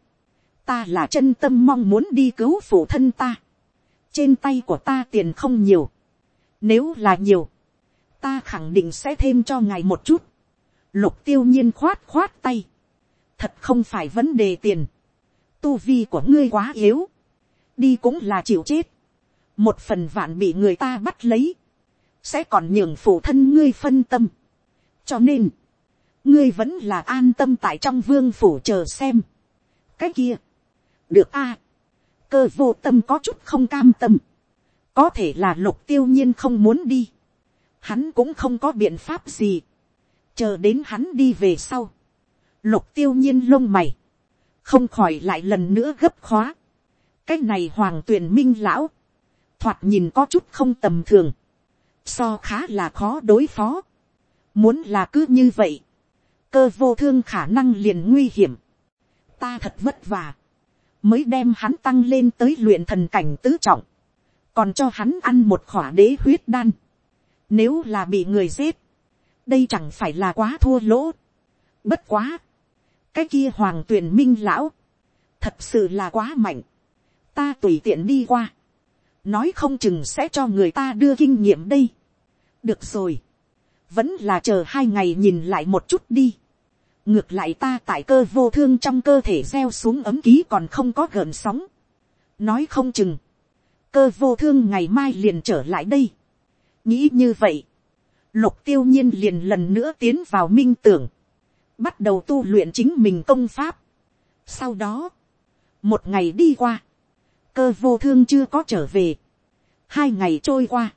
ta là chân tâm mong muốn đi cứu phụ thân ta, trên tay của ta tiền không nhiều, nếu là nhiều, ta khẳng định sẽ thêm cho ngài một chút, lục tiêu nhiên khoát khoát tay, thật không phải vấn đề tiền, tu vi của ngươi quá yếu, đi cũng là chịu chết, một phần vạn bị người ta bắt lấy, sẽ còn nhường phụ thân ngươi phân tâm. cho nên, ngươi vẫn là an tâm tại trong vương phủ chờ xem. cái kia, được a, cơ vô tâm có chút không cam tâm, có thể là lục tiêu nhiên không muốn đi, hắn cũng không có biện pháp gì, chờ đến hắn đi về sau, lục tiêu nhiên lông mày, không khỏi lại lần nữa gấp khóa, cái này hoàng tuyền minh lão, thoạt nhìn có chút không tầm thường, so khá là khó đối phó. Muốn là cứ như vậy, cơ vô thương khả năng liền nguy hiểm. Ta thật vất vả, mới đem hắn tăng lên tới luyện thần cảnh tứ trọng, còn cho hắn ăn một khỏa đế huyết đan. Nếu là bị người giết, đây chẳng phải là quá thua lỗ. Bất quá, cái kia hoàng tuyền minh lão, thật sự là quá mạnh. Ta tùy tiện đi qua nói không chừng sẽ cho người ta đưa kinh nghiệm đây. được rồi, vẫn là chờ hai ngày nhìn lại một chút đi. ngược lại ta tại cơ vô thương trong cơ thể gieo xuống ấm ký còn không có gợn sóng. nói không chừng, cơ vô thương ngày mai liền trở lại đây. nghĩ như vậy, lục tiêu nhiên liền lần nữa tiến vào minh tưởng, bắt đầu tu luyện chính mình công pháp. sau đó, một ngày đi qua, cơ vô thương chưa có trở về. hai ngày trôi qua,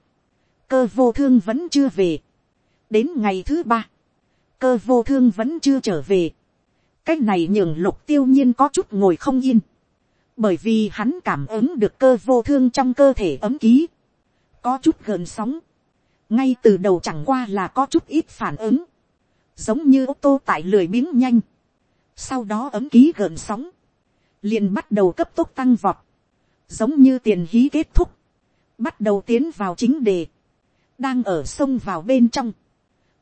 cơ vô thương vẫn chưa về. đến ngày thứ ba, cơ vô thương vẫn chưa trở về. Cách này nhường lục tiêu nhiên có chút ngồi không yên. bởi vì hắn cảm ứng được cơ vô thương trong cơ thể ấm ký. có chút gần sóng. ngay từ đầu chẳng qua là có chút ít phản ứng giống như ô tô tại lười biếng nhanh. sau đó ấm ký gợn sóng. Liền bắt đầu cấp tốc tăng vọt. Giống như tiền hí kết thúc, bắt đầu tiến vào chính đề, đang ở sông vào bên trong,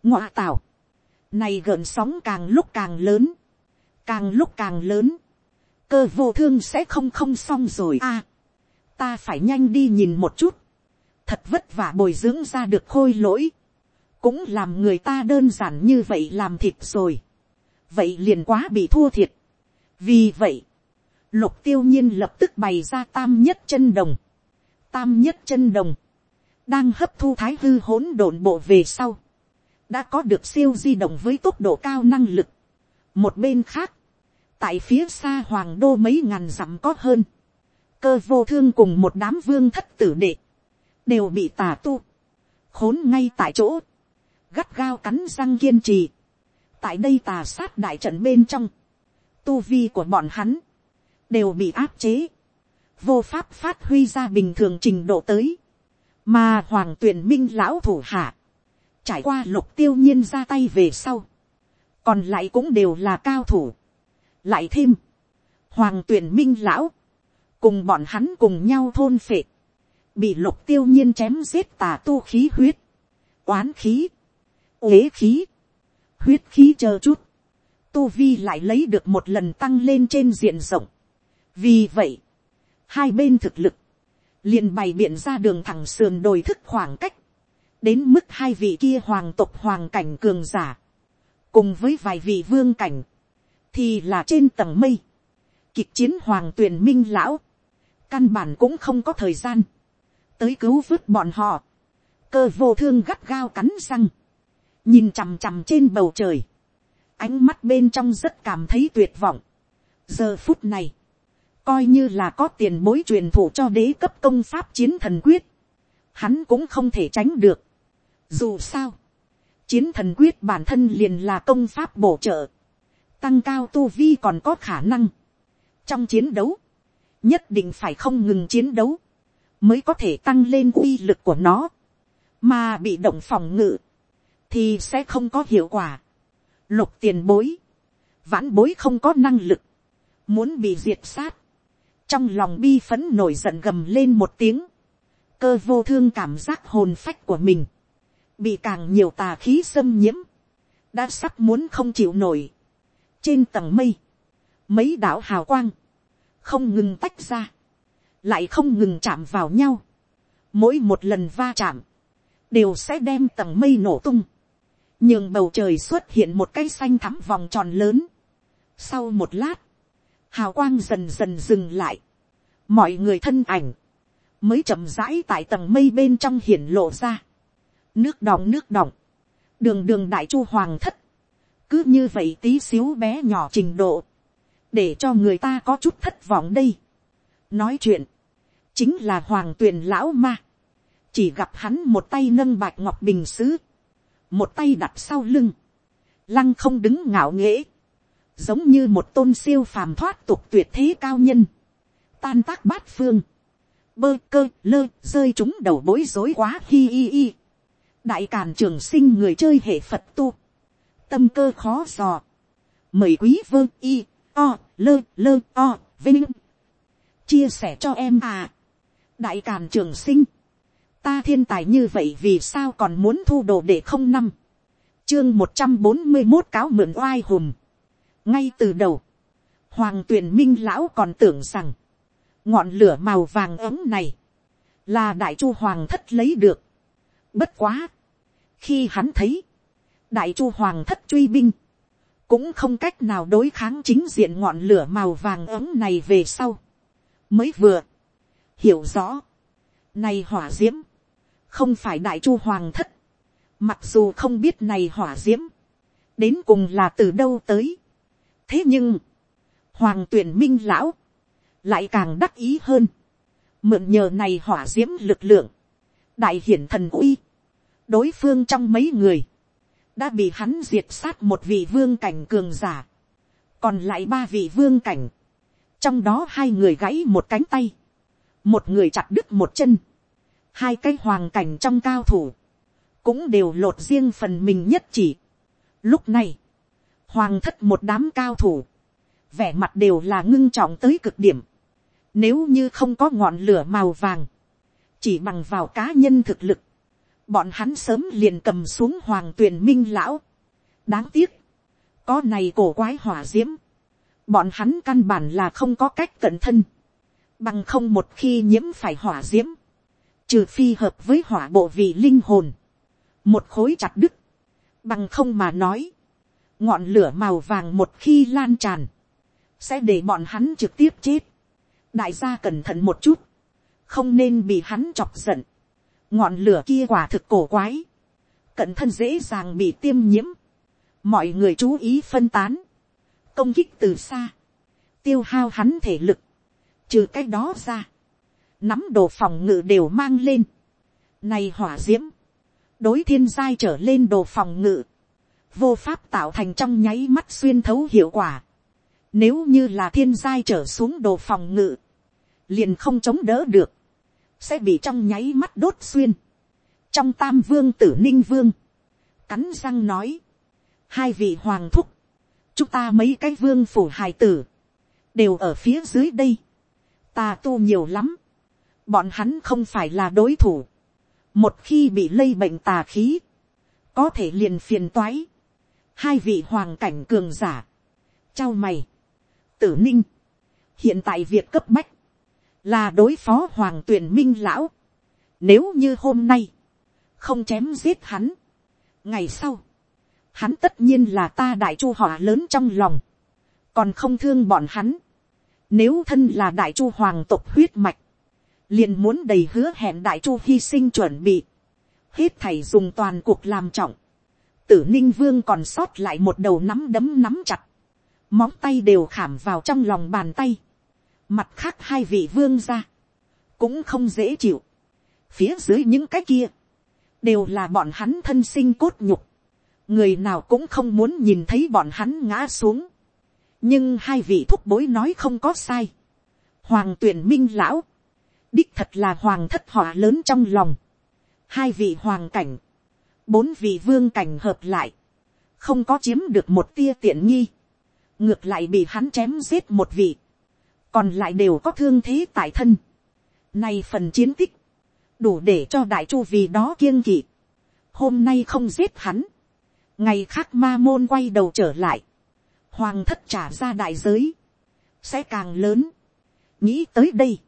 ngoạ tảo, này gợn sóng càng lúc càng lớn, càng lúc càng lớn, cơ vô thương sẽ không không xong rồi a, ta phải nhanh đi nhìn một chút, thật vất vả bồi dưỡng ra được khôi lỗi, cũng làm người ta đơn giản như vậy làm thịt rồi, vậy liền quá bị thua thiệt, vì vậy, lục tiêu nhiên lập tức bày ra tam nhất chân đồng. Tam nhất chân đồng, đang hấp thu thái hư hỗn độn bộ về sau, đã có được siêu di động với tốc độ cao năng lực. Một bên khác, tại phía xa hoàng đô mấy ngàn dặm có hơn, cơ vô thương cùng một đám vương thất tử đệ, đều bị tà tu, khốn ngay tại chỗ, gắt gao cắn răng kiên trì. tại đây tà sát đại trận bên trong, tu vi của bọn hắn, đều bị áp chế, vô pháp phát huy ra bình thường trình độ tới, mà hoàng tuyển minh lão thủ hạ, trải qua lục tiêu nhiên ra tay về sau, còn lại cũng đều là cao thủ, lại thêm, hoàng tuyển minh lão, cùng bọn hắn cùng nhau thôn phệ, bị lục tiêu nhiên chém giết tà tu khí huyết, oán khí, uế khí, huyết khí chờ chút, tu vi lại lấy được một lần tăng lên trên diện rộng, vì vậy, hai bên thực lực, liền bày biện ra đường thẳng sườn đồi thức khoảng cách, đến mức hai vị kia hoàng tộc hoàng cảnh cường giả, cùng với vài vị vương cảnh, thì là trên tầng mây, kịch chiến hoàng tuyền minh lão, căn bản cũng không có thời gian, tới cứu vớt bọn họ, cơ vô thương gắt gao cắn răng, nhìn chằm chằm trên bầu trời, ánh mắt bên trong rất cảm thấy tuyệt vọng. giờ phút này, coi như là có tiền bối truyền thụ cho đế cấp công pháp chiến thần quyết, hắn cũng không thể tránh được. Dù sao, chiến thần quyết bản thân liền là công pháp bổ trợ, tăng cao tu vi còn có khả năng. Trong chiến đấu, nhất định phải không ngừng chiến đấu, mới có thể tăng lên uy lực của nó, mà bị động phòng ngự, thì sẽ không có hiệu quả. Lục tiền bối, vãn bối không có năng lực, muốn bị diệt sát, trong lòng bi phấn nổi giận gầm lên một tiếng, cơ vô thương cảm giác hồn phách của mình, bị càng nhiều tà khí xâm nhiễm, đã sắp muốn không chịu nổi. trên tầng mây, mấy đảo hào quang, không ngừng tách ra, lại không ngừng chạm vào nhau. mỗi một lần va chạm, đều sẽ đem tầng mây nổ tung, nhường bầu trời xuất hiện một cái xanh thắm vòng tròn lớn. sau một lát, hào quang dần dần dừng lại, mọi người thân ảnh, mới chậm rãi tại tầng mây bên trong hiển lộ ra. nước đọng nước đọng, đường đường đại chu hoàng thất, cứ như vậy tí xíu bé nhỏ trình độ, để cho người ta có chút thất vọng đây. nói chuyện, chính là hoàng tuyền lão ma, chỉ gặp hắn một tay nâng bạch ngọc bình sứ một tay đặt sau lưng, lăng không đứng ngạo nghễ, giống như một tôn siêu phàm thoát tục tuyệt thế cao nhân, tan tác bát phương, bơ cơ lơ rơi chúng đầu bối rối quá hi hi hi. đại càn trường sinh người chơi hệ phật tu, tâm cơ khó dò, mời quý vơ y o lơ lơ o vinh. Chia sẻ cho em à. đại càn trường sinh, ta thiên tài như vậy vì sao còn muốn thu đồ để không năm, chương một trăm bốn mươi một cáo mượn oai hùm, ngay từ đầu, hoàng tuyền minh lão còn tưởng rằng, ngọn lửa màu vàng ấm này, là đại chu hoàng thất lấy được. Bất quá, khi hắn thấy, đại chu hoàng thất truy binh, cũng không cách nào đối kháng chính diện ngọn lửa màu vàng ấm này về sau, mới vừa, hiểu rõ, này hỏa d i ễ m không phải đại chu hoàng thất, mặc dù không biết này hỏa d i ễ m đến cùng là từ đâu tới. thế nhưng, hoàng tuyển minh lão, lại càng đắc ý hơn, mượn nhờ này hỏa d i ễ m lực lượng, đại hiển thần uy, đối phương trong mấy người, đã bị hắn diệt sát một vị vương cảnh cường giả, còn lại ba vị vương cảnh, trong đó hai người gãy một cánh tay, một người chặt đứt một chân, hai cái hoàng cảnh trong cao thủ, cũng đều lột riêng phần mình nhất chỉ. Lúc này, hoàng thất một đám cao thủ, vẻ mặt đều là ngưng trọng tới cực điểm, nếu như không có ngọn lửa màu vàng, chỉ bằng vào cá nhân thực lực, bọn hắn sớm liền cầm xuống hoàng tuyền minh lão. đáng tiếc, có này cổ quái hỏa d i ễ m bọn hắn căn bản là không có cách cẩn thân, bằng không một khi nhiễm phải hỏa d i ễ m trừ phi hợp với hỏa bộ vị linh hồn, một khối chặt đứt, bằng không mà nói, ngọn lửa màu vàng một khi lan tràn, sẽ để bọn hắn trực tiếp chết. Đại gia cẩn thận một chút, không nên bị hắn chọc giận, ngọn lửa kia quả thực cổ quái, cẩn thân dễ dàng bị tiêm nhiễm, mọi người chú ý phân tán, công kích từ xa, tiêu hao hắn thể lực, trừ cái đó ra, nắm đồ phòng ngự đều mang lên, này hỏa diễm đối thiên giai trở lên đồ phòng ngự, vô pháp tạo thành trong nháy mắt xuyên thấu hiệu quả, nếu như là thiên giai trở xuống đồ phòng ngự, liền không chống đỡ được, sẽ bị trong nháy mắt đốt xuyên. trong tam vương tử ninh vương, cắn răng nói, hai vị hoàng thúc, chúng ta mấy cái vương phủ hài tử, đều ở phía dưới đây, ta tu nhiều lắm, bọn hắn không phải là đối thủ, một khi bị lây bệnh tà khí, có thể liền phiền toái, hai vị hoàng cảnh cường giả, trao mày, tử ninh, hiện tại việc cấp bách, là đối phó hoàng tuyển minh lão. Nếu như hôm nay, không chém giết hắn, ngày sau, hắn tất nhiên là ta đại chu hỏa lớn trong lòng, còn không thương bọn hắn. Nếu thân là đại chu hoàng tộc huyết mạch, liền muốn đầy hứa hẹn đại chu hy sinh chuẩn bị, hết thầy dùng toàn cuộc làm trọng, tử ninh vương còn sót lại một đầu nắm đấm nắm chặt, móng tay đều khảm vào trong lòng bàn tay, Mặt khác hai vị vương ra. Cũng không dễ chịu. Phía dưới những cái kia. Đều là bọn hắn thân sinh cốt nhục. Người nào cũng không muốn nhìn thấy bọn hắn ngã xuống. Nhưng hai vị thúc bối nói không có sai. Hoàng tuyển minh lão đích thật là hoàng thất họa lớn trong lòng, hai vị hoàng cảnh, bốn vị vương cảnh hợp lại, không có chiếm được một tia tiện nghi, ngược lại bị hắn chém giết một vị, còn lại đều có thương thế tại thân. Nay phần chiến tích, đủ để cho đại chu vì đó kiêng kỵ. Hôm nay không giết hắn, ngày khác ma môn quay đầu trở lại, hoàng thất trả ra đại giới, sẽ càng lớn. nghĩ tới đây,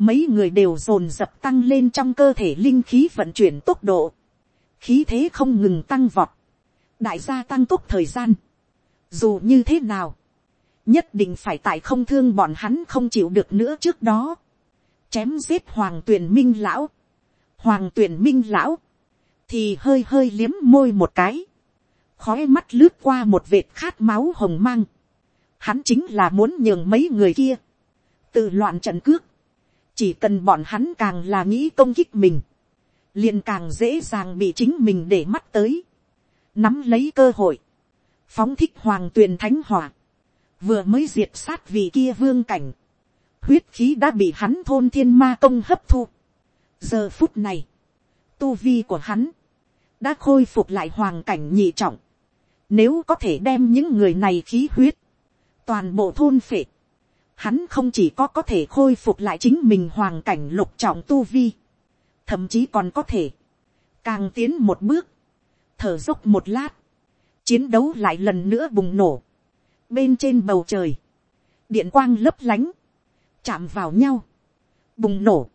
mấy người đều dồn dập tăng lên trong cơ thể linh khí vận chuyển tốc độ, khí thế không ngừng tăng vọt, đại gia tăng tốc thời gian, dù như thế nào, nhất định phải tại không thương bọn hắn không chịu được nữa trước đó, chém giết hoàng tuyền minh lão, hoàng tuyền minh lão, thì hơi hơi liếm môi một cái, khói mắt lướt qua một vệt khát máu hồng mang, hắn chính là muốn nhường mấy người kia, tự loạn trận cước, chỉ cần bọn hắn càng là nghĩ công kích mình, liền càng dễ dàng bị chính mình để mắt tới, nắm lấy cơ hội, phóng thích hoàng tuyền thánh hỏa, vừa mới diệt sát vì kia vương cảnh, huyết khí đã bị hắn thôn thiên ma công hấp thu. giờ phút này, tu vi của hắn, đã khôi phục lại hoàng cảnh nhị trọng, nếu có thể đem những người này khí huyết, toàn bộ thôn phệ, hắn không chỉ có có thể khôi phục lại chính mình hoàng cảnh lục trọng tu vi, thậm chí còn có thể càng tiến một bước, thở dốc một lát, chiến đấu lại lần nữa bùng nổ, bên trên bầu trời, điện quang lấp lánh, chạm vào nhau, bùng nổ,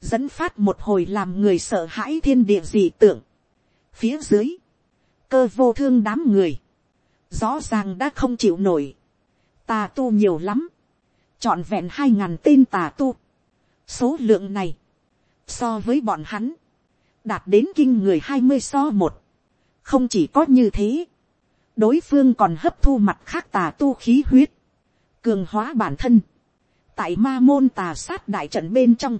dẫn phát một hồi làm người sợ hãi thiên địa dị tưởng Phía dưới, cơ vô thương đám người, rõ ràng đã không chịu nổi, ta tu nhiều lắm, trọn vẹn hai ngàn tên tà tu. số lượng này, so với bọn hắn, đạt đến kinh người hai mươi so một, không chỉ có như thế, đối phương còn hấp thu mặt khác tà tu khí huyết, cường hóa bản thân, tại ma môn tà sát đại trận bên trong,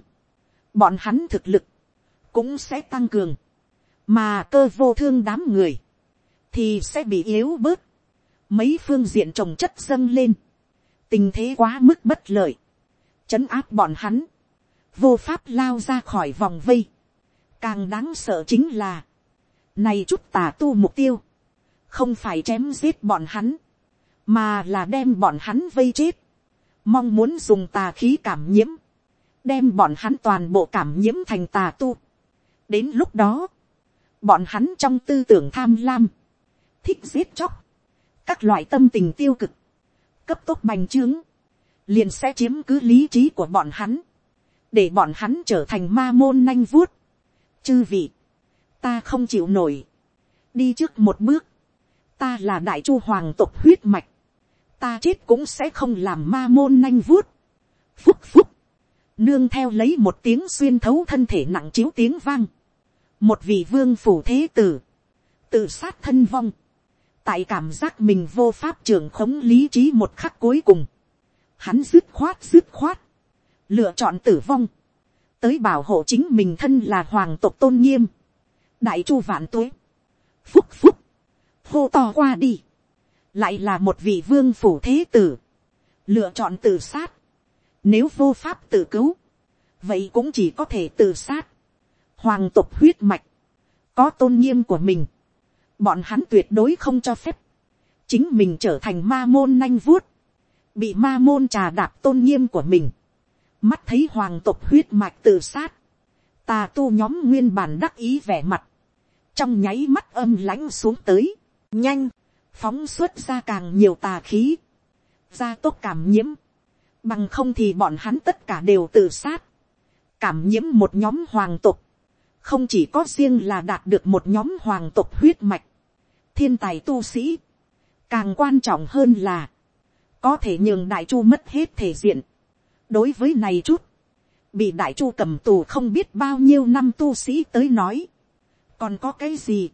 bọn hắn thực lực cũng sẽ tăng cường, mà cơ vô thương đám người thì sẽ bị yếu bớt, mấy phương diện trồng chất dâng lên, tình thế quá mức bất lợi, chấn áp bọn hắn, vô pháp lao ra khỏi vòng vây, càng đáng sợ chính là, này chút tà tu mục tiêu, không phải chém giết bọn hắn, mà là đem bọn hắn vây chết, mong muốn dùng tà khí cảm nhiễm, đem bọn hắn toàn bộ cảm nhiễm thành tà tu. đến lúc đó, bọn hắn trong tư tưởng tham lam, thích giết chóc, các loại tâm tình tiêu cực, cấp tốc bành trướng, liền sẽ chiếm cứ lý trí của bọn hắn, để bọn hắn trở thành ma môn nanh vuốt. chư vị, ta không chịu nổi, đi trước một bước, ta là đại chu hoàng tộc huyết mạch, ta chết cũng sẽ không làm ma môn nanh vuốt. phúc phúc, nương theo lấy một tiếng xuyên thấu thân thể nặng chiếu tiếng vang, một vị vương phủ thế tử, tự sát thân vong, tại cảm giác mình vô pháp trưởng khống lý trí một khắc cuối cùng, hắn dứt khoát dứt khoát, lựa chọn tử vong, tới bảo hộ chính mình thân là hoàng tộc tôn nghiêm, đại chu vạn tuế, phúc phúc, hô to qua đi, lại là một vị vương phủ thế tử, lựa chọn tự sát, nếu vô pháp tự cứu, vậy cũng chỉ có thể tự sát, hoàng tộc huyết mạch, có tôn nghiêm của mình, bọn hắn tuyệt đối không cho phép, chính mình trở thành ma môn nanh vuốt, bị ma môn trà đạp tôn nghiêm của mình, mắt thấy hoàng tộc huyết mạch tự sát, tà tu nhóm nguyên bản đắc ý vẻ mặt, trong nháy mắt âm lãnh xuống tới, nhanh, phóng xuất ra càng nhiều tà khí, ra tốt cảm nhiễm, bằng không thì bọn hắn tất cả đều tự sát, cảm nhiễm một nhóm hoàng tộc không chỉ có riêng là đạt được một nhóm hoàng tộc huyết mạch, thiên tài tu sĩ, càng quan trọng hơn là, có thể nhường đại chu mất hết thể diện. đối với này chút, bị đại chu cầm tù không biết bao nhiêu năm tu sĩ tới nói, còn có cái gì,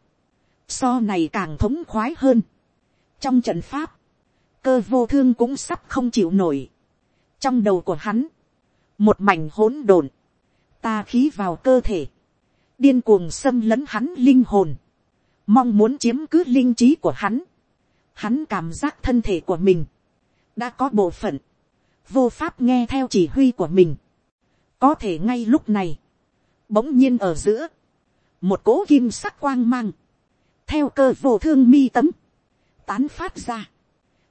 so này càng thống khoái hơn. trong trận pháp, cơ vô thương cũng sắp không chịu nổi. trong đầu của hắn, một mảnh hỗn độn, ta khí vào cơ thể, điên cuồng xâm lấn hắn linh hồn, mong muốn chiếm cứ linh trí của hắn. Hắn cảm giác thân thể của mình. Đã có bộ phận, vô pháp nghe theo chỉ huy của mình, có thể ngay lúc này, bỗng nhiên ở giữa, một cỗ kim sắc quang mang, theo cơ vô thương mi tấm, tán phát ra,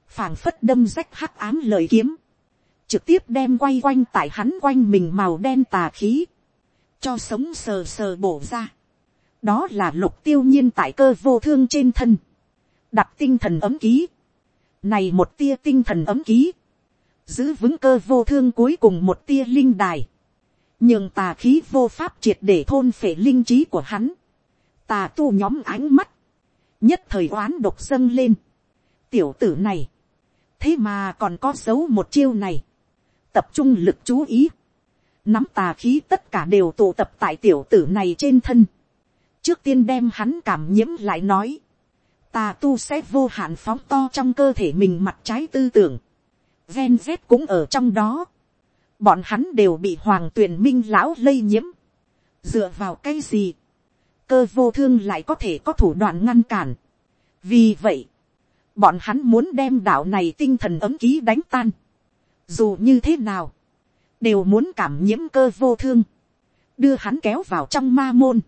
phảng phất đâm rách hắc ám lời kiếm, trực tiếp đem quay quanh tại hắn quanh mình màu đen tà khí, cho sống sờ sờ bổ ra. đó là lục tiêu nhiên tại cơ vô thương trên thân, đặt tinh thần ấm ký, này một tia tinh thần ấm ký, giữ vững cơ vô thương cuối cùng một tia linh đài, nhưng tà khí vô pháp triệt để thôn phệ linh trí của hắn, tà tu nhóm ánh mắt, nhất thời oán độc dâng lên, tiểu tử này, thế mà còn có dấu một chiêu này, tập trung lực chú ý, nắm tà khí tất cả đều tụ tập tại tiểu tử này trên thân, trước tiên đem hắn cảm nhiễm lại nói, tà tu sẽ vô hạn phóng to trong cơ thể mình mặt trái tư tưởng, ven z cũng ở trong đó, bọn hắn đều bị hoàng tuyền minh lão lây nhiễm, dựa vào cái gì, cơ vô thương lại có thể có thủ đoạn ngăn cản. vì vậy, bọn hắn muốn đem đạo này tinh thần ấm ký đánh tan. dù như thế nào, đều muốn cảm nhiễm cơ vô thương, đưa hắn kéo vào trong ma môn,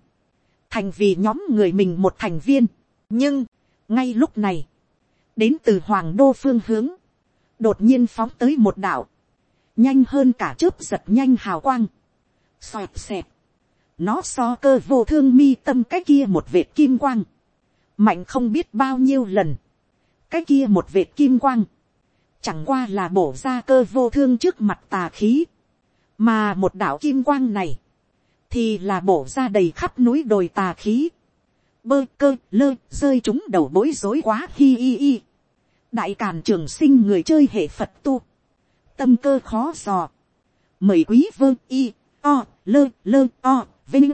thành vì nhóm người mình một thành viên. nhưng, ngay lúc này, đến từ hoàng đô phương hướng, đột nhiên phóng tới một đạo, nhanh hơn cả chớp giật nhanh hào quang, xoẹt xẹt, nó so cơ vô thương mi tâm cái kia một vệt kim quang, mạnh không biết bao nhiêu lần, cái kia một vệt kim quang, chẳng qua là bổ ra cơ vô thương trước mặt tà khí, mà một đạo kim quang này, thì là bổ ra đầy khắp núi đồi tà khí, bơ cơ lơ rơi chúng đầu bối rối quá hi hi hi. đại càn trường sinh người chơi hệ phật tu, tâm cơ khó dò, mời quý vơ y o lơ lơ o vinh.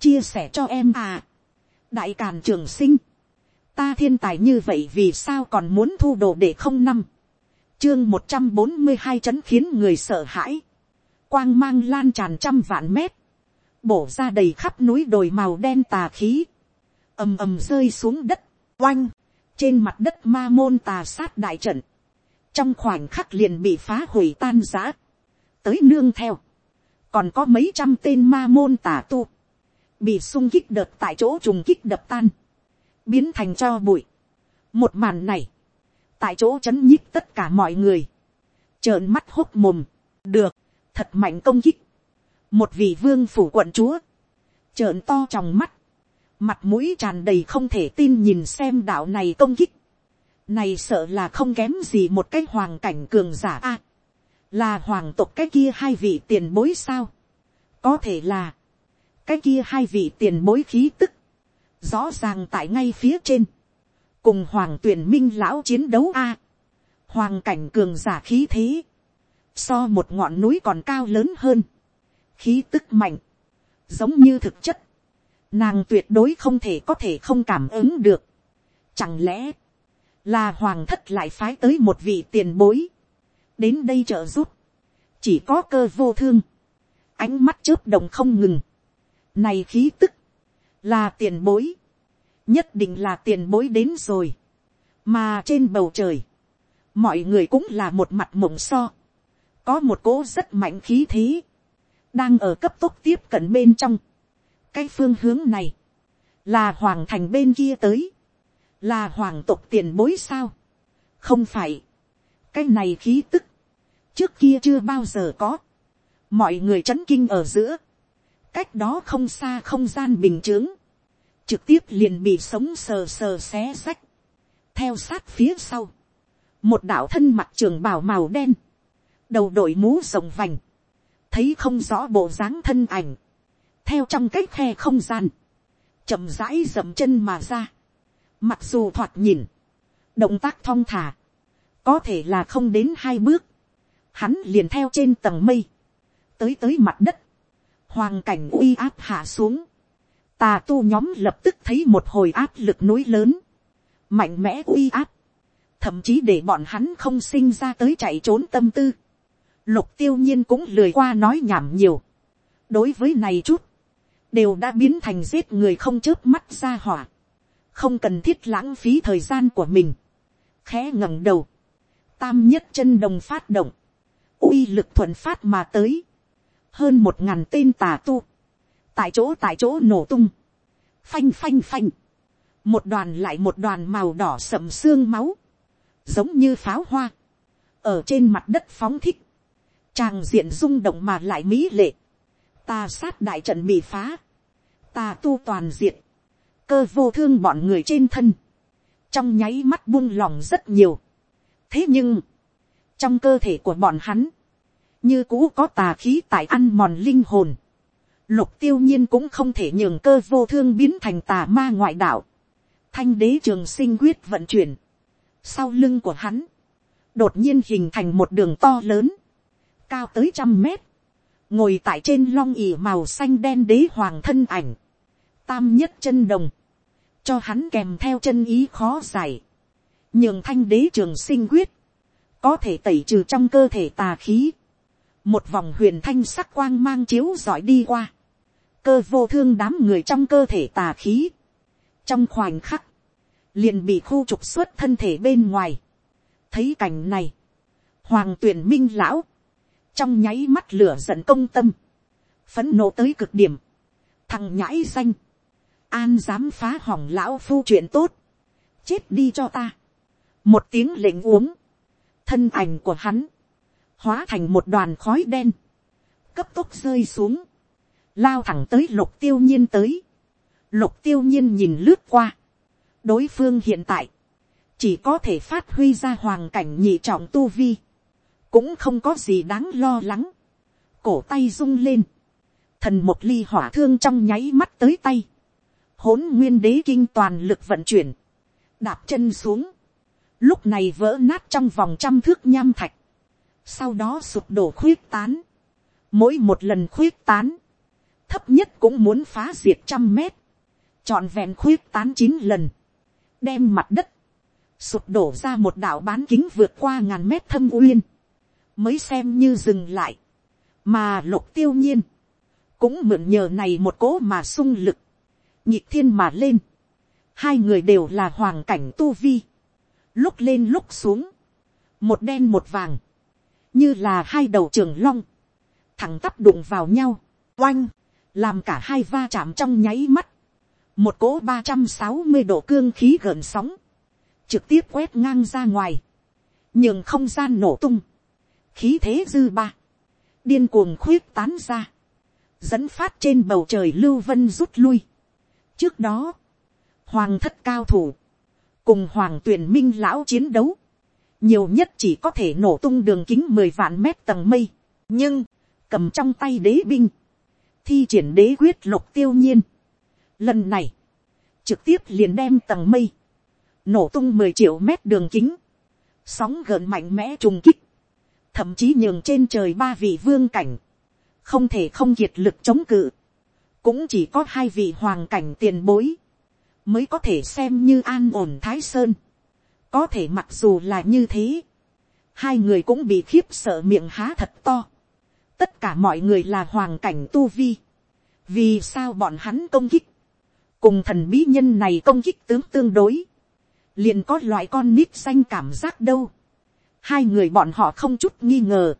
Chia sẻ cho em à. đại càn trường sinh, ta thiên tài như vậy vì sao còn muốn thu đồ để không năm, chương một trăm bốn mươi hai chấn khiến người sợ hãi, quang mang lan tràn trăm vạn mét, bổ ra đầy khắp núi đồi màu đen tà khí, ầm ầm rơi xuống đất, oanh, trên mặt đất ma môn tà sát đại trận, trong khoảnh khắc liền bị phá hủy tan giã, tới nương theo, còn có mấy trăm tên ma môn tà tu, bị sung kích đợt tại chỗ trùng kích đập tan, biến thành cho bụi. một màn này, tại chỗ chấn nhích tất cả mọi người, trợn mắt hốc mồm, được, thật mạnh công kích, một vị vương phủ quận chúa, trợn to trong mắt, mặt mũi tràn đầy không thể tin nhìn xem đạo này công kích, này sợ là không kém gì một cái hoàng cảnh cường giả a, là hoàng tộc cái kia hai vị tiền bối sao, có thể là, cái kia hai vị tiền bối khí tức, rõ ràng tại ngay phía trên, cùng hoàng tuyển minh lão chiến đấu a, hoàng cảnh cường giả khí thế, so một ngọn núi còn cao lớn hơn, khí tức mạnh, giống như thực chất, nàng tuyệt đối không thể có thể không cảm ứng được. Chẳng lẽ, là hoàng thất lại phái tới một vị tiền bối, đến đây trợ giúp, chỉ có cơ vô thương, ánh mắt chớp đồng không ngừng, này khí tức, là tiền bối, nhất định là tiền bối đến rồi, mà trên bầu trời, mọi người cũng là một mặt mộng so, có một cỗ rất mạnh khí thế, đang ở cấp tốc tiếp cận bên trong, cái phương hướng này, là hoàng thành bên kia tới, là hoàng tộc tiền bối sao, không phải, cái này khí tức, trước kia chưa bao giờ có, mọi người c h ấ n kinh ở giữa, cách đó không xa không gian bình t r ư ớ n g trực tiếp liền bị sống sờ sờ xé xách, theo sát phía sau, một đạo thân mặt trường bảo màu đen, đầu đội mũ rồng vành, thấy không rõ bộ dáng thân ảnh, theo trong cái khe không gian, chậm rãi dậm chân mà ra. Mặc dù thoạt nhìn, động tác thong thả, có thể là không đến hai bước, hắn liền theo trên tầng mây, tới tới mặt đất, hoàng cảnh uy áp hạ xuống, tà tu nhóm lập tức thấy một hồi áp lực núi lớn, mạnh mẽ uy áp, thậm chí để bọn hắn không sinh ra tới chạy trốn tâm tư. Lục tiêu nhiên cũng lười qua nói nhảm nhiều. đối với này chút, đều đã biến thành giết người không chớp mắt ra hỏa, không cần thiết lãng phí thời gian của mình, khẽ ngẩng đầu, tam nhất chân đồng phát động, uy lực thuận phát mà tới, hơn một ngàn tên tà tu, tại chỗ tại chỗ nổ tung, phanh phanh phanh, một đoàn lại một đoàn màu đỏ sậm xương máu, giống như pháo hoa, ở trên mặt đất phóng thích, tràng diện rung động mà lại mỹ lệ, ta sát đại trận bị phá, ta tu toàn diện, cơ vô thương bọn người trên thân, trong nháy mắt buông lòng rất nhiều. thế nhưng, trong cơ thể của bọn hắn, như cũ có tà khí tại ăn mòn linh hồn, lục tiêu nhiên cũng không thể nhường cơ vô thương biến thành tà ma ngoại đạo, thanh đế trường sinh quyết vận chuyển, sau lưng của hắn, đột nhiên hình thành một đường to lớn, cao tới trăm mét, ngồi tại trên long ỉ màu xanh đen đế hoàng thân ảnh, tam nhất chân đồng, cho hắn kèm theo chân ý khó giải, nhường thanh đế trường sinh quyết, có thể tẩy trừ trong cơ thể tà khí, một vòng huyền thanh sắc quang mang chiếu giỏi đi qua, cơ vô thương đám người trong cơ thể tà khí, trong khoảnh khắc, liền bị khu trục xuất thân thể bên ngoài, thấy cảnh này, hoàng tuyển minh lão, trong nháy mắt lửa giận công tâm, phấn nộ tới cực điểm, thằng nhãi xanh an dám phá hỏng lão phu chuyện tốt, chết đi cho ta, một tiếng lệnh uống, thân ảnh của hắn, hóa thành một đoàn khói đen, cấp tốc rơi xuống, lao thẳng tới lục tiêu nhiên tới, lục tiêu nhiên nhìn lướt qua, đối phương hiện tại, chỉ có thể phát huy ra hoàng cảnh nhị trọng tu vi, cũng không có gì đáng lo lắng, cổ tay rung lên, thần một ly hỏa thương trong nháy mắt tới tay, hỗn nguyên đế kinh toàn lực vận chuyển, đạp chân xuống, lúc này vỡ nát trong vòng trăm thước nham thạch, sau đó sụp đổ khuyết tán, mỗi một lần khuyết tán, thấp nhất cũng muốn phá diệt trăm mét, trọn vẹn khuyết tán chín lần, đem mặt đất, sụp đổ ra một đảo bán kính vượt qua ngàn mét thâm uyên, mới xem như dừng lại, mà lục tiêu nhiên, cũng mượn nhờ này một cố mà sung lực, nhịp thiên mà lên, hai người đều là hoàng cảnh tu vi, lúc lên lúc xuống, một đen một vàng, như là hai đầu trường long, thẳng tắp đụng vào nhau, oanh, làm cả hai va chạm trong nháy mắt, một cỗ ba trăm sáu mươi độ cương khí gợn sóng, trực tiếp quét ngang ra ngoài, nhường không gian nổ tung, khí thế dư ba, điên cuồng khuyết tán ra, dẫn phát trên bầu trời lưu vân rút lui. trước đó, hoàng thất cao thủ, cùng hoàng tuyển minh lão chiến đấu, nhiều nhất chỉ có thể nổ tung đường kính mười vạn mét tầng mây, nhưng, cầm trong tay đế binh, thi triển đế quyết lục tiêu nhiên. Lần này, trực tiếp liền đem tầng mây, nổ tung mười triệu mét đường kính, sóng gợn mạnh mẽ trùng kích, thậm chí nhường trên trời ba vị vương cảnh, không thể không kiệt lực chống cự, cũng chỉ có hai vị hoàng cảnh tiền bối, mới có thể xem như an ổn thái sơn. có thể mặc dù là như thế, hai người cũng bị khiếp sợ miệng há thật to. tất cả mọi người là hoàng cảnh tu vi. vì sao bọn hắn công kích, cùng thần bí nhân này công kích tướng tương đối, liền có loại con nít xanh cảm giác đâu hai người bọn họ không chút nghi ngờ.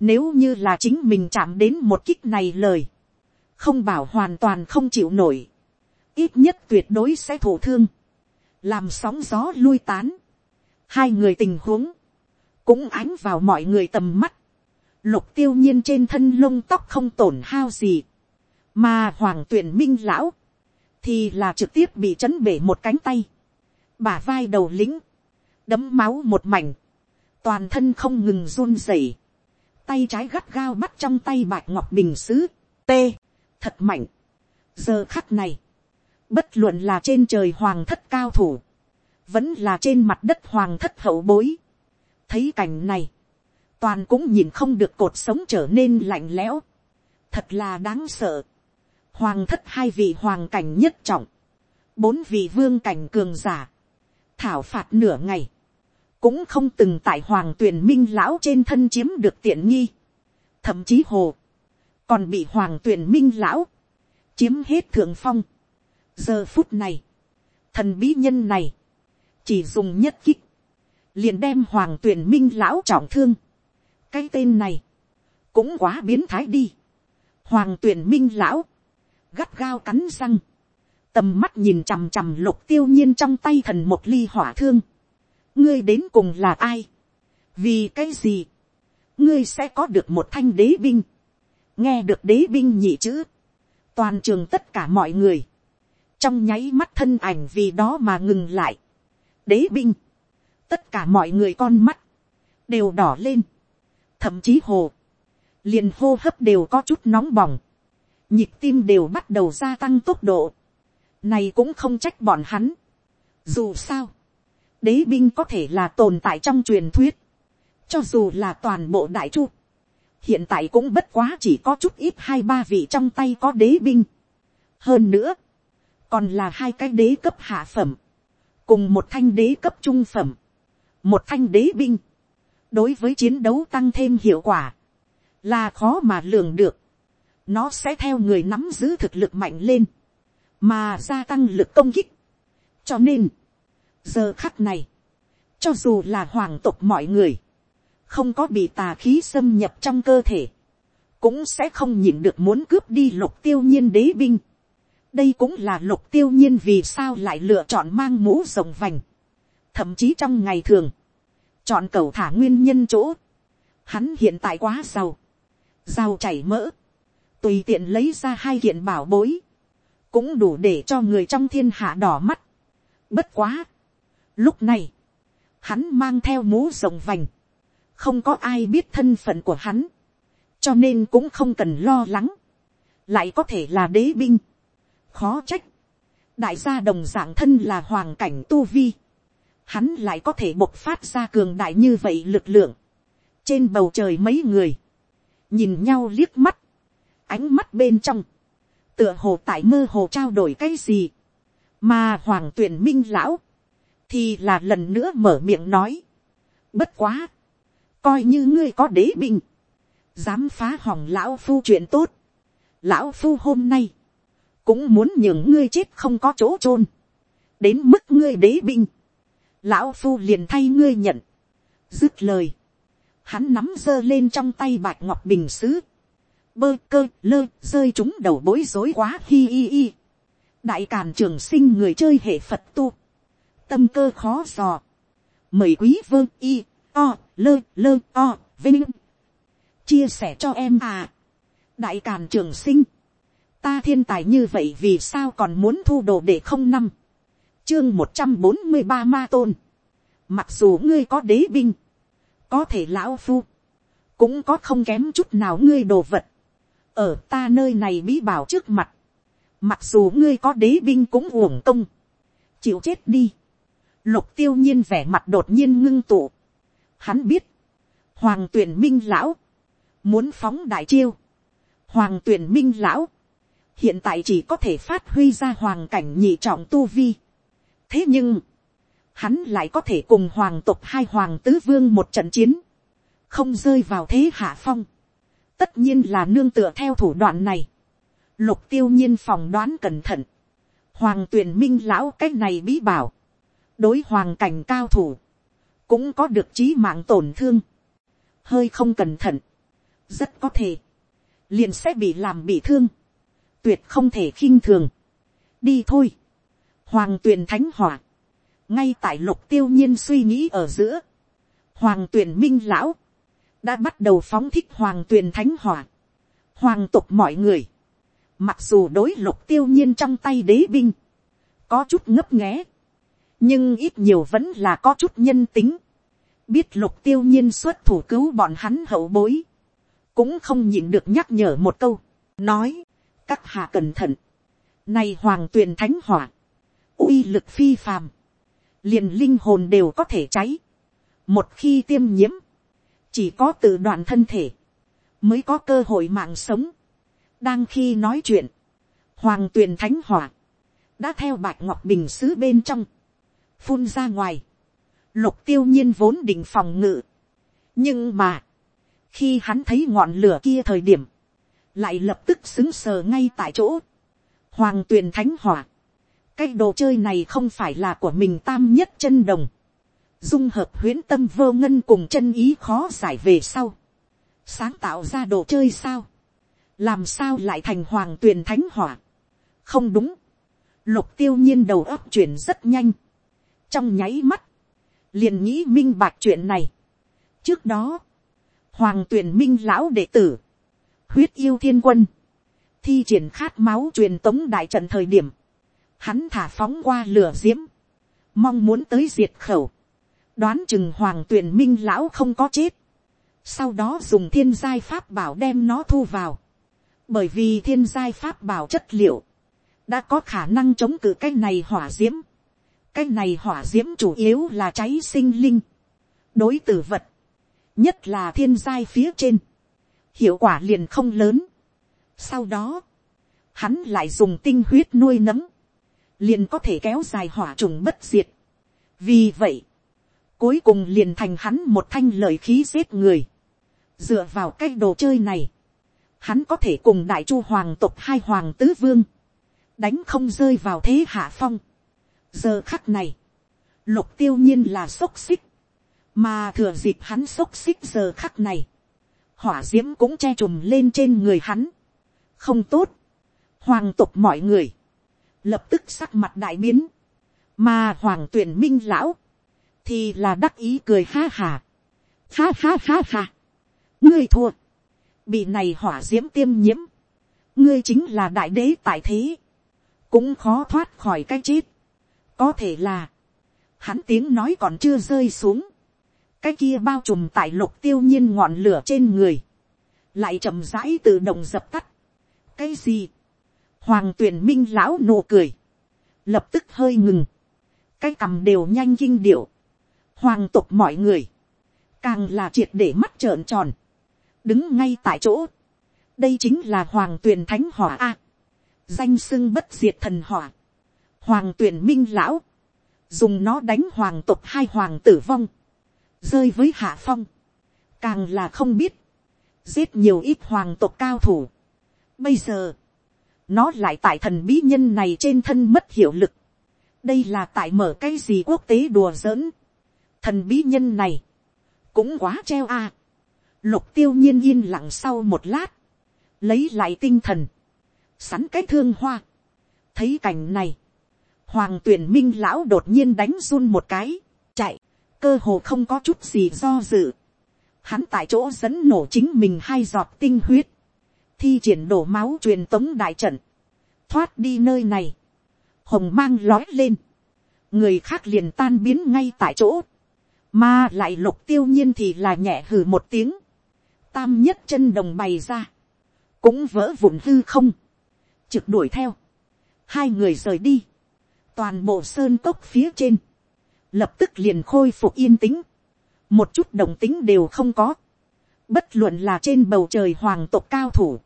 nếu như là chính mình chạm đến một kích này lời, không bảo hoàn toàn không chịu nổi. Ít nhất tuyệt đối sẽ thổ thương, làm sóng gió lui tán, hai người tình huống, cũng ánh vào mọi người tầm mắt, lục tiêu nhiên trên thân lông tóc không tổn hao gì, mà hoàng tuyển minh lão, thì là trực tiếp bị chấn bể một cánh tay, bả vai đầu lính, đấm máu một mảnh, toàn thân không ngừng run rẩy, tay trái gắt gao bắt trong tay bạch ngọc bình xứ, t, thật mạnh. giờ khắc này, Bất luận là trên trời hoàng thất cao thủ. Vẫn là trên mặt đất hoàng thất hậu bối. Thấy cảnh này. Toàn cũng nhìn không được cột sống trở nên lạnh lẽo. Thật là đáng sợ. Hoàng thất hai vị hoàng cảnh nhất trọng. Bốn vị vương cảnh cường giả. Thảo phạt nửa ngày. Cũng không từng tại hoàng tuyển minh lão trên thân chiếm được tiện nghi. Thậm chí hồ. Còn bị hoàng tuyển minh lão. Chiếm hết thượng phong giờ phút này, thần bí nhân này, chỉ dùng nhất kích, liền đem hoàng tuyển minh lão trọng thương. cái tên này, cũng quá biến thái đi. hoàng tuyển minh lão, gắt gao cắn răng, tầm mắt nhìn chằm chằm lục tiêu nhiên trong tay thần một ly hỏa thương, ngươi đến cùng là ai, vì cái gì, ngươi sẽ có được một thanh đế binh, nghe được đế binh nhị chữ, toàn trường tất cả mọi người, trong nháy mắt thân ảnh vì đó mà ngừng lại, đế binh, tất cả mọi người con mắt, đều đỏ lên, thậm chí hồ, liền hô hấp đều có chút nóng bỏng, nhịp tim đều bắt đầu gia tăng tốc độ, này cũng không trách bọn hắn, dù sao, đế binh có thể là tồn tại trong truyền thuyết, cho dù là toàn bộ đại chu, hiện tại cũng bất quá chỉ có chút ít hai ba vị trong tay có đế binh. hơn nữa, còn là hai cái đế cấp hạ phẩm, cùng một thanh đế cấp trung phẩm, một thanh đế binh, đối với chiến đấu tăng thêm hiệu quả, là khó mà lường được, nó sẽ theo người nắm giữ thực lực mạnh lên, mà gia tăng lực công kích. cho nên, giờ khắc này, cho dù là hoàng tộc mọi người, không có bị tà khí xâm nhập trong cơ thể, cũng sẽ không nhìn được muốn cướp đi lục tiêu nhiên đế binh. đây cũng là lục tiêu nhiên vì sao lại lựa chọn mang mũ rồng vành. thậm chí trong ngày thường, chọn cầu thả nguyên nhân chỗ. hắn hiện tại quá giàu, giàu chảy mỡ, tùy tiện lấy ra hai kiện bảo bối, cũng đủ để cho người trong thiên hạ đỏ mắt. bất quá lúc này, hắn mang theo mũ rồng vành, không có ai biết thân phận của hắn, cho nên cũng không cần lo lắng, lại có thể là đế binh, khó trách, đại gia đồng dạng thân là hoàng cảnh tu vi, hắn lại có thể bộc phát ra cường đại như vậy lực lượng, trên bầu trời mấy người, nhìn nhau liếc mắt, ánh mắt bên trong, tựa hồ tại mơ hồ trao đổi cái gì, mà hoàng tuyển minh lão, thì là lần nữa mở miệng nói, bất quá, coi như ngươi có đế binh, dám phá hỏng lão phu chuyện tốt, lão phu hôm nay, cũng muốn nhường ngươi chết không có chỗ chôn, đến mức ngươi đế binh, lão phu liền thay ngươi nhận, dứt lời, hắn nắm giơ lên trong tay bạch ngọc bình sứ, bơ cơ lơ rơi chúng đầu bối rối quá hi hi hi, đại càn trường sinh người chơi hệ phật tu, tâm cơ khó dò, mời quý vương y o, lơ, lơ, o, vinh. Chia sẻ cho em à. Đại Càn Trường Sinh. Ta thiên tài như vậy vì sao còn muốn thu đồ để không năm. Chương một trăm bốn mươi ba ma tôn. Mặc dù ngươi có đế binh. Có thể lão phu. Cũng có không kém chút nào ngươi đồ vật. Ở ta nơi này bí bảo trước mặt. Mặc dù ngươi có đế binh cũng uổng công. Chịu chết đi. Lục tiêu nhiên vẻ mặt đột nhiên ngưng tụ Hắn biết, hoàng tuyển minh lão, muốn phóng đại chiêu. Hoàng tuyển minh lão, hiện tại chỉ có thể phát huy ra hoàng cảnh nhị trọng tu vi. thế nhưng, hắn lại có thể cùng hoàng tộc hai hoàng tứ vương một trận chiến, không rơi vào thế hạ phong. tất nhiên là nương tựa theo thủ đoạn này. lục tiêu nhiên phòng đoán cẩn thận. hoàng tuyển minh lão cách này bí bảo đối hoàng cảnh cao thủ cũng có được trí mạng tổn thương, hơi không cẩn thận, rất có thể, liền sẽ bị làm bị thương, tuyệt không thể khinh thường. đi thôi, hoàng tuyền thánh hỏa, ngay tại lục tiêu nhiên suy nghĩ ở giữa, hoàng tuyền minh lão, đã bắt đầu phóng thích hoàng tuyền thánh hỏa, hoàng tục mọi người, mặc dù đối lục tiêu nhiên trong tay đế binh, có chút ngấp nghé, nhưng ít nhiều vẫn là có chút nhân tính. biết lục tiêu nhiên xuất thủ cứu bọn hắn hậu bối, cũng không nhịn được nhắc nhở một câu, nói, các hạ cẩn thận, nay hoàng tuyền thánh hỏa, uy lực phi phàm, liền linh hồn đều có thể cháy, một khi tiêm nhiễm, chỉ có tự đoạn thân thể, mới có cơ hội mạng sống. đang khi nói chuyện, hoàng tuyền thánh hỏa, đã theo bạch ngọc bình xứ bên trong, phun ra ngoài, lục tiêu nhiên vốn định phòng ngự. nhưng mà, khi hắn thấy ngọn lửa kia thời điểm, lại lập tức xứng sờ ngay tại chỗ. Hoàng tuyền thánh hỏa, cái đồ chơi này không phải là của mình tam nhất chân đồng. dung hợp huyễn tâm vô ngân cùng chân ý khó giải về sau. sáng tạo ra đồ chơi sao. làm sao lại thành hoàng tuyền thánh hỏa, không đúng, lục tiêu nhiên đầu óc chuyển rất nhanh, trong nháy mắt, liền nghĩ minh bạch chuyện này. trước đó, hoàng tuyền minh lão đệ tử, huyết yêu thiên quân, thi triển khát máu truyền tống đại trận thời điểm, hắn thả phóng qua lửa diễm, mong muốn tới diệt khẩu, đoán chừng hoàng tuyền minh lão không có chết, sau đó dùng thiên giai pháp bảo đem nó thu vào, bởi vì thiên giai pháp bảo chất liệu, đã có khả năng chống cự cái này hỏa d i ễ m cái này hỏa d i ễ m chủ yếu là cháy sinh linh, đối tử vật, nhất là thiên giai phía trên, hiệu quả liền không lớn. sau đó, hắn lại dùng tinh huyết nuôi nấm liền có thể kéo dài hỏa trùng bất diệt. vì vậy, cuối cùng liền thành hắn một thanh lời khí giết người, dựa vào cái đồ chơi này, hắn có thể cùng đại chu hoàng tộc hai hoàng tứ vương, đánh không rơi vào thế hạ phong giờ khắc này, lục tiêu nhiên là xốc xích, mà thừa dịp hắn xốc xích giờ khắc này, hỏa d i ễ m cũng che trùm lên trên người hắn. không tốt, hoàng tục mọi người, lập tức sắc mặt đại biến, mà hoàng tuyển minh lão, thì là đắc ý cười ha hà, ha ha ha ha, ngươi thua, bị này hỏa d i ễ m tiêm nhiễm, ngươi chính là đại đế tại thế, cũng khó thoát khỏi cái chết có thể là, hắn tiếng nói còn chưa rơi xuống, cái kia bao trùm tại lục tiêu nhiên ngọn lửa trên người, lại chậm rãi tự động dập tắt. cái gì, hoàng tuyển minh lão nụ cười, lập tức hơi ngừng, cái cằm đều nhanh kinh điệu, hoàng tục mọi người, càng là triệt để mắt trợn tròn, đứng ngay tại chỗ, đây chính là hoàng tuyền thánh hỏa a, danh sưng bất diệt thần hỏa, hoàng tuyển minh lão, dùng nó đánh hoàng Tộc hai hoàng tử vong, rơi với hạ phong, càng là không biết, giết nhiều ít hoàng tộc cao thủ. Bây giờ, nó lại tại thần bí nhân này trên thân mất hiệu lực. đây là tại mở cái gì quốc tế đùa giỡn. thần bí nhân này, cũng quá treo a. lục tiêu nhiên yên lặng sau một lát, lấy lại tinh thần, sắn cái thương hoa. thấy cảnh này, hoàng tuyển minh lão đột nhiên đánh run một cái, chạy, cơ hồ không có chút gì do dự. hắn tại chỗ dẫn nổ chính mình hai giọt tinh huyết, thi triển đổ máu truyền tống đại trận, thoát đi nơi này, hồng mang lói lên, người khác liền tan biến ngay tại chỗ, mà lại lục tiêu nhiên thì là nhẹ hừ một tiếng, tam nhất chân đồng bày ra, cũng vỡ vụn hư không, trực đuổi theo, hai người rời đi, toàn bộ sơn cốc phía trên, lập tức liền khôi phục yên tĩnh, một chút đồng tính đều không có, bất luận là trên bầu trời hoàng tộc cao thủ,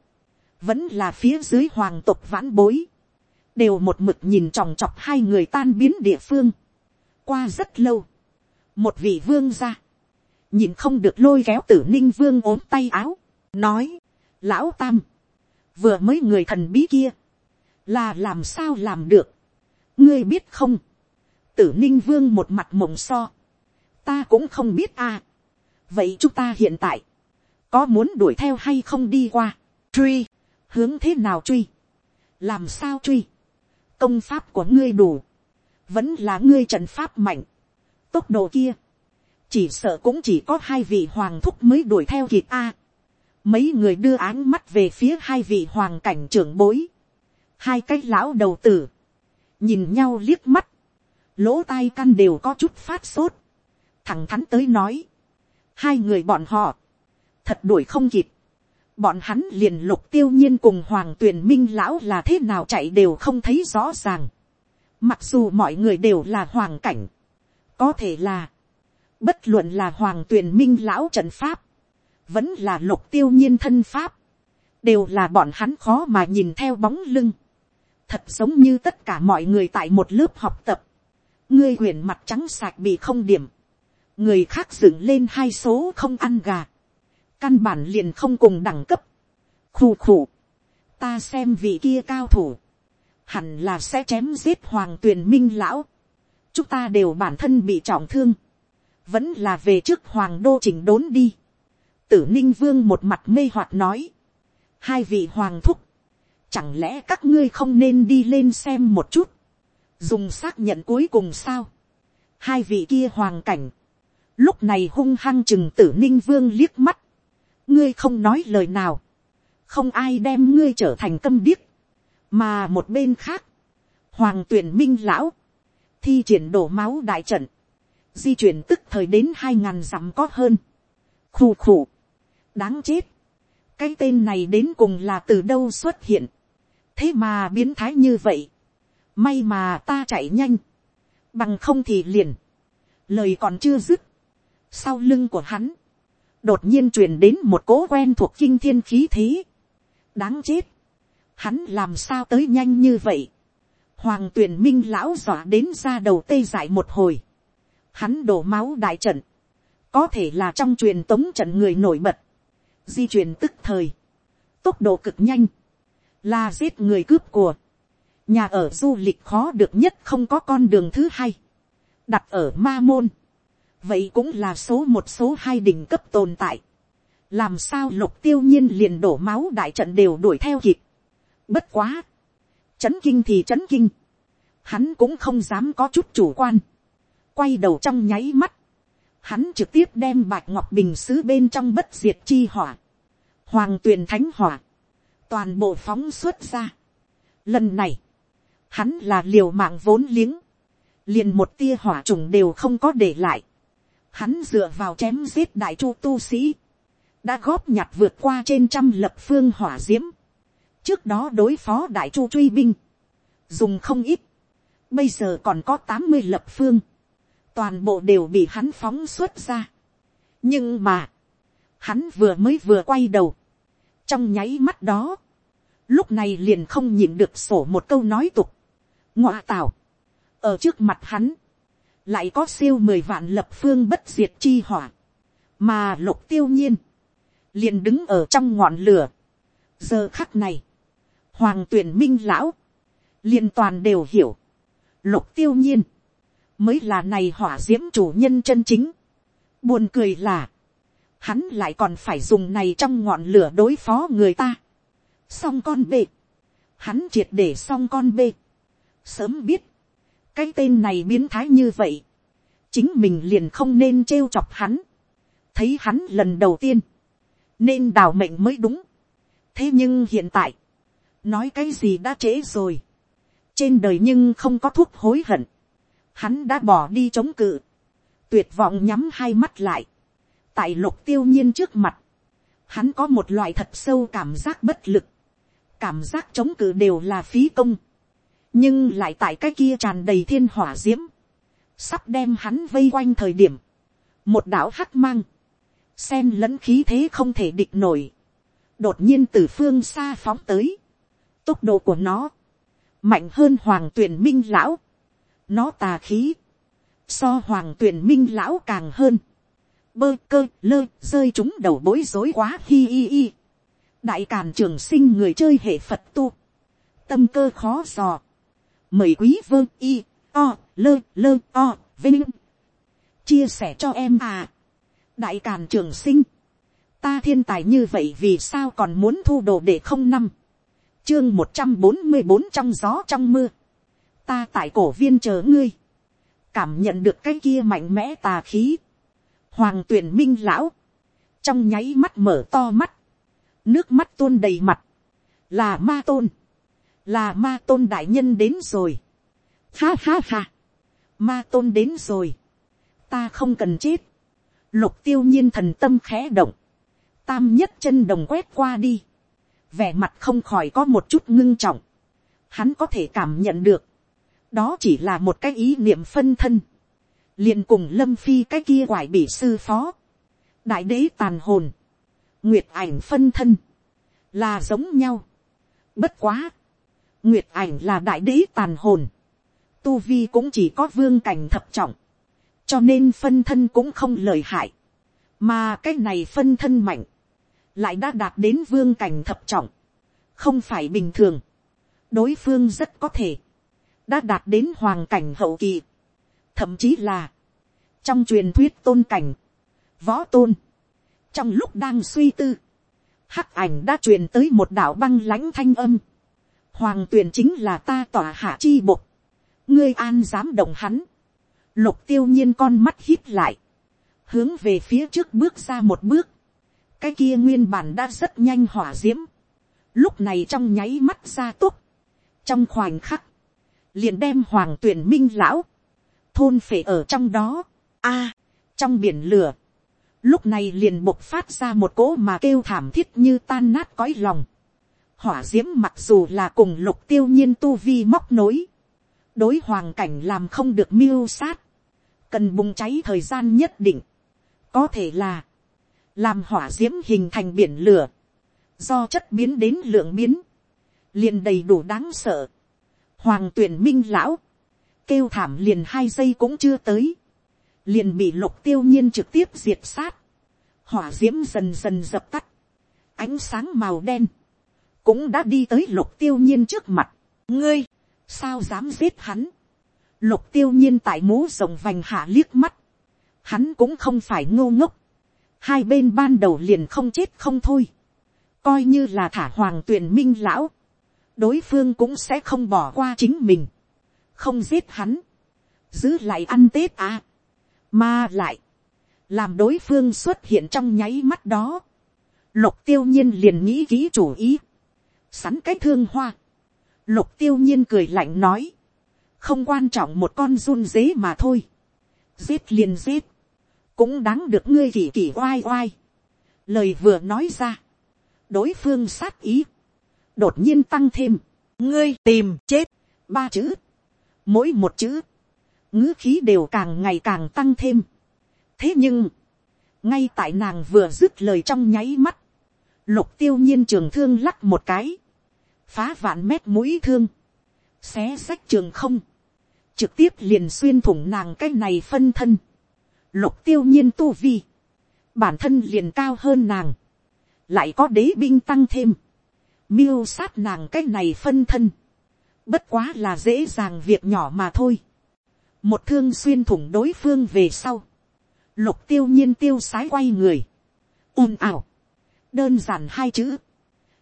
vẫn là phía dưới hoàng tộc vãn bối, đều một mực nhìn tròng trọc hai người tan biến địa phương. qua rất lâu, một vị vương ra, nhìn không được lôi kéo tử ninh vương ốm tay áo, nói, lão tam, vừa mới người thần bí kia, là làm sao làm được, ngươi biết không, tử ninh vương một mặt mộng so, ta cũng không biết a, vậy chúng ta hiện tại, có muốn đuổi theo hay không đi qua, truy, hướng thế nào truy, làm sao truy, công pháp của ngươi đủ, vẫn là ngươi trần pháp mạnh, tốc độ kia, chỉ sợ cũng chỉ có hai vị hoàng thúc mới đuổi theo kịp a, mấy người đưa áng mắt về phía hai vị hoàng cảnh trưởng bối, hai cái lão đầu tử, nhìn nhau liếc mắt, lỗ tai căn đều có chút phát sốt, thẳng thắn tới nói, hai người bọn họ, thật đuổi không kịp, bọn hắn liền lục tiêu nhiên cùng hoàng tuyền minh lão là thế nào chạy đều không thấy rõ ràng, mặc dù mọi người đều là hoàng cảnh, có thể là, bất luận là hoàng tuyền minh lão trận pháp, vẫn là lục tiêu nhiên thân pháp, đều là bọn hắn khó mà nhìn theo bóng lưng, thật giống như tất cả mọi người tại một lớp học tập, ngươi huyền mặt trắng sạch bị không điểm, người khác dựng lên hai số không ăn gà, căn bản liền không cùng đẳng cấp, khù khù, ta xem vị kia cao thủ, hẳn là sẽ chém giết hoàng tuyền minh lão, chúng ta đều bản thân bị trọng thương, vẫn là về trước hoàng đô chỉnh đốn đi, tử ninh vương một mặt mê hoạt nói, hai vị hoàng thúc, chẳng lẽ các ngươi không nên đi lên xem một chút, dùng xác nhận cuối cùng sao, hai vị kia hoàng cảnh, lúc này hung hăng chừng tử ninh vương liếc mắt, ngươi không nói lời nào, không ai đem ngươi trở thành câm điếc, mà một bên khác, hoàng tuyển minh lão, thi triển đổ máu đại trận, di chuyển tức thời đến hai ngàn dặm có hơn, khù khù, đáng chết, cái tên này đến cùng là từ đâu xuất hiện, thế mà biến thái như vậy, may mà ta chạy nhanh, bằng không thì liền, lời còn chưa dứt, sau lưng của hắn, đột nhiên truyền đến một cố quen thuộc kinh thiên khí thế, đáng chết, hắn làm sao tới nhanh như vậy, hoàng tuyển minh lão dọa đến ra đầu tê dại một hồi, hắn đổ máu đại trận, có thể là trong truyền tống trận người nổi bật, di chuyển tức thời, tốc độ cực nhanh, là giết người cướp của, nhà ở du lịch khó được nhất không có con đường thứ hai, đặt ở ma môn, vậy cũng là số một số hai đỉnh cấp tồn tại, làm sao lục tiêu nhiên liền đổ máu đại trận đều đuổi theo kịp, bất quá, chấn kinh thì chấn kinh, hắn cũng không dám có chút chủ quan, quay đầu trong nháy mắt, hắn trực tiếp đem bạch ngọc bình xứ bên trong bất diệt chi hỏa, hoàng tuyền thánh hỏa, toàn bộ phóng xuất ra. Lần này, hắn là liều mạng vốn liếng, liền một tia hỏa trùng đều không có để lại. Hắn dựa vào chém giết đại chu tu sĩ, đã góp nhặt vượt qua trên trăm lập phương hỏa diễm. trước đó đối phó đại chu truy binh, dùng không ít, bây giờ còn có tám mươi lập phương, toàn bộ đều bị hắn phóng xuất ra. nhưng mà, hắn vừa mới vừa quay đầu, trong nháy mắt đó, lúc này liền không nhịn được sổ một câu nói tục, ngoa tào, ở trước mặt hắn, lại có siêu mười vạn lập phương bất diệt chi hỏa, mà lục tiêu nhiên, liền đứng ở trong ngọn lửa. giờ khắc này, hoàng tuyển minh lão, liền toàn đều hiểu, lục tiêu nhiên, mới là này hỏa d i ễ m chủ nhân chân chính. buồn cười là, hắn lại còn phải dùng này trong ngọn lửa đối phó người ta. xong con bê, hắn triệt để xong con bê. sớm biết, cái tên này biến thái như vậy, chính mình liền không nên trêu chọc hắn. thấy hắn lần đầu tiên, nên đào mệnh mới đúng. thế nhưng hiện tại, nói cái gì đã trễ rồi. trên đời nhưng không có thuốc hối hận hắn đã bỏ đi chống cự, tuyệt vọng nhắm hai mắt lại, tại lục tiêu nhiên trước mặt, hắn có một loại thật sâu cảm giác bất lực, cảm giác chống cự đều là phí công, nhưng lại tại cái kia tràn đầy thiên hỏa d i ễ m sắp đem hắn vây quanh thời điểm, một đảo hắc mang, sen lẫn khí thế không thể địch nổi, đột nhiên từ phương xa phóng tới, tốc độ của nó, mạnh hơn hoàng tuyển minh lão, nó tà khí, so hoàng tuyển minh lão càng hơn, bơ cơ lơ rơi chúng đầu bối rối quá hi hi hi. đại càn trường sinh người chơi hệ phật tu, tâm cơ khó dò, mời quý vơ y o lơ lơ o vinh. Chia sẻ cho em à. đại càn trường sinh, ta thiên tài như vậy vì sao còn muốn thu đồ để không năm, chương một trăm bốn mươi bốn trong gió trong mưa, ta tại cổ viên chờ ngươi, cảm nhận được cái kia mạnh mẽ tà khí, hoàng tuyển minh lão, trong nháy mắt mở to mắt, nước mắt tuôn đầy mặt, là ma tôn, là ma tôn đại nhân đến rồi, ha ha ha, ma tôn đến rồi, ta không cần chết, lục tiêu nhiên thần tâm khẽ động, tam nhất chân đồng quét qua đi, vẻ mặt không khỏi có một chút ngưng trọng, hắn có thể cảm nhận được, đó chỉ là một cái ý niệm phân thân, liền cùng lâm phi cái kia quải bị sư phó, đại đế tàn hồn, nguyệt ảnh phân thân, là giống nhau. Bất quá, nguyệt ảnh là đại đế tàn hồn, tu vi cũng chỉ có vương cảnh thập trọng, cho nên phân thân cũng không lời hại, mà cái này phân thân mạnh, lại đã đạt đến vương cảnh thập trọng, không phải bình thường, đối phương rất có thể, đã đạt đến hoàng cảnh hậu kỳ, thậm chí là, trong truyền thuyết tôn cảnh, võ tôn, trong lúc đang suy tư, hắc ảnh đã truyền tới một đạo băng lãnh thanh âm. hoàng tuyền chính là ta tỏa hạ chi bột. ngươi an dám động hắn. lục tiêu nhiên con mắt hít lại. hướng về phía trước bước ra một bước. cái kia nguyên bản đã rất nhanh hỏa d i ễ m lúc này trong nháy mắt ra tốt. trong khoảnh khắc, liền đem hoàng tuyển minh lão, thôn phệ ở trong đó. a, trong biển lửa, lúc này liền bộc phát ra một cỗ mà kêu thảm thiết như tan nát cõi lòng. hỏa d i ễ m mặc dù là cùng lục tiêu nhiên tu vi móc nối, đối hoàng cảnh làm không được miêu sát, cần bùng cháy thời gian nhất định, có thể là, làm hỏa d i ễ m hình thành biển lửa, do chất biến đến lượng biến, liền đầy đủ đáng sợ. Hoàng tuyển minh lão, kêu thảm liền hai giây cũng chưa tới, liền bị lục tiêu nhiên trực tiếp diệt sát, hỏa d i ễ m dần dần dập tắt, ánh sáng màu đen, cũng đã đi tới lục tiêu nhiên trước mặt, ngươi, sao dám giết hắn, lục tiêu nhiên tại mố rồng vành hạ liếc mắt, hắn cũng không phải ngô ngốc, hai bên ban đầu liền không chết không thôi, coi như là thả hoàng tuyền minh lão, đối phương cũng sẽ không bỏ qua chính mình, không giết hắn, giữ lại ăn tết à. Mà lại, làm đối phương xuất hiện trong nháy mắt đó, lục tiêu nhiên liền nghĩ kỹ chủ ý, sắn cái thương hoa, lục tiêu nhiên cười lạnh nói, không quan trọng một con run dế mà thôi, giết liền giết, cũng đáng được ngươi kỳ kỳ oai oai, lời vừa nói ra, đối phương sát ý, đột nhiên tăng thêm, ngươi tìm chết, ba chữ, mỗi một chữ, ngữ khí đều càng ngày càng tăng thêm. thế nhưng, ngay tại nàng vừa dứt lời trong nháy mắt, lục tiêu nhiên trường thương lắc một cái, phá vạn mét mũi thương, xé sách trường không, trực tiếp liền xuyên thủng nàng cái này phân thân, lục tiêu nhiên tu vi, bản thân liền cao hơn nàng, lại có đế binh tăng thêm, miêu sát nàng cái này phân thân, bất quá là dễ dàng việc nhỏ mà thôi. Một thương xuyên thủng đối phương về sau, lục tiêu nhiên tiêu sái quay người, ùn ào, đơn giản hai chữ,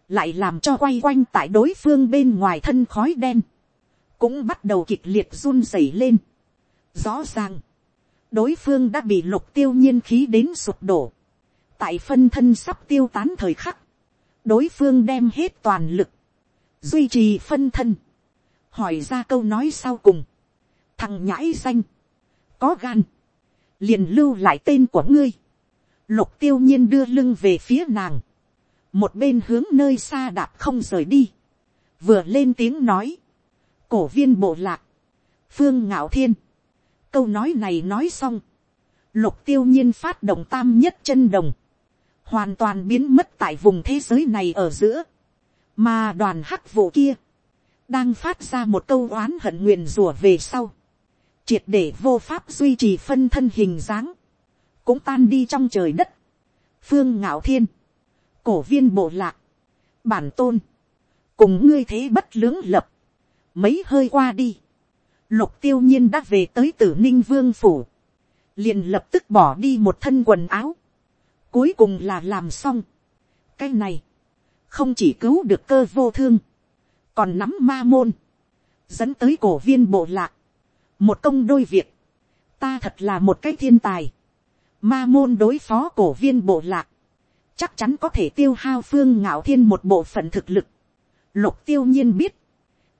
lại làm cho quay quanh tại đối phương bên ngoài thân khói đen, cũng bắt đầu kịch liệt run rẩy lên. Rõ ràng, đối phương đã bị lục tiêu nhiên khí đến sụp đổ, tại phân thân sắp tiêu tán thời khắc, đối phương đem hết toàn lực, duy trì phân thân, hỏi ra câu nói sau cùng, thằng nhãi xanh có gan, liền lưu lại tên của ngươi, lục tiêu nhiên đưa lưng về phía nàng, một bên hướng nơi xa đạp không rời đi, vừa lên tiếng nói, cổ viên bộ lạc, phương ngạo thiên, câu nói này nói xong, lục tiêu nhiên phát động tam nhất chân đồng, hoàn toàn biến mất tại vùng thế giới này ở giữa, mà đoàn hắc vụ kia, đang phát ra một câu oán hận nguyền rủa về sau, triệt để vô pháp duy trì phân thân hình dáng, cũng tan đi trong trời đất. phương ngạo thiên, cổ viên bộ lạc, bản tôn, cùng ngươi thế bất lưỡng lập, mấy hơi qua đi, lục tiêu nhiên đã về tới tử ninh vương phủ, liền lập tức bỏ đi một thân quần áo, cuối cùng là làm xong. cái này, không chỉ cứu được cơ vô thương, còn nắm ma môn, dẫn tới cổ viên bộ lạc, một công đôi việc, ta thật là một cái thiên tài, ma môn đối phó cổ viên bộ lạc, chắc chắn có thể tiêu hao phương ngạo thiên một bộ phận thực lực, lục tiêu nhiên biết,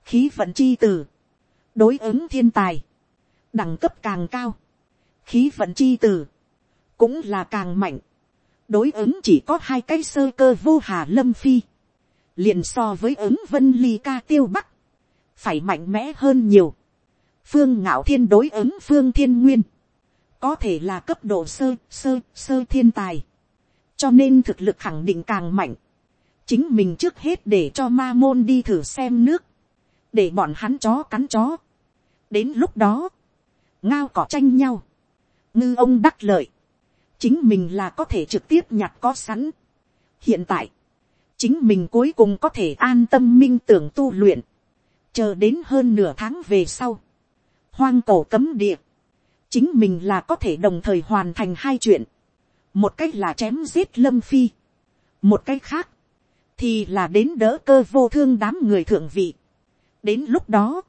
khí vận chi từ, đối ứng thiên tài, đẳng cấp càng cao, khí vận chi từ, cũng là càng mạnh, đối ứng chỉ có hai cái sơ cơ vô hà lâm phi, liền so với ứng vân ly ca tiêu bắc, phải mạnh mẽ hơn nhiều. Phương ngạo thiên đối ứng phương thiên nguyên, có thể là cấp độ sơ sơ sơ thiên tài, cho nên thực lực khẳng định càng mạnh, chính mình trước hết để cho ma môn đi thử xem nước, để bọn hắn chó cắn chó. đến lúc đó, ngao cỏ tranh nhau, ngư ông đắc lợi, chính mình là có thể trực tiếp nhặt có sẵn. hiện tại, chính mình cuối cùng có thể an tâm minh tưởng tu luyện, chờ đến hơn nửa tháng về sau, hoang cổ cấm địa, chính mình là có thể đồng thời hoàn thành hai chuyện, một cách là chém giết lâm phi, một cách khác, thì là đến đỡ cơ vô thương đám người thượng vị. đến lúc đó,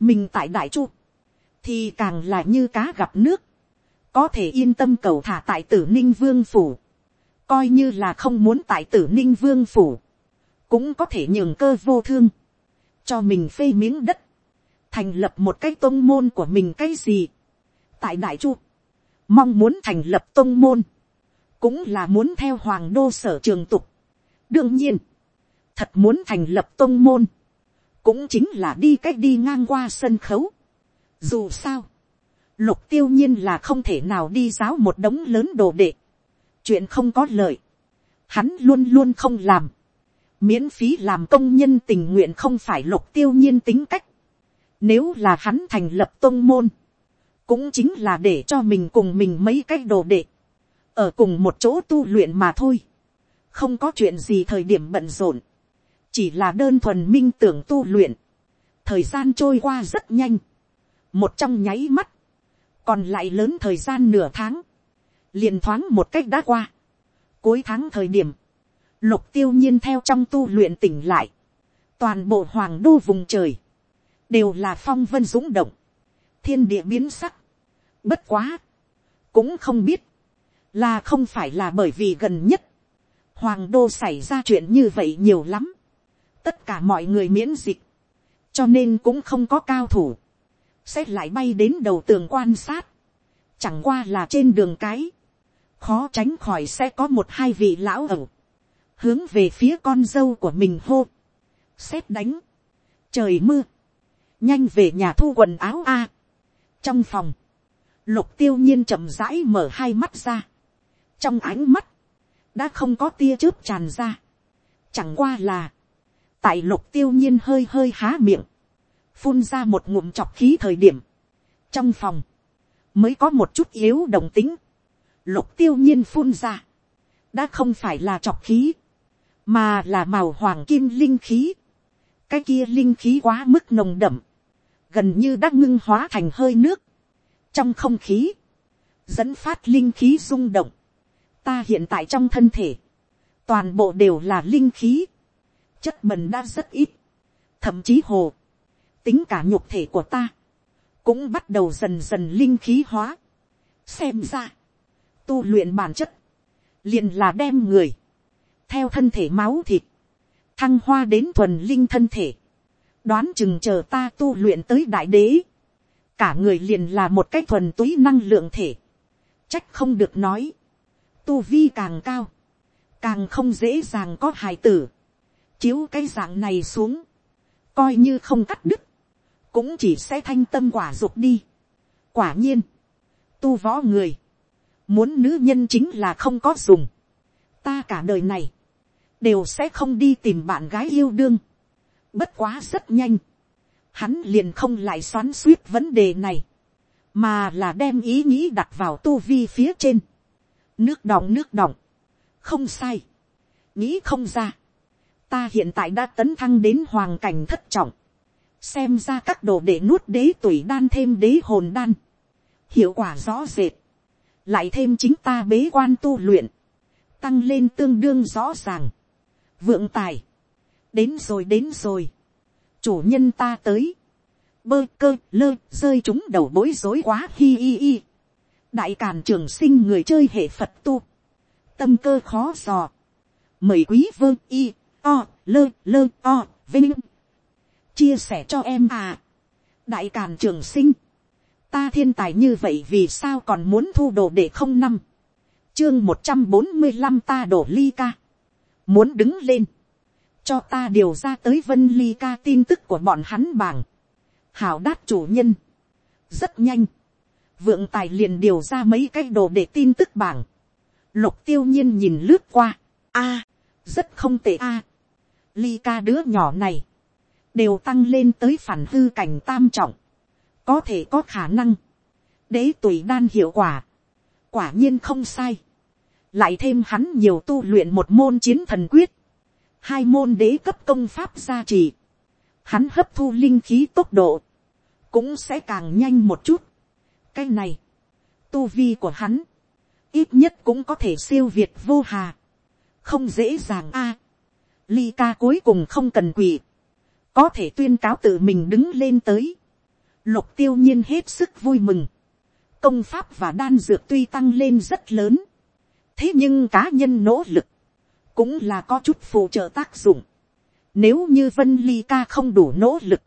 mình tại đại chu, thì càng là như cá gặp nước, có thể yên tâm cầu thả tại tử ninh vương phủ, coi như là không muốn tại tử ninh vương phủ, cũng có thể nhường cơ vô thương, cho mình phê miếng đất, thành lập một cái tôn môn của mình cái gì. tại đại chu, mong muốn thành lập tôn môn, cũng là muốn theo hoàng đô sở trường tục. đương nhiên, thật muốn thành lập tôn môn, cũng chính là đi cách đi ngang qua sân khấu. dù sao, lục tiêu nhiên là không thể nào đi giáo một đống lớn đồ đệ chuyện không có lợi, hắn luôn luôn không làm. miễn phí làm công nhân tình nguyện không phải lục tiêu nhiên tính cách. nếu là hắn thành lập tôn môn, cũng chính là để cho mình cùng mình mấy cái đồ đệ, ở cùng một chỗ tu luyện mà thôi, không có chuyện gì thời điểm bận rộn, chỉ là đơn thuần minh tưởng tu luyện, thời gian trôi qua rất nhanh, một trong nháy mắt, còn lại lớn thời gian nửa tháng, liền thoáng một cách đã qua, cuối tháng thời điểm, lục tiêu nhiên theo trong tu luyện tỉnh lại, toàn bộ hoàng đô vùng trời, đều là phong vân dũng động, thiên địa biến sắc, bất quá, cũng không biết, là không phải là bởi vì gần nhất, hoàng đô xảy ra chuyện như vậy nhiều lắm, tất cả mọi người miễn dịch, cho nên cũng không có cao thủ, sẽ lại bay đến đầu tường quan sát, chẳng qua là trên đường cái, khó tránh khỏi sẽ có một hai vị lão ẩu, hướng về phía con dâu của mình hô, xét đánh, trời mưa, nhanh về nhà thu quần áo a, trong phòng, lục tiêu nhiên chậm rãi mở hai mắt ra, trong ánh mắt, đã không có tia chớp tràn ra, chẳng qua là, tại lục tiêu nhiên hơi hơi há miệng, phun ra một ngụm chọc khí thời điểm, trong phòng, mới có một chút yếu đồng tính, lục tiêu nhiên phun ra, đã không phải là chọc khí, mà là màu hoàng kim linh khí, cái kia linh khí quá mức nồng đậm, gần như đã ngưng hóa thành hơi nước, trong không khí, dẫn phát linh khí rung động, ta hiện tại trong thân thể, toàn bộ đều là linh khí, chất bẩn đã rất ít, thậm chí hồ, tính cả nhục thể của ta, cũng bắt đầu dần dần linh khí hóa. xem ra, tu luyện bản chất, liền là đem người, theo thân thể máu thịt, thăng hoa đến thuần linh thân thể, đoán chừng chờ ta tu luyện tới đại đế, cả người liền là một cái thuần túy năng lượng thể, trách không được nói, tu vi càng cao, càng không dễ dàng có hài tử, chiếu cái dạng này xuống, coi như không cắt đứt, cũng chỉ sẽ thanh tâm quả dục đi. quả nhiên, tu võ người, muốn nữ nhân chính là không có dùng, ta cả đời này, đều sẽ không đi tìm bạn gái yêu đương, bất quá rất nhanh, hắn liền không lại xoắn suýt vấn đề này, mà là đem ý nghĩ đặt vào tu vi phía trên, nước đọng nước đọng, không sai, nghĩ không ra, ta hiện tại đã tấn thăng đến hoàng cảnh thất trọng, xem ra các đồ để nuốt đế tuổi đan thêm đế hồn đan, hiệu quả rõ rệt, lại thêm chính ta bế quan tu luyện, tăng lên tương đương rõ ràng, vượng tài, đến rồi đến rồi, chủ nhân ta tới, bơ cơ lơ rơi chúng đầu bối rối quá hi hi hi, đại càn trường sinh người chơi hệ phật tu, tâm cơ khó dò, mời quý vơ y, o, lơ lơ o, vinh, chia sẻ cho em à, đại càn trường sinh, ta thiên tài như vậy vì sao còn muốn thu đồ để không năm, chương một trăm bốn mươi năm ta đổ ly ca, muốn đứng lên, cho ta điều ra tới vân ly ca tin tức của bọn hắn bảng, hảo đát chủ nhân, rất nhanh, vượng tài liền điều ra mấy cái đồ để tin tức bảng, lục tiêu nhiên nhìn lướt qua, a, rất không tệ a, ly ca đứa nhỏ này, đều tăng lên tới phản hư cảnh tam trọng, có thể có khả năng, đế tùy đan hiệu quả, quả nhiên không sai, lại thêm hắn nhiều tu luyện một môn chiến thần quyết, hai môn đế cấp công pháp gia trì, hắn hấp thu linh khí tốc độ, cũng sẽ càng nhanh một chút. cái này, tu vi của hắn, ít nhất cũng có thể siêu việt vô hà, không dễ dàng a. ly ca cuối cùng không cần quỳ, có thể tuyên cáo tự mình đứng lên tới, lục tiêu nhiên hết sức vui mừng, công pháp và đan dược tuy tăng lên rất lớn, thế nhưng cá nhân nỗ lực, cũng là có chút phụ trợ tác dụng. Nếu như vân ly ca không đủ nỗ lực,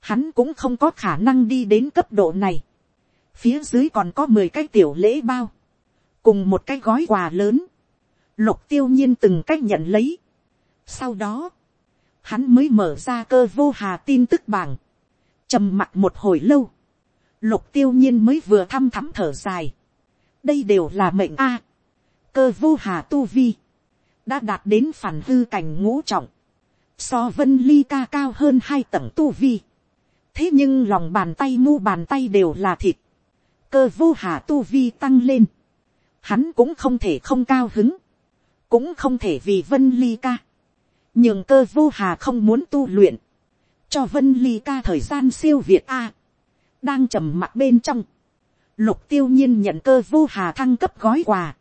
hắn cũng không có khả năng đi đến cấp độ này. Phía dưới còn có mười cái tiểu lễ bao, cùng một cái gói quà lớn, lục tiêu nhiên từng cách nhận lấy. Sau đó, hắn mới mở ra cơ vô hà tin tức bảng, trầm mặt một hồi lâu, lục tiêu nhiên mới vừa thăm thắm thở dài. đây đều là mệnh a, cơ vô hà tu vi, đã đạt đến phản hư cảnh ngũ trọng, so vân ly ca cao hơn hai tầng tu vi. thế nhưng lòng bàn tay mu bàn tay đều là thịt, cơ vô hà tu vi tăng lên, hắn cũng không thể không cao hứng, cũng không thể vì vân ly ca, nhưng cơ vô hà không muốn tu luyện, cho vân ly ca thời gian siêu việt a, đang trầm mặt bên trong, lục tiêu nhiên nhận cơ vô hà thăng cấp gói quà.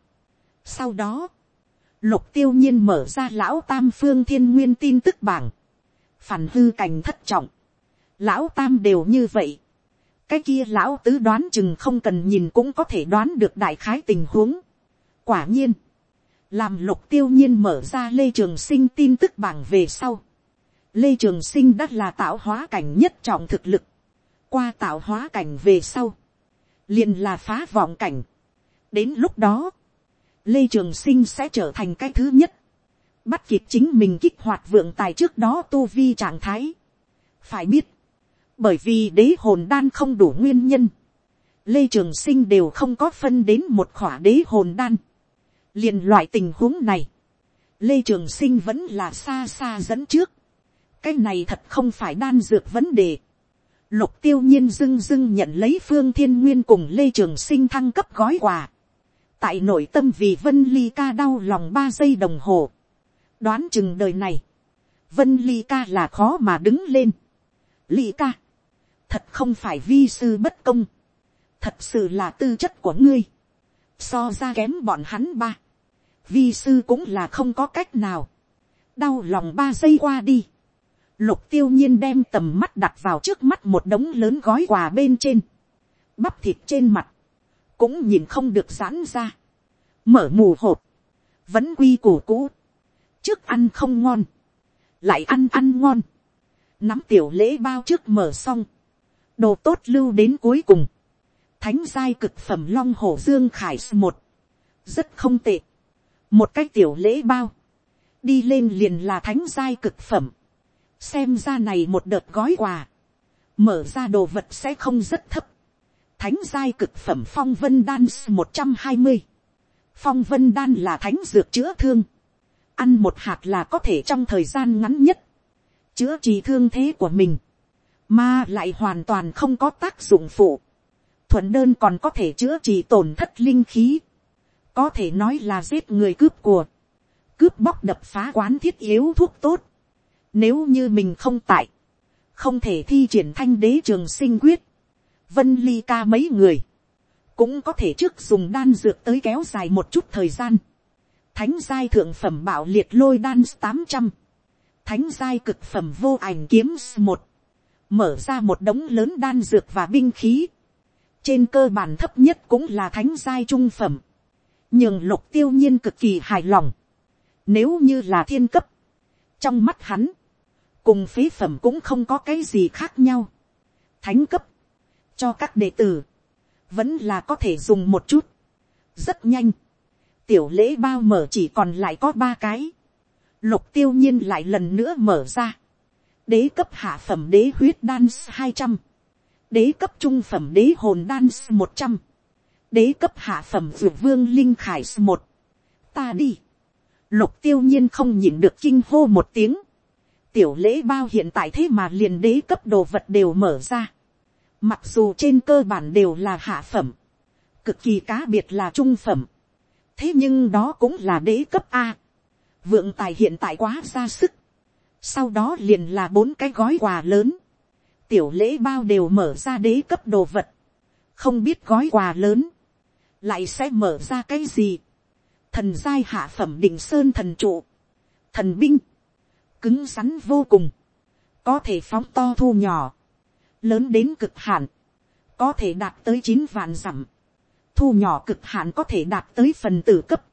sau đó, lục tiêu nhiên mở ra lão tam phương thiên nguyên tin tức bảng, phản hư cảnh thất trọng, lão tam đều như vậy, cái kia lão tứ đoán chừng không cần nhìn cũng có thể đoán được đại khái tình huống. quả nhiên, làm lục tiêu nhiên mở ra lê trường sinh tin tức bảng về sau, lê trường sinh đã là tạo hóa cảnh nhất trọng thực lực, qua tạo hóa cảnh về sau, liền là phá vọng cảnh. đến lúc đó, lê trường sinh sẽ trở thành cái thứ nhất, bắt kịp chính mình kích hoạt vượng tài trước đó tu vi trạng thái. phải biết, bởi vì đế hồn đan không đủ nguyên nhân, lê trường sinh đều không có phân đến một khỏa đế hồn đan. liền loại tình huống này, lê trường sinh vẫn là xa xa dẫn trước cái này thật không phải đan dược vấn đề. lục tiêu nhiên dưng dưng nhận lấy phương thiên nguyên cùng lê trường sinh thăng cấp gói quà. Tại nội tâm vì vân ly ca đau lòng ba giây đồng hồ, đoán chừng đời này, vân ly ca là khó mà đứng lên. ly ca, thật không phải vi sư bất công, thật sự là tư chất của ngươi, so ra kém bọn hắn ba, vi sư cũng là không có cách nào, đau lòng ba giây qua đi, lục tiêu nhiên đem tầm mắt đặt vào trước mắt một đống lớn gói quà bên trên, bắp thịt trên mặt, cũng nhìn không được giãn ra, mở mù hộp, vẫn quy củ cũ, trước ăn không ngon, lại ăn ăn ngon, nắm tiểu lễ bao trước mở xong, đồ tốt lưu đến cuối cùng, thánh giai cực phẩm long hổ dương khải một, rất không tệ, một cái tiểu lễ bao, đi lên liền là thánh giai cực phẩm, xem ra này một đợt gói quà, mở ra đồ vật sẽ không rất thấp, thánh giai cực phẩm phong vân đan một trăm hai mươi. Phong vân đan là thánh dược chữa thương, ăn một hạt là có thể trong thời gian ngắn nhất, chữa trị thương thế của mình, mà lại hoàn toàn không có tác dụng phụ, thuận đơn còn có thể chữa trị tổn thất linh khí, có thể nói là giết người cướp của, cướp bóc đập phá quán thiết yếu thuốc tốt, nếu như mình không tại, không thể thi triển thanh đế trường sinh quyết, vân ly ca mấy người, cũng có thể trước dùng đan dược tới kéo dài một chút thời gian. Thánh giai thượng phẩm bảo liệt lôi đan tám trăm, thánh giai cực phẩm vô ảnh kiếm một, mở ra một đống lớn đan dược và binh khí. Trên cơ bản thấp nhất cũng là thánh giai trung phẩm. Nhưng lục tiêu nhiên cực kỳ hài lòng. Nếu như là thiên cấp, trong mắt hắn, cùng phế phẩm cũng không có cái gì khác nhau. Thánh cấp, cho các đệ tử, vẫn là có thể dùng một chút, rất nhanh, tiểu lễ bao mở chỉ còn lại có ba cái, lục tiêu nhiên lại lần nữa mở ra, đế cấp hạ phẩm đế huyết đan hai trăm, đế cấp trung phẩm đế hồn đan một trăm, đế cấp hạ phẩm vượt vương linh khải một, ta đi, lục tiêu nhiên không nhịn được kinh hô một tiếng, tiểu lễ bao hiện tại thế mà liền đế cấp đồ vật đều mở ra, Mặc dù trên cơ bản đều là hạ phẩm. Cực kỳ cá biệt là trung phẩm. Thế nhưng đó cũng là đế cấp A. Vượng tài hiện tại quá ra sức. Sau đó liền là bốn cái gói quà lớn. Tiểu lễ bao đều mở ra đế cấp đồ vật. Không biết gói quà lớn. Lại sẽ mở ra cái gì. Thần giai hạ phẩm đỉnh sơn thần trụ. Thần binh. cứng rắn vô cùng, có thể phóng to thu nhỏ, lớn đến cực hạn, có thể đạt tới chín vạn dặm, thu nhỏ cực hạn có thể đạt tới phần tử cấp.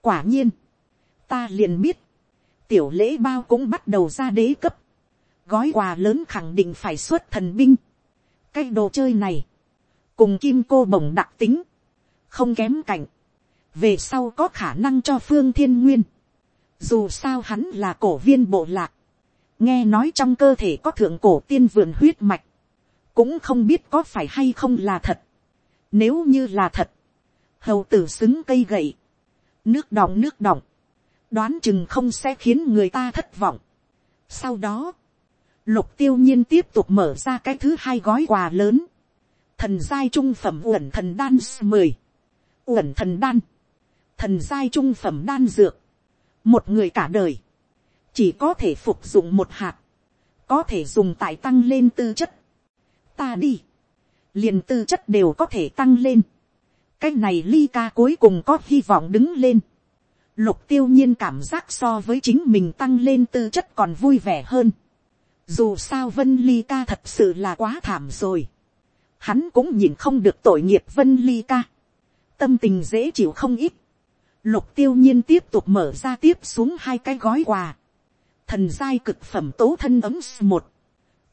quả nhiên, ta liền biết, tiểu lễ bao cũng bắt đầu ra đế cấp, gói quà lớn khẳng định phải xuất thần binh, cái đồ chơi này, cùng kim cô bồng đặc tính, không kém cạnh, về sau có khả năng cho phương thiên nguyên, dù sao hắn là cổ viên bộ lạc, nghe nói trong cơ thể có thượng cổ tiên vườn huyết mạch, cũng không biết có phải hay không là thật. Nếu như là thật, hầu tử xứng cây gậy, nước đọng nước đọng, đoán chừng không sẽ khiến người ta thất vọng. Sau đó, lục tiêu nhiên tiếp tục mở ra cái thứ hai gói quà lớn, thần giai trung phẩm uẩn thần đan mười, uẩn thần đan, thần giai trung phẩm đan dược, một người cả đời, chỉ có thể phục dụng một hạt, có thể dùng tại tăng lên tư chất, ta đi, liền tư chất đều có thể tăng lên, cái này ly ca cuối cùng có hy vọng đứng lên, lục tiêu nhiên cảm giác so với chính mình tăng lên tư chất còn vui vẻ hơn, dù sao vân ly ca thật sự là quá thảm rồi, hắn cũng nhìn không được tội nghiệp vân ly ca, tâm tình dễ chịu không ít, lục tiêu nhiên tiếp tục mở ra tiếp xuống hai cái gói quà, thần giai cực phẩm tố thân ấm một,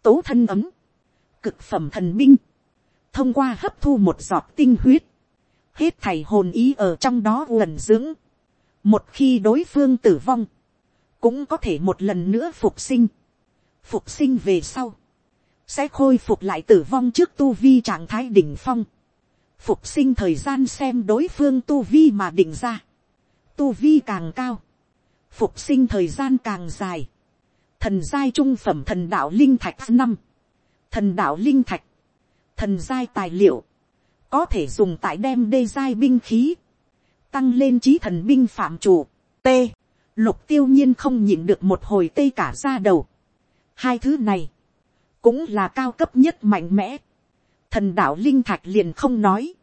tố thân ấm, cực phẩm thần binh, thông qua hấp thu một giọt tinh huyết, hết thảy hồn ý ở trong đó lần dưỡng, một khi đối phương tử vong, cũng có thể một lần nữa phục sinh, phục sinh về sau, sẽ khôi phục lại tử vong trước tu vi trạng thái đỉnh phong, phục sinh thời gian xem đối phương tu vi mà định ra, tu vi càng cao, phục sinh thời gian càng dài, thần giai trung phẩm thần đạo linh thạch năm, thần đạo linh thạch, thần giai tài liệu, có thể dùng tại đem đê giai binh khí, tăng lên trí thần binh phạm chủ, t, lục tiêu nhiên không nhịn được một hồi tê cả ra đầu. hai thứ này, cũng là cao cấp nhất mạnh mẽ, thần đạo linh thạch liền không nói,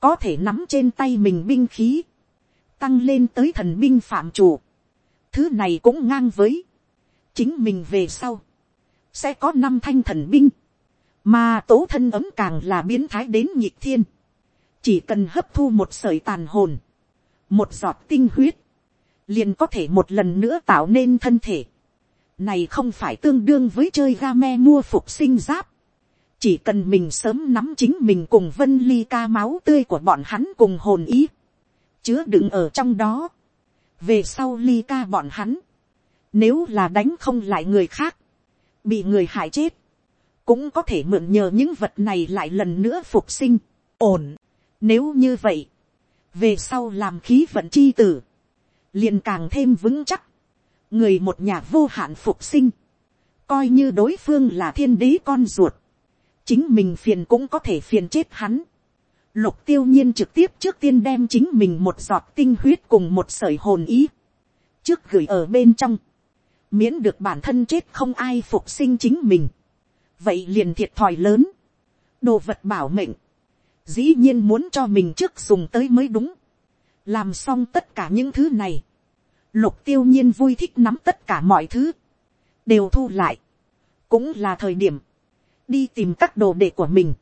có thể nắm trên tay mình binh khí, tăng lên tới thần binh phạm chủ, thứ này cũng ngang với, chính mình về sau, sẽ có năm thanh thần binh, mà tố thân ấm càng là biến thái đến nhịp thiên, chỉ cần hấp thu một sợi tàn hồn, một giọt tinh huyết, liền có thể một lần nữa tạo nên thân thể. Này không phải tương đương với chơi game mua phục sinh giáp. Chỉ cần mình sớm nắm chính mình cùng vân ly ca máu tươi của bọn hắn cùng hồn ý. Chứa đựng ở trong đó. Về sau ly ca bọn hắn. Nếu là đánh không lại người khác. Bị người hại chết. Cũng có thể mượn nhờ những vật này lại lần nữa phục sinh. Ổn. Nếu như vậy. Về sau làm khí vận chi tử. liền càng thêm vững chắc. Người một nhà vô hạn phục sinh. Coi như đối phương là thiên đế con ruột. Chính mình phiền cũng có thể phiền chết hắn. Lục tiêu nhiên trực tiếp trước tiên đem chính mình một giọt tinh huyết cùng một sợi hồn ý. Trước gửi ở bên trong. Miễn được bản thân chết không ai phục sinh chính mình, vậy liền thiệt thòi lớn, đồ vật bảo mệnh, dĩ nhiên muốn cho mình trước dùng tới mới đúng, làm xong tất cả những thứ này, lục tiêu nhiên vui thích nắm tất cả mọi thứ, đều thu lại, cũng là thời điểm, đi tìm các đồ đệ của mình,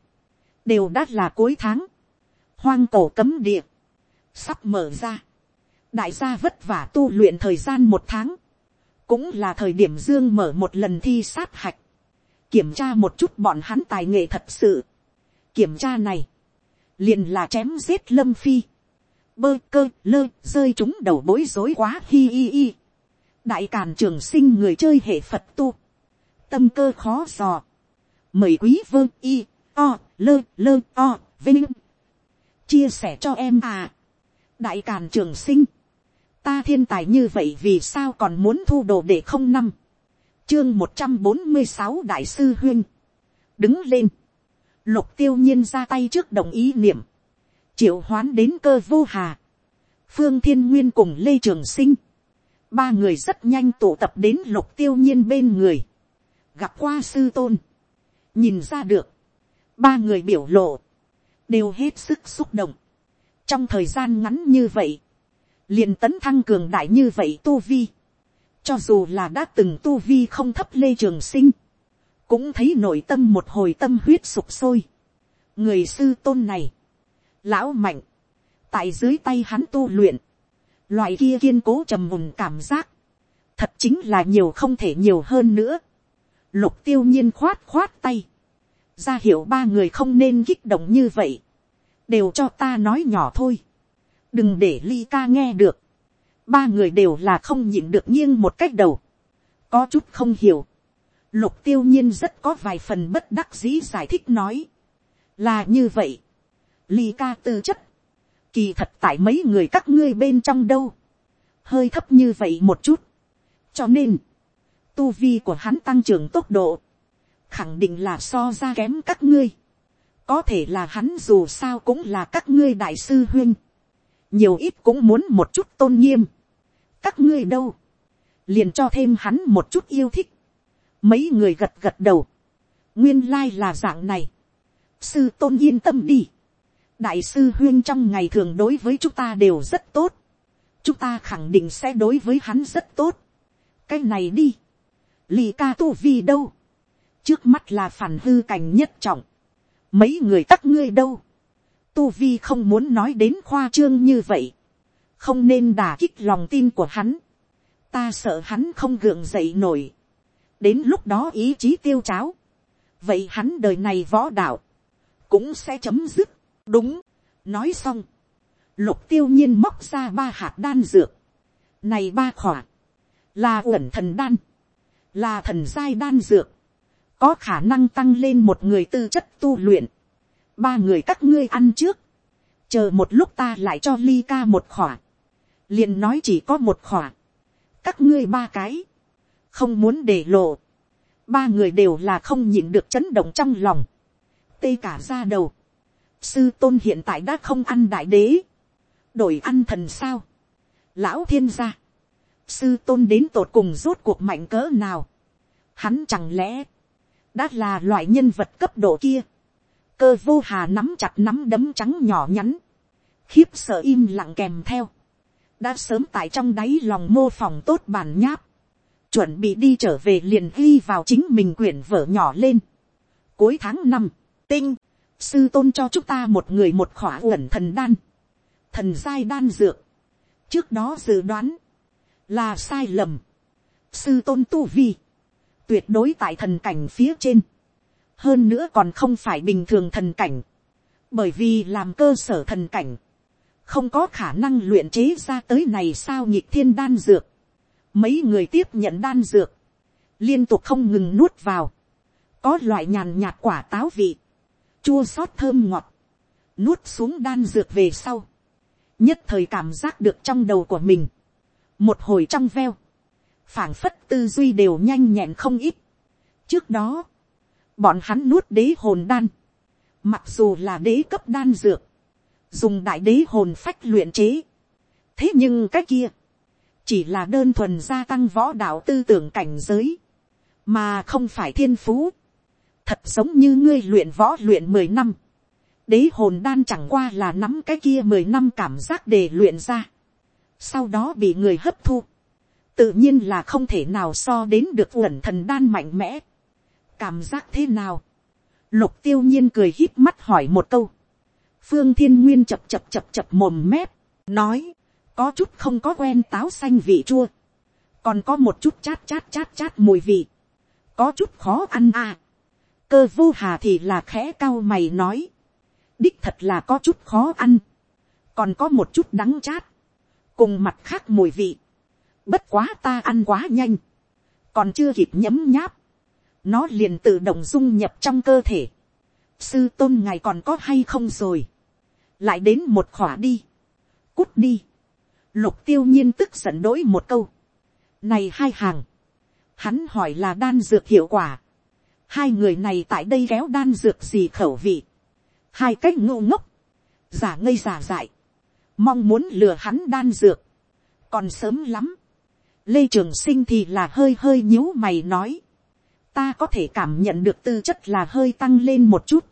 đều đã là cuối tháng, hoang cổ cấm địa, sắp mở ra, đại gia vất vả tu luyện thời gian một tháng, cũng là thời điểm dương mở một lần thi sát hạch, kiểm tra một chút bọn hắn tài nghệ thật sự. kiểm tra này, liền là chém giết lâm phi, bơ cơ lơ rơi chúng đầu bối rối quá hi hi hi. đại càn trường sinh người chơi hệ phật tu, tâm cơ khó dò, mời quý vơ y o lơ lơ o vinh chia sẻ cho em à. Đại càn trường sinh. Ta thiên tài như vậy vì sao còn muốn thu đồ để không năm? Chương một trăm bốn mươi sáu đại sư huyên đứng lên. Lục tiêu nhiên ra tay trước đồng ý niệm. Triệu hoán đến cơ vô hà. Phương thiên nguyên cùng lê trường sinh. Ba người rất nhanh tụ tập đến lục tiêu nhiên bên người. Gặp qua sư tôn. Nhìn ra được. Ba người biểu lộ đều hết sức xúc động trong thời gian ngắn như vậy liền tấn thăng cường đại như vậy tu vi, cho dù là đã từng tu vi không thấp lê trường sinh, cũng thấy nội tâm một hồi tâm huyết sụp sôi. người sư tôn này, lão mạnh, tại dưới tay hắn tu luyện, loại kia kiên cố trầm mùn cảm giác, thật chính là nhiều không thể nhiều hơn nữa. lục tiêu nhiên khoát khoát tay, ra hiểu ba người không nên kích động như vậy, đều cho ta nói nhỏ thôi, đừng để ly ca nghe được, ba người đều là không nhịn được nghiêng một cách đầu, có chút không hiểu, lục tiêu nhiên rất có vài phần bất đắc dĩ giải thích nói, là như vậy, ly ca tư chất, kỳ thật tại mấy người các ngươi bên trong đâu, hơi thấp như vậy một chút, cho nên, tu vi của hắn tăng trưởng tốc độ, khẳng định là so ra kém các ngươi, có thể là hắn dù sao cũng là các ngươi đại sư huyên, nhiều ít cũng muốn một chút tôn nghiêm, các ngươi đâu, liền cho thêm hắn một chút yêu thích, mấy người gật gật đầu, nguyên lai là dạng này, sư tôn yên tâm đi, đại sư huyên trong ngày thường đối với chúng ta đều rất tốt, chúng ta khẳng định sẽ đối với hắn rất tốt, cái này đi, lì ca tu vi đâu, trước mắt là phản hư cảnh nhất trọng, mấy người tắc ngươi đâu, tu vi không muốn nói đến khoa trương như vậy, không nên đả kích lòng tin của hắn, ta sợ hắn không gượng dậy nổi, đến lúc đó ý chí tiêu cháo, vậy hắn đời này võ đạo, cũng sẽ chấm dứt, đúng, nói xong, lục tiêu nhiên móc ra ba hạt đan dược, này ba khỏa, là uẩn thần đan, là thần giai đan dược, có khả năng tăng lên một người tư chất tu luyện, ba người các ngươi ăn trước, chờ một lúc ta lại cho ly ca một khỏa, liền nói chỉ có một khỏa, các ngươi ba cái, không muốn để lộ, ba người đều là không nhịn được chấn động trong lòng, tê cả ra đầu, sư tôn hiện tại đã không ăn đại đế, đổi ăn thần sao, lão thiên gia, sư tôn đến tột cùng rốt cuộc mạnh cỡ nào, hắn chẳng lẽ, đã là loại nhân vật cấp độ kia, cơ vô hà nắm chặt nắm đấm trắng nhỏ nhắn, khiếp sợ im lặng kèm theo, đã sớm tại trong đáy lòng mô phỏng tốt bản nháp, chuẩn bị đi trở về liền ghi vào chính mình quyển vở nhỏ lên. Cuối tháng năm, tinh, sư tôn cho chúng ta một người một khỏa uẩn thần đan, thần giai đan dược, trước đó dự đoán, là sai lầm, sư tôn tu vi, tuyệt đối tại thần cảnh phía trên, hơn nữa còn không phải bình thường thần cảnh, bởi vì làm cơ sở thần cảnh, không có khả năng luyện chế ra tới này sao nhịp thiên đan dược, mấy người tiếp nhận đan dược, liên tục không ngừng nuốt vào, có loại nhàn nhạt quả táo vị, chua xót thơm ngọt, nuốt xuống đan dược về sau, nhất thời cảm giác được trong đầu của mình, một hồi trong veo, phảng phất tư duy đều nhanh nhẹn không ít. trước đó, bọn hắn nuốt đế hồn đan, mặc dù là đế cấp đan dược, dùng đại đế hồn phách luyện chế. thế nhưng cái kia, chỉ là đơn thuần gia tăng võ đạo tư tưởng cảnh giới, mà không phải thiên phú. thật giống như ngươi luyện võ luyện mười năm, đế hồn đan chẳng qua là nắm cái kia mười năm cảm giác để luyện ra, sau đó bị người hấp thu, tự nhiên là không thể nào so đến được uẩn thần đan mạnh mẽ. cảm giác thế nào, lục tiêu nhiên cười hít mắt hỏi một câu, phương thiên nguyên chập chập chập chập mồm mép, nói, có chút không có quen táo xanh vị chua, còn có một chút chát chát chát chát mùi vị, có chút khó ăn à. cơ vô hà thì là khẽ cao mày nói, đích thật là có chút khó ăn, còn có một chút đắng chát, cùng mặt khác mùi vị, bất quá ta ăn quá nhanh, còn chưa kịp nhấm nháp, nó liền tự động dung nhập trong cơ thể, sư tôn ngài còn có hay không rồi, lại đến một khỏa đi, cút đi, lục tiêu nhiên tức giận đổi một câu, này hai hàng, hắn hỏi là đan dược hiệu quả, hai người này tại đây kéo đan dược gì khẩu vị, hai cách ngô ngốc, giả ngây giả dại, mong muốn lừa hắn đan dược, còn sớm lắm, lê trường sinh thì là hơi hơi nhíu mày nói, ta có thể cảm nhận được tư chất là hơi tăng lên một chút,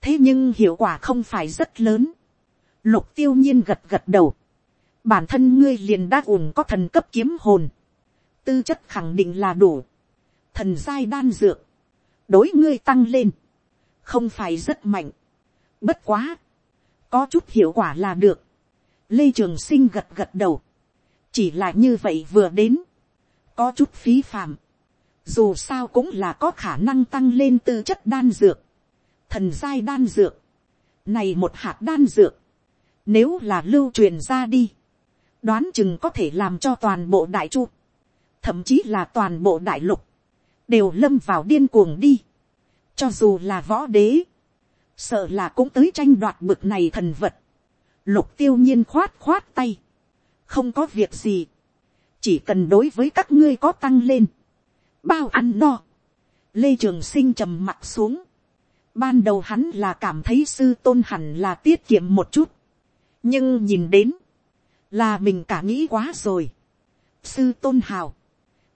thế nhưng hiệu quả không phải rất lớn. lục tiêu nhiên gật gật đầu. bản thân ngươi liền đã ủng có thần cấp kiếm hồn. tư chất khẳng định là đủ, thần giai đan dược, đối ngươi tăng lên, không phải rất mạnh, bất quá, có chút hiệu quả là được, lê trường sinh gật gật đầu, chỉ là như vậy vừa đến, có chút phí phạm, dù sao cũng là có khả năng tăng lên tư chất đan dược, thần giai đan dược, này một hạt đan dược, nếu là lưu truyền ra đi, đoán chừng có thể làm cho toàn bộ đại chu, thậm chí là toàn bộ đại lục, đều lâm vào điên cuồng đi. cho dù là võ đế, sợ là cũng tới tranh đoạt bực này thần vật. lục tiêu nhiên khoát khoát tay, không có việc gì, chỉ cần đối với các ngươi có tăng lên, bao ăn no, lê trường sinh trầm mặt xuống, ban đầu hắn là cảm thấy sư tôn hẳn là tiết kiệm một chút, nhưng nhìn đến, là mình cả nghĩ quá rồi. sư tôn hào,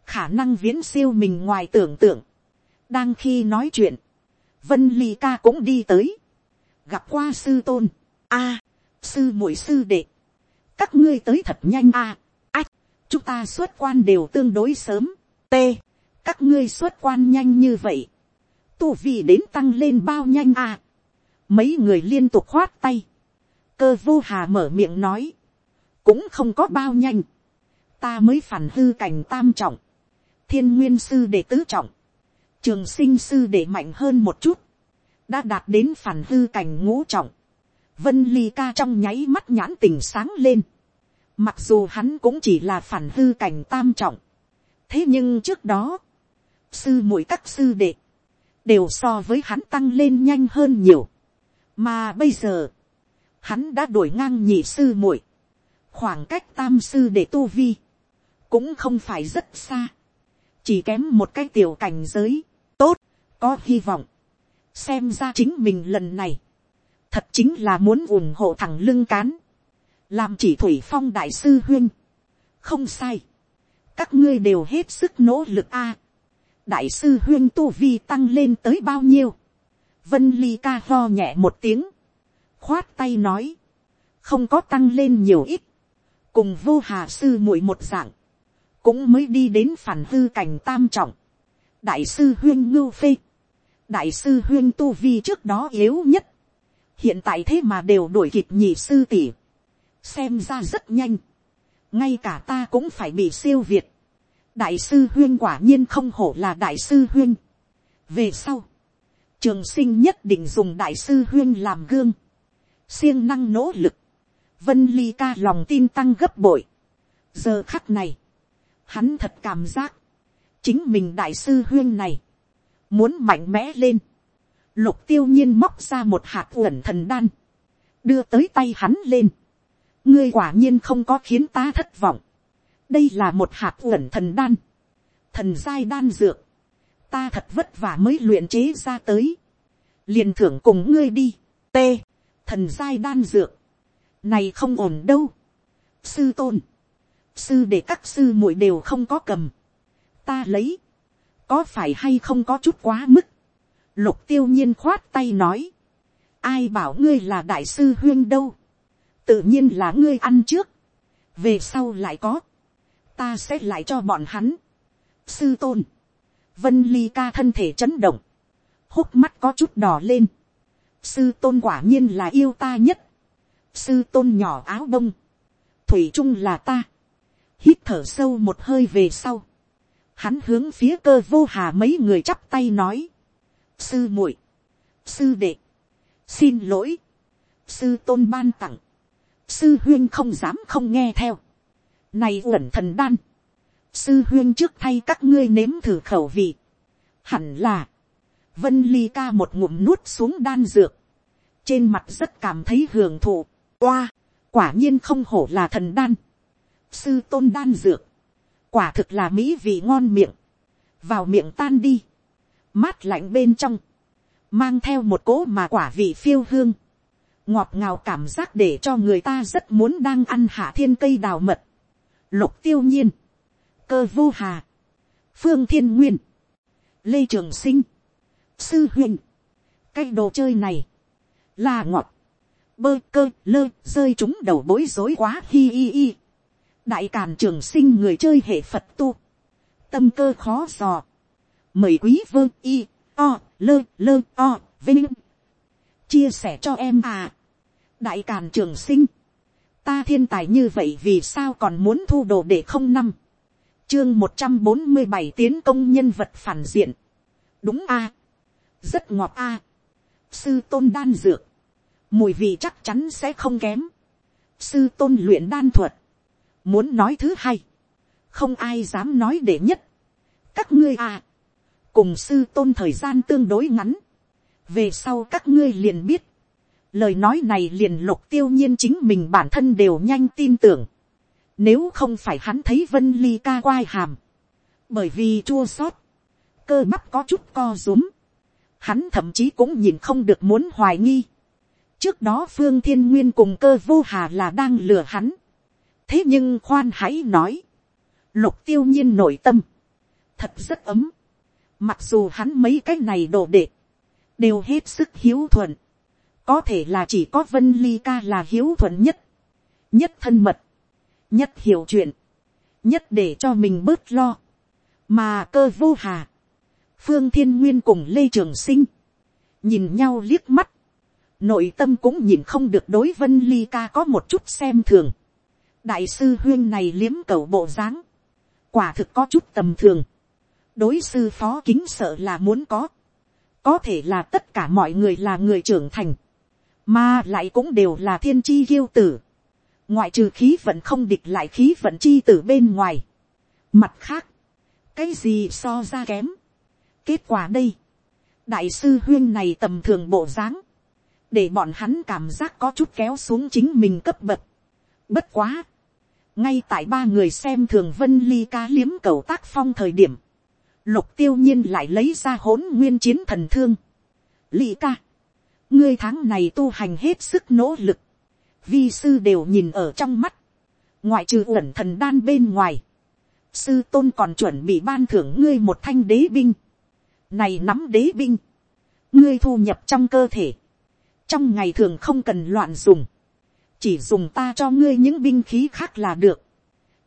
khả năng viễn siêu mình ngoài tưởng tượng. đang khi nói chuyện, vân ly ca cũng đi tới, gặp qua sư tôn, a, sư muội sư đệ, các ngươi tới thật nhanh a, ách, chúng ta xuất quan đều tương đối sớm, t, các ngươi xuất quan nhanh như vậy, tu vi đến tăng lên bao nhanh a, mấy người liên tục khoát tay, cơ vô hà mở miệng nói, cũng không có bao nhanh, ta mới phản hư cảnh tam trọng, thiên nguyên sư đệ tứ trọng, trường sinh sư đệ mạnh hơn một chút, đã đạt đến phản hư cảnh ngũ trọng, vân ly ca trong nháy mắt nhãn tình sáng lên, mặc dù hắn cũng chỉ là phản hư cảnh tam trọng, thế nhưng trước đó, sư muội các sư đệ, đều so với hắn tăng lên nhanh hơn nhiều, mà bây giờ, hắn đã đuổi ngang nhị sư muội, khoảng cách tam sư để tu vi, cũng không phải rất xa, chỉ kém một cái tiểu cảnh giới, tốt, có hy vọng, xem ra chính mình lần này, thật chính là muốn ủng hộ thằng lưng cán, làm chỉ thủy phong đại sư huyên, không sai, các ngươi đều hết sức nỗ lực a, đại sư huyên tu vi tăng lên tới bao nhiêu, vân ly ca lo nhẹ một tiếng, khoát tay nói, không có tăng lên nhiều ít, cùng vô hà sư muội một dạng, cũng mới đi đến phản hư cảnh tam trọng, đại sư huyên ngưu phê, đại sư huyên tu vi trước đó yếu nhất, hiện tại thế mà đều đuổi kịp nhị sư tỷ, xem ra rất nhanh, ngay cả ta cũng phải bị siêu việt, đại sư huyên quả nhiên không hổ là đại sư huyên. về sau, trường sinh nhất định dùng đại sư huyên làm gương, siêng năng nỗ lực, vân ly ca lòng tin tăng gấp bội. giờ khắc này, hắn thật cảm giác, chính mình đại sư huyên này, muốn mạnh mẽ lên, lục tiêu nhiên móc ra một hạt uẩn thần đan, đưa tới tay hắn lên, ngươi quả nhiên không có khiến ta thất vọng, đây là một hạt uẩn thần đan, thần giai đan dược, ta thật vất vả mới luyện chế ra tới, liền thưởng cùng ngươi đi, t, thần giai đan dược, này không ổn đâu, sư tôn, sư để các sư muội đều không có cầm, ta lấy, có phải hay không có chút quá mức, lục tiêu nhiên khoát tay nói, ai bảo ngươi là đại sư huyên đâu, tự nhiên là ngươi ăn trước, về sau lại có, ta sẽ lại cho bọn hắn, sư tôn, vân ly ca thân thể chấn động, hốc mắt có chút đỏ lên, sư tôn quả nhiên là yêu ta nhất, sư tôn nhỏ áo bông, thủy trung là ta, hít thở sâu một hơi về sau, hắn hướng phía cơ vô hà mấy người chắp tay nói, sư muội, sư đệ, xin lỗi, sư tôn ban tặng, sư huyên không dám không nghe theo, này uẩn thần đan, sư huyên trước thay các ngươi nếm thử khẩu vị, hẳn là, vân ly ca một ngụm nuốt xuống đan dược, trên mặt rất cảm thấy hưởng thụ, oa, quả nhiên không hổ là thần đan, sư tôn đan dược, quả thực là mỹ vị ngon miệng, vào miệng tan đi, mát lạnh bên trong, mang theo một cỗ mà quả vị phiêu hương, ngọt ngào cảm giác để cho người ta rất muốn đang ăn hạ thiên cây đào mật, lục tiêu nhiên, cơ vô hà, phương thiên nguyên, lê trường sinh, sư huyền, cái đồ chơi này, là ngọt, bơ cơ lơ rơi chúng đầu bối rối quá hi hi hi. đại càn trường sinh người chơi hệ phật tu, tâm cơ khó dò, mời quý vương y, o, lơ lơ o, vinh, chia sẻ cho em à, đại càn trường sinh, ta thiên tài như vậy vì sao còn muốn thu đồ để không năm, chương một trăm bốn mươi bảy tiến công nhân vật phản diện, đúng a, rất ngọt a, sư tôn đan dược, mùi vị chắc chắn sẽ không kém, sư tôn luyện đan thuật, muốn nói thứ hai, không ai dám nói để nhất, các ngươi à, cùng sư tôn thời gian tương đối ngắn, về sau các ngươi liền biết, lời nói này liền lục tiêu nhiên chính mình bản thân đều nhanh tin tưởng, nếu không phải hắn thấy vân ly ca quai hàm, bởi vì chua sót, cơ bắp có chút co rúm, hắn thậm chí cũng nhìn không được muốn hoài nghi, trước đó phương thiên nguyên cùng cơ vô hà là đang lừa hắn, thế nhưng khoan hãy nói, lục tiêu nhiên nội tâm, thật rất ấm, mặc dù hắn mấy cái này đồ đệ, đều hết sức hiếu thuận, có thể là chỉ có vân ly ca là hiếu thuận nhất, nhất thân mật, nhất hiểu chuyện, nhất để cho mình bớt lo, mà cơ vô hà, phương thiên nguyên cùng lê trường sinh, nhìn nhau liếc mắt, nội tâm cũng nhìn không được đối vân ly ca có một chút xem thường, đại sư huyên này liếm cầu bộ dáng, quả thực có chút tầm thường, đối sư phó kính sợ là muốn có, có thể là tất cả mọi người là người trưởng thành, mà lại cũng đều là thiên chi kiêu tử, ngoại trừ khí vận không địch lại khí vận chi tử bên ngoài. Mặt khác, cái gì so ra kém. kết quả đây, đại sư huyên này tầm thường bộ dáng, để bọn hắn cảm giác có chút kéo xuống chính mình cấp bậc. bất quá, ngay tại ba người xem thường vân ly ca liếm cầu tác phong thời điểm, lục tiêu nhiên lại lấy ra hỗn nguyên chiến thần thương. ly ca, ngươi tháng này tu hành hết sức nỗ lực, vi sư đều nhìn ở trong mắt, ngoại trừ uẩn thần đan bên ngoài, sư tôn còn chuẩn bị ban thưởng ngươi một thanh đế binh, này nắm đế binh, ngươi thu nhập trong cơ thể, trong ngày thường không cần loạn dùng, chỉ dùng ta cho ngươi những binh khí khác là được,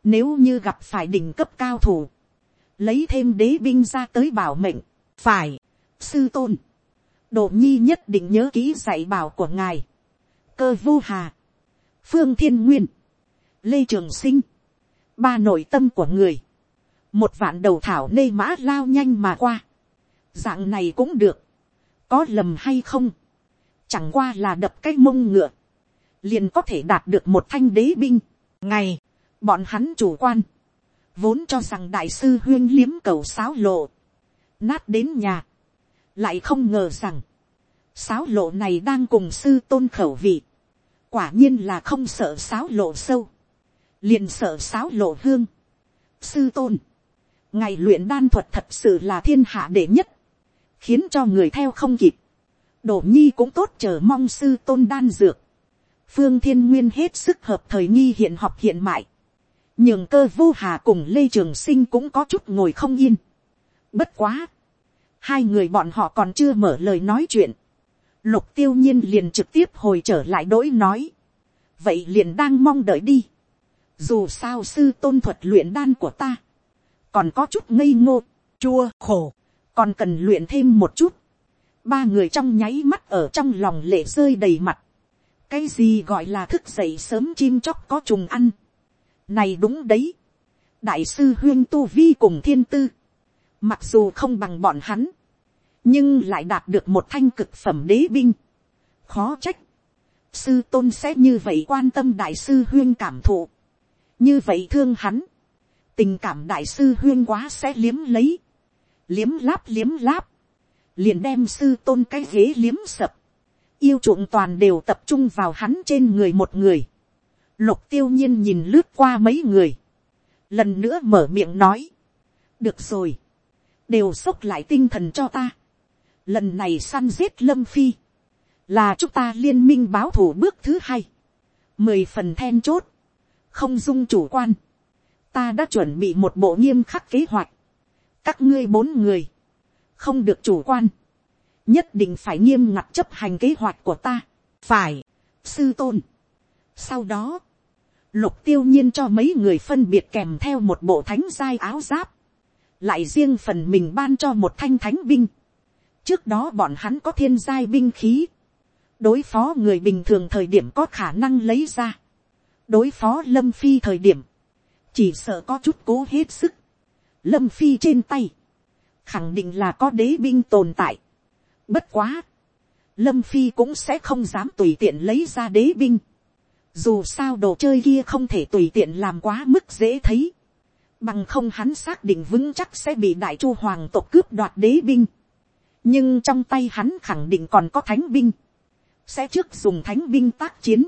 nếu như gặp phải đỉnh cấp cao thủ, lấy thêm đế binh ra tới bảo mệnh, phải, sư tôn, đồ nhi nhất định nhớ kỹ dạy bảo của ngài, cơ vô hà, phương thiên nguyên, lê trường sinh, ba nội tâm của người, một vạn đầu thảo nê mã lao nhanh mà qua, dạng này cũng được, có lầm hay không, chẳng qua là đập cái mông ngựa, liền có thể đạt được một thanh đế binh, ngày, bọn hắn chủ quan, vốn cho rằng đại sư huyên liếm cầu sáo lộ, nát đến nhà, lại không ngờ rằng, sáo lộ này đang cùng sư tôn khẩu vị, quả nhiên là không sợ sáo lộ sâu, liền sợ sáo lộ hương. sư tôn, ngày luyện đan thuật thật sự là thiên hạ đệ nhất, khiến cho người theo không kịp. đổ nhi cũng tốt chờ mong sư tôn đan dược. phương thiên nguyên hết sức hợp thời nghi hiện học hiện mại nhường cơ vô hà cùng lê trường sinh cũng có chút ngồi không yên. bất quá, hai người bọn họ còn chưa mở lời nói chuyện lục tiêu nhiên liền trực tiếp hồi trở lại đỗi nói. vậy liền đang mong đợi đi. dù sao sư tôn thuật luyện đan của ta, còn có chút ngây ngô, chua, khổ, còn cần luyện thêm một chút. ba người trong nháy mắt ở trong lòng lệ rơi đầy mặt. cái gì gọi là thức dậy sớm chim chóc có trùng ăn này đúng đấy. đại sư huyên tu vi cùng thiên tư. mặc dù không bằng bọn hắn, nhưng lại đạt được một thanh cực phẩm đế binh. khó trách, sư tôn sẽ như vậy quan tâm đại sư huyên cảm thụ, như vậy thương hắn, tình cảm đại sư huyên quá sẽ liếm lấy, liếm láp liếm láp, liền đem sư tôn cái ghế liếm sập, yêu chuộng toàn đều tập trung vào hắn trên người một người, lục tiêu nhiên nhìn lướt qua mấy người, lần nữa mở miệng nói, được rồi, đều xúc lại tinh thần cho ta, lần này săn giết lâm phi, là chúng ta liên minh báo thủ bước thứ hai, mười phần then chốt, không dung chủ quan, ta đã chuẩn bị một bộ nghiêm khắc kế hoạch, các ngươi bốn người, không được chủ quan, nhất định phải nghiêm ngặt chấp hành kế hoạch của ta, phải, sư tôn. sau đó, lục tiêu nhiên cho mấy người phân biệt kèm theo một bộ thánh giai áo giáp, lại riêng phần mình ban cho một thanh thánh binh. trước đó bọn hắn có thiên giai binh khí, đối phó người bình thường thời điểm có khả năng lấy ra, đối phó lâm phi thời điểm, chỉ sợ có chút cố hết sức, lâm phi trên tay, khẳng định là có đế binh tồn tại. Bất quá, lâm phi cũng sẽ không dám tùy tiện lấy ra đế binh. Dù sao đồ chơi kia không thể tùy tiện làm quá mức dễ thấy. Bằng không hắn xác định vững chắc sẽ bị đại chu hoàng tộc cướp đoạt đế binh. Nhưng trong tay hắn khẳng định còn có thánh binh. Sẽ trước dùng thánh binh tác chiến.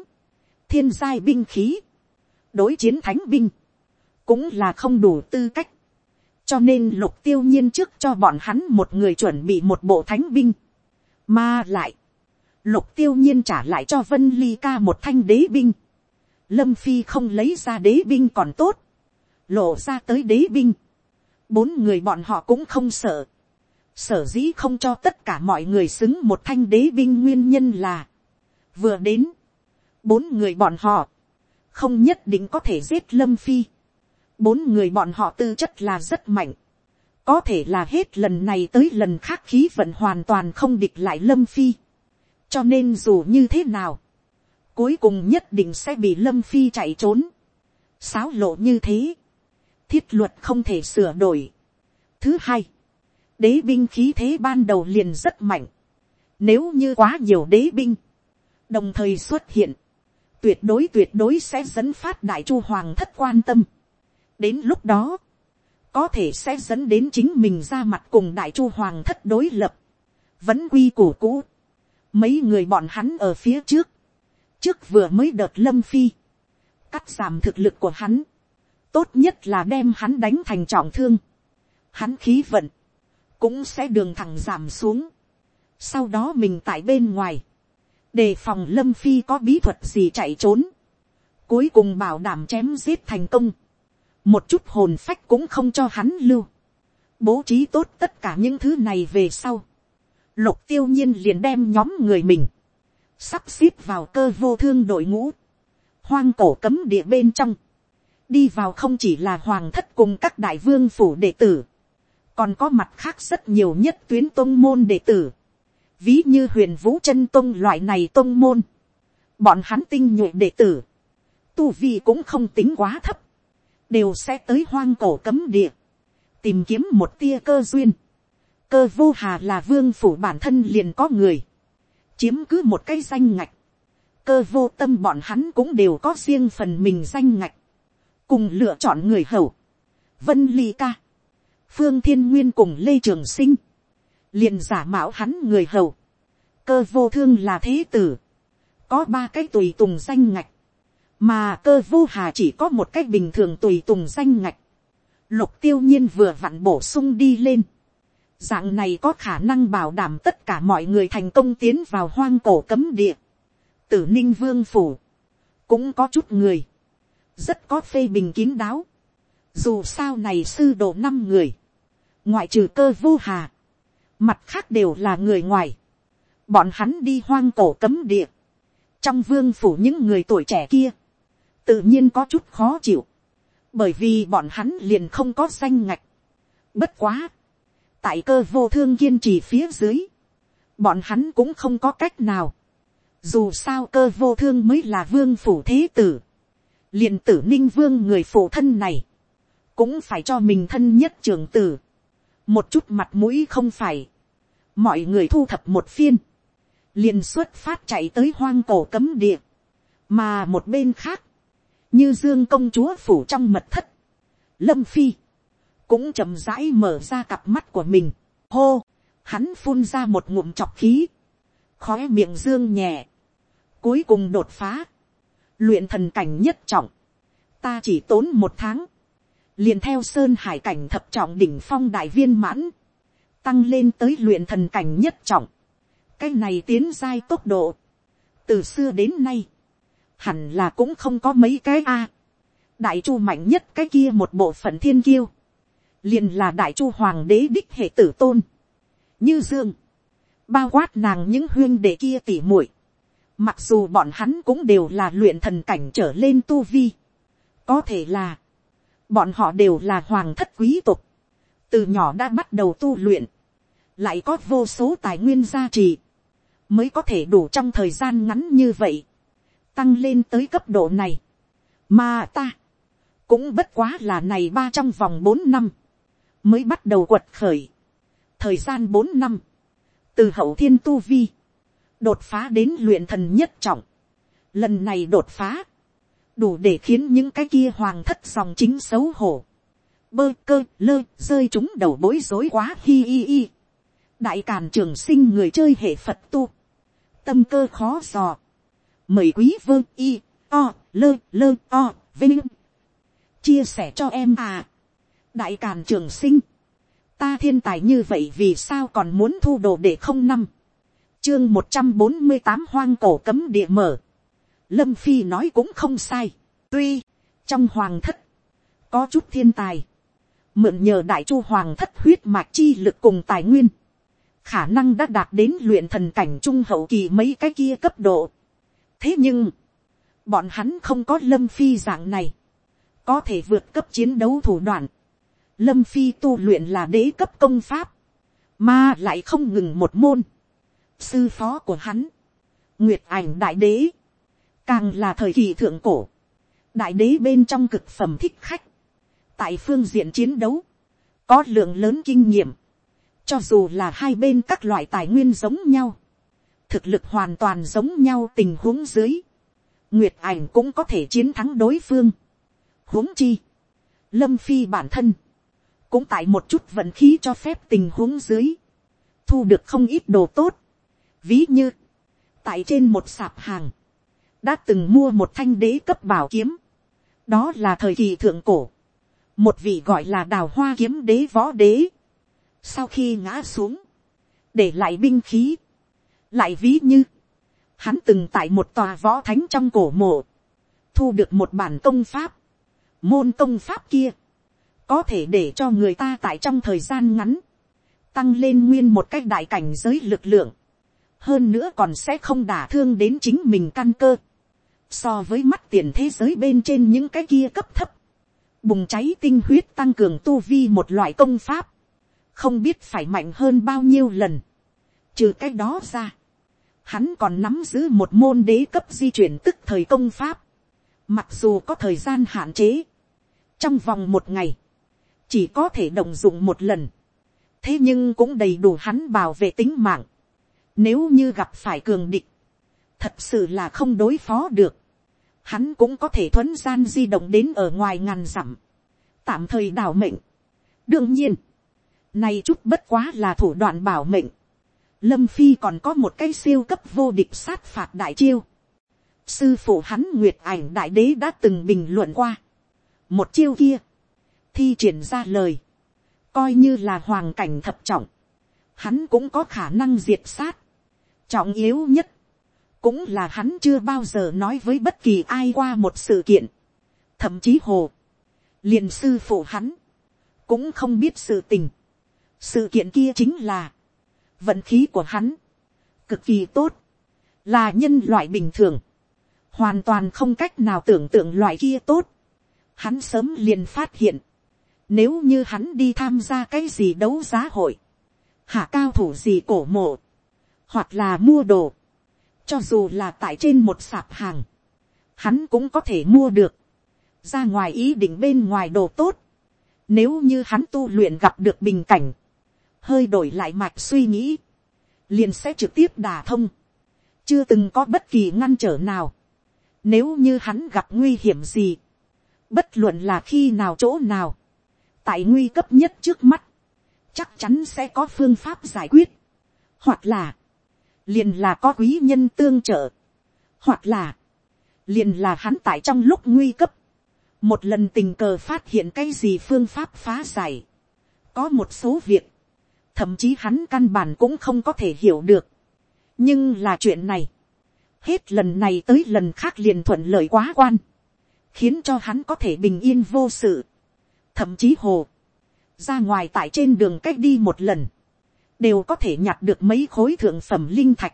Thiên giai binh khí. Đối chiến thánh binh. Cũng là không đủ tư cách. Cho nên lục tiêu nhiên trước cho bọn hắn một người chuẩn bị một bộ thánh binh. Mà lại. Lục tiêu nhiên trả lại cho Vân Ly ca một thanh đế binh. Lâm Phi không lấy ra đế binh còn tốt. Lộ ra tới đế binh, bốn người bọn họ cũng không sợ, sở dĩ không cho tất cả mọi người xứng một thanh đế binh nguyên nhân là, vừa đến, bốn người bọn họ, không nhất định có thể giết lâm phi, bốn người bọn họ tư chất là rất mạnh, có thể là hết lần này tới lần khác khí vận hoàn toàn không địch lại lâm phi, cho nên dù như thế nào, cuối cùng nhất định sẽ bị lâm phi chạy trốn, sáo lộ như thế, thiết luật không thể sửa đổi. Thứ hai, đế binh khí thế ban đầu liền rất mạnh. Nếu như quá nhiều đế binh, đồng thời xuất hiện, tuyệt đối tuyệt đối sẽ dẫn phát đại chu hoàng thất quan tâm. đến lúc đó, có thể sẽ dẫn đến chính mình ra mặt cùng đại chu hoàng thất đối lập, vẫn quy củ cũ mấy người bọn hắn ở phía trước, trước vừa mới đợt lâm phi, cắt giảm thực lực của hắn, tốt nhất là đem hắn đánh thành trọng thương, hắn khí vận, cũng sẽ đường thẳng giảm xuống, sau đó mình tại bên ngoài, đề phòng lâm phi có bí thuật gì chạy trốn, cuối cùng bảo đảm chém giết thành công, một chút hồn phách cũng không cho hắn lưu, bố trí tốt tất cả những thứ này về sau, lục tiêu nhiên liền đem nhóm người mình, sắp xếp vào cơ vô thương đội ngũ, hoang cổ cấm địa bên trong, đi vào không chỉ là hoàng thất cùng các đại vương phủ đệ tử, còn có mặt khác rất nhiều nhất tuyến tôn môn đệ tử, ví như huyền vũ chân tôn loại này tôn môn, bọn hắn tinh nhuệ đệ tử, tu vi cũng không tính quá thấp, đều sẽ tới hoang cổ cấm địa, tìm kiếm một tia cơ duyên, cơ vô hà là vương phủ bản thân liền có người, chiếm cứ một cái danh ngạch, cơ vô tâm bọn hắn cũng đều có riêng phần mình danh ngạch, cùng lựa chọn người hầu, vân ly ca, phương thiên nguyên cùng lê trường sinh, liền giả mạo hắn người hầu, cơ vô thương là thế tử, có ba cái tùy tùng danh ngạch, mà cơ vô hà chỉ có một cái bình thường tùy tùng danh ngạch, lục tiêu nhiên vừa vặn bổ sung đi lên, dạng này có khả năng bảo đảm tất cả mọi người thành công tiến vào hoang cổ cấm địa, tử ninh vương phủ, cũng có chút người, rất có phê bình kín đáo. Dù sao này sư đồ năm người, ngoại trừ cơ vô hà, mặt khác đều là người ngoài. Bọn hắn đi hoang cổ cấm địa. Trong vương phủ những người tuổi trẻ kia, tự nhiên có chút khó chịu. Bởi vì bọn hắn liền không có danh ngạch. Bất quá. Tại cơ vô thương kiên trì phía dưới. Bọn hắn cũng không có cách nào. Dù sao cơ vô thương mới là vương phủ thế tử. Liền tử ninh vương người phụ thân này, cũng phải cho mình thân nhất trường tử, một chút mặt mũi không phải, mọi người thu thập một phiên, liền xuất phát chạy tới hoang cổ cấm địa, mà một bên khác, như dương công chúa phủ trong mật thất, lâm phi, cũng chậm rãi mở ra cặp mắt của mình, hô, hắn phun ra một ngụm chọc khí, khói miệng dương nhẹ, cuối cùng đột phá, luyện thần cảnh nhất trọng, ta chỉ tốn một tháng, liền theo sơn hải cảnh thập trọng đỉnh phong đại viên mãn, tăng lên tới luyện thần cảnh nhất trọng, cái này tiến giai tốc độ, từ xưa đến nay, hẳn là cũng không có mấy cái a, đại chu mạnh nhất cái kia một bộ phận thiên kiêu, liền là đại chu hoàng đế đích hệ tử tôn, như dương, bao quát nàng những huyên đệ kia tỉ muội, Mặc dù bọn hắn cũng đều là luyện thần cảnh trở lên tu vi. Có thể là. Bọn họ đều là hoàng thất quý tục. từ nhỏ đã bắt đầu tu luyện, lại có vô số tài nguyên gia trì, mới có thể đủ trong thời gian ngắn như vậy, tăng lên tới cấp độ này. Mà ta, cũng bất quá là này ba trong vòng bốn năm, mới bắt đầu quật khởi. Thời gian bốn năm, từ hậu thiên tu vi, đột phá đến luyện thần nhất trọng. Lần này đột phá, đủ để khiến những cái kia hoàng thất dòng chính xấu hổ. Bơ cơ lơ rơi chúng đầu bối rối quá hi hi hi. Đại càn trường sinh người chơi hệ Phật tu. Tâm cơ khó dò. Mời quý vương y o lơ lơ o vinh. Chia sẻ cho em à. Đại càn trường sinh. Ta thiên tài như vậy vì sao còn muốn thu đồ để không năm. Chương một trăm bốn mươi tám hoang cổ cấm địa mở Lâm Phi nói cũng không sai. Tuy, trong hoàng thất, có chút thiên tài. Mượn nhờ đại chu hoàng thất huyết mạch chi lực cùng tài nguyên. Khả năng đã đạt đến luyện thần cảnh trung hậu kỳ mấy cái kia cấp độ. Thế nhưng, bọn hắn không có lâm phi dạng này. Có thể vượt cấp chiến đấu thủ đoạn. Lâm phi tu luyện là đế cấp công pháp. Mà lại không ngừng một môn. Sư phó của hắn. Nguyệt ảnh đại đế càng là thời kỳ thượng cổ, đại đế bên trong cực phẩm thích khách, tại phương diện chiến đấu, có lượng lớn kinh nghiệm, cho dù là hai bên các loại tài nguyên giống nhau, thực lực hoàn toàn giống nhau tình huống dưới, nguyệt ảnh cũng có thể chiến thắng đối phương. huống chi, lâm phi bản thân, cũng tại một chút vận khí cho phép tình huống dưới, thu được không ít đồ tốt, ví như, tại trên một sạp hàng, đã từng mua một thanh đế cấp bảo kiếm, đó là thời kỳ thượng cổ, một vị gọi là đào hoa kiếm đế võ đế, sau khi ngã xuống, để lại binh khí, lại ví như, hắn từng tại một tòa võ thánh trong cổ mộ, thu được một bản công pháp, môn công pháp kia, có thể để cho người ta tại trong thời gian ngắn, tăng lên nguyên một cách đại cảnh giới lực lượng, hơn nữa còn sẽ không đả thương đến chính mình căn cơ. So với mắt tiền thế giới bên trên những cái kia cấp thấp, bùng cháy tinh huyết tăng cường tu vi một loại công pháp, không biết phải mạnh hơn bao nhiêu lần, trừ cái đó ra, hắn còn nắm giữ một môn đế cấp di chuyển tức thời công pháp, mặc dù có thời gian hạn chế, trong vòng một ngày, chỉ có thể động dụng một lần, thế nhưng cũng đầy đủ hắn bảo vệ tính mạng, nếu như gặp phải cường địch, thật sự là không đối phó được hắn cũng có thể thuấn gian di động đến ở ngoài ngàn dặm, tạm thời đảo mệnh. đương nhiên, này chút bất quá là thủ đoạn bảo mệnh. Lâm phi còn có một cái siêu cấp vô địch sát phạt đại chiêu. sư phụ hắn nguyệt ảnh đại đế đã từng bình luận qua. một chiêu kia, thi triển ra lời, coi như là hoàng cảnh thập trọng, hắn cũng có khả năng diệt sát. trọng yếu nhất, cũng là hắn chưa bao giờ nói với bất kỳ ai qua một sự kiện, thậm chí hồ, liền sư phụ hắn, cũng không biết sự tình. sự kiện kia chính là, vận khí của hắn, cực kỳ tốt, là nhân loại bình thường, hoàn toàn không cách nào tưởng tượng loại kia tốt. Hắn sớm liền phát hiện, nếu như hắn đi tham gia cái gì đấu giá hội, hạ cao thủ gì cổ mộ, hoặc là mua đồ, cho dù là tại trên một sạp hàng, hắn cũng có thể mua được, ra ngoài ý định bên ngoài đồ tốt, nếu như hắn tu luyện gặp được bình cảnh, hơi đổi lại mạch suy nghĩ, liền sẽ trực tiếp đả thông, chưa từng có bất kỳ ngăn trở nào, nếu như hắn gặp nguy hiểm gì, bất luận là khi nào chỗ nào, tại nguy cấp nhất trước mắt, chắc chắn sẽ có phương pháp giải quyết, hoặc là, liền là có quý nhân tương trợ, hoặc là, liền là hắn tại trong lúc nguy cấp, một lần tình cờ phát hiện cái gì phương pháp phá giải, có một số việc, thậm chí hắn căn bản cũng không có thể hiểu được, nhưng là chuyện này, hết lần này tới lần khác liền thuận lợi quá quan, khiến cho hắn có thể bình yên vô sự, thậm chí hồ, ra ngoài tại trên đường cách đi một lần, đều có thể nhặt được mấy khối thượng phẩm linh thạch.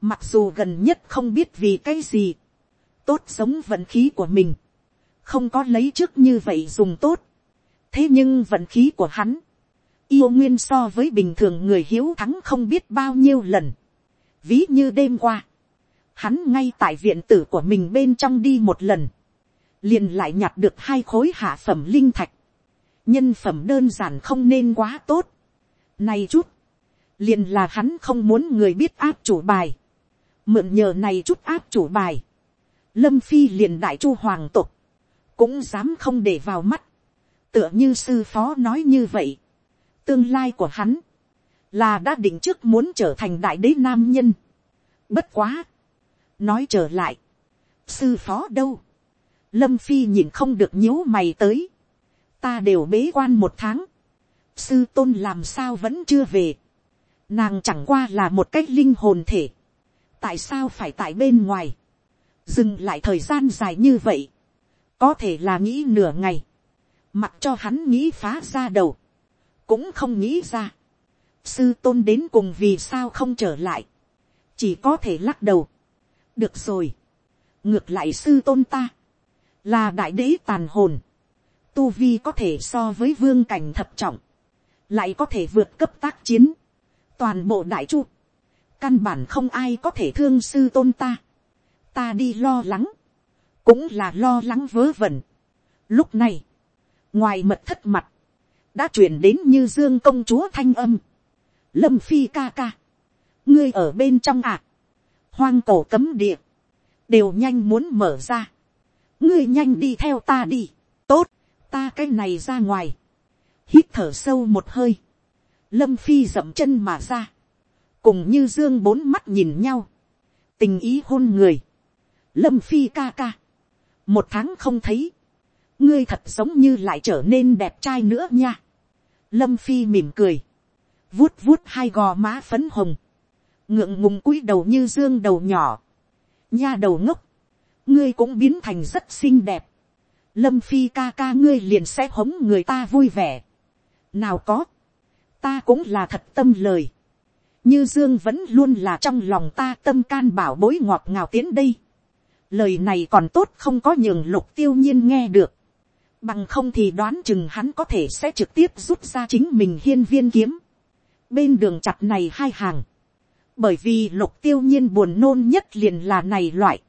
Mặc dù gần nhất không biết vì cái gì, tốt sống vận khí của mình, không có lấy trước như vậy dùng tốt. thế nhưng vận khí của hắn, yêu nguyên so với bình thường người hiếu thắng không biết bao nhiêu lần. ví như đêm qua, hắn ngay tại viện tử của mình bên trong đi một lần, liền lại nhặt được hai khối hạ phẩm linh thạch, nhân phẩm đơn giản không nên quá tốt. Này chút, liền là hắn không muốn người biết áp chủ bài, mượn nhờ này chút áp chủ bài, lâm phi liền đại chu hoàng tục, cũng dám không để vào mắt, tựa như sư phó nói như vậy, tương lai của hắn, là đã định trước muốn trở thành đại đế nam nhân. Bất quá, nói trở lại, sư phó đâu, lâm phi nhìn không được nhíu mày tới, ta đều bế quan một tháng, sư tôn làm sao vẫn chưa về, nàng chẳng qua là một cái linh hồn thể, tại sao phải tại bên ngoài, dừng lại thời gian dài như vậy, có thể là nghĩ nửa ngày, mặc cho hắn nghĩ phá ra đầu, cũng không nghĩ ra, sư tôn đến cùng vì sao không trở lại, chỉ có thể lắc đầu, được rồi, ngược lại sư tôn ta, là đại đế tàn hồn, tu vi có thể so với vương cảnh thập trọng, lại có thể vượt cấp tác chiến, toàn bộ đại chu, căn bản không ai có thể thương sư tôn ta, ta đi lo lắng, cũng là lo lắng vớ vẩn. Lúc này, ngoài mật thất mặt, đã chuyển đến như dương công chúa thanh âm, lâm phi ca ca, ngươi ở bên trong ạ, à. hoang cổ cấm địa, đều nhanh muốn mở ra, ngươi nhanh đi theo ta đi, tốt, ta cái này ra ngoài, hít thở sâu một hơi, lâm phi dậm chân mà ra, cùng như dương bốn mắt nhìn nhau, tình ý hôn người, lâm phi ca ca, một tháng không thấy, ngươi thật giống như lại trở nên đẹp trai nữa nha. lâm phi mỉm cười, vuốt vuốt hai gò má phấn hồng, ngượng ngùng cúi đầu như dương đầu nhỏ, nha đầu ngốc, ngươi cũng biến thành rất xinh đẹp, lâm phi ca ca ngươi liền sẽ hống người ta vui vẻ. nào có, ta cũng là thật tâm lời, như dương vẫn luôn là trong lòng ta tâm can bảo bối ngọt ngào tiến đây. lời này còn tốt không có nhường lục tiêu nhiên nghe được. bằng không thì đoán chừng hắn có thể sẽ trực tiếp rút ra chính mình hiên viên kiếm. bên đường chặt này hai hàng. bởi vì lục tiêu nhiên buồn nôn nhất liền là này loại.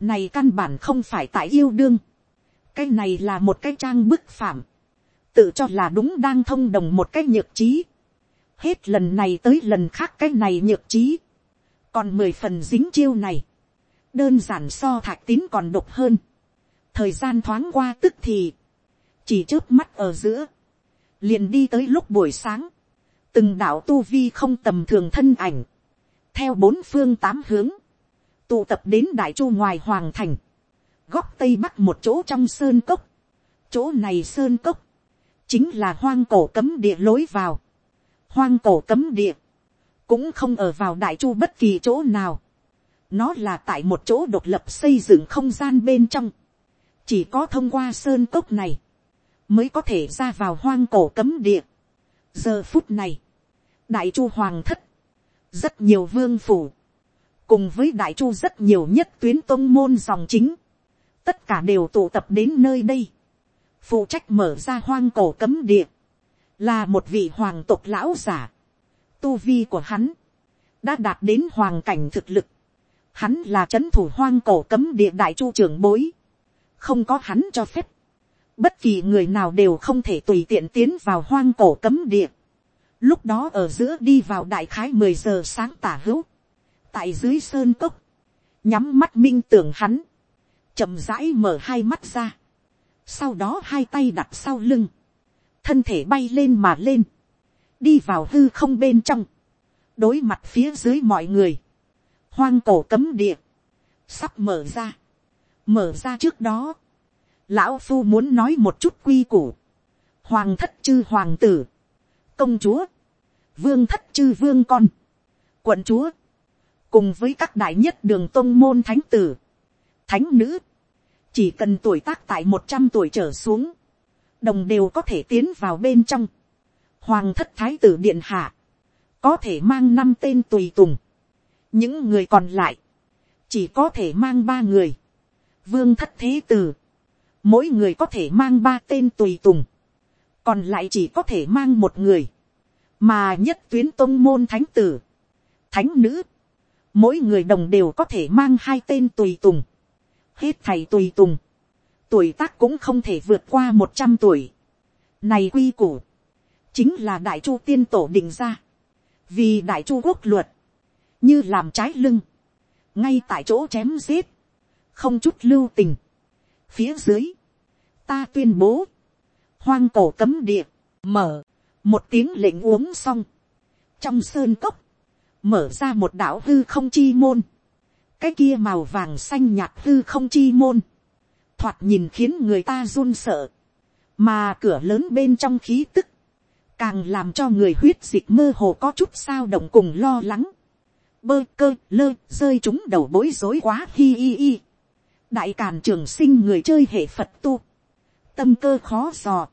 này căn bản không phải tại yêu đương cái này là một cái trang bức phạm. tự cho là đúng đang thông đồng một cái nhược trí. Hết lần này tới lần khác cái này nhược trí, còn mười phần dính chiêu này, đơn giản so thạch tín còn độc hơn, thời gian thoáng qua tức thì, chỉ trước mắt ở giữa, liền đi tới lúc buổi sáng, từng đạo tu vi không tầm thường thân ảnh, theo bốn phương tám hướng, tụ tập đến đại chu ngoài hoàng thành, góc tây bắc một chỗ trong sơn cốc, chỗ này sơn cốc, chính là hoang cổ cấm địa lối vào, hoang cổ cấm địa, cũng không ở vào đại chu bất kỳ chỗ nào. nó là tại một chỗ độc lập xây dựng không gian bên trong, chỉ có thông qua sơn cốc này, mới có thể ra vào hoang cổ cấm địa. giờ phút này, đại chu hoàng thất, rất nhiều vương phủ, cùng với đại chu rất nhiều nhất tuyến tôn môn dòng chính, tất cả đều tụ tập đến nơi đây, phụ trách mở ra hoang cổ cấm địa, là một vị hoàng tộc lão giả, tu vi của hắn, đã đạt đến hoàng cảnh thực lực, hắn là c h ấ n thủ hoang cổ cấm địa đại chu trưởng bối, không có hắn cho phép, bất kỳ người nào đều không thể tùy tiện tiến vào hoang cổ cấm địa, lúc đó ở giữa đi vào đại khái mười giờ sáng tả hữu, tại dưới sơn cốc, nhắm mắt minh tưởng hắn, chậm rãi mở hai mắt ra, sau đó hai tay đặt sau lưng, thân thể bay lên mà lên, đi vào hư không bên trong, đối mặt phía dưới mọi người, hoang cổ cấm địa, sắp mở ra, mở ra trước đó, lão phu muốn nói một chút quy củ, hoàng thất chư hoàng tử, công chúa, vương thất chư vương con, quận chúa, cùng với các đại nhất đường tôn môn thánh tử, thánh nữ, chỉ cần tuổi tác tại một trăm tuổi trở xuống, đồng đều có thể tiến vào bên trong. Hoàng thất thái tử điện hạ, có thể mang năm tên tùy tùng. Những người còn lại, chỉ có thể mang ba người. Vương thất thế tử, mỗi người có thể mang ba tên tùy tùng. Còn lại chỉ có thể mang một người. mà nhất tuyến tôn môn thánh tử, thánh nữ, mỗi người đồng đều có thể mang hai tên tùy tùng, hết thầy tùy tùng, tuổi tác cũng không thể vượt qua một trăm tuổi. Này quy củ, chính là đại chu tiên tổ định ra, vì đại chu quốc luật, như làm trái lưng, ngay tại chỗ chém giết, không chút lưu tình. Phía dưới, ta tuyên bố, hoang cổ cấm địa, mở, một tiếng lệnh uống xong, trong sơn cốc, mở ra một đảo hư không chi môn, cái kia màu vàng xanh nhạt hư không chi môn, thoạt nhìn khiến người ta run sợ, mà cửa lớn bên trong khí tức, càng làm cho người huyết dịch mơ hồ có chút sao động cùng lo lắng, bơ cơ lơ rơi chúng đầu bối rối quá hi hi hi, đại càn trường sinh người chơi hệ phật tu, tâm cơ khó dò,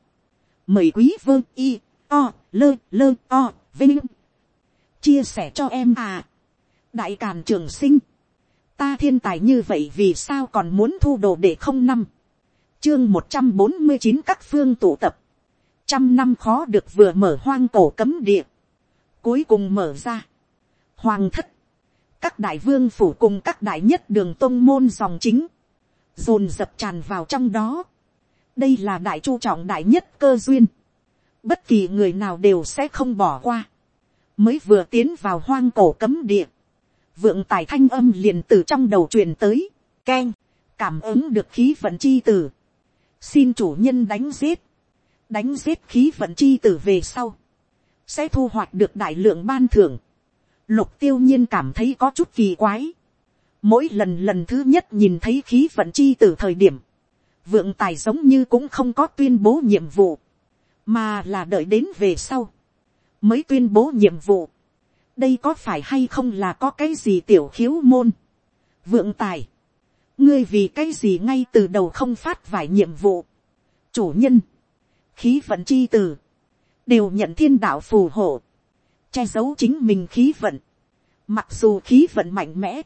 mời quý vơ y, o, lơ lơ o, vinh, chia sẻ cho em à, đại càn trường sinh, ta thiên tài như vậy vì sao còn muốn thu đồ để không năm, chương một trăm bốn mươi chín các phương tụ tập, trăm năm khó được vừa mở hoang cổ cấm địa, cuối cùng mở ra, hoàng thất, các đại vương phủ cùng các đại nhất đường tôn môn dòng chính, dồn dập tràn vào trong đó. đây là đại chu trọng đại nhất cơ duyên. bất kỳ người nào đều sẽ không bỏ qua. mới vừa tiến vào hoang cổ cấm địa vượng tài thanh âm liền từ trong đầu truyền tới. keng, cảm ứng được khí vận chi tử. xin chủ nhân đánh giết. đánh giết khí vận chi tử về sau. sẽ thu hoạch được đại lượng ban thưởng. lục tiêu nhiên cảm thấy có chút kỳ quái Mỗi lần lần thứ nhất nhìn thấy khí vận chi tử thời điểm, vượng tài giống như cũng không có tuyên bố nhiệm vụ, mà là đợi đến về sau, mới tuyên bố nhiệm vụ đây có phải hay không là có cái gì tiểu khiếu môn. vượng tài, ngươi vì cái gì ngay từ đầu không phát vài nhiệm vụ. chủ nhân, khí vận chi từ, đều nhận thiên đạo phù hộ, che giấu chính mình khí vận. mặc dù khí vận mạnh mẽ,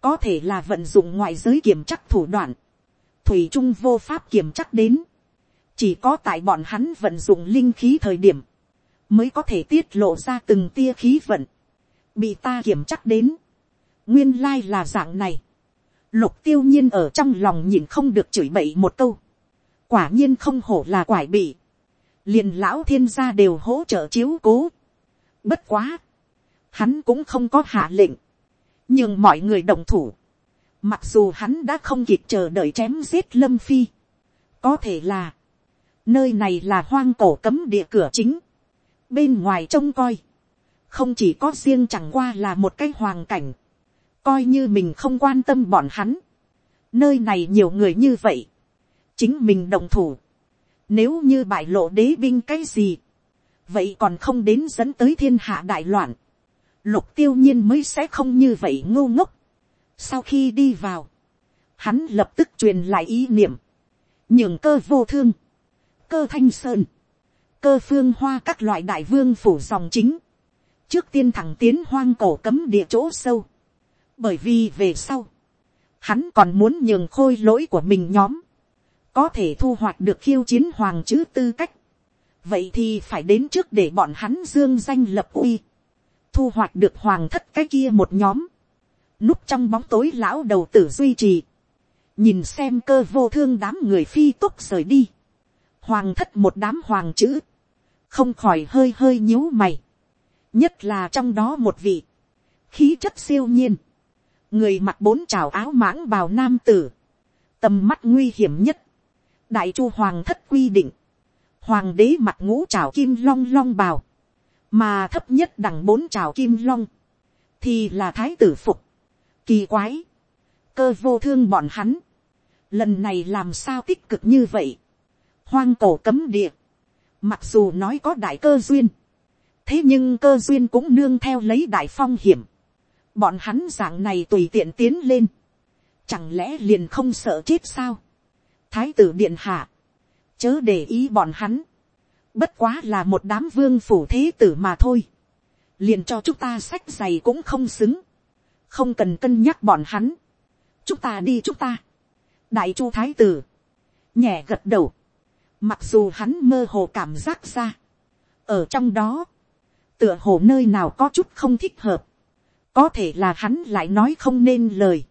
có thể là vận dụng ngoại giới kiểm chắc thủ đoạn, thủy trung vô pháp kiểm chắc đến, chỉ có tại bọn hắn vận dụng linh khí thời điểm, mới có thể tiết lộ ra từng tia khí vận, bị ta kiểm chắc đến, nguyên lai là dạng này, lục tiêu nhiên ở trong lòng nhìn không được chửi bậy một câu, quả nhiên không hổ là quải bị, liền lão thiên gia đều hỗ trợ chiếu cố, bất quá, hắn cũng không có hạ lệnh, nhưng mọi người đồng thủ, mặc dù hắn đã không kịp chờ đợi chém giết lâm phi, có thể là, nơi này là hoang cổ cấm địa cửa chính, bên ngoài trông coi, không chỉ có riêng chẳng qua là một cái hoàng cảnh, coi như mình không quan tâm bọn hắn, nơi này nhiều người như vậy, chính mình đồng thủ, nếu như bại lộ đế binh cái gì, vậy còn không đến dẫn tới thiên hạ đại loạn, lục tiêu nhiên mới sẽ không như vậy ngô ngốc. Sau khi đi vào, hắn lập tức truyền lại ý niệm, nhường cơ vô thương, cơ thanh sơn, cơ phương hoa các loại đại vương phủ dòng chính, trước tiên thẳng tiến hoang cổ cấm địa chỗ sâu, bởi vì về sau, hắn còn muốn nhường khôi lỗi của mình nhóm, có thể thu hoạch được khiêu chiến hoàng chữ tư cách, vậy thì phải đến trước để bọn hắn dương danh lập uy, thu hoạch được hoàng thất cái kia một nhóm, núp trong bóng tối lão đầu tử duy trì, nhìn xem cơ vô thương đám người phi túc rời đi, hoàng thất một đám hoàng chữ, không khỏi hơi hơi nhíu mày, nhất là trong đó một vị, khí chất siêu nhiên, người mặc bốn trào áo mãng bào nam tử, tầm mắt nguy hiểm nhất, đại chu hoàng thất quy định, hoàng đế mặc ngũ trào kim long long bào, mà thấp nhất đằng bốn trào kim long, thì là thái tử phục, kỳ quái, cơ vô thương bọn hắn, lần này làm sao tích cực như vậy, hoang cổ cấm địa, mặc dù nói có đại cơ duyên, thế nhưng cơ duyên cũng nương theo lấy đại phong hiểm, bọn hắn dạng này tùy tiện tiến lên, chẳng lẽ liền không sợ chết sao, thái tử điện hạ, chớ để ý bọn hắn, bất quá là một đám vương phủ thế tử mà thôi, liền cho chúng ta sách giày cũng không xứng, không cần cân nhắc bọn hắn, chúng ta đi chúng ta, đại chu thái tử, nhẹ gật đầu, mặc dù hắn mơ hồ cảm giác ra, ở trong đó, tựa hồ nơi nào có chút không thích hợp, có thể là hắn lại nói không nên lời,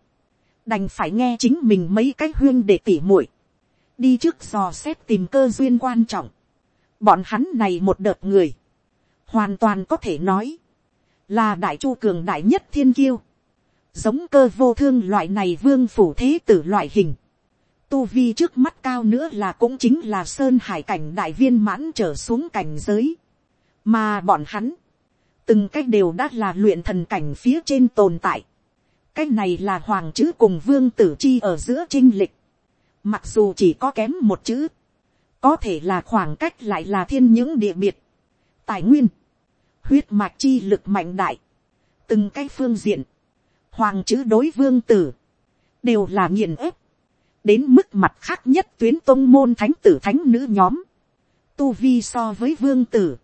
đành phải nghe chính mình mấy cái huyên để tỉ muội, đi trước dò xét tìm cơ duyên quan trọng, bọn hắn này một đợt người, hoàn toàn có thể nói, là đại chu cường đại nhất thiên kiêu, giống cơ vô thương loại này vương phủ thế tử loại hình, tu vi trước mắt cao nữa là cũng chính là sơn hải cảnh đại viên mãn trở xuống cảnh giới, mà bọn hắn, từng cách đều đã là luyện thần cảnh phía trên tồn tại, cách này là hoàng chữ cùng vương tử chi ở giữa trinh lịch, mặc dù chỉ có kém một chữ, có thể là khoảng cách lại là thiên những địa biệt, tài nguyên, huyết mạch chi lực mạnh đại, từng cái phương diện, hoàng chữ đối vương tử, đều là nghiền ép, đến mức mặt khác nhất tuyến tôn môn thánh tử thánh nữ nhóm, tu vi so với vương tử,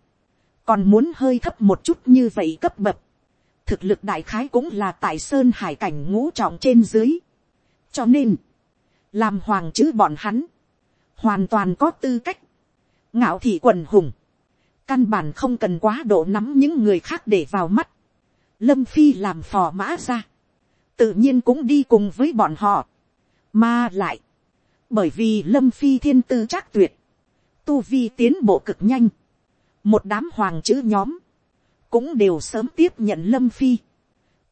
còn muốn hơi thấp một chút như vậy cấp bậc, thực lực đại khái cũng là tại sơn hải cảnh ngũ trọng trên dưới, cho nên, làm hoàng chữ bọn hắn, hoàn toàn có tư cách, ngạo thị quần hùng, căn bản không cần quá độ nắm những người khác để vào mắt, lâm phi làm phò mã ra, tự nhiên cũng đi cùng với bọn họ, mà lại, bởi vì lâm phi thiên tư chắc tuyệt, tu vi tiến bộ cực nhanh, một đám hoàng chữ nhóm, cũng đều sớm tiếp nhận lâm phi,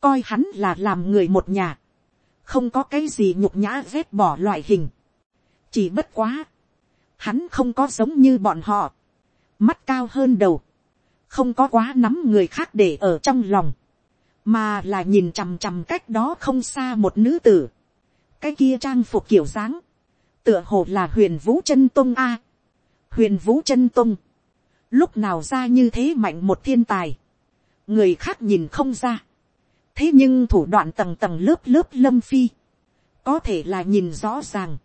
coi hắn là làm người một nhà, không có cái gì nhục nhã vét bỏ loại hình, chỉ bất quá, hắn không có giống như bọn họ, mắt cao hơn đầu, không có quá nắm người khác để ở trong lòng, mà là nhìn chằm chằm cách đó không xa một nữ tử, cái kia trang phục kiểu dáng, tựa hồ là huyền vũ chân tôn a, huyền vũ chân tôn lúc nào ra như thế mạnh một thiên tài, người khác nhìn không ra, thế nhưng thủ đoạn tầng tầng lớp lớp lâm phi, có thể là nhìn rõ ràng,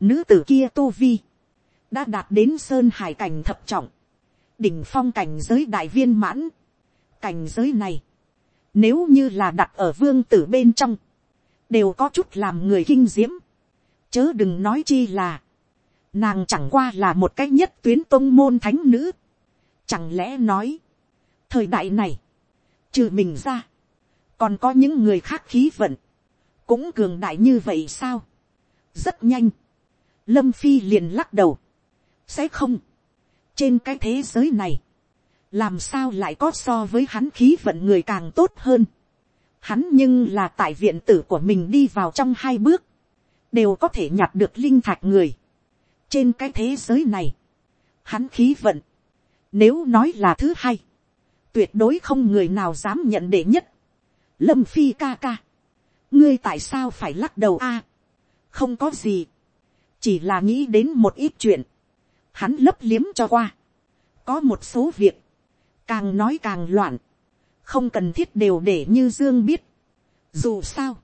nữ tử kia tu vi, đã đạt đến sơn hải cảnh thập trọng, đỉnh phong cảnh giới đại viên mãn, cảnh giới này, nếu như là đặt ở vương tử bên trong, đều có chút làm người kinh diễm. Chớ đừng nói chi là, nàng chẳng qua là một cái nhất tuyến tôn môn thánh nữ. Chẳng lẽ nói, thời đại này, trừ mình ra, còn có những người khác khí vận, cũng cường đại như vậy sao. rất nhanh, lâm phi liền lắc đầu, sẽ không, trên cái thế giới này, làm sao lại có so với hắn khí vận người càng tốt hơn. Hắn nhưng là tại viện tử của mình đi vào trong hai bước, đều có thể nhặt được linh thạch người. trên cái thế giới này, hắn khí vận, nếu nói là thứ hai, tuyệt đối không người nào dám nhận đệ nhất. lâm phi ca ca, ngươi tại sao phải lắc đầu a, không có gì, chỉ là nghĩ đến một ít chuyện, hắn lấp liếm cho qua. có một số việc, càng nói càng loạn, không cần thiết đều để như dương biết. dù sao,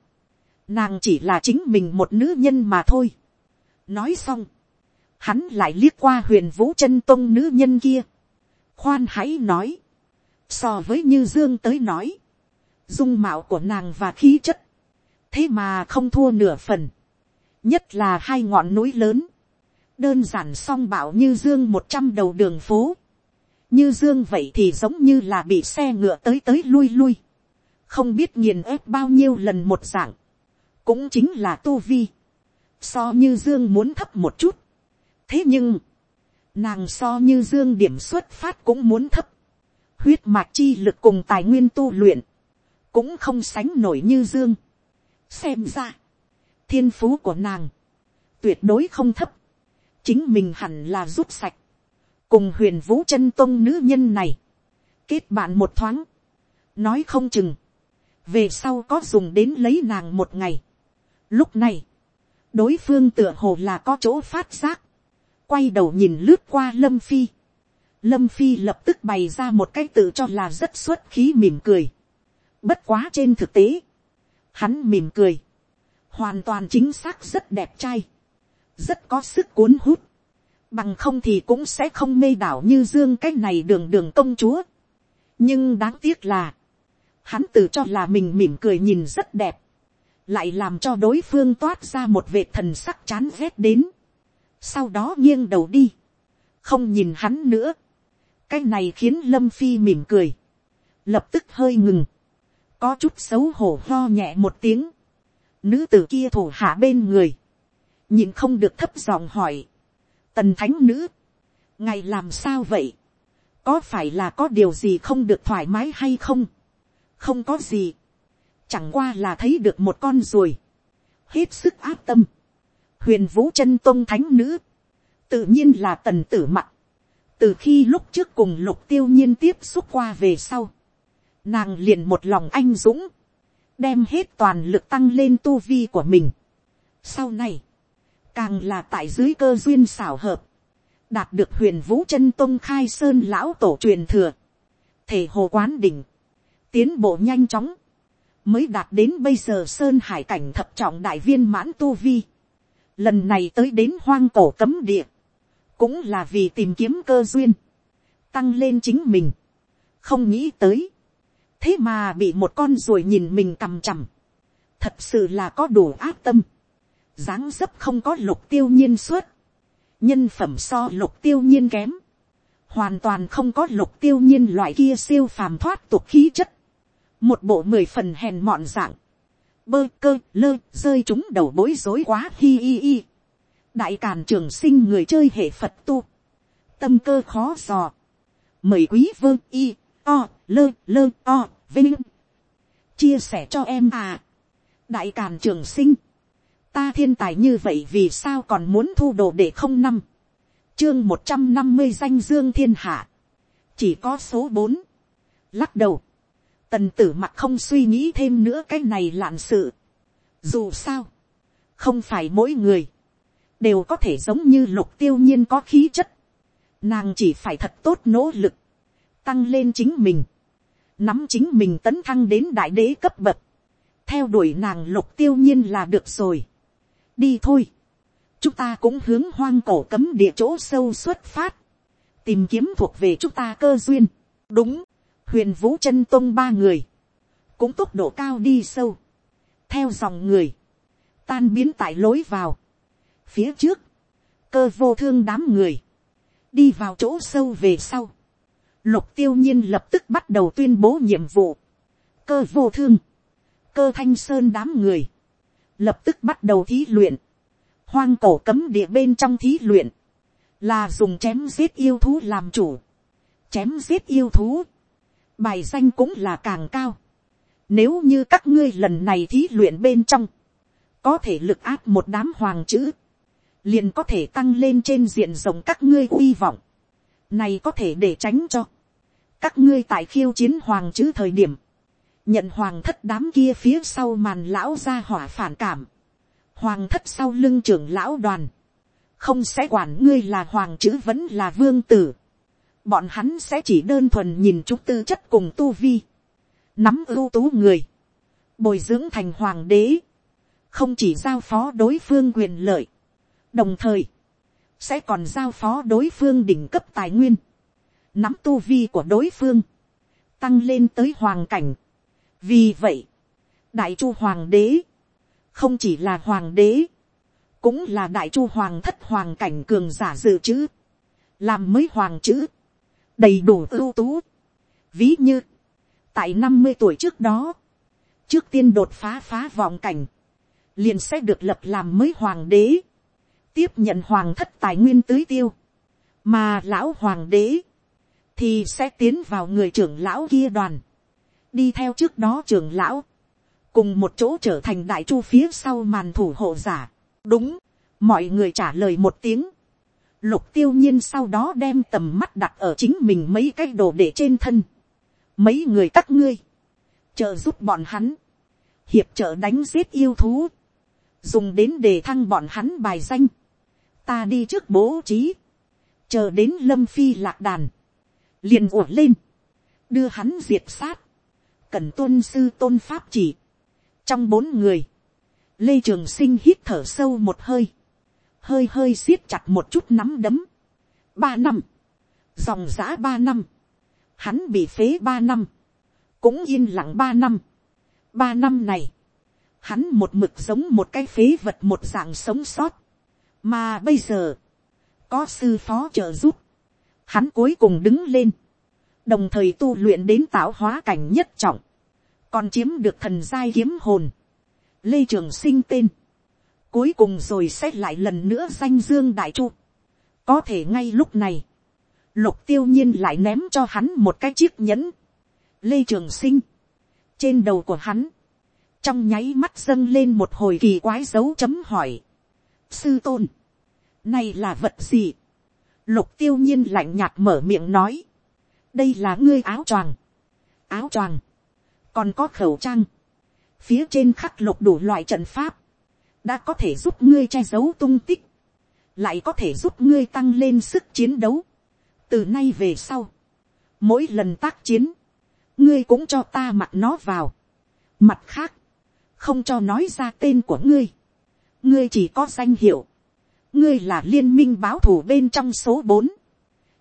nàng chỉ là chính mình một nữ nhân mà thôi. nói xong, hắn lại liếc qua huyền vũ chân tông nữ nhân kia khoan hãy nói, so với như dương tới nói, dung mạo của nàng và khí chất, thế mà không thua nửa phần, nhất là hai ngọn núi lớn, đơn giản song bảo như dương một trăm đầu đường phố, như dương vậy thì giống như là bị xe ngựa tới tới lui lui, không biết nghiền ép bao nhiêu lần một dạng, cũng chính là tu vi, so như dương muốn thấp một chút, thế nhưng, nàng so như dương điểm xuất phát cũng muốn thấp, huyết mạch chi lực cùng tài nguyên tu luyện, cũng không sánh nổi như dương. xem ra, thiên phú của nàng, tuyệt đối không thấp, chính mình hẳn là giúp sạch, cùng huyền vũ chân tôn nữ nhân này, kết bạn một thoáng, nói không chừng, về sau có dùng đến lấy nàng một ngày. Lúc này, đối phương tựa hồ là có chỗ phát giác, quay đầu nhìn lướt qua lâm phi. Lâm phi lập tức bày ra một cái tự cho là rất xuất khí mỉm cười. Bất quá trên thực tế, hắn mỉm cười, hoàn toàn chính xác rất đẹp trai, rất có sức cuốn hút bằng không thì cũng sẽ không mê đảo như dương cái này đường đường công chúa. nhưng đáng tiếc là, hắn tự cho là mình mỉm cười nhìn rất đẹp, lại làm cho đối phương toát ra một vệt thần sắc chán ghét đến, sau đó nghiêng đầu đi, không nhìn hắn nữa, cái này khiến lâm phi mỉm cười, lập tức hơi ngừng, có chút xấu hổ lo nhẹ một tiếng, nữ tử kia thủ hạ bên người, nhìn không được thấp giọng hỏi, tần thánh nữ, ngày làm sao vậy, có phải là có điều gì không được thoải mái hay không, không có gì, chẳng qua là thấy được một con ruồi, hết sức áp tâm, huyền vũ chân tôn thánh nữ, tự nhiên là tần tử mặt, từ khi lúc trước cùng lục tiêu nhiên tiếp xúc qua về sau, nàng liền một lòng anh dũng, đem hết toàn lực tăng lên tu vi của mình. Sau này, càng là tại dưới cơ duyên xảo hợp, đạt được huyền vũ chân tông khai sơn lão tổ truyền thừa, thể hồ quán đỉnh, tiến bộ nhanh chóng, mới đạt đến bây giờ sơn hải cảnh thập trọng đại viên mãn tu vi. Lần này tới đến hoang cổ cấm địa, cũng là vì tìm kiếm cơ duyên, tăng lên chính mình, không nghĩ tới, thế mà bị một con ruồi nhìn mình cằm chằm, thật sự là có đủ ác tâm, dáng dấp không có lục tiêu nhiên suốt, nhân phẩm so lục tiêu nhiên kém, hoàn toàn không có lục tiêu nhiên loại kia siêu phàm thoát tục khí chất, một bộ mười phần hèn mọn dạng, bơ cơ lơ rơi chúng đầu bối rối quá hi hi hi. đại càn trường sinh người chơi hệ phật tu, tâm cơ khó dò, mời quý vương y o lơ lơ o vinh. Chia sẻ cho em à. Đại càn trường sinh. Ta thiên tài như vậy vì sao còn muốn thu đồ để không năm? Chương một trăm năm mươi danh dương thiên hạ. Chỉ có số bốn. Lắc đầu tần tử mặt không suy nghĩ thêm nữa cái này lạn sự. Dù sao không phải mỗi người đều có thể giống như lục tiêu nhiên có khí chất. Nàng chỉ phải thật tốt nỗ lực tăng lên chính mình nắm chính mình tấn thăng đến đại đế cấp bậc, theo đuổi nàng lục tiêu nhiên là được rồi. đi thôi, chúng ta cũng hướng hoang cổ cấm địa chỗ sâu xuất phát, tìm kiếm thuộc về chúng ta cơ duyên. đúng, huyền vũ chân tôn ba người, cũng tốc độ cao đi sâu, theo dòng người, tan biến tại lối vào, phía trước, cơ vô thương đám người, đi vào chỗ sâu về sau, Lục tiêu nhiên lập tức bắt đầu tuyên bố nhiệm vụ. Cơ vô thương. Cơ thanh sơn đám người. Lập tức bắt đầu thí luyện. Hoang cổ cấm địa bên trong thí luyện. Là dùng chém giết yêu thú làm chủ. Chém giết yêu thú. Bài danh cũng là càng cao. Nếu như các ngươi lần này thí luyện bên trong. Có thể lực áp một đám hoàng chữ. Liền có thể tăng lên trên diện rộng các ngươi uy vọng. Này có thể để tránh cho các ngươi tại khiêu chiến hoàng chữ thời điểm, nhận hoàng thất đám kia phía sau màn lão ra hỏa phản cảm, hoàng thất sau lưng trưởng lão đoàn, không sẽ quản ngươi là hoàng chữ vẫn là vương tử, bọn hắn sẽ chỉ đơn thuần nhìn chúng tư chất cùng tu vi, nắm ưu tú người, bồi dưỡng thành hoàng đế, không chỉ giao phó đối phương quyền lợi, đồng thời, sẽ còn giao phó đối phương đỉnh cấp tài nguyên, nắm tu vi của đối phương, tăng lên tới hoàng cảnh. vì vậy, đại chu hoàng đế, không chỉ là hoàng đế, cũng là đại chu hoàng thất hoàng cảnh cường giả dự trữ, làm mới hoàng chữ, đầy đủ ưu tú. ví như, tại năm mươi tuổi trước đó, trước tiên đột phá phá vọng cảnh, liền sẽ được lập làm mới hoàng đế, tiếp nhận hoàng thất tài nguyên tưới tiêu, mà lão hoàng đế, thì sẽ tiến vào người trưởng lão kia đoàn, đi theo trước đó trưởng lão, cùng một chỗ trở thành đại chu phía sau màn thủ hộ giả. đúng, mọi người trả lời một tiếng lục tiêu nhiên sau đó đem tầm mắt đặt ở chính mình mấy cái đồ để trên thân. mấy người các ngươi, trợ giúp bọn hắn, hiệp trợ đánh giết yêu thú, dùng đến để thăng bọn hắn bài danh. ta đi trước bố trí, chờ đến lâm phi lạc đàn, liền ủa lên, đưa hắn diệt sát, cần tôn sư tôn pháp chỉ. trong bốn người, lê trường sinh hít thở sâu một hơi, hơi hơi siết chặt một chút nắm đấm. ba năm, dòng giã ba năm, hắn bị phế ba năm, cũng yên lặng ba năm. ba năm này, hắn một mực giống một cái phế vật một dạng sống sót, mà bây giờ, có sư phó trợ giúp, hắn cuối cùng đứng lên, đồng thời tu luyện đến tạo hóa cảnh nhất trọng, còn chiếm được thần giai kiếm hồn, lê trường sinh tên, cuối cùng rồi sẽ lại lần nữa danh dương đại chu, có thể ngay lúc này, lục tiêu nhiên lại ném cho hắn một cái chiếc nhẫn, lê trường sinh, trên đầu của hắn, trong nháy mắt dâng lên một hồi kỳ quái dấu chấm hỏi, sư tôn, này là vật gì, lục tiêu nhiên lạnh nhạt mở miệng nói, đây là ngươi áo choàng, áo choàng, còn có khẩu trang, phía trên khắc lục đủ loại trận pháp, đã có thể giúp ngươi che giấu tung tích, lại có thể giúp ngươi tăng lên sức chiến đấu. từ nay về sau, mỗi lần tác chiến, ngươi cũng cho ta mặc nó vào. mặt khác, không cho nói ra tên của ngươi, ngươi chỉ có danh hiệu, ngươi là liên minh báo thủ bên trong số bốn,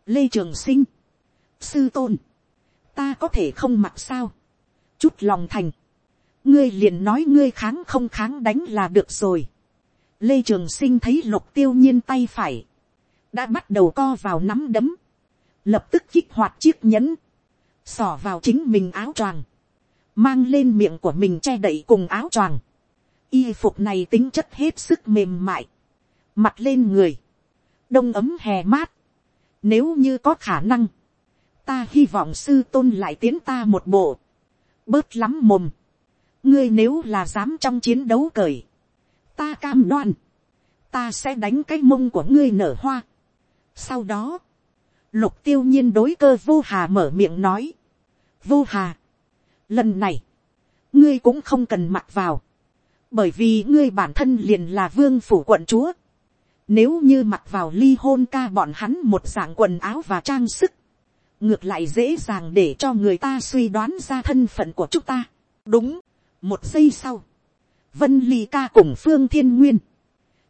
lê trường sinh, sư tôn, ta có thể không mặc sao, chút lòng thành, ngươi liền nói ngươi kháng không kháng đánh là được rồi. lê trường sinh thấy lục tiêu nhiên tay phải, đã bắt đầu co vào nắm đấm, lập tức kích hoạt chiếc nhẫn, xỏ vào chính mình áo choàng, mang lên miệng của mình che đậy cùng áo choàng. y phục này tính chất hết sức mềm mại, mặt lên người, đông ấm hè mát, nếu như có khả năng, ta hy vọng sư tôn lại tiến ta một bộ, bớt lắm mồm, ngươi nếu là dám trong chiến đấu cởi, ta cam đoan, ta sẽ đánh cái mông của ngươi nở hoa. sau đó, lục tiêu nhiên đối cơ vô hà mở miệng nói, vô hà, lần này, ngươi cũng không cần mặc vào, bởi vì ngươi bản thân liền là vương phủ quận chúa, nếu như mặc vào ly hôn ca bọn hắn một dạng quần áo và trang sức, ngược lại dễ dàng để cho người ta suy đoán ra thân phận của chúng ta. đúng, một giây sau, vân ly ca cùng phương thiên nguyên,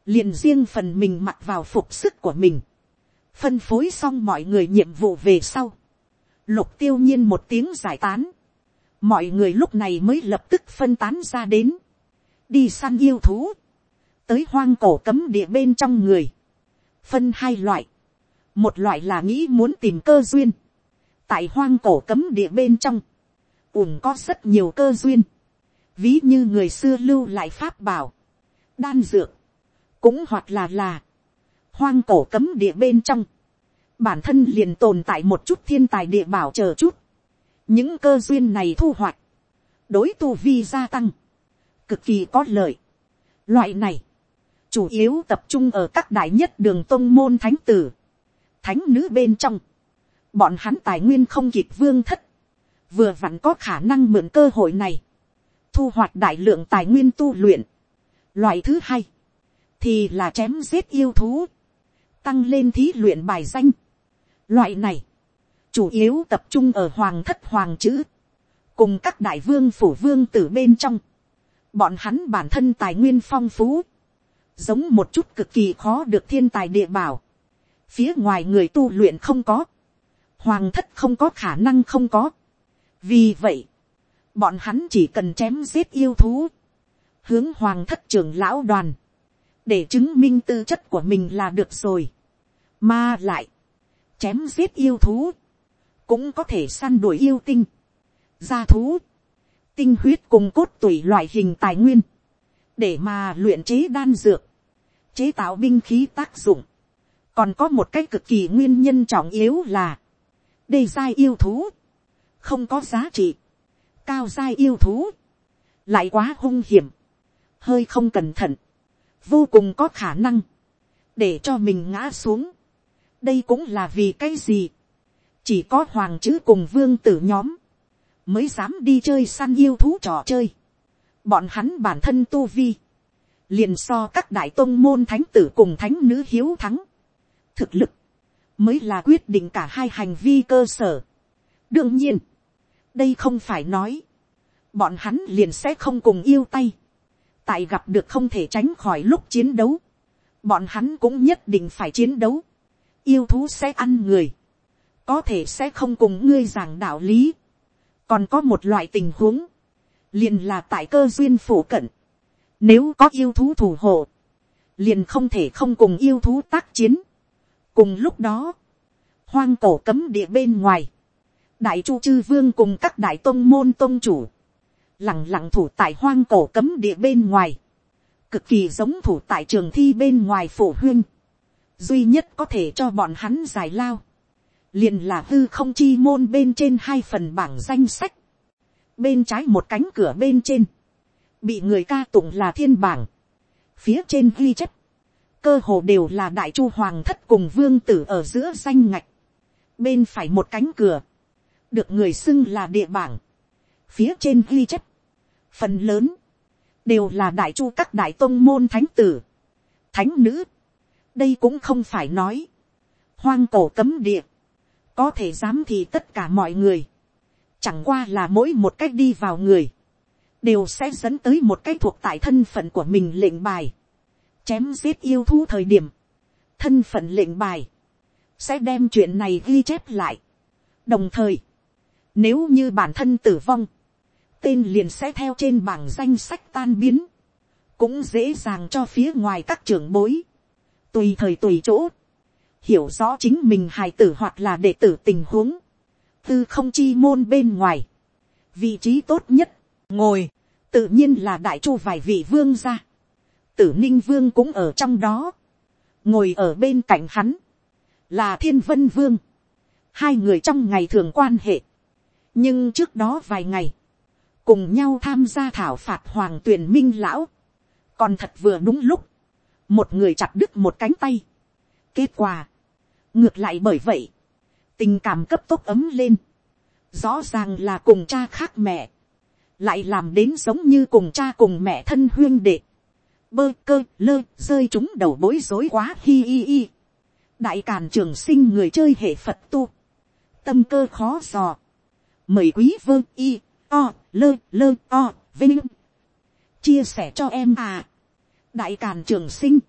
liền riêng phần mình mặc vào phục sức của mình, phân phối xong mọi người nhiệm vụ về sau, lục tiêu nhiên một tiếng giải tán, mọi người lúc này mới lập tức phân tán ra đến, đi săn yêu thú, tới hoang cổ cấm địa bên trong người, phân hai loại, một loại là nghĩ muốn tìm cơ duyên, tại hoang cổ cấm địa bên trong, ủng có rất nhiều cơ duyên, ví như người xưa lưu lại pháp bảo, đan dược, cũng hoặc là là, hoang cổ cấm địa bên trong, bản thân liền tồn tại một chút thiên tài địa bảo chờ chút, những cơ duyên này thu hoạch, đối tu vi gia tăng, cực kỳ có lợi. Loại này, chủ yếu tập trung ở các đại nhất đường tôn môn thánh tử, thánh nữ bên trong, bọn hắn tài nguyên không kịp vương thất, vừa vặn có khả năng mượn cơ hội này, thu hoạch đại lượng tài nguyên tu luyện. Loại thứ hai, thì là chém giết yêu thú, tăng lên thí luyện bài danh. Loại này, chủ yếu tập trung ở hoàng thất hoàng chữ, cùng các đại vương phủ vương tử bên trong. Bọn hắn bản thân tài nguyên phong phú, giống một chút cực kỳ khó được thiên tài địa bảo. Phía ngoài người tu luyện không có, hoàng thất không có khả năng không có. vì vậy, bọn hắn chỉ cần chém giết yêu thú, hướng hoàng thất trưởng lão đoàn, để chứng minh tư chất của mình là được rồi. mà lại, chém giết yêu thú, cũng có thể săn đuổi yêu tinh, gia thú, tinh huyết cùng cốt tủy loại hình tài nguyên, để mà luyện chế đan dược, chế tạo binh khí tác dụng. còn có một cái cực kỳ nguyên nhân trọng yếu là, Đề giai yêu thú, không có giá trị, cao dai yêu thú, lại quá hung hiểm, hơi không cẩn thận, vô cùng có khả năng, để cho mình ngã xuống. đây cũng là vì cái gì, chỉ có hoàng chữ cùng vương tử nhóm, mới dám đi chơi săn yêu thú trò chơi. bọn hắn bản thân tu vi, liền so các đại tôn môn thánh tử cùng thánh nữ hiếu thắng. thực lực, mới là quyết định cả hai hành vi cơ sở. đương nhiên, đây không phải nói, bọn hắn liền sẽ không cùng yêu tay, tại gặp được không thể tránh khỏi lúc chiến đấu, bọn hắn cũng nhất định phải chiến đấu, yêu thú sẽ ăn người, có thể sẽ không cùng ngươi giảng đạo lý, còn có một loại tình huống, liền là tại cơ duyên phổ cận, nếu có yêu thú thủ hộ, liền không thể không cùng yêu thú tác chiến. cùng lúc đó, hoang cổ cấm địa bên ngoài, đại chu chư vương cùng các đại tôn môn tôn chủ, lẳng lặng thủ tại hoang cổ cấm địa bên ngoài, cực kỳ giống thủ tại trường thi bên ngoài phổ huyên, duy nhất có thể cho bọn hắn giải lao, liền là hư không chi môn bên trên hai phần bảng danh sách, bên trái một cánh cửa bên trên, bị người ca tụng là thiên bảng, phía trên ghi chép, cơ hồ đều là đại chu hoàng thất cùng vương tử ở giữa danh ngạch, bên phải một cánh cửa, được người xưng là địa bảng, phía trên ghi chép, phần lớn, đều là đại chu các đại tôn môn thánh tử, thánh nữ, đây cũng không phải nói, hoang cổ cấm địa, có thể dám thì tất cả mọi người, chẳng qua là mỗi một cách đi vào người, đều sẽ dẫn tới một cái thuộc tại thân phận của mình lệnh bài, chém giết yêu thú thời điểm, thân phận lệnh bài, sẽ đem chuyện này ghi chép lại. đồng thời, nếu như bản thân tử vong, tên liền sẽ theo trên bảng danh sách tan biến, cũng dễ dàng cho phía ngoài các trưởng bối, tùy thời tùy chỗ, hiểu rõ chính mình hài tử hoặc là đệ tử tình huống, tư không chi môn bên ngoài, vị trí tốt nhất, ngồi, tự nhiên là đại chu vài vị vương gia, tử ninh vương cũng ở trong đó, ngồi ở bên cạnh hắn, là thiên vân vương, hai người trong ngày thường quan hệ, nhưng trước đó vài ngày, cùng nhau tham gia thảo phạt hoàng tuyền minh lão, còn thật vừa đúng lúc, một người chặt đứt một cánh tay. kết quả, ngược lại bởi vậy, tình cảm cấp tốc ấm lên, rõ ràng là cùng cha khác mẹ, lại làm đến giống như cùng cha cùng mẹ thân huyên đệ, bơ cơ lơ rơi chúng đầu bối rối quá hi hi hi. đại càn trường sinh người chơi hệ phật tu, tâm cơ khó dò, mời quý vương y, o, lơ lơ, o, vinh. Chia sẻ cho em à. Đại càn trường sinh.